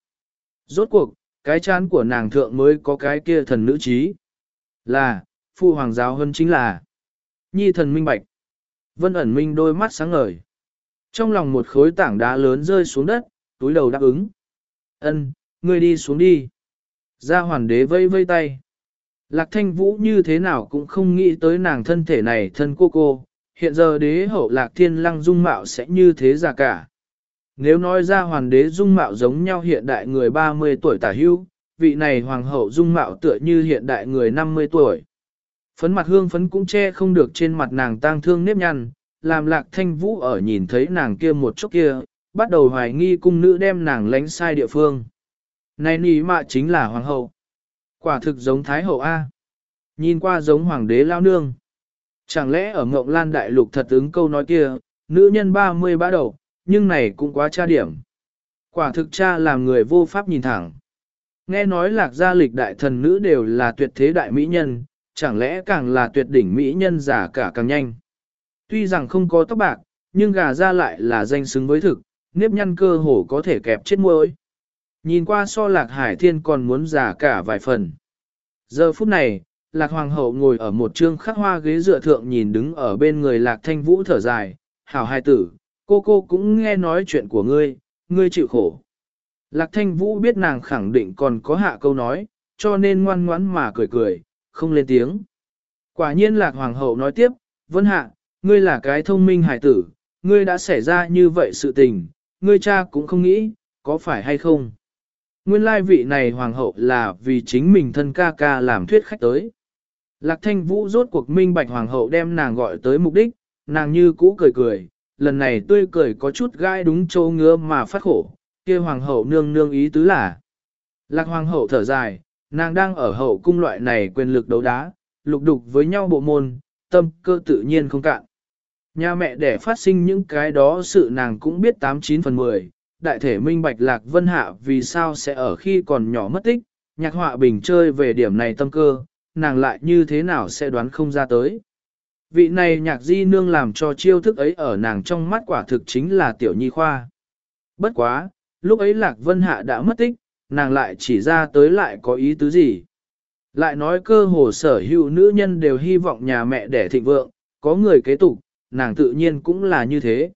Rốt cuộc, cái chán của nàng thượng mới có cái kia thần nữ trí. Là, phu hoàng giáo hơn chính là nhi thần minh bạch. Vân ẩn minh đôi mắt sáng ngời. Trong lòng một khối tảng đá lớn rơi xuống đất, túi đầu đáp ứng. Ân, ngươi đi xuống đi. Gia hoàn đế vây vây tay. Lạc thanh vũ như thế nào cũng không nghĩ tới nàng thân thể này thân cô cô, hiện giờ đế hậu lạc thiên lăng dung mạo sẽ như thế già cả. Nếu nói ra hoàng đế dung mạo giống nhau hiện đại người 30 tuổi tả hưu, vị này hoàng hậu dung mạo tựa như hiện đại người 50 tuổi. Phấn mặt hương phấn cũng che không được trên mặt nàng tang thương nếp nhăn, làm lạc thanh vũ ở nhìn thấy nàng kia một chút kia, bắt đầu hoài nghi cung nữ đem nàng lánh sai địa phương. Này nì mạ chính là hoàng hậu. Quả thực giống thái hậu A. Nhìn qua giống hoàng đế lao nương. Chẳng lẽ ở Ngộng Lan Đại Lục thật ứng câu nói kia, nữ nhân 30 bá đầu, nhưng này cũng quá tra điểm. Quả thực cha làm người vô pháp nhìn thẳng. Nghe nói lạc gia lịch đại thần nữ đều là tuyệt thế đại mỹ nhân, chẳng lẽ càng là tuyệt đỉnh mỹ nhân giả cả càng nhanh. Tuy rằng không có tóc bạc, nhưng gà ra lại là danh xứng với thực, nếp nhăn cơ hồ có thể kẹp chết môi. Nhìn qua so lạc hải thiên còn muốn giả cả vài phần. Giờ phút này, lạc hoàng hậu ngồi ở một trương khắc hoa ghế dựa thượng nhìn đứng ở bên người lạc thanh vũ thở dài, hảo hai tử, cô cô cũng nghe nói chuyện của ngươi, ngươi chịu khổ. Lạc thanh vũ biết nàng khẳng định còn có hạ câu nói, cho nên ngoan ngoãn mà cười cười, không lên tiếng. Quả nhiên lạc hoàng hậu nói tiếp, vân hạ, ngươi là cái thông minh hải tử, ngươi đã xảy ra như vậy sự tình, ngươi cha cũng không nghĩ, có phải hay không? Nguyên lai vị này hoàng hậu là vì chính mình thân ca ca làm thuyết khách tới. Lạc thanh vũ rốt cuộc minh bạch hoàng hậu đem nàng gọi tới mục đích, nàng như cũ cười cười, lần này tươi cười có chút gai đúng châu ngứa mà phát khổ, kia hoàng hậu nương nương ý tứ là. Lạc hoàng hậu thở dài, nàng đang ở hậu cung loại này quyền lực đấu đá, lục đục với nhau bộ môn, tâm cơ tự nhiên không cạn. Nhà mẹ để phát sinh những cái đó sự nàng cũng biết 89 phần 10, đại thể minh bạch lạc vân hạ vì sao sẽ ở khi còn nhỏ mất tích, nhạc họa bình chơi về điểm này tâm cơ, nàng lại như thế nào sẽ đoán không ra tới. Vị này nhạc di nương làm cho chiêu thức ấy ở nàng trong mắt quả thực chính là tiểu nhi khoa. Bất quá, lúc ấy lạc vân hạ đã mất tích, nàng lại chỉ ra tới lại có ý tứ gì. Lại nói cơ hồ sở hữu nữ nhân đều hy vọng nhà mẹ đẻ thịnh vượng, có người kế tục, nàng tự nhiên cũng là như thế.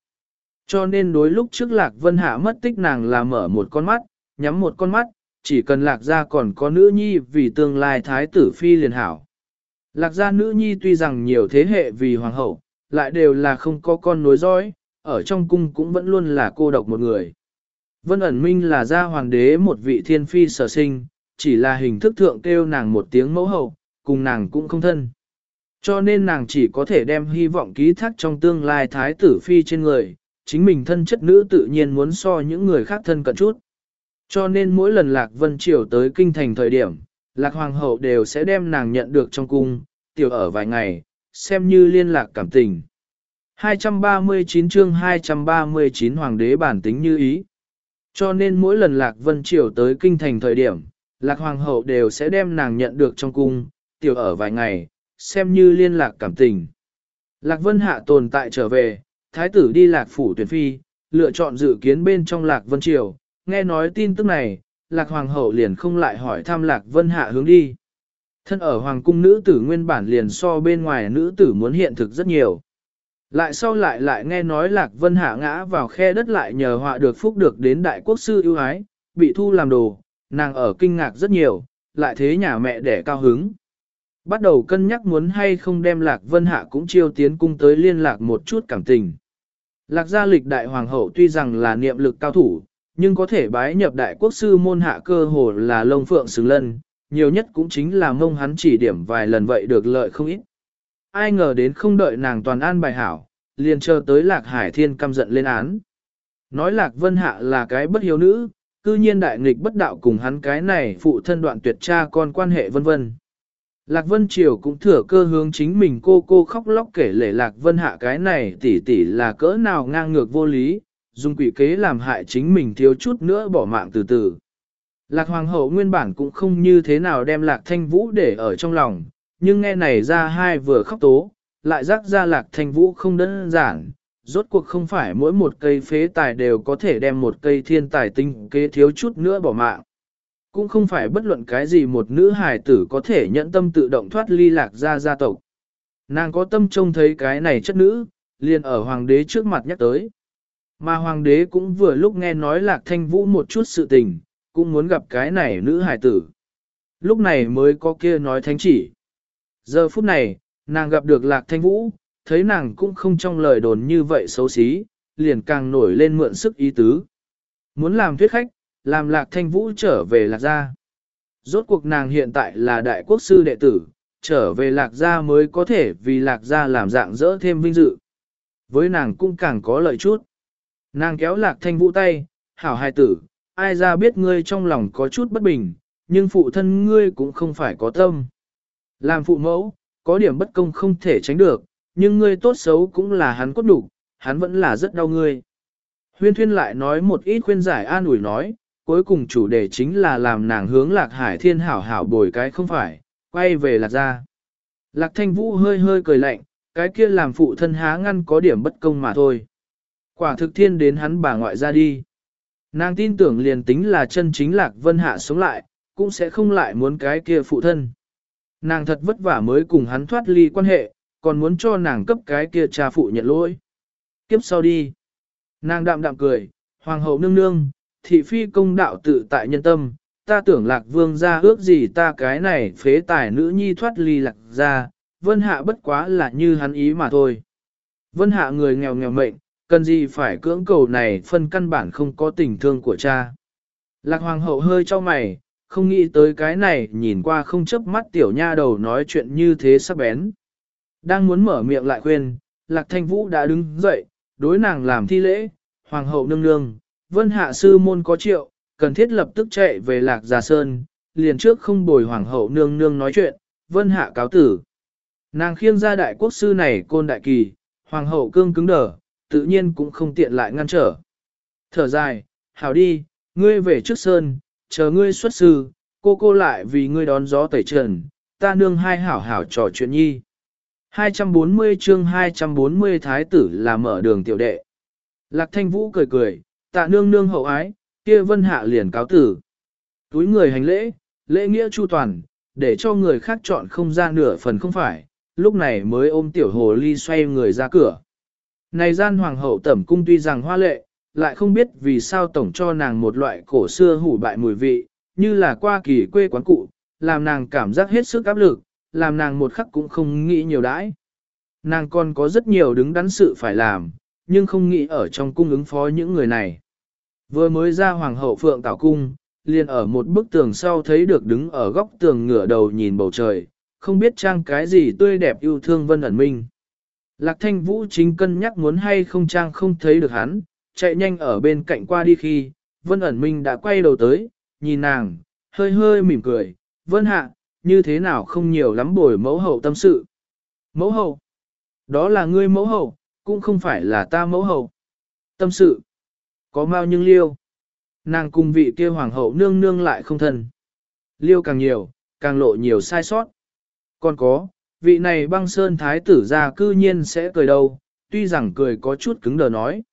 Cho nên đối lúc trước Lạc Vân Hạ mất tích nàng là mở một con mắt, nhắm một con mắt, chỉ cần Lạc gia còn có nữ nhi vì tương lai thái tử phi liền hảo. Lạc gia nữ nhi tuy rằng nhiều thế hệ vì hoàng hậu, lại đều là không có con nối dõi, ở trong cung cũng vẫn luôn là cô độc một người. Vân ẩn minh là gia hoàng đế một vị thiên phi sở sinh, chỉ là hình thức thượng kêu nàng một tiếng mẫu hậu, cùng nàng cũng không thân. Cho nên nàng chỉ có thể đem hy vọng ký thác trong tương lai thái tử phi trên người, chính mình thân chất nữ tự nhiên muốn so những người khác thân cận chút. Cho nên mỗi lần Lạc Vân Triều tới kinh thành thời điểm, Lạc Hoàng hậu đều sẽ đem nàng nhận được trong cung, tiểu ở vài ngày, xem như liên lạc cảm tình. 239 chương 239 Hoàng đế bản tính như ý. Cho nên mỗi lần Lạc Vân Triều tới kinh thành thời điểm, Lạc Hoàng hậu đều sẽ đem nàng nhận được trong cung, tiểu ở vài ngày, xem như liên lạc cảm tình. Lạc Vân Hạ tồn tại trở về, thái tử đi Lạc Phủ tuyển phi, lựa chọn dự kiến bên trong Lạc Vân Triều, nghe nói tin tức này, Lạc Hoàng hậu liền không lại hỏi thăm Lạc Vân Hạ hướng đi. Thân ở Hoàng cung nữ tử nguyên bản liền so bên ngoài nữ tử muốn hiện thực rất nhiều. Lại sau lại lại nghe nói Lạc Vân Hạ ngã vào khe đất lại nhờ họa được phúc được đến đại quốc sư ưu ái, bị thu làm đồ, nàng ở kinh ngạc rất nhiều, lại thế nhà mẹ đẻ cao hứng. Bắt đầu cân nhắc muốn hay không đem Lạc Vân Hạ cũng chiêu tiến cung tới liên lạc một chút cảm tình. Lạc gia lịch đại hoàng hậu tuy rằng là niệm lực cao thủ, nhưng có thể bái nhập đại quốc sư môn hạ cơ hồ là lông phượng xứng lân, nhiều nhất cũng chính là mông hắn chỉ điểm vài lần vậy được lợi không ít. Ai ngờ đến không đợi nàng toàn an bài hảo, liền chờ tới Lạc Hải Thiên căm giận lên án. Nói Lạc Vân Hạ là cái bất hiếu nữ, cư nhiên đại nghịch bất đạo cùng hắn cái này phụ thân đoạn tuyệt cha con quan hệ vân vân. Lạc Vân Triều cũng thừa cơ hướng chính mình cô cô khóc lóc kể lể Lạc Vân Hạ cái này tỷ tỷ là cỡ nào ngang ngược vô lý, dùng quỷ kế làm hại chính mình thiếu chút nữa bỏ mạng từ từ. Lạc Hoàng hậu nguyên bản cũng không như thế nào đem Lạc Thanh Vũ để ở trong lòng, nhưng nghe này ra hai vừa khóc tố, lại rắc ra Lạc Thanh Vũ không đơn giản, rốt cuộc không phải mỗi một cây phế tài đều có thể đem một cây thiên tài tinh kế thiếu chút nữa bỏ mạng. Cũng không phải bất luận cái gì một nữ hài tử có thể nhận tâm tự động thoát ly lạc ra gia tộc. Nàng có tâm trông thấy cái này chất nữ, liền ở hoàng đế trước mặt nhắc tới. Mà hoàng đế cũng vừa lúc nghe nói lạc thanh vũ một chút sự tình, cũng muốn gặp cái này nữ hài tử. Lúc này mới có kia nói thánh chỉ. Giờ phút này, nàng gặp được lạc thanh vũ, thấy nàng cũng không trong lời đồn như vậy xấu xí, liền càng nổi lên mượn sức ý tứ. Muốn làm thuyết khách, làm lạc thanh vũ trở về lạc gia. Rốt cuộc nàng hiện tại là đại quốc sư đệ tử, trở về lạc gia mới có thể vì lạc gia làm dạng dỡ thêm vinh dự. Với nàng cũng càng có lợi chút. Nàng kéo lạc thanh vũ tay, hảo hài tử, ai ra biết ngươi trong lòng có chút bất bình, nhưng phụ thân ngươi cũng không phải có tâm. Làm phụ mẫu, có điểm bất công không thể tránh được, nhưng ngươi tốt xấu cũng là hắn cốt đủ, hắn vẫn là rất đau ngươi. Huyên thuyên lại nói một ít khuyên giải an ủi nói, cuối cùng chủ đề chính là làm nàng hướng lạc hải thiên hảo hảo bồi cái không phải, quay về lạc ra. Lạc thanh vũ hơi hơi cười lạnh, cái kia làm phụ thân há ngăn có điểm bất công mà thôi. Quả thực thiên đến hắn bà ngoại ra đi. Nàng tin tưởng liền tính là chân chính lạc vân hạ sống lại, cũng sẽ không lại muốn cái kia phụ thân. Nàng thật vất vả mới cùng hắn thoát ly quan hệ, còn muốn cho nàng cấp cái kia cha phụ nhận lỗi. Kiếp sau đi. Nàng đạm đạm cười, hoàng hậu nương nương, thị phi công đạo tự tại nhân tâm, ta tưởng lạc vương ra ước gì ta cái này phế tài nữ nhi thoát ly lạc ra, vân hạ bất quá là như hắn ý mà thôi. Vân hạ người nghèo nghèo mệnh, cần gì phải cưỡng cầu này phân căn bản không có tình thương của cha. Lạc hoàng hậu hơi cho mày, không nghĩ tới cái này nhìn qua không chớp mắt tiểu nha đầu nói chuyện như thế sắc bén. Đang muốn mở miệng lại khuyên, lạc thanh vũ đã đứng dậy, đối nàng làm thi lễ, hoàng hậu nương nương, vân hạ sư môn có triệu, cần thiết lập tức chạy về lạc già sơn, liền trước không bồi hoàng hậu nương nương nói chuyện, vân hạ cáo tử. Nàng khiêng ra đại quốc sư này côn đại kỳ, hoàng hậu cương cứng đờ, tự nhiên cũng không tiện lại ngăn trở. Thở dài, hảo đi, ngươi về trước sơn, chờ ngươi xuất sư, cô cô lại vì ngươi đón gió tẩy trần, ta nương hai hảo hảo trò chuyện nhi. 240 chương 240 thái tử là mở đường tiểu đệ. Lạc thanh vũ cười cười, tạ nương nương hậu ái, kia vân hạ liền cáo tử. Túi người hành lễ, lễ nghĩa chu toàn, để cho người khác chọn không ra nửa phần không phải, lúc này mới ôm tiểu hồ ly xoay người ra cửa. Này gian hoàng hậu tẩm cung tuy rằng hoa lệ, lại không biết vì sao tổng cho nàng một loại cổ xưa hủ bại mùi vị, như là qua kỳ quê quán cụ, làm nàng cảm giác hết sức áp lực, làm nàng một khắc cũng không nghĩ nhiều đãi. Nàng còn có rất nhiều đứng đắn sự phải làm, nhưng không nghĩ ở trong cung ứng phó những người này. Vừa mới ra hoàng hậu phượng tảo cung, liền ở một bức tường sau thấy được đứng ở góc tường ngửa đầu nhìn bầu trời, không biết trang cái gì tươi đẹp yêu thương vân ẩn minh. Lạc thanh vũ chính cân nhắc muốn hay không trang không thấy được hắn, chạy nhanh ở bên cạnh qua đi khi, vân ẩn minh đã quay đầu tới, nhìn nàng, hơi hơi mỉm cười, vân hạ, như thế nào không nhiều lắm bồi mẫu hậu tâm sự. Mẫu hậu, đó là ngươi mẫu hậu, cũng không phải là ta mẫu hậu. Tâm sự, có mau nhưng liêu. Nàng cùng vị kia hoàng hậu nương nương lại không thân. Liêu càng nhiều, càng lộ nhiều sai sót. Còn có, vị này băng sơn thái tử ra cư nhiên sẽ cười đâu, tuy rằng cười có chút cứng đờ nói.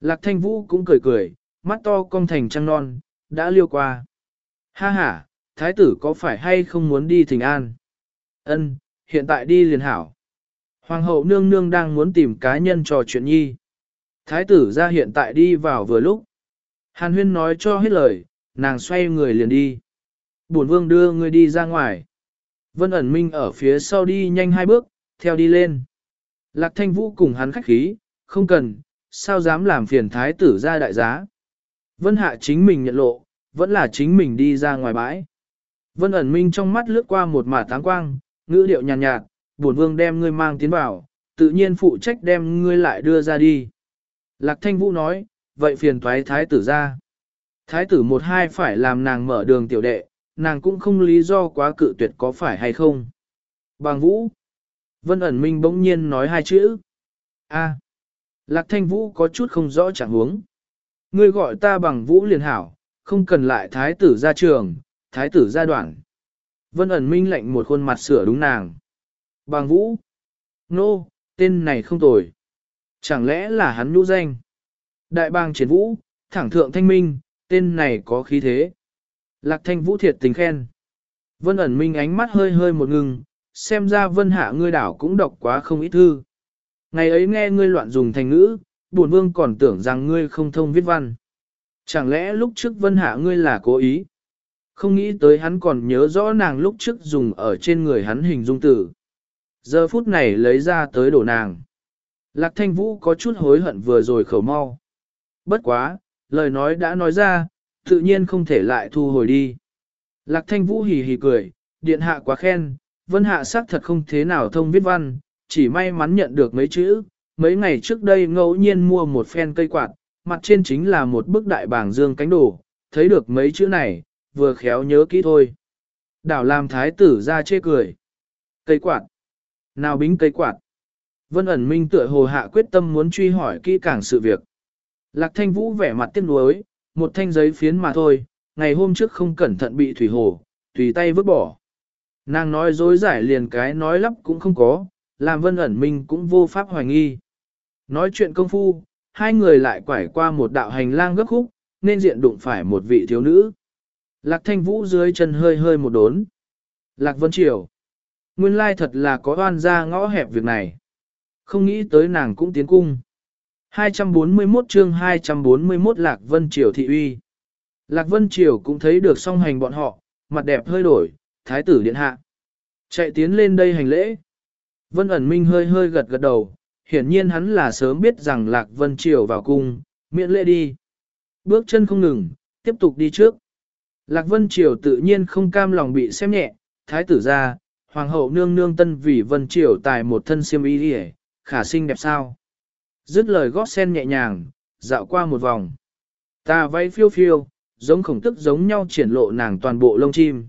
Lạc thanh vũ cũng cười cười, mắt to cong thành trăng non, đã liêu qua. Ha ha, thái tử có phải hay không muốn đi thỉnh an? Ân, hiện tại đi liền hảo. Hoàng hậu nương nương đang muốn tìm cá nhân trò chuyện nhi. Thái tử ra hiện tại đi vào vừa lúc. Hàn huyên nói cho hết lời, nàng xoay người liền đi. Bổn vương đưa người đi ra ngoài. Vân ẩn minh ở phía sau đi nhanh hai bước, theo đi lên. Lạc thanh vũ cùng hắn khách khí, không cần, sao dám làm phiền thái tử ra đại giá. Vân hạ chính mình nhận lộ, vẫn là chính mình đi ra ngoài bãi. Vân ẩn minh trong mắt lướt qua một mả táng quang, ngữ điệu nhàn nhạt, nhạt, bổn vương đem ngươi mang tiến vào, tự nhiên phụ trách đem ngươi lại đưa ra đi. Lạc thanh vũ nói, vậy phiền thoái thái tử ra. Thái tử một hai phải làm nàng mở đường tiểu đệ, nàng cũng không lý do quá cự tuyệt có phải hay không. Bàng vũ. Vân ẩn minh bỗng nhiên nói hai chữ. A. Lạc thanh vũ có chút không rõ chẳng huống. Ngươi gọi ta bằng vũ liền hảo, không cần lại thái tử ra trường, thái tử ra đoạn. Vân ẩn minh lệnh một khuôn mặt sửa đúng nàng. Bằng vũ. Nô, no, tên này không tồi. Chẳng lẽ là hắn nhũ danh? Đại bang triển vũ, thẳng thượng thanh minh, tên này có khí thế. Lạc thanh vũ thiệt tình khen. Vân ẩn minh ánh mắt hơi hơi một ngừng, xem ra vân hạ ngươi đảo cũng đọc quá không ít thư. Ngày ấy nghe ngươi loạn dùng thành ngữ, buồn vương còn tưởng rằng ngươi không thông viết văn. Chẳng lẽ lúc trước vân hạ ngươi là cố ý? Không nghĩ tới hắn còn nhớ rõ nàng lúc trước dùng ở trên người hắn hình dung tử. Giờ phút này lấy ra tới đổ nàng. Lạc thanh vũ có chút hối hận vừa rồi khẩu mau. Bất quá, lời nói đã nói ra, tự nhiên không thể lại thu hồi đi. Lạc thanh vũ hì hì cười, điện hạ quá khen, vân hạ xác thật không thế nào thông viết văn, chỉ may mắn nhận được mấy chữ, mấy ngày trước đây ngẫu nhiên mua một phen cây quạt, mặt trên chính là một bức đại bảng dương cánh đổ, thấy được mấy chữ này, vừa khéo nhớ kỹ thôi. Đảo làm thái tử ra chê cười. Cây quạt. Nào bính cây quạt. Vân ẩn minh tựa hồ hạ quyết tâm muốn truy hỏi kỹ càng sự việc. Lạc thanh vũ vẻ mặt tiếc nuối, một thanh giấy phiến mà thôi, ngày hôm trước không cẩn thận bị thủy hồ, tùy tay vứt bỏ. Nàng nói dối giải liền cái nói lắp cũng không có, làm vân ẩn minh cũng vô pháp hoài nghi. Nói chuyện công phu, hai người lại quải qua một đạo hành lang gấp khúc, nên diện đụng phải một vị thiếu nữ. Lạc thanh vũ dưới chân hơi hơi một đốn. Lạc vân triều. Nguyên lai thật là có oan ra ngõ hẹp việc này. Không nghĩ tới nàng cũng tiến cung. 241 chương 241 Lạc Vân Triều thị uy. Lạc Vân Triều cũng thấy được song hành bọn họ, mặt đẹp hơi đổi, thái tử điện hạ. Chạy tiến lên đây hành lễ. Vân ẩn minh hơi hơi gật gật đầu, hiển nhiên hắn là sớm biết rằng Lạc Vân Triều vào cung, miễn lễ đi. Bước chân không ngừng, tiếp tục đi trước. Lạc Vân Triều tự nhiên không cam lòng bị xem nhẹ, thái tử ra, hoàng hậu nương nương tân vì Vân Triều tài một thân siêm y khả sinh đẹp sao. Dứt lời gót sen nhẹ nhàng, dạo qua một vòng. Ta váy phiêu phiêu, giống khổng tức giống nhau triển lộ nàng toàn bộ lông chim.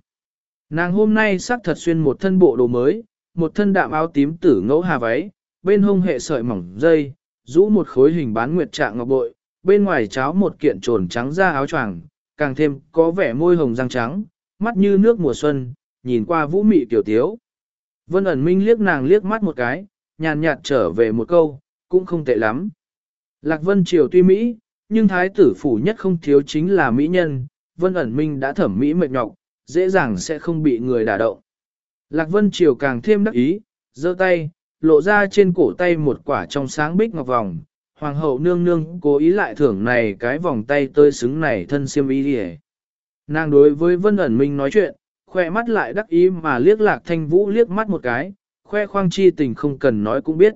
Nàng hôm nay sắc thật xuyên một thân bộ đồ mới, một thân đạm áo tím tử ngẫu hà váy, bên hông hệ sợi mỏng dây, rũ một khối hình bán nguyệt trạng ngọc bội, bên ngoài cháo một kiện trồn trắng da áo choàng, càng thêm có vẻ môi hồng răng trắng, mắt như nước mùa xuân, nhìn qua vũ mị tiểu tiếu. Vân ẩn minh liếc nàng liếc mắt một cái, nhàn nhạt trở về một câu, cũng không tệ lắm. Lạc Vân Triều tuy Mỹ, nhưng thái tử phủ nhất không thiếu chính là mỹ nhân, Vân ẩn minh đã thẩm mỹ mệt nhọc, dễ dàng sẽ không bị người đả động. Lạc Vân Triều càng thêm đắc ý, giơ tay, lộ ra trên cổ tay một quả trong sáng bích ngọc vòng. Hoàng hậu nương nương cố ý lại thưởng này cái vòng tay tơi xứng này thân siêm ý đi Nàng đối với Vân ẩn minh nói chuyện, khoe mắt lại đắc ý mà liếc lạc thanh vũ liếc mắt một cái, khoe khoang chi tình không cần nói cũng biết.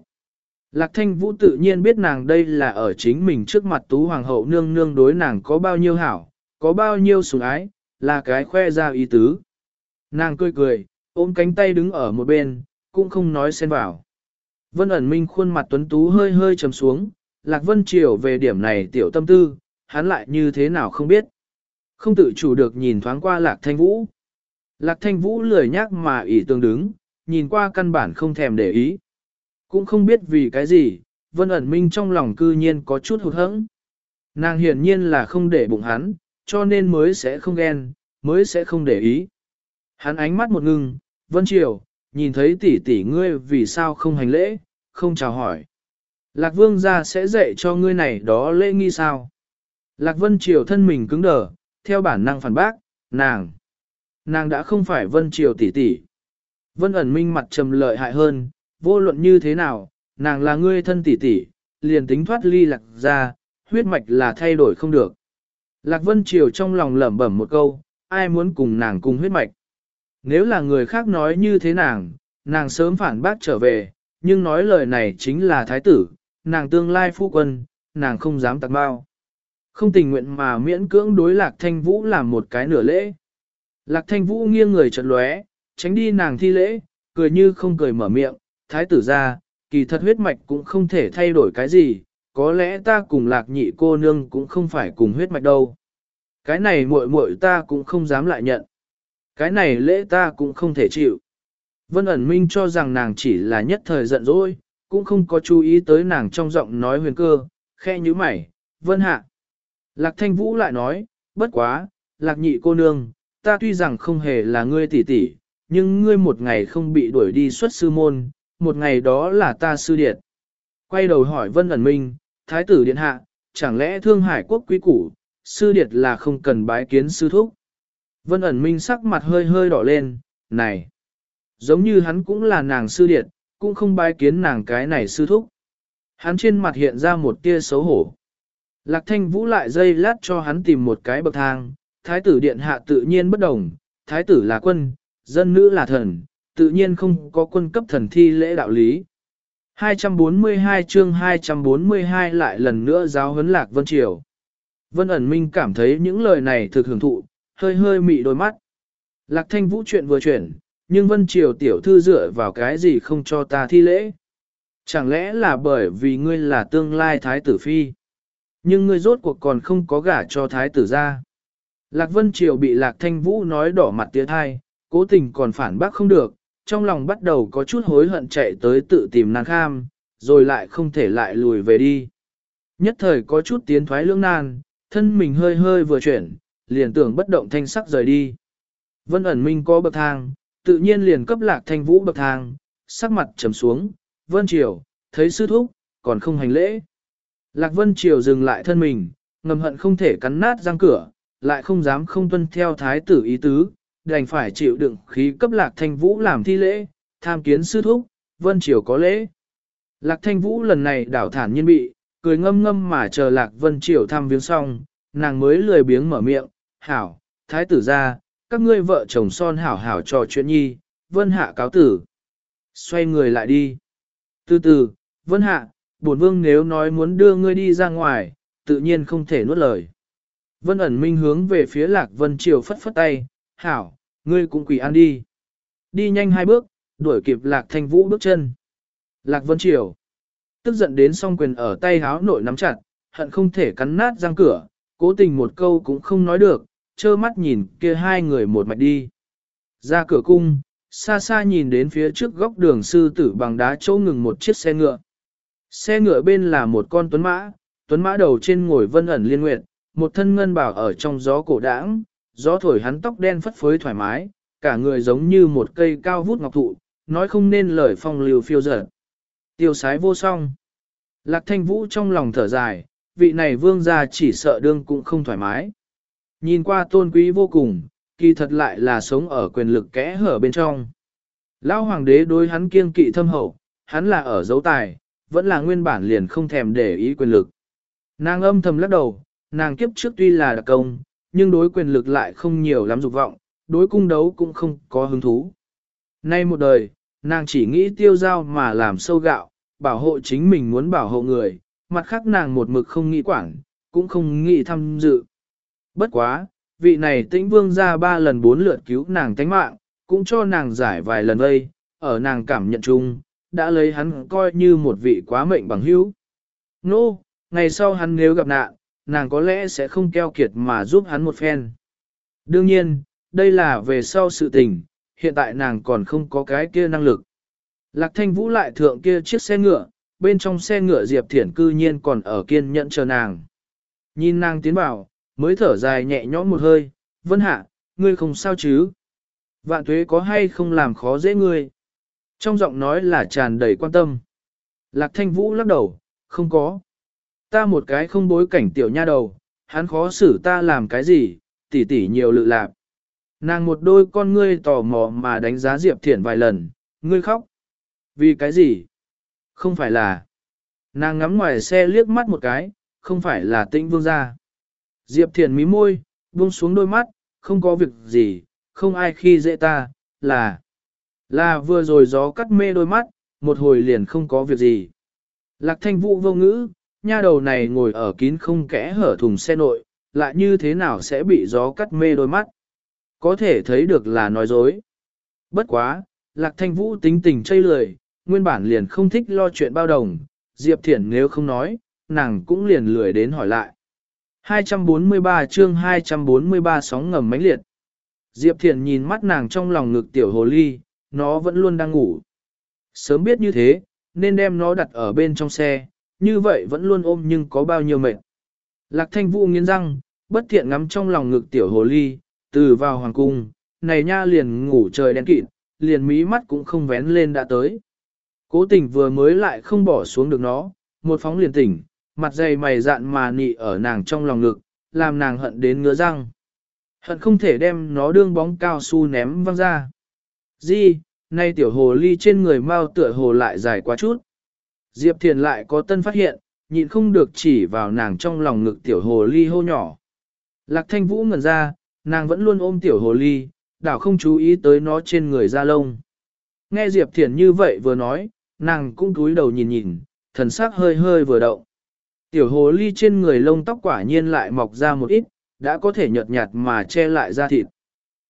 Lạc thanh vũ tự nhiên biết nàng đây là ở chính mình trước mặt tú hoàng hậu nương nương đối nàng có bao nhiêu hảo, có bao nhiêu sủng ái, là cái khoe ra ý tứ. Nàng cười cười, ôm cánh tay đứng ở một bên, cũng không nói xen vào. Vân ẩn minh khuôn mặt tuấn tú hơi hơi trầm xuống, Lạc Vân Triều về điểm này tiểu tâm tư, hắn lại như thế nào không biết. Không tự chủ được nhìn thoáng qua Lạc Thanh Vũ. Lạc Thanh Vũ lười nhác mà ỉ tương đứng, nhìn qua căn bản không thèm để ý. Cũng không biết vì cái gì, Vân ẩn minh trong lòng cư nhiên có chút hụt hẫng. Nàng hiển nhiên là không để bụng hắn, cho nên mới sẽ không ghen, mới sẽ không để ý. Hắn ánh mắt một ngưng, Vân Triều, nhìn thấy tỷ tỷ ngươi vì sao không hành lễ, không chào hỏi. Lạc Vương gia sẽ dạy cho ngươi này đó lễ nghi sao. Lạc Vân Triều thân mình cứng đờ, theo bản năng phản bác, nàng. Nàng đã không phải Vân Triều tỷ tỷ. Vân ẩn minh mặt trầm lợi hại hơn, vô luận như thế nào, nàng là ngươi thân tỷ tỷ, liền tính thoát ly lạc ra, huyết mạch là thay đổi không được. Lạc Vân Triều trong lòng lẩm bẩm một câu, ai muốn cùng nàng cùng huyết mạch. Nếu là người khác nói như thế nàng, nàng sớm phản bác trở về, nhưng nói lời này chính là thái tử, nàng tương lai phu quân, nàng không dám tặng bao. Không tình nguyện mà miễn cưỡng đối Lạc Thanh Vũ làm một cái nửa lễ. Lạc Thanh Vũ nghiêng người chợt lóe, tránh đi nàng thi lễ, cười như không cười mở miệng, thái tử ra, kỳ thật huyết mạch cũng không thể thay đổi cái gì, có lẽ ta cùng lạc nhị cô nương cũng không phải cùng huyết mạch đâu. Cái này muội muội ta cũng không dám lại nhận. Cái này lễ ta cũng không thể chịu. Vân ẩn minh cho rằng nàng chỉ là nhất thời giận dỗi, cũng không có chú ý tới nàng trong giọng nói huyền cơ, khe như mày, vân hạ. Lạc thanh vũ lại nói, bất quá, lạc nhị cô nương, ta tuy rằng không hề là ngươi tỷ tỷ, nhưng ngươi một ngày không bị đuổi đi xuất sư môn, một ngày đó là ta sư điện. Quay đầu hỏi Vân ẩn minh, Thái tử Điện Hạ, chẳng lẽ Thương Hải quốc quý củ, sư điệt là không cần bái kiến sư thúc. Vân ẩn minh sắc mặt hơi hơi đỏ lên, này, giống như hắn cũng là nàng sư điệt, cũng không bái kiến nàng cái này sư thúc. Hắn trên mặt hiện ra một tia xấu hổ. Lạc thanh vũ lại dây lát cho hắn tìm một cái bậc thang, thái tử điện hạ tự nhiên bất đồng, thái tử là quân, dân nữ là thần, tự nhiên không có quân cấp thần thi lễ đạo lý. 242 chương 242 lại lần nữa giáo huấn lạc Vân Triều. Vân ẩn minh cảm thấy những lời này thực hưởng thụ, hơi hơi mị đôi mắt. Lạc thanh vũ chuyện vừa chuyển, nhưng Vân Triều tiểu thư dựa vào cái gì không cho ta thi lễ? Chẳng lẽ là bởi vì ngươi là tương lai thái tử phi? Nhưng ngươi rốt cuộc còn không có gả cho thái tử ra. Lạc Vân Triều bị Lạc Thanh Vũ nói đỏ mặt tía thai, cố tình còn phản bác không được, trong lòng bắt đầu có chút hối hận chạy tới tự tìm nàng kham, rồi lại không thể lại lùi về đi. Nhất thời có chút tiến thoái lưỡng nan, thân mình hơi hơi vừa chuyển, liền tưởng bất động thanh sắc rời đi. Vân ẩn minh có bậc thang, tự nhiên liền cấp lạc thanh vũ bậc thang, sắc mặt trầm xuống, Vân Triều, thấy sư thúc, còn không hành lễ. Lạc Vân Triều dừng lại thân mình, ngầm hận không thể cắn nát răng cửa, lại không dám không tuân theo thái tử ý tứ, đành phải chịu đựng khí cấp lạc thanh vũ làm thi lễ, tham kiến sư thúc, vân triều có lễ. Lạc thanh vũ lần này đảo thản nhiên bị, cười ngâm ngâm mà chờ lạc vân triều thăm viếng xong, nàng mới lười biếng mở miệng, hảo, thái tử ra, các ngươi vợ chồng son hảo hảo trò chuyện nhi, vân hạ cáo tử. Xoay người lại đi. Từ từ, vân hạ, bổn vương nếu nói muốn đưa ngươi đi ra ngoài, tự nhiên không thể nuốt lời. Vân ẩn minh hướng về phía lạc vân triều phất phất tay, hảo, ngươi cũng quỳ ăn đi. Đi nhanh hai bước, đuổi kịp lạc thanh vũ bước chân. Lạc vân triều, tức giận đến song quyền ở tay háo nội nắm chặt, hận không thể cắn nát răng cửa, cố tình một câu cũng không nói được, trơ mắt nhìn kia hai người một mạch đi. Ra cửa cung, xa xa nhìn đến phía trước góc đường sư tử bằng đá chỗ ngừng một chiếc xe ngựa. Xe ngựa bên là một con tuấn mã, tuấn mã đầu trên ngồi vân ẩn liên nguyệt, một thân ngân bảo ở trong gió cổ đãng, gió thổi hắn tóc đen phất phới thoải mái, cả người giống như một cây cao vút ngọc thụ, nói không nên lời phong lưu phiêu dở. Tiêu sái vô song. Lạc thanh vũ trong lòng thở dài, vị này vương gia chỉ sợ đương cũng không thoải mái. Nhìn qua tôn quý vô cùng, kỳ thật lại là sống ở quyền lực kẽ hở bên trong. Lão hoàng đế đối hắn kiêng kỵ thâm hậu, hắn là ở dấu tài, vẫn là nguyên bản liền không thèm để ý quyền lực. Nàng âm thầm lắc đầu, nàng kiếp trước tuy là đặc công, nhưng đối quyền lực lại không nhiều lắm dục vọng, đối cung đấu cũng không có hứng thú. Nay một đời, nàng chỉ nghĩ tiêu giao mà làm sâu gạo, bảo hộ chính mình muốn bảo hộ người, mặt khác nàng một mực không nghĩ quản, cũng không nghĩ tham dự. Bất quá, vị này tĩnh vương ra ba lần bốn lượt cứu nàng tánh mạng, cũng cho nàng giải vài lần vây, ở nàng cảm nhận chung, đã lấy hắn coi như một vị quá mệnh bằng hữu. Nô, no, ngày sau hắn nếu gặp nạn, nàng có lẽ sẽ không keo kiệt mà giúp hắn một phen. Đương nhiên, đây là về sau sự tình, hiện tại nàng còn không có cái kia năng lực. Lạc thanh vũ lại thượng kia chiếc xe ngựa, bên trong xe ngựa Diệp Thiển cư nhiên còn ở kiên nhẫn chờ nàng. Nhìn nàng tiến vào, mới thở dài nhẹ nhõm một hơi, vân hạ, ngươi không sao chứ? Vạn tuế có hay không làm khó dễ ngươi? Trong giọng nói là tràn đầy quan tâm. Lạc thanh vũ lắc đầu, không có. Ta một cái không bối cảnh tiểu nha đầu, hắn khó xử ta làm cái gì, tỉ tỉ nhiều lự lạc. Nàng một đôi con ngươi tò mò mà đánh giá Diệp Thiển vài lần, ngươi khóc. Vì cái gì? Không phải là. Nàng ngắm ngoài xe liếc mắt một cái, không phải là tĩnh vương gia. Diệp Thiển mí môi, buông xuống đôi mắt, không có việc gì, không ai khi dễ ta, là. Là vừa rồi gió cắt mê đôi mắt, một hồi liền không có việc gì. Lạc thanh vũ vô ngữ, nha đầu này ngồi ở kín không kẽ hở thùng xe nội, lại như thế nào sẽ bị gió cắt mê đôi mắt. Có thể thấy được là nói dối. Bất quá, Lạc Thanh Vũ tính tình chây lười, nguyên bản liền không thích lo chuyện bao đồng, Diệp Thiển nếu không nói, nàng cũng liền lười đến hỏi lại. 243 chương 243 sóng ngầm mãnh liệt. Diệp Thiển nhìn mắt nàng trong lòng ngực tiểu hồ ly, nó vẫn luôn đang ngủ. Sớm biết như thế, nên đem nó đặt ở bên trong xe, như vậy vẫn luôn ôm nhưng có bao nhiêu mệt. Lạc thanh vũ nghiến răng, bất thiện ngắm trong lòng ngực tiểu hồ ly, từ vào hoàng cung, này nha liền ngủ trời đen kịt, liền mí mắt cũng không vén lên đã tới. Cố tình vừa mới lại không bỏ xuống được nó, một phóng liền tỉnh, mặt dày mày dạn mà nị ở nàng trong lòng ngực, làm nàng hận đến ngứa răng. Hận không thể đem nó đương bóng cao su ném văng ra. Di, nay tiểu hồ ly trên người mau tựa hồ lại dài quá chút. Diệp Thiền lại có tân phát hiện, nhịn không được chỉ vào nàng trong lòng ngực tiểu hồ ly hô nhỏ. Lạc thanh vũ ngẩn ra, nàng vẫn luôn ôm tiểu hồ ly, đảo không chú ý tới nó trên người da lông. Nghe Diệp Thiền như vậy vừa nói, nàng cũng cúi đầu nhìn nhìn, thần sắc hơi hơi vừa động. Tiểu hồ ly trên người lông tóc quả nhiên lại mọc ra một ít, đã có thể nhợt nhạt mà che lại da thịt.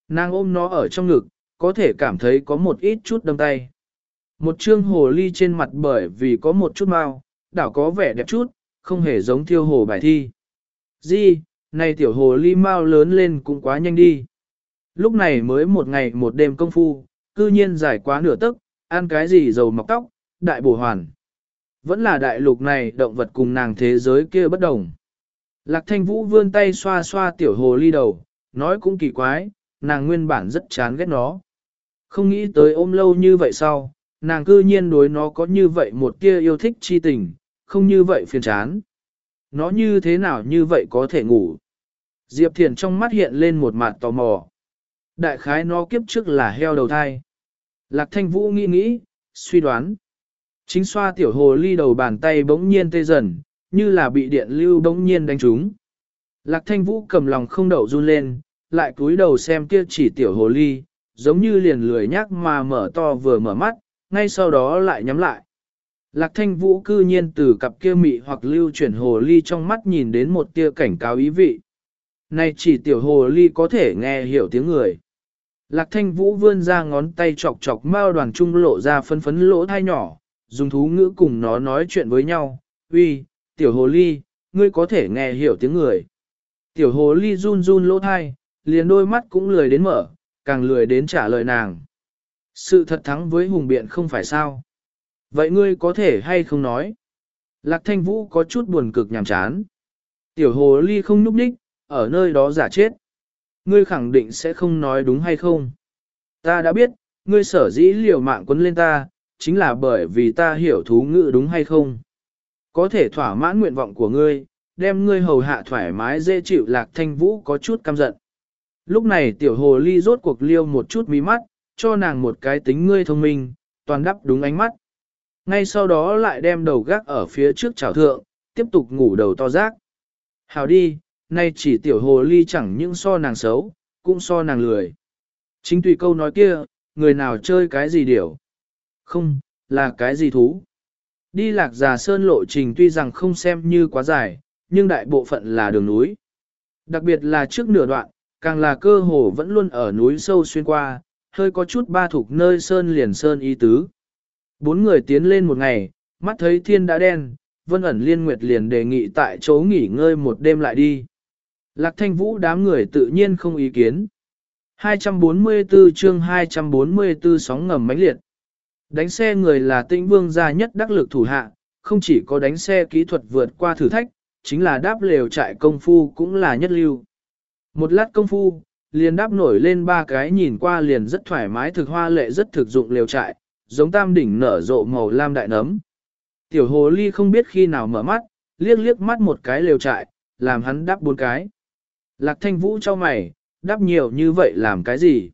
Nàng ôm nó ở trong ngực, có thể cảm thấy có một ít chút đâm tay. Một chương hồ ly trên mặt bởi vì có một chút mau, đảo có vẻ đẹp chút, không hề giống thiêu hồ bài thi. Di, này tiểu hồ ly mau lớn lên cũng quá nhanh đi. Lúc này mới một ngày một đêm công phu, cư nhiên dài quá nửa tức, ăn cái gì dầu mọc tóc, đại bổ hoàn. Vẫn là đại lục này động vật cùng nàng thế giới kia bất đồng. Lạc thanh vũ vươn tay xoa xoa tiểu hồ ly đầu, nói cũng kỳ quái, nàng nguyên bản rất chán ghét nó. Không nghĩ tới ôm lâu như vậy sau, nàng cư nhiên đối nó có như vậy một tia yêu thích chi tình, không như vậy phiền chán. Nó như thế nào như vậy có thể ngủ. Diệp Thiền trong mắt hiện lên một mặt tò mò. Đại khái nó kiếp trước là heo đầu thai. Lạc thanh vũ nghĩ nghĩ, suy đoán. Chính xoa tiểu hồ ly đầu bàn tay bỗng nhiên tê dần, như là bị điện lưu bỗng nhiên đánh trúng. Lạc thanh vũ cầm lòng không đậu run lên, lại cúi đầu xem kia chỉ tiểu hồ ly, giống như liền lười nhác mà mở to vừa mở mắt, ngay sau đó lại nhắm lại. Lạc thanh vũ cư nhiên từ cặp kia mị hoặc lưu chuyển hồ ly trong mắt nhìn đến một tia cảnh cáo ý vị. Này chỉ tiểu hồ ly có thể nghe hiểu tiếng người. Lạc thanh vũ vươn ra ngón tay chọc chọc mao đoàn trung lộ ra phân phấn lỗ thai nhỏ, dùng thú ngữ cùng nó nói chuyện với nhau. Uy, tiểu hồ ly, ngươi có thể nghe hiểu tiếng người. Tiểu hồ ly run run lỗ thai, liền đôi mắt cũng lười đến mở, càng lười đến trả lời nàng. Sự thật thắng với hùng biện không phải sao. Vậy ngươi có thể hay không nói? Lạc thanh vũ có chút buồn cực nhàm chán. Tiểu hồ ly không núp đích, ở nơi đó giả chết. Ngươi khẳng định sẽ không nói đúng hay không? Ta đã biết, ngươi sở dĩ liều mạng quấn lên ta, chính là bởi vì ta hiểu thú ngữ đúng hay không? Có thể thỏa mãn nguyện vọng của ngươi, đem ngươi hầu hạ thoải mái dễ chịu lạc thanh vũ có chút căm giận. Lúc này tiểu hồ ly rốt cuộc liêu một chút mí mắt, cho nàng một cái tính ngươi thông minh, toàn đắp đúng ánh mắt. Ngay sau đó lại đem đầu gác ở phía trước chảo thượng, tiếp tục ngủ đầu to rác. Hào đi, nay chỉ tiểu hồ ly chẳng những so nàng xấu, cũng so nàng lười. Chính tùy câu nói kia, người nào chơi cái gì điểu? Không, là cái gì thú? Đi lạc già sơn lộ trình tuy rằng không xem như quá dài, nhưng đại bộ phận là đường núi. Đặc biệt là trước nửa đoạn, càng là cơ hồ vẫn luôn ở núi sâu xuyên qua, hơi có chút ba thuộc nơi sơn liền sơn y tứ. Bốn người tiến lên một ngày, mắt thấy thiên đã đen, vân ẩn liên nguyệt liền đề nghị tại chỗ nghỉ ngơi một đêm lại đi. Lạc thanh vũ đám người tự nhiên không ý kiến. 244 chương 244 sóng ngầm mãnh liệt. Đánh xe người là tĩnh vương gia nhất đắc lực thủ hạ, không chỉ có đánh xe kỹ thuật vượt qua thử thách, chính là đáp lều trại công phu cũng là nhất lưu. Một lát công phu, liền đáp nổi lên ba cái nhìn qua liền rất thoải mái thực hoa lệ rất thực dụng lều trại, giống tam đỉnh nở rộ màu lam đại nấm. Tiểu hồ ly không biết khi nào mở mắt, liếc liếc mắt một cái lều trại, làm hắn đáp bốn cái. Lạc thanh vũ cho mày, đáp nhiều như vậy làm cái gì?